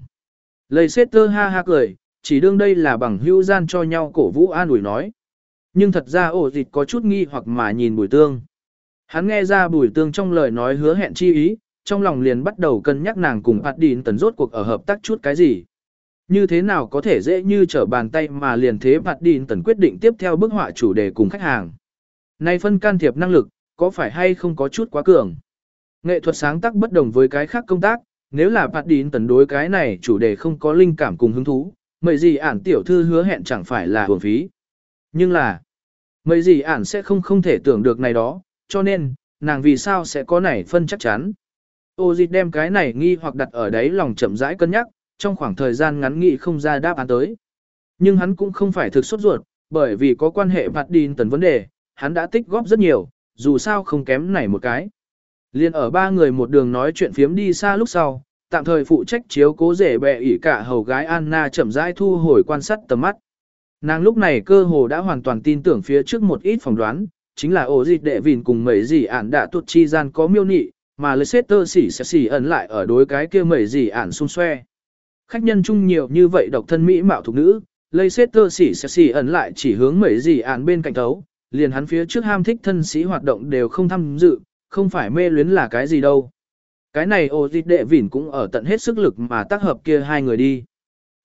Lây xét tơ ha ha cười, chỉ đương đây là bằng hữu gian cho nhau cổ vũ an ủi nói. Nhưng thật ra ổ dịch có chút nghi hoặc mà nhìn bùi tương. Hắn nghe ra bùi tương trong lời nói hứa hẹn chi ý, trong lòng liền bắt đầu cân nhắc nàng cùng Bạt Đín tần rốt cuộc ở hợp tác chút cái gì. Như thế nào có thể dễ như trở bàn tay mà liền thế Bạt Đín tần quyết định tiếp theo bức họa chủ đề cùng khách hàng. Nay phân can thiệp năng lực, có phải hay không có chút quá cường. Nghệ thuật sáng tác bất đồng với cái khác công tác, nếu là Bạt Đín tần đối cái này chủ đề không có linh cảm cùng hứng thú, mấy gì ản tiểu thư hứa hẹn chẳng phải là hưởng phí. Nhưng là, mấy gì ản sẽ không không thể tưởng được này đó, cho nên, nàng vì sao sẽ có này phân chắc chắn. Ô dịch đem cái này nghi hoặc đặt ở đấy lòng chậm rãi cân nhắc, trong khoảng thời gian ngắn nghị không ra đáp án tới. Nhưng hắn cũng không phải thực xuất ruột, bởi vì có quan hệ Bạt Đín tần vấn đề, hắn đã tích góp rất nhiều, dù sao không kém này một cái. Liên ở ba người một đường nói chuyện phiếm đi xa lúc sau, tạm thời phụ trách chiếu cố rể bẹ ỉ cả hầu gái Anna chậm rãi thu hồi quan sát tầm mắt. Nàng lúc này cơ hồ đã hoàn toàn tin tưởng phía trước một ít phỏng đoán, chính là ổ dịch đệ vìn cùng mấy gì ản đã tuột chi gian có miêu nị, mà Leicester xỉ sẽ xỉ ẩn lại ở đối cái kia mấy gì ản xung xoe. Khách nhân chung nhiều như vậy độc thân mỹ mạo thục nữ, Leicester xỉ sẽ xỉ ẩn lại chỉ hướng mấy gì ản bên cạnh thấu, liền hắn phía trước ham thích thân sĩ hoạt động đều không tham dự, không phải mê luyến là cái gì đâu. Cái này ô dịch đệ vỉn cũng ở tận hết sức lực mà tác hợp kia hai người đi.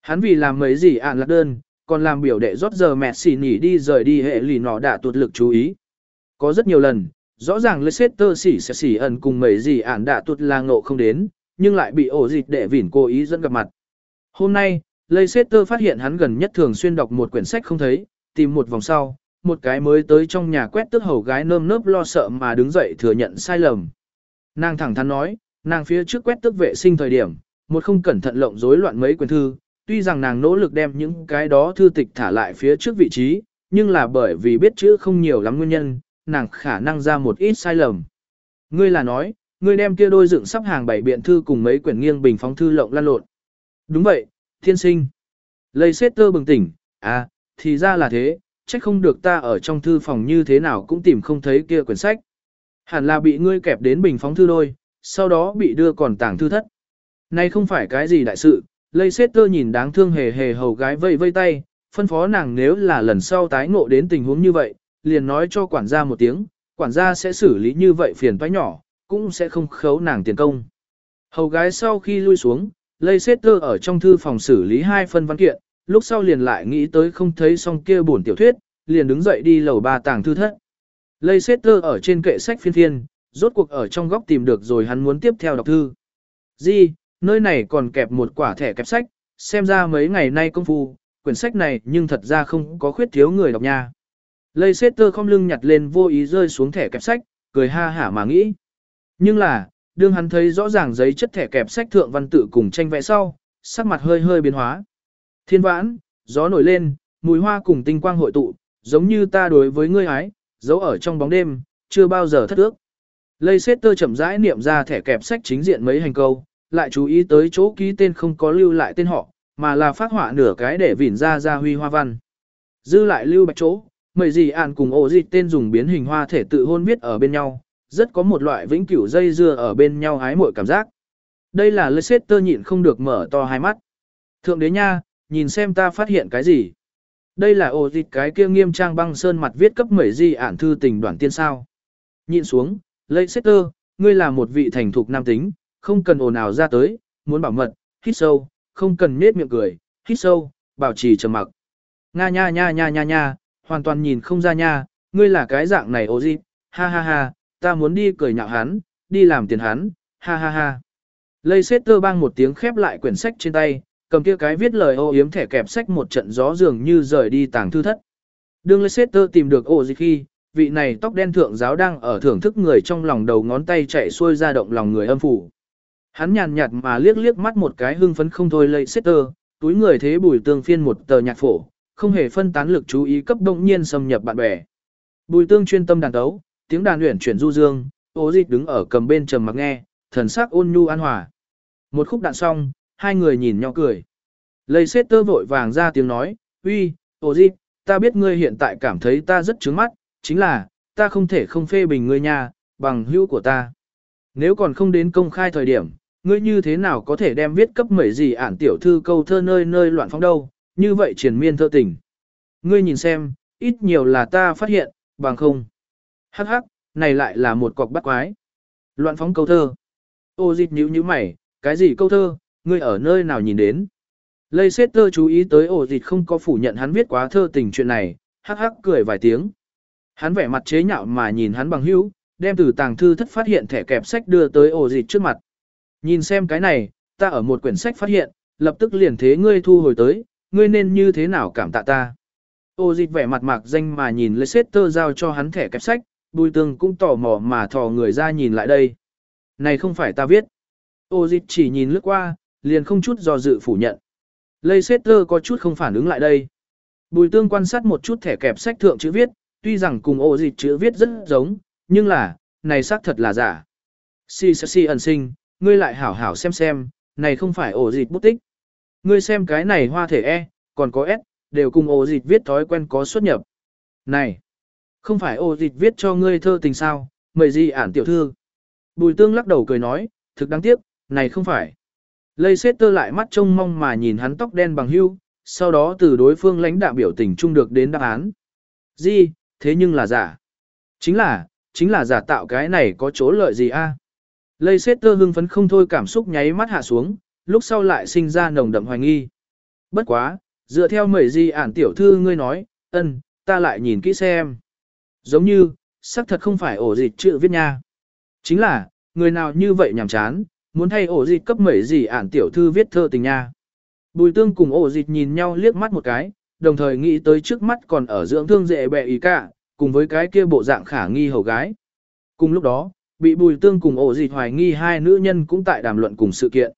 Hắn vì làm mấy gì ạn lạc đơn, còn làm biểu đệ rót giờ mẹ xỉ nhỉ đi rời đi hệ lì nọ đã tuột lực chú ý. Có rất nhiều lần, rõ ràng Leicester xỉ sẽ xỉ ẩn cùng mấy gì ạn đã tuột là ngộ không đến, nhưng lại bị ổ dịch đệ vỉn cố ý dẫn gặp mặt. Hôm nay, Leicester phát hiện hắn gần nhất thường xuyên đọc một quyển sách không thấy, tìm một vòng sau, một cái mới tới trong nhà quét tức hầu gái nơm nớp lo sợ mà đứng dậy thừa nhận sai lầm. Nàng thẳng thắn nói, nàng phía trước quét tức vệ sinh thời điểm, một không cẩn thận lộng rối loạn mấy quyển thư, tuy rằng nàng nỗ lực đem những cái đó thư tịch thả lại phía trước vị trí, nhưng là bởi vì biết chữ không nhiều lắm nguyên nhân, nàng khả năng ra một ít sai lầm. Ngươi là nói, ngươi đem kia đôi dựng sắp hàng bảy biện thư cùng mấy quyển nghiêng bình phóng thư lộng lan lộn. Đúng vậy, thiên sinh. Lây xét tơ bừng tỉnh, à, thì ra là thế, trách không được ta ở trong thư phòng như thế nào cũng tìm không thấy kia quyển sách. Hẳn là bị ngươi kẹp đến bình phóng thư đôi, sau đó bị đưa còn tàng thư thất. Nay không phải cái gì đại sự, lây xét tơ nhìn đáng thương hề hề hầu gái vây vây tay, phân phó nàng nếu là lần sau tái ngộ đến tình huống như vậy, liền nói cho quản gia một tiếng, quản gia sẽ xử lý như vậy phiền toái nhỏ, cũng sẽ không khấu nàng tiền công. Hầu gái sau khi lui xuống, lây xét tơ ở trong thư phòng xử lý hai phân văn kiện, lúc sau liền lại nghĩ tới không thấy xong kia buồn tiểu thuyết, liền đứng dậy đi lầu ba tàng thư thất. Lây xét tơ ở trên kệ sách phiên phiên, rốt cuộc ở trong góc tìm được rồi hắn muốn tiếp theo đọc thư. Di, nơi này còn kẹp một quả thẻ kẹp sách, xem ra mấy ngày nay công phu, quyển sách này nhưng thật ra không có khuyết thiếu người đọc nha. Lây xét tơ không lưng nhặt lên vô ý rơi xuống thẻ kẹp sách, cười ha hả mà nghĩ. Nhưng là, đương hắn thấy rõ ràng giấy chất thẻ kẹp sách thượng văn tự cùng tranh vẽ sau, sắc mặt hơi hơi biến hóa. Thiên vãn, gió nổi lên, mùi hoa cùng tinh quang hội tụ, giống như ta đối với ngươi ái, giấu ở trong bóng đêm, chưa bao giờ thất ước. Lây xét tơ chậm rãi niệm ra thẻ kẹp sách chính diện mấy hành câu, lại chú ý tới chỗ ký tên không có lưu lại tên họ, mà là phát họa nửa cái để vỉn ra ra huy hoa văn. Dư lại lưu bạch chỗ, mấy gì ản cùng ổ dịch tên dùng biến hình hoa thể tự hôn viết ở bên nhau, rất có một loại vĩnh cửu dây dưa ở bên nhau hái muội cảm giác. Đây là Leicester nhịn không được mở to hai mắt. Thượng đế nha, nhìn xem ta phát hiện cái gì. Đây là ổ dịch cái kia nghiêm trang băng sơn mặt viết cấp mấy gì ản thư tình đoạn tiên sao. nhìn xuống, Leicester, ngươi là một vị thành thục nam tính, không cần ồn ào ra tới, muốn bảo mật, hít sâu, không cần nết miệng cười, hít sâu, bảo trì trầm mặc. Nga nha nha nha nha nha, hoàn toàn nhìn không ra nha, ngươi là cái dạng này ô dịch, ha ha ha, ta muốn đi cười nhạo hắn, đi làm tiền hắn, ha ha ha. Lây xét tơ bang một tiếng khép lại quyển sách trên tay, cầm kia cái viết lời ô yếm thẻ kẹp sách một trận gió dường như rời đi tàng thư thất. Đương Leicester tìm được ô gì khi, vị này tóc đen thượng giáo đang ở thưởng thức người trong lòng đầu ngón tay chạy xuôi ra động lòng người âm phủ. Hắn nhàn nhạt mà liếc liếc mắt một cái hưng phấn không thôi Leicester, túi người thế bùi tương phiên một tờ nhạc phổ, không hề phân tán lực chú ý cấp động nhiên xâm nhập bạn bè. Bùi tương chuyên tâm đàn tấu, tiếng đàn luyện chuyển du dương, ô dịch đứng ở cầm bên trầm mặc nghe, thần sắc ôn nhu an hòa. Một khúc đạn xong, hai người nhìn nhau cười. Lây xét tơ vội vàng ra tiếng nói, uy, ô gì, ta biết ngươi hiện tại cảm thấy ta rất trướng mắt, chính là, ta không thể không phê bình ngươi nha, bằng hữu của ta. Nếu còn không đến công khai thời điểm, ngươi như thế nào có thể đem viết cấp mấy gì ản tiểu thư câu thơ nơi nơi loạn phóng đâu, như vậy triển miên thơ tình. Ngươi nhìn xem, ít nhiều là ta phát hiện, bằng không. Hắc hắc, này lại là một cọc bắt quái. Loạn phóng câu thơ. Ô dịch nhíu nhíu mày, cái gì câu thơ, ngươi ở nơi nào nhìn đến. Lây xét tơ chú ý tới ổ dịch không có phủ nhận hắn viết quá thơ tình chuyện này, hắc hắc cười vài tiếng. Hắn vẻ mặt chế nhạo mà nhìn hắn bằng hữu, đem từ tàng thư thất phát hiện thẻ kẹp sách đưa tới ổ dịch trước mặt. Nhìn xem cái này, ta ở một quyển sách phát hiện, lập tức liền thế ngươi thu hồi tới, ngươi nên như thế nào cảm tạ ta. Ô dịch vẻ mặt mạc danh mà nhìn Leicester giao cho hắn thẻ kẹp sách, bùi tương cũng tò mò mà thò người ra nhìn lại đây. Này không phải ta viết. Ô dịch chỉ nhìn lướt qua, liền không chút do dự phủ nhận. Leicester có chút không phản ứng lại đây. Bùi tương quan sát một chút thẻ kẹp sách thượng chữ viết, tuy rằng cùng ô dịch chữ viết rất giống, nhưng là, này xác thật là giả. Si si si ẩn sinh, ngươi lại hảo hảo xem xem, này không phải ổ dịch bút tích. Ngươi xem cái này hoa thể E, còn có S, đều cùng ổ dịch viết thói quen có xuất nhập. Này, không phải ổ dịch viết cho ngươi thơ tình sao, mời gì ản tiểu thư. Bùi tương lắc đầu cười nói, thực đáng tiếc, này không phải. Lây xết tơ lại mắt trông mong mà nhìn hắn tóc đen bằng hưu, sau đó từ đối phương lãnh đạo biểu tình chung được đến đáp án. Gì, thế nhưng là giả. Chính là, chính là giả tạo cái này có chỗ lợi gì a? Lây xét tơ hưng phấn không thôi cảm xúc nháy mắt hạ xuống, lúc sau lại sinh ra nồng đậm hoài nghi. Bất quá, dựa theo mẩy gì ản tiểu thư ngươi nói, ân, ta lại nhìn kỹ xem. Giống như, xác thật không phải ổ dịch chữ viết nha. Chính là, người nào như vậy nhảm chán, muốn thay ổ dịch cấp mẩy gì ản tiểu thư viết thơ tình nha. Bùi tương cùng ổ dịch nhìn nhau liếc mắt một cái, đồng thời nghĩ tới trước mắt còn ở dưỡng thương dễ bẹ ý cả, cùng với cái kia bộ dạng khả nghi hầu gái. Cùng lúc đó, bị bùi tương cùng ổ dịch hoài nghi hai nữ nhân cũng tại đàm luận cùng sự kiện.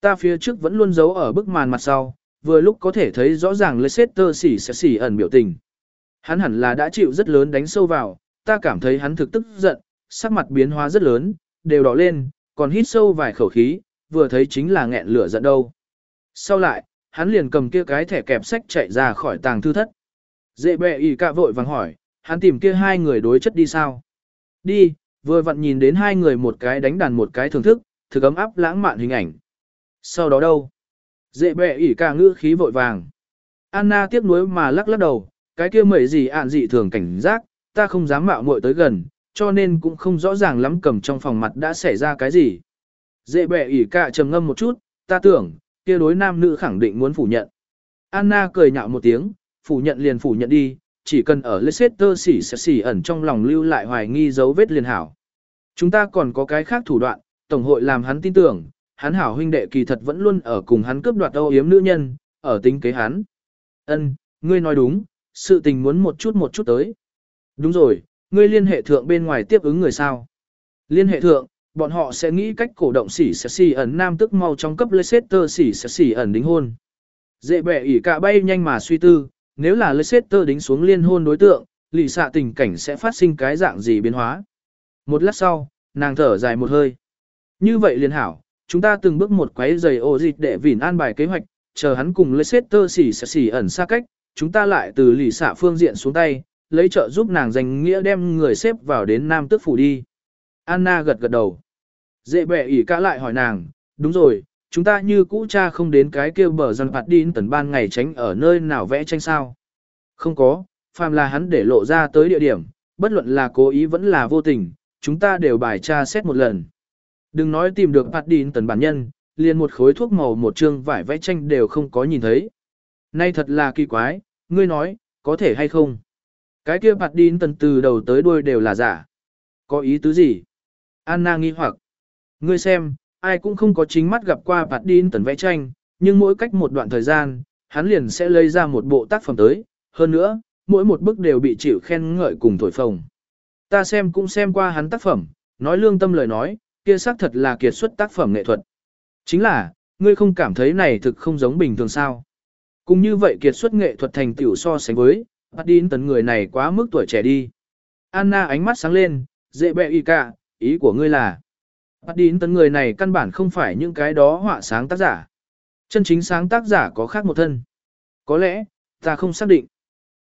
Ta phía trước vẫn luôn giấu ở bức màn mặt sau, vừa lúc có thể thấy rõ ràng Leicester xỉ sẽ xỉ ẩn biểu tình. Hắn hẳn là đã chịu rất lớn đánh sâu vào, ta cảm thấy hắn thực tức giận, sắc mặt biến hóa rất lớn, đều đỏ lên, còn hít sâu vài khẩu khí, vừa thấy chính là nghẹn lửa giận đâu. Sau lại, hắn liền cầm kia cái thẻ kẹp sách chạy ra khỏi tàng thư thất. Dễ bệ ý cạ vội vàng hỏi, hắn tìm kia hai người đối chất đi sao? Đi, vừa vặn nhìn đến hai người một cái đánh đàn một cái thưởng thức, thực ấm áp lãng mạn hình ảnh. Sau đó đâu? Dễ bệ ỉ cả ngữ khí vội vàng. Anna tiếc nuối mà lắc lắc đầu, cái kia mẩy gì ạn dị thường cảnh giác, ta không dám mạo muội tới gần, cho nên cũng không rõ ràng lắm cầm trong phòng mặt đã xảy ra cái gì. Dễ bẹ ỉ cả trầm ngâm một chút, ta tưởng, kia đối nam nữ khẳng định muốn phủ nhận. Anna cười nhạo một tiếng, phủ nhận liền phủ nhận đi, chỉ cần ở Leicester xỉ xỉ ẩn trong lòng lưu lại hoài nghi dấu vết liền hảo. Chúng ta còn có cái khác thủ đoạn, Tổng hội làm hắn tin tưởng, hắn hảo huynh đệ kỳ thật vẫn luôn ở cùng hắn cướp đoạt âu yếm nữ nhân, ở tính kế hắn. Ân, ngươi nói đúng, sự tình muốn một chút một chút tới. Đúng rồi, ngươi liên hệ thượng bên ngoài tiếp ứng người sao. Liên hệ thượng, bọn họ sẽ nghĩ cách cổ động xỉ xỉ xỉ ẩn nam tức mau trong cấp Leicester xỉ xỉ xỉ ẩn đính hôn. Dễ bẻ ỉ cả bay nhanh mà suy tư, nếu là Leicester đính xuống liên hôn đối tượng, lì xạ tình cảnh sẽ phát sinh cái dạng gì biến hóa. Một lát sau, nàng thở dài một hơi. Như vậy liền hảo, chúng ta từng bước một quấy giày ô dịch để vỉn an bài kế hoạch, chờ hắn cùng Leicester xỉ xỉ ẩn xa cách, chúng ta lại từ lì xạ phương diện xuống tay, lấy trợ giúp nàng danh nghĩa đem người xếp vào đến Nam Tước Phủ đi. Anna gật gật đầu. Dễ bẻ ỉ cả lại hỏi nàng, đúng rồi, chúng ta như cũ cha không đến cái kia bờ dân phạt đi tần ban ngày tránh ở nơi nào vẽ tranh sao. Không có, phàm là hắn để lộ ra tới địa điểm, bất luận là cố ý vẫn là vô tình, chúng ta đều bài tra xét một lần. Đừng nói tìm được phạt đi tần bản nhân, liền một khối thuốc màu một chương vải vẽ tranh đều không có nhìn thấy. Nay thật là kỳ quái, ngươi nói, có thể hay không? Cái kia bạt đín tần từ đầu tới đuôi đều là giả. Có ý tứ gì? Anna nghi hoặc. Ngươi xem, ai cũng không có chính mắt gặp qua bạt đín tần vẽ tranh, nhưng mỗi cách một đoạn thời gian, hắn liền sẽ lấy ra một bộ tác phẩm tới, hơn nữa, mỗi một bức đều bị chịu khen ngợi cùng thổi phồng. Ta xem cũng xem qua hắn tác phẩm, nói lương tâm lời nói, kia xác thật là kiệt xuất tác phẩm nghệ thuật. Chính là, ngươi không cảm thấy này thực không giống bình thường sao. Cũng như vậy kiệt xuất nghệ thuật thành tiểu so sánh với, bắt đín tấn người này quá mức tuổi trẻ đi. Anna ánh mắt sáng lên, dễ bẹ y cả, ý của ngươi là. Bắt đín tấn người này căn bản không phải những cái đó họa sáng tác giả. Chân chính sáng tác giả có khác một thân. Có lẽ, ta không xác định.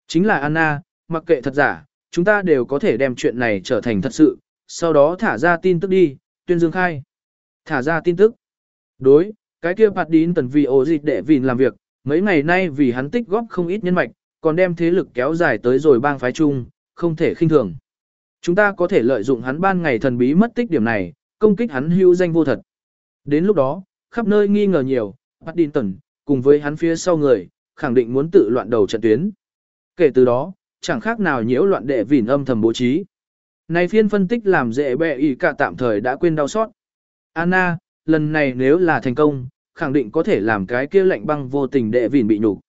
Chính là Anna, mặc kệ thật giả, chúng ta đều có thể đem chuyện này trở thành thật sự, sau đó thả ra tin tức đi, tuyên dương khai. Thả ra tin tức. Đối, cái kia bạt đín tần vì ổ dịch để vìn làm việc, mấy ngày nay vì hắn tích góp không ít nhân mạch, còn đem thế lực kéo dài tới rồi bang phái chung, không thể khinh thường. Chúng ta có thể lợi dụng hắn ban ngày thần bí mất tích điểm này, công kích hắn hữu danh vô thật. Đến lúc đó, khắp nơi nghi ngờ nhiều, Paddington, cùng với hắn phía sau người, khẳng định muốn tự loạn đầu trận tuyến. Kể từ đó, chẳng khác nào nhiễu loạn đệ vỉn âm thầm bố trí. Này phiên phân tích làm dễ bẹ ý cả tạm thời đã quên đau xót. Anna, lần này nếu là thành công, khẳng định có thể làm cái kia lệnh băng vô tình đệ vỉn bị nhục.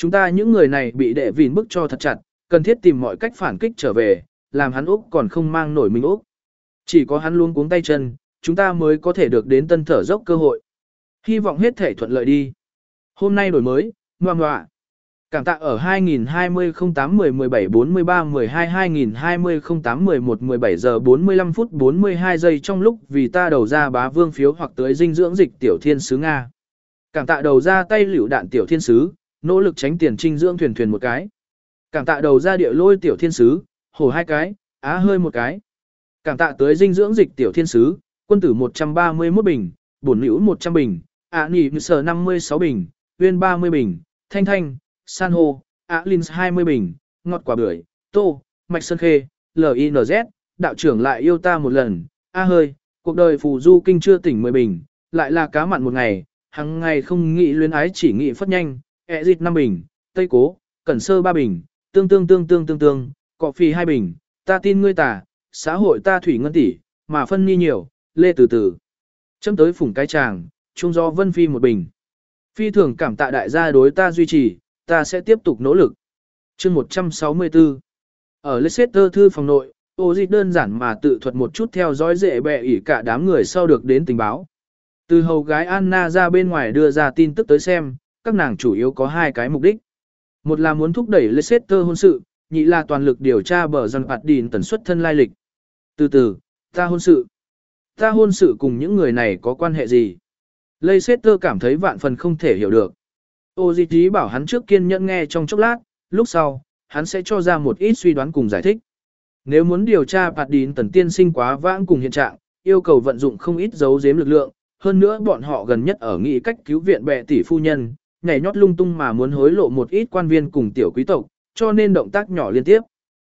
Chúng ta những người này bị đệ vìn bức cho thật chặt, cần thiết tìm mọi cách phản kích trở về, làm hắn Úc còn không mang nổi mình Úc. Chỉ có hắn luôn cuống tay chân, chúng ta mới có thể được đến tân thở dốc cơ hội. Hy vọng hết thể thuận lợi đi. Hôm nay đổi mới, ngoan ngoạ. Cảm tạ ở 2020 08 10 17 43 12 2020 08 11 17 giờ 45 phút 42 giây trong lúc vì ta đầu ra bá vương phiếu hoặc tới dinh dưỡng dịch tiểu thiên sứ Nga. Cảm tạ đầu ra tay liều đạn tiểu thiên sứ, nỗ lực tránh tiền trinh dưỡng thuyền thuyền một cái. Cảm tạ đầu ra địa lôi tiểu thiên sứ, hổ hai cái, á hơi một cái. Cảm tạ tới dinh dưỡng dịch tiểu thiên sứ, quân tử 131 bình, bổn nữ 100 bình, ạ à, nỉ sở 56 bình, uyên 30 bình, thanh thanh, san hô, ạ linh 20 bình, ngọt quả bưởi, tô, mạch sơn khê, linz, đạo trưởng lại yêu ta một lần, a hơi, cuộc đời phù du kinh chưa tỉnh 10 bình, lại là cá mặn một ngày, hằng ngày không nghĩ luyến ái chỉ nghĩ phất nhanh, ẹ dịt 5 bình, tây cố, cẩn sơ 3 bình, tương tương tương tương tương tương, cọ phì 2 bình, ta tin ngươi tả, xã hội ta thủy ngân tỷ, mà phân ni nhiều, lê từ từ. Chấm tới phủng cái chàng, trung do vân phi một bình. Phi thường cảm tạ đại gia đối ta duy trì, ta sẽ tiếp tục nỗ lực. chương 164 Ở Leicester thư phòng nội, ô dịch đơn giản mà tự thuật một chút theo dõi dễ bẹ ỉ cả đám người sau được đến tình báo. Từ hầu gái Anna ra bên ngoài đưa ra tin tức tới xem, các nàng chủ yếu có hai cái mục đích. Một là muốn thúc đẩy Leicester hôn sự, nhị là toàn lực điều tra bờ dân phạt đìn tần suất thân lai lịch. Từ từ, ta hôn sự. Ta hôn sự cùng những người này có quan hệ gì? Leicester cảm thấy vạn phần không thể hiểu được. Ô di trí bảo hắn trước kiên nhẫn nghe trong chốc lát, lúc sau, hắn sẽ cho ra một ít suy đoán cùng giải thích. Nếu muốn điều tra phạt đín tần tiên sinh quá vãng cùng hiện trạng, yêu cầu vận dụng không ít dấu giếm lực lượng, hơn nữa bọn họ gần nhất ở nghị cách cứu viện bệ tỷ phu nhân, nhảy nhót lung tung mà muốn hối lộ một ít quan viên cùng tiểu quý tộc, cho nên động tác nhỏ liên tiếp.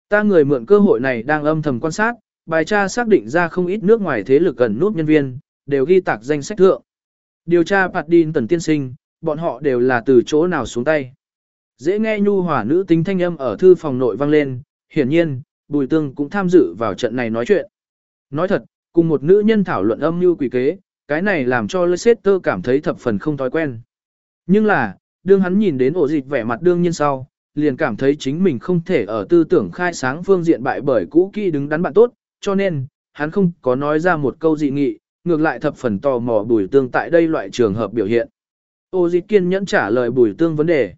Ta người mượn cơ hội này đang âm thầm quan sát, bài tra xác định ra không ít nước ngoài thế lực gần nút nhân viên, đều ghi tạc danh sách thượng. Điều tra phạt tần tiên sinh, bọn họ đều là từ chỗ nào xuống tay. Dễ nghe nhu hỏa nữ tính thanh âm ở thư phòng nội vang lên, hiển nhiên, Bùi Tương cũng tham dự vào trận này nói chuyện. Nói thật, cùng một nữ nhân thảo luận âm như quỷ kế, cái này làm cho Leicester cảm thấy thập phần không thói quen. Nhưng là, đương hắn nhìn đến ổ dịch vẻ mặt đương nhiên sau, liền cảm thấy chính mình không thể ở tư tưởng khai sáng phương diện bại bởi cũ kỹ đứng đắn bạn tốt, cho nên, hắn không có nói ra một câu dị nghị, ngược lại thập phần tò mò bùi tương tại đây loại trường hợp biểu hiện. Ô dịch kiên nhẫn trả lời bùi tương vấn đề.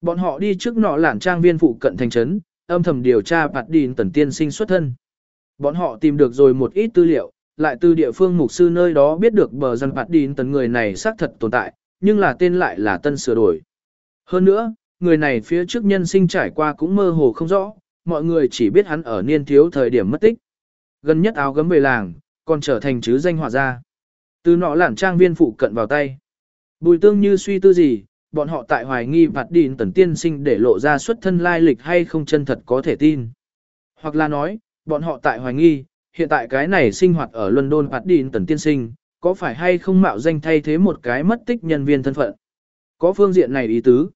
Bọn họ đi trước nọ lản trang viên phụ cận thành trấn, âm thầm điều tra bạt đìn tần tiên sinh xuất thân. Bọn họ tìm được rồi một ít tư liệu, lại từ địa phương mục sư nơi đó biết được bờ dân bạt đìn tần người này xác thật tồn tại, nhưng là tên lại là tân sửa đổi. Hơn nữa, người này phía trước nhân sinh trải qua cũng mơ hồ không rõ, mọi người chỉ biết hắn ở niên thiếu thời điểm mất tích. Gần nhất áo gấm về làng, còn trở thành chứ danh họa gia. Từ nọ lản trang viên phụ cận vào tay. Bùi tương như suy tư gì, bọn họ tại hoài nghi vặt đìn tần tiên sinh để lộ ra xuất thân lai lịch hay không chân thật có thể tin. Hoặc là nói, bọn họ tại hoài nghi, hiện tại cái này sinh hoạt ở London vặt đìn tần tiên sinh, có phải hay không mạo danh thay thế một cái mất tích nhân viên thân phận. Có phương diện này ý tứ.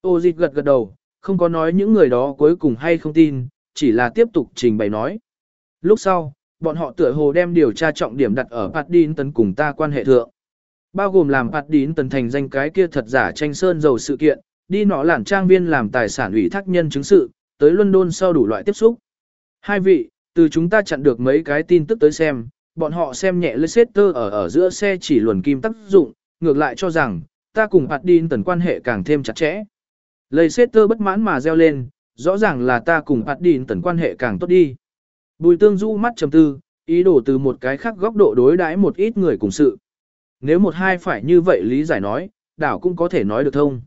Ô dịch gật gật đầu, không có nói những người đó cuối cùng hay không tin, chỉ là tiếp tục trình bày nói. Lúc sau, bọn họ tựa hồ đem điều tra trọng điểm đặt ở Paddin tấn cùng ta quan hệ thượng. Bao gồm làm Paddin tấn thành danh cái kia thật giả tranh sơn dầu sự kiện, đi nọ lản trang viên làm tài sản ủy thác nhân chứng sự, tới London sau đủ loại tiếp xúc. Hai vị, từ chúng ta chặn được mấy cái tin tức tới xem, bọn họ xem nhẹ Leicester ở ở giữa xe chỉ luồn kim tác dụng, ngược lại cho rằng, ta cùng Paddin tần quan hệ càng thêm chặt chẽ. Leicester bất mãn mà reo lên, rõ ràng là ta cùng Paddin tần quan hệ càng tốt đi. Bùi tương du mắt trầm tư, ý đồ từ một cái khác góc độ đối đãi một ít người cùng sự. Nếu một hai phải như vậy lý giải nói, đảo cũng có thể nói được thông.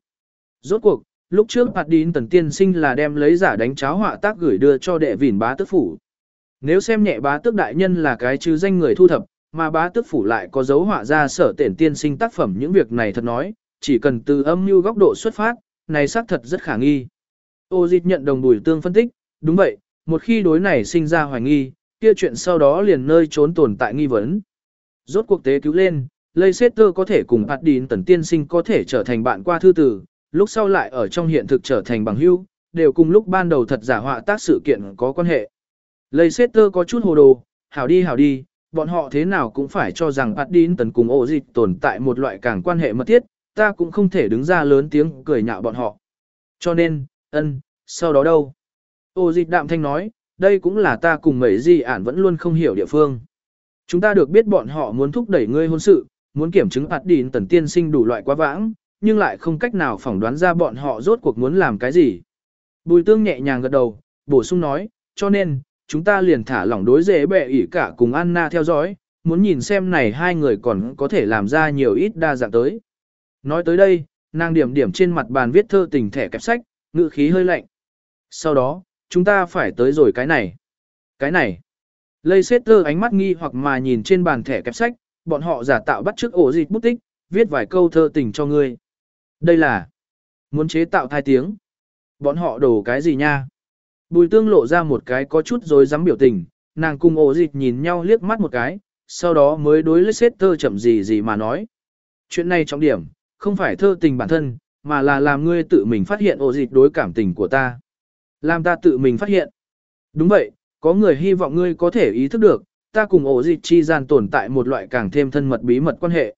Rốt cuộc, lúc trước Hạt Đín Tần Tiên Sinh là đem lấy giả đánh cháo họa tác gửi đưa cho đệ vỉn bá tước phủ. Nếu xem nhẹ bá tước đại nhân là cái chứ danh người thu thập, mà bá tước phủ lại có dấu họa ra sở tiền tiên sinh tác phẩm những việc này thật nói, chỉ cần từ âm mưu góc độ xuất phát, này xác thật rất khả nghi. Ô dịch nhận đồng bùi tương phân tích, đúng vậy, một khi đối này sinh ra hoài nghi, kia chuyện sau đó liền nơi trốn tồn tại nghi vấn. Rốt cuộc tế cứu lên, Leicester có thể cùng Adin Đín Tần Tiên Sinh có thể trở thành bạn qua thư tử, lúc sau lại ở trong hiện thực trở thành bằng hữu, đều cùng lúc ban đầu thật giả họa tác sự kiện có quan hệ. Leicester có chút hồ đồ, hảo đi hảo đi, bọn họ thế nào cũng phải cho rằng Adin Đín Tần cùng ổ dịch tồn tại một loại càng quan hệ mật thiết, ta cũng không thể đứng ra lớn tiếng cười nhạo bọn họ. Cho nên, ân, sau đó đâu? Ô dịch đạm thanh nói, đây cũng là ta cùng mấy gì ản vẫn luôn không hiểu địa phương. Chúng ta được biết bọn họ muốn thúc đẩy ngươi hôn sự, muốn kiểm chứng Adin đín tần tiên sinh đủ loại quá vãng, nhưng lại không cách nào phỏng đoán ra bọn họ rốt cuộc muốn làm cái gì. Bùi tương nhẹ nhàng gật đầu, bổ sung nói, cho nên, chúng ta liền thả lỏng đối dễ bệ ỉ cả cùng Anna theo dõi, muốn nhìn xem này hai người còn có thể làm ra nhiều ít đa dạng tới. Nói tới đây, nàng điểm điểm trên mặt bàn viết thơ tình thẻ kẹp sách, ngữ khí hơi lạnh. Sau đó, chúng ta phải tới rồi cái này. Cái này. lấy xét thơ ánh mắt nghi hoặc mà nhìn trên bàn thẻ kẹp sách, bọn họ giả tạo bắt trước ổ dịch bút tích, viết vài câu thơ tình cho ngươi. Đây là muốn chế tạo thai tiếng. Bọn họ đổ cái gì nha? Bùi tương lộ ra một cái có chút rồi dám biểu tình, nàng cùng ổ dịch nhìn nhau liếc mắt một cái, sau đó mới đối Leicester chậm gì gì mà nói. Chuyện này trọng điểm, không phải thơ tình bản thân, mà là làm ngươi tự mình phát hiện ổ dịch đối cảm tình của ta. Làm ta tự mình phát hiện. Đúng vậy, có người hy vọng ngươi có thể ý thức được, ta cùng ổ dịch chi gian tồn tại một loại càng thêm thân mật bí mật quan hệ.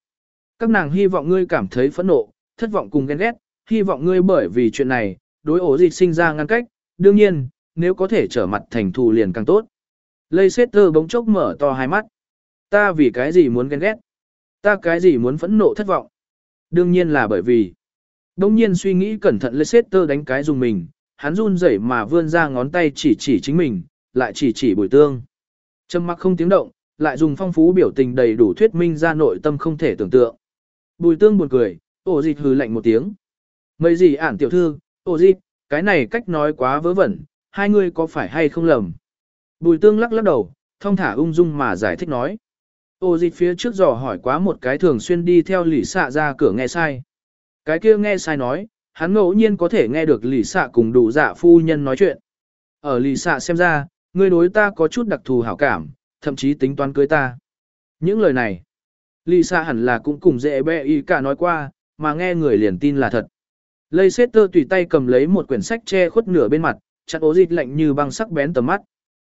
Các nàng hy vọng ngươi cảm thấy phẫn nộ, thất vọng cùng ghen ghét, hy vọng ngươi bởi vì chuyện này, đối ổ dịch sinh ra ngăn cách, đương nhiên, nếu có thể trở mặt thành thù liền càng tốt. Leicester bỗng chốc mở to hai mắt. Ta vì cái gì muốn ghen ghét? Ta cái gì muốn phẫn nộ thất vọng? Đương nhiên là bởi vì. Đông nhiên suy nghĩ cẩn thận Leicester đánh cái dùng mình, hắn run rẩy mà vươn ra ngón tay chỉ chỉ chính mình, lại chỉ chỉ bùi tương. Trầm mặc không tiếng động, lại dùng phong phú biểu tình đầy đủ thuyết minh ra nội tâm không thể tưởng tượng. Bùi tương buồn cười, ổ dịch hừ lạnh một tiếng. Mấy gì ản tiểu thư, ổ dịch, cái này cách nói quá vớ vẩn, hai người có phải hay không lầm. Bùi tương lắc lắc đầu, thông thả ung dung mà giải thích nói. ô dịch phía trước dò hỏi quá một cái thường xuyên đi theo lỷ xạ ra cửa nghe sai. Cái kia nghe sai nói, hắn ngẫu nhiên có thể nghe được lì xạ cùng đủ dạ phu nhân nói chuyện. Ở lì xạ xem ra, ngươi đối ta có chút đặc thù hảo cảm, thậm chí tính toán cưới ta. Những lời này, lì xạ hẳn là cũng cùng dễ bẹ y cả nói qua, mà nghe người liền tin là thật. Lây xết tơ tùy tay cầm lấy một quyển sách che khuất nửa bên mặt, chặt ô dịch lạnh như băng sắc bén tầm mắt.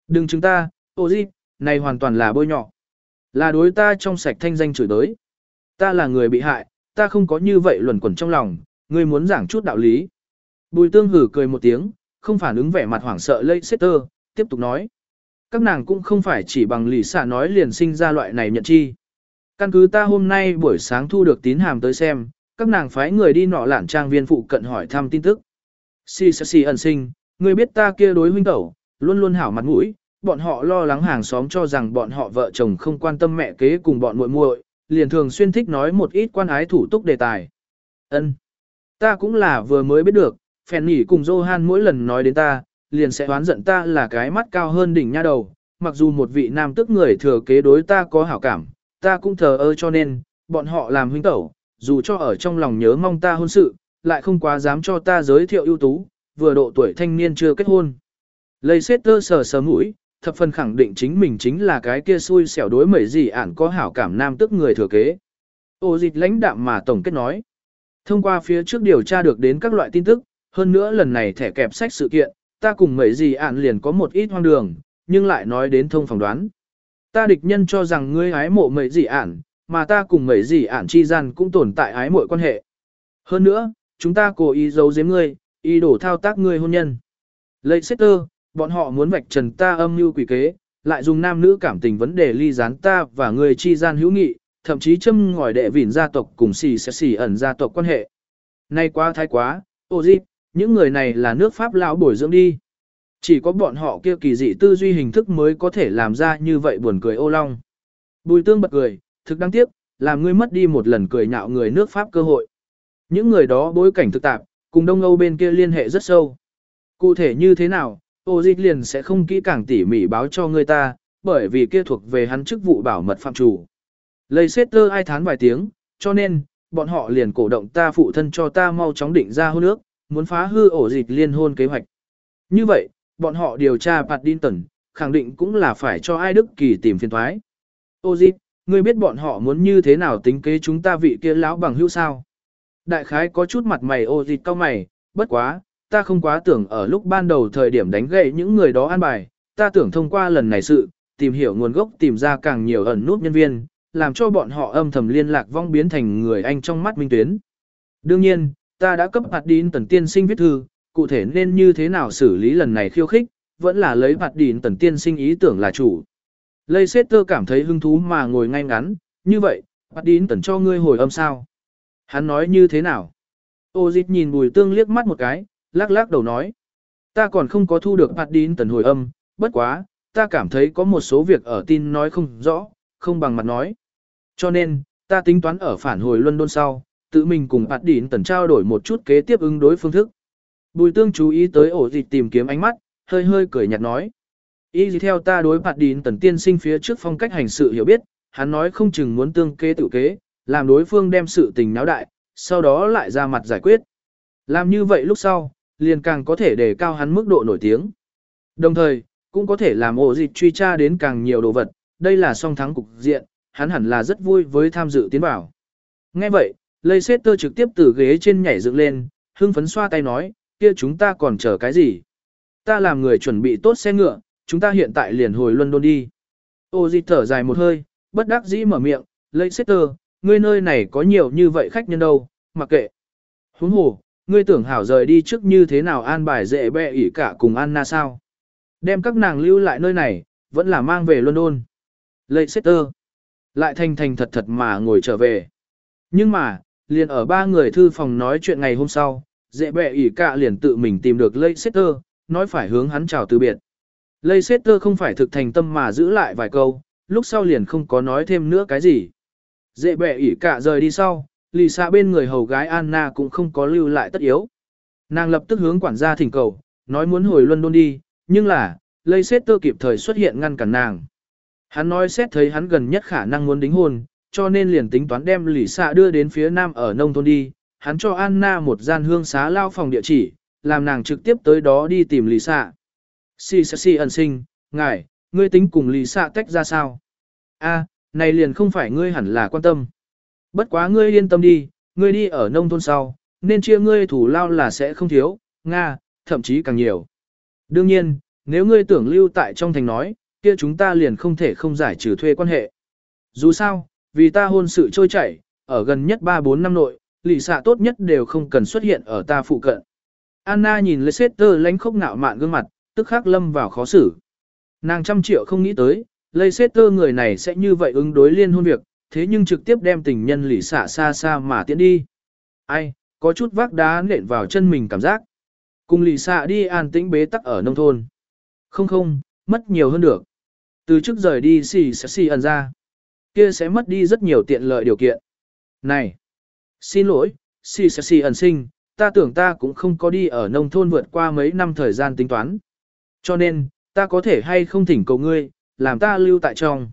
Đừng chúng ta, ô dịch, này hoàn toàn là bôi nhọ. Là đối ta trong sạch thanh danh chửi đới. Ta là người bị hại, ta không có như vậy luẩn quẩn trong lòng, ngươi muốn giảng chút đạo lý. Bùi tương hử cười một tiếng, không phản ứng vẻ mặt hoảng sợ lây tơ, tiếp tục nói. Các nàng cũng không phải chỉ bằng lì xả nói liền sinh ra loại này nhận chi. Căn cứ ta hôm nay buổi sáng thu được tín hàm tới xem, các nàng phái người đi nọ lản trang viên phụ cận hỏi thăm tin tức. Si si si ẩn sinh, Ngươi biết ta kia đối huynh tẩu, luôn luôn hảo mặt mũi, bọn họ lo lắng hàng xóm cho rằng bọn họ vợ chồng không quan tâm mẹ kế cùng bọn muội muội, liền thường xuyên thích nói một ít quan ái thủ túc đề tài. Ân, Ta cũng là vừa mới biết được, phèn nhỉ cùng Johan mỗi lần nói đến ta, liền sẽ oán giận ta là cái mắt cao hơn đỉnh nha đầu, mặc dù một vị nam tức người thừa kế đối ta có hảo cảm, ta cũng thờ ơ cho nên, bọn họ làm huynh tẩu, dù cho ở trong lòng nhớ mong ta hôn sự, lại không quá dám cho ta giới thiệu ưu tú, vừa độ tuổi thanh niên chưa kết hôn. Lây xét tơ sờ sờ mũi, thập phần khẳng định chính mình chính là cái kia xui xẻo đối mẩy gì ản có hảo cảm nam tức người thừa kế. Ô dịch lãnh đạm mà tổng kết nói. Thông qua phía trước điều tra được đến các loại tin tức, hơn nữa lần này thẻ kẹp sách sự kiện, ta cùng mẩy gì ản liền có một ít hoang đường, nhưng lại nói đến thông phỏng đoán. Ta địch nhân cho rằng ngươi ái mộ mẩy gì ản, mà ta cùng mẩy gì ản chi gian cũng tồn tại ái mộ quan hệ. Hơn nữa, chúng ta cố ý giấu giếm ngươi, ý đồ thao tác ngươi hôn nhân. Lấy xét tơ, bọn họ muốn vạch trần ta âm mưu quỷ kế, lại dùng nam nữ cảm tình vấn đề ly gián ta và người chi gian hữu nghị, thậm chí châm ngòi đệ vỉn gia tộc cùng xì sẽ xì ẩn gia tộc quan hệ. Nay quá thái quá, ô dịp, những người này là nước Pháp lão bồi dưỡng đi. Chỉ có bọn họ kia kỳ dị tư duy hình thức mới có thể làm ra như vậy buồn cười ô long. Bùi tương bật cười, thực đáng tiếc, làm ngươi mất đi một lần cười nhạo người nước Pháp cơ hội. Những người đó bối cảnh thực tạp, cùng Đông Âu bên kia liên hệ rất sâu. Cụ thể như thế nào, ô dịch liền sẽ không kỹ càng tỉ mỉ báo cho người ta, bởi vì kia thuộc về hắn chức vụ bảo mật phạm chủ. Lây xét tơ ai thán vài tiếng, cho nên, bọn họ liền cổ động ta phụ thân cho ta mau chóng định ra hôn ước, muốn phá hư ổ dịch liên hôn kế hoạch. Như vậy, bọn họ điều tra Paddington, khẳng định cũng là phải cho ai Đức Kỳ tìm phiền thoái. Ô dịch, ngươi biết bọn họ muốn như thế nào tính kế chúng ta vị kia lão bằng hữu sao? Đại khái có chút mặt mày ô dịch cao mày, bất quá, ta không quá tưởng ở lúc ban đầu thời điểm đánh gậy những người đó an bài, ta tưởng thông qua lần này sự, tìm hiểu nguồn gốc tìm ra càng nhiều ẩn nút nhân viên, làm cho bọn họ âm thầm liên lạc vong biến thành người anh trong mắt minh tuyến. Đương nhiên, ta đã cấp hạt đín tần tiên sinh viết thư, cụ thể nên như thế nào xử lý lần này khiêu khích, vẫn là lấy hạt đín tần tiên sinh ý tưởng là chủ. Lây tơ cảm thấy hứng thú mà ngồi ngay ngắn, như vậy, hạt đín tần cho ngươi hồi âm sao. Hắn nói như thế nào? Ô dịch nhìn bùi tương liếc mắt một cái, lắc lắc đầu nói. Ta còn không có thu được hạt đín tần hồi âm, bất quá, ta cảm thấy có một số việc ở tin nói không rõ, không bằng mặt nói. Cho nên, ta tính toán ở phản hồi London sau, tự mình cùng hạt đín Tần trao đổi một chút kế tiếp ứng đối phương thức. Bùi tương chú ý tới ổ dịch tìm kiếm ánh mắt, hơi hơi cười nhạt nói. Ý gì theo ta đối hạt đín Tần tiên sinh phía trước phong cách hành sự hiểu biết, hắn nói không chừng muốn tương kế tự kế, làm đối phương đem sự tình náo đại, sau đó lại ra mặt giải quyết. Làm như vậy lúc sau, liền càng có thể đề cao hắn mức độ nổi tiếng. Đồng thời, cũng có thể làm ổ dịch truy tra đến càng nhiều đồ vật, đây là song thắng cục diện, hắn hẳn là rất vui với tham dự tiến bảo. Nghe vậy, Leicester trực tiếp từ ghế trên nhảy dựng lên, hưng phấn xoa tay nói, kia chúng ta còn chờ cái gì? Ta làm người chuẩn bị tốt xe ngựa, chúng ta hiện tại liền hồi London đi. Ô di thở dài một hơi, bất đắc dĩ mở miệng, Leicester, ngươi nơi này có nhiều như vậy khách nhân đâu, mặc kệ. Huống hồ, ngươi tưởng hảo rời đi trước như thế nào an bài dễ bẹ ỉ cả cùng Anna sao? Đem các nàng lưu lại nơi này, vẫn là mang về London. Leicester lại thành thành thật thật mà ngồi trở về. Nhưng mà, liền ở ba người thư phòng nói chuyện ngày hôm sau, dễ bẹ ỉ cả liền tự mình tìm được Leicester, nói phải hướng hắn chào từ biệt. Leicester không phải thực thành tâm mà giữ lại vài câu, lúc sau liền không có nói thêm nữa cái gì. Dễ bẻ ỉ cả rời đi sau, lì xa bên người hầu gái Anna cũng không có lưu lại tất yếu. Nàng lập tức hướng quản gia thỉnh cầu, nói muốn hồi London đi, nhưng là, Leicester kịp thời xuất hiện ngăn cản nàng. Hắn nói xét thấy hắn gần nhất khả năng muốn đính hôn, cho nên liền tính toán đem lì xạ đưa đến phía nam ở nông thôn đi. Hắn cho Anna một gian hương xá lao phòng địa chỉ, làm nàng trực tiếp tới đó đi tìm lì xạ. Si si si ẩn sinh, ngài, ngươi tính cùng lì xạ tách ra sao? A, này liền không phải ngươi hẳn là quan tâm. Bất quá ngươi yên tâm đi, ngươi đi ở nông thôn sau, nên chia ngươi thủ lao là sẽ không thiếu, Nga, thậm chí càng nhiều. Đương nhiên, nếu ngươi tưởng lưu tại trong thành nói, kia chúng ta liền không thể không giải trừ thuê quan hệ. Dù sao, vì ta hôn sự trôi chảy, ở gần nhất 3-4 năm nội, lì xạ tốt nhất đều không cần xuất hiện ở ta phụ cận. Anna nhìn Leicester lánh khốc ngạo mạn gương mặt, tức khắc lâm vào khó xử. Nàng trăm triệu không nghĩ tới, Leicester người này sẽ như vậy ứng đối liên hôn việc, thế nhưng trực tiếp đem tình nhân lì xả xa xa mà tiến đi. Ai, có chút vác đá nện vào chân mình cảm giác. Cùng lì xạ đi an tĩnh bế tắc ở nông thôn. Không không, mất nhiều hơn được. Từ trước rời đi xì sẽ xì ẩn ra. Kia sẽ mất đi rất nhiều tiện lợi điều kiện. Này! Xin lỗi, xì sẽ xì ẩn sinh, ta tưởng ta cũng không có đi ở nông thôn vượt qua mấy năm thời gian tính toán. Cho nên, ta có thể hay không thỉnh cầu ngươi, làm ta lưu tại trong.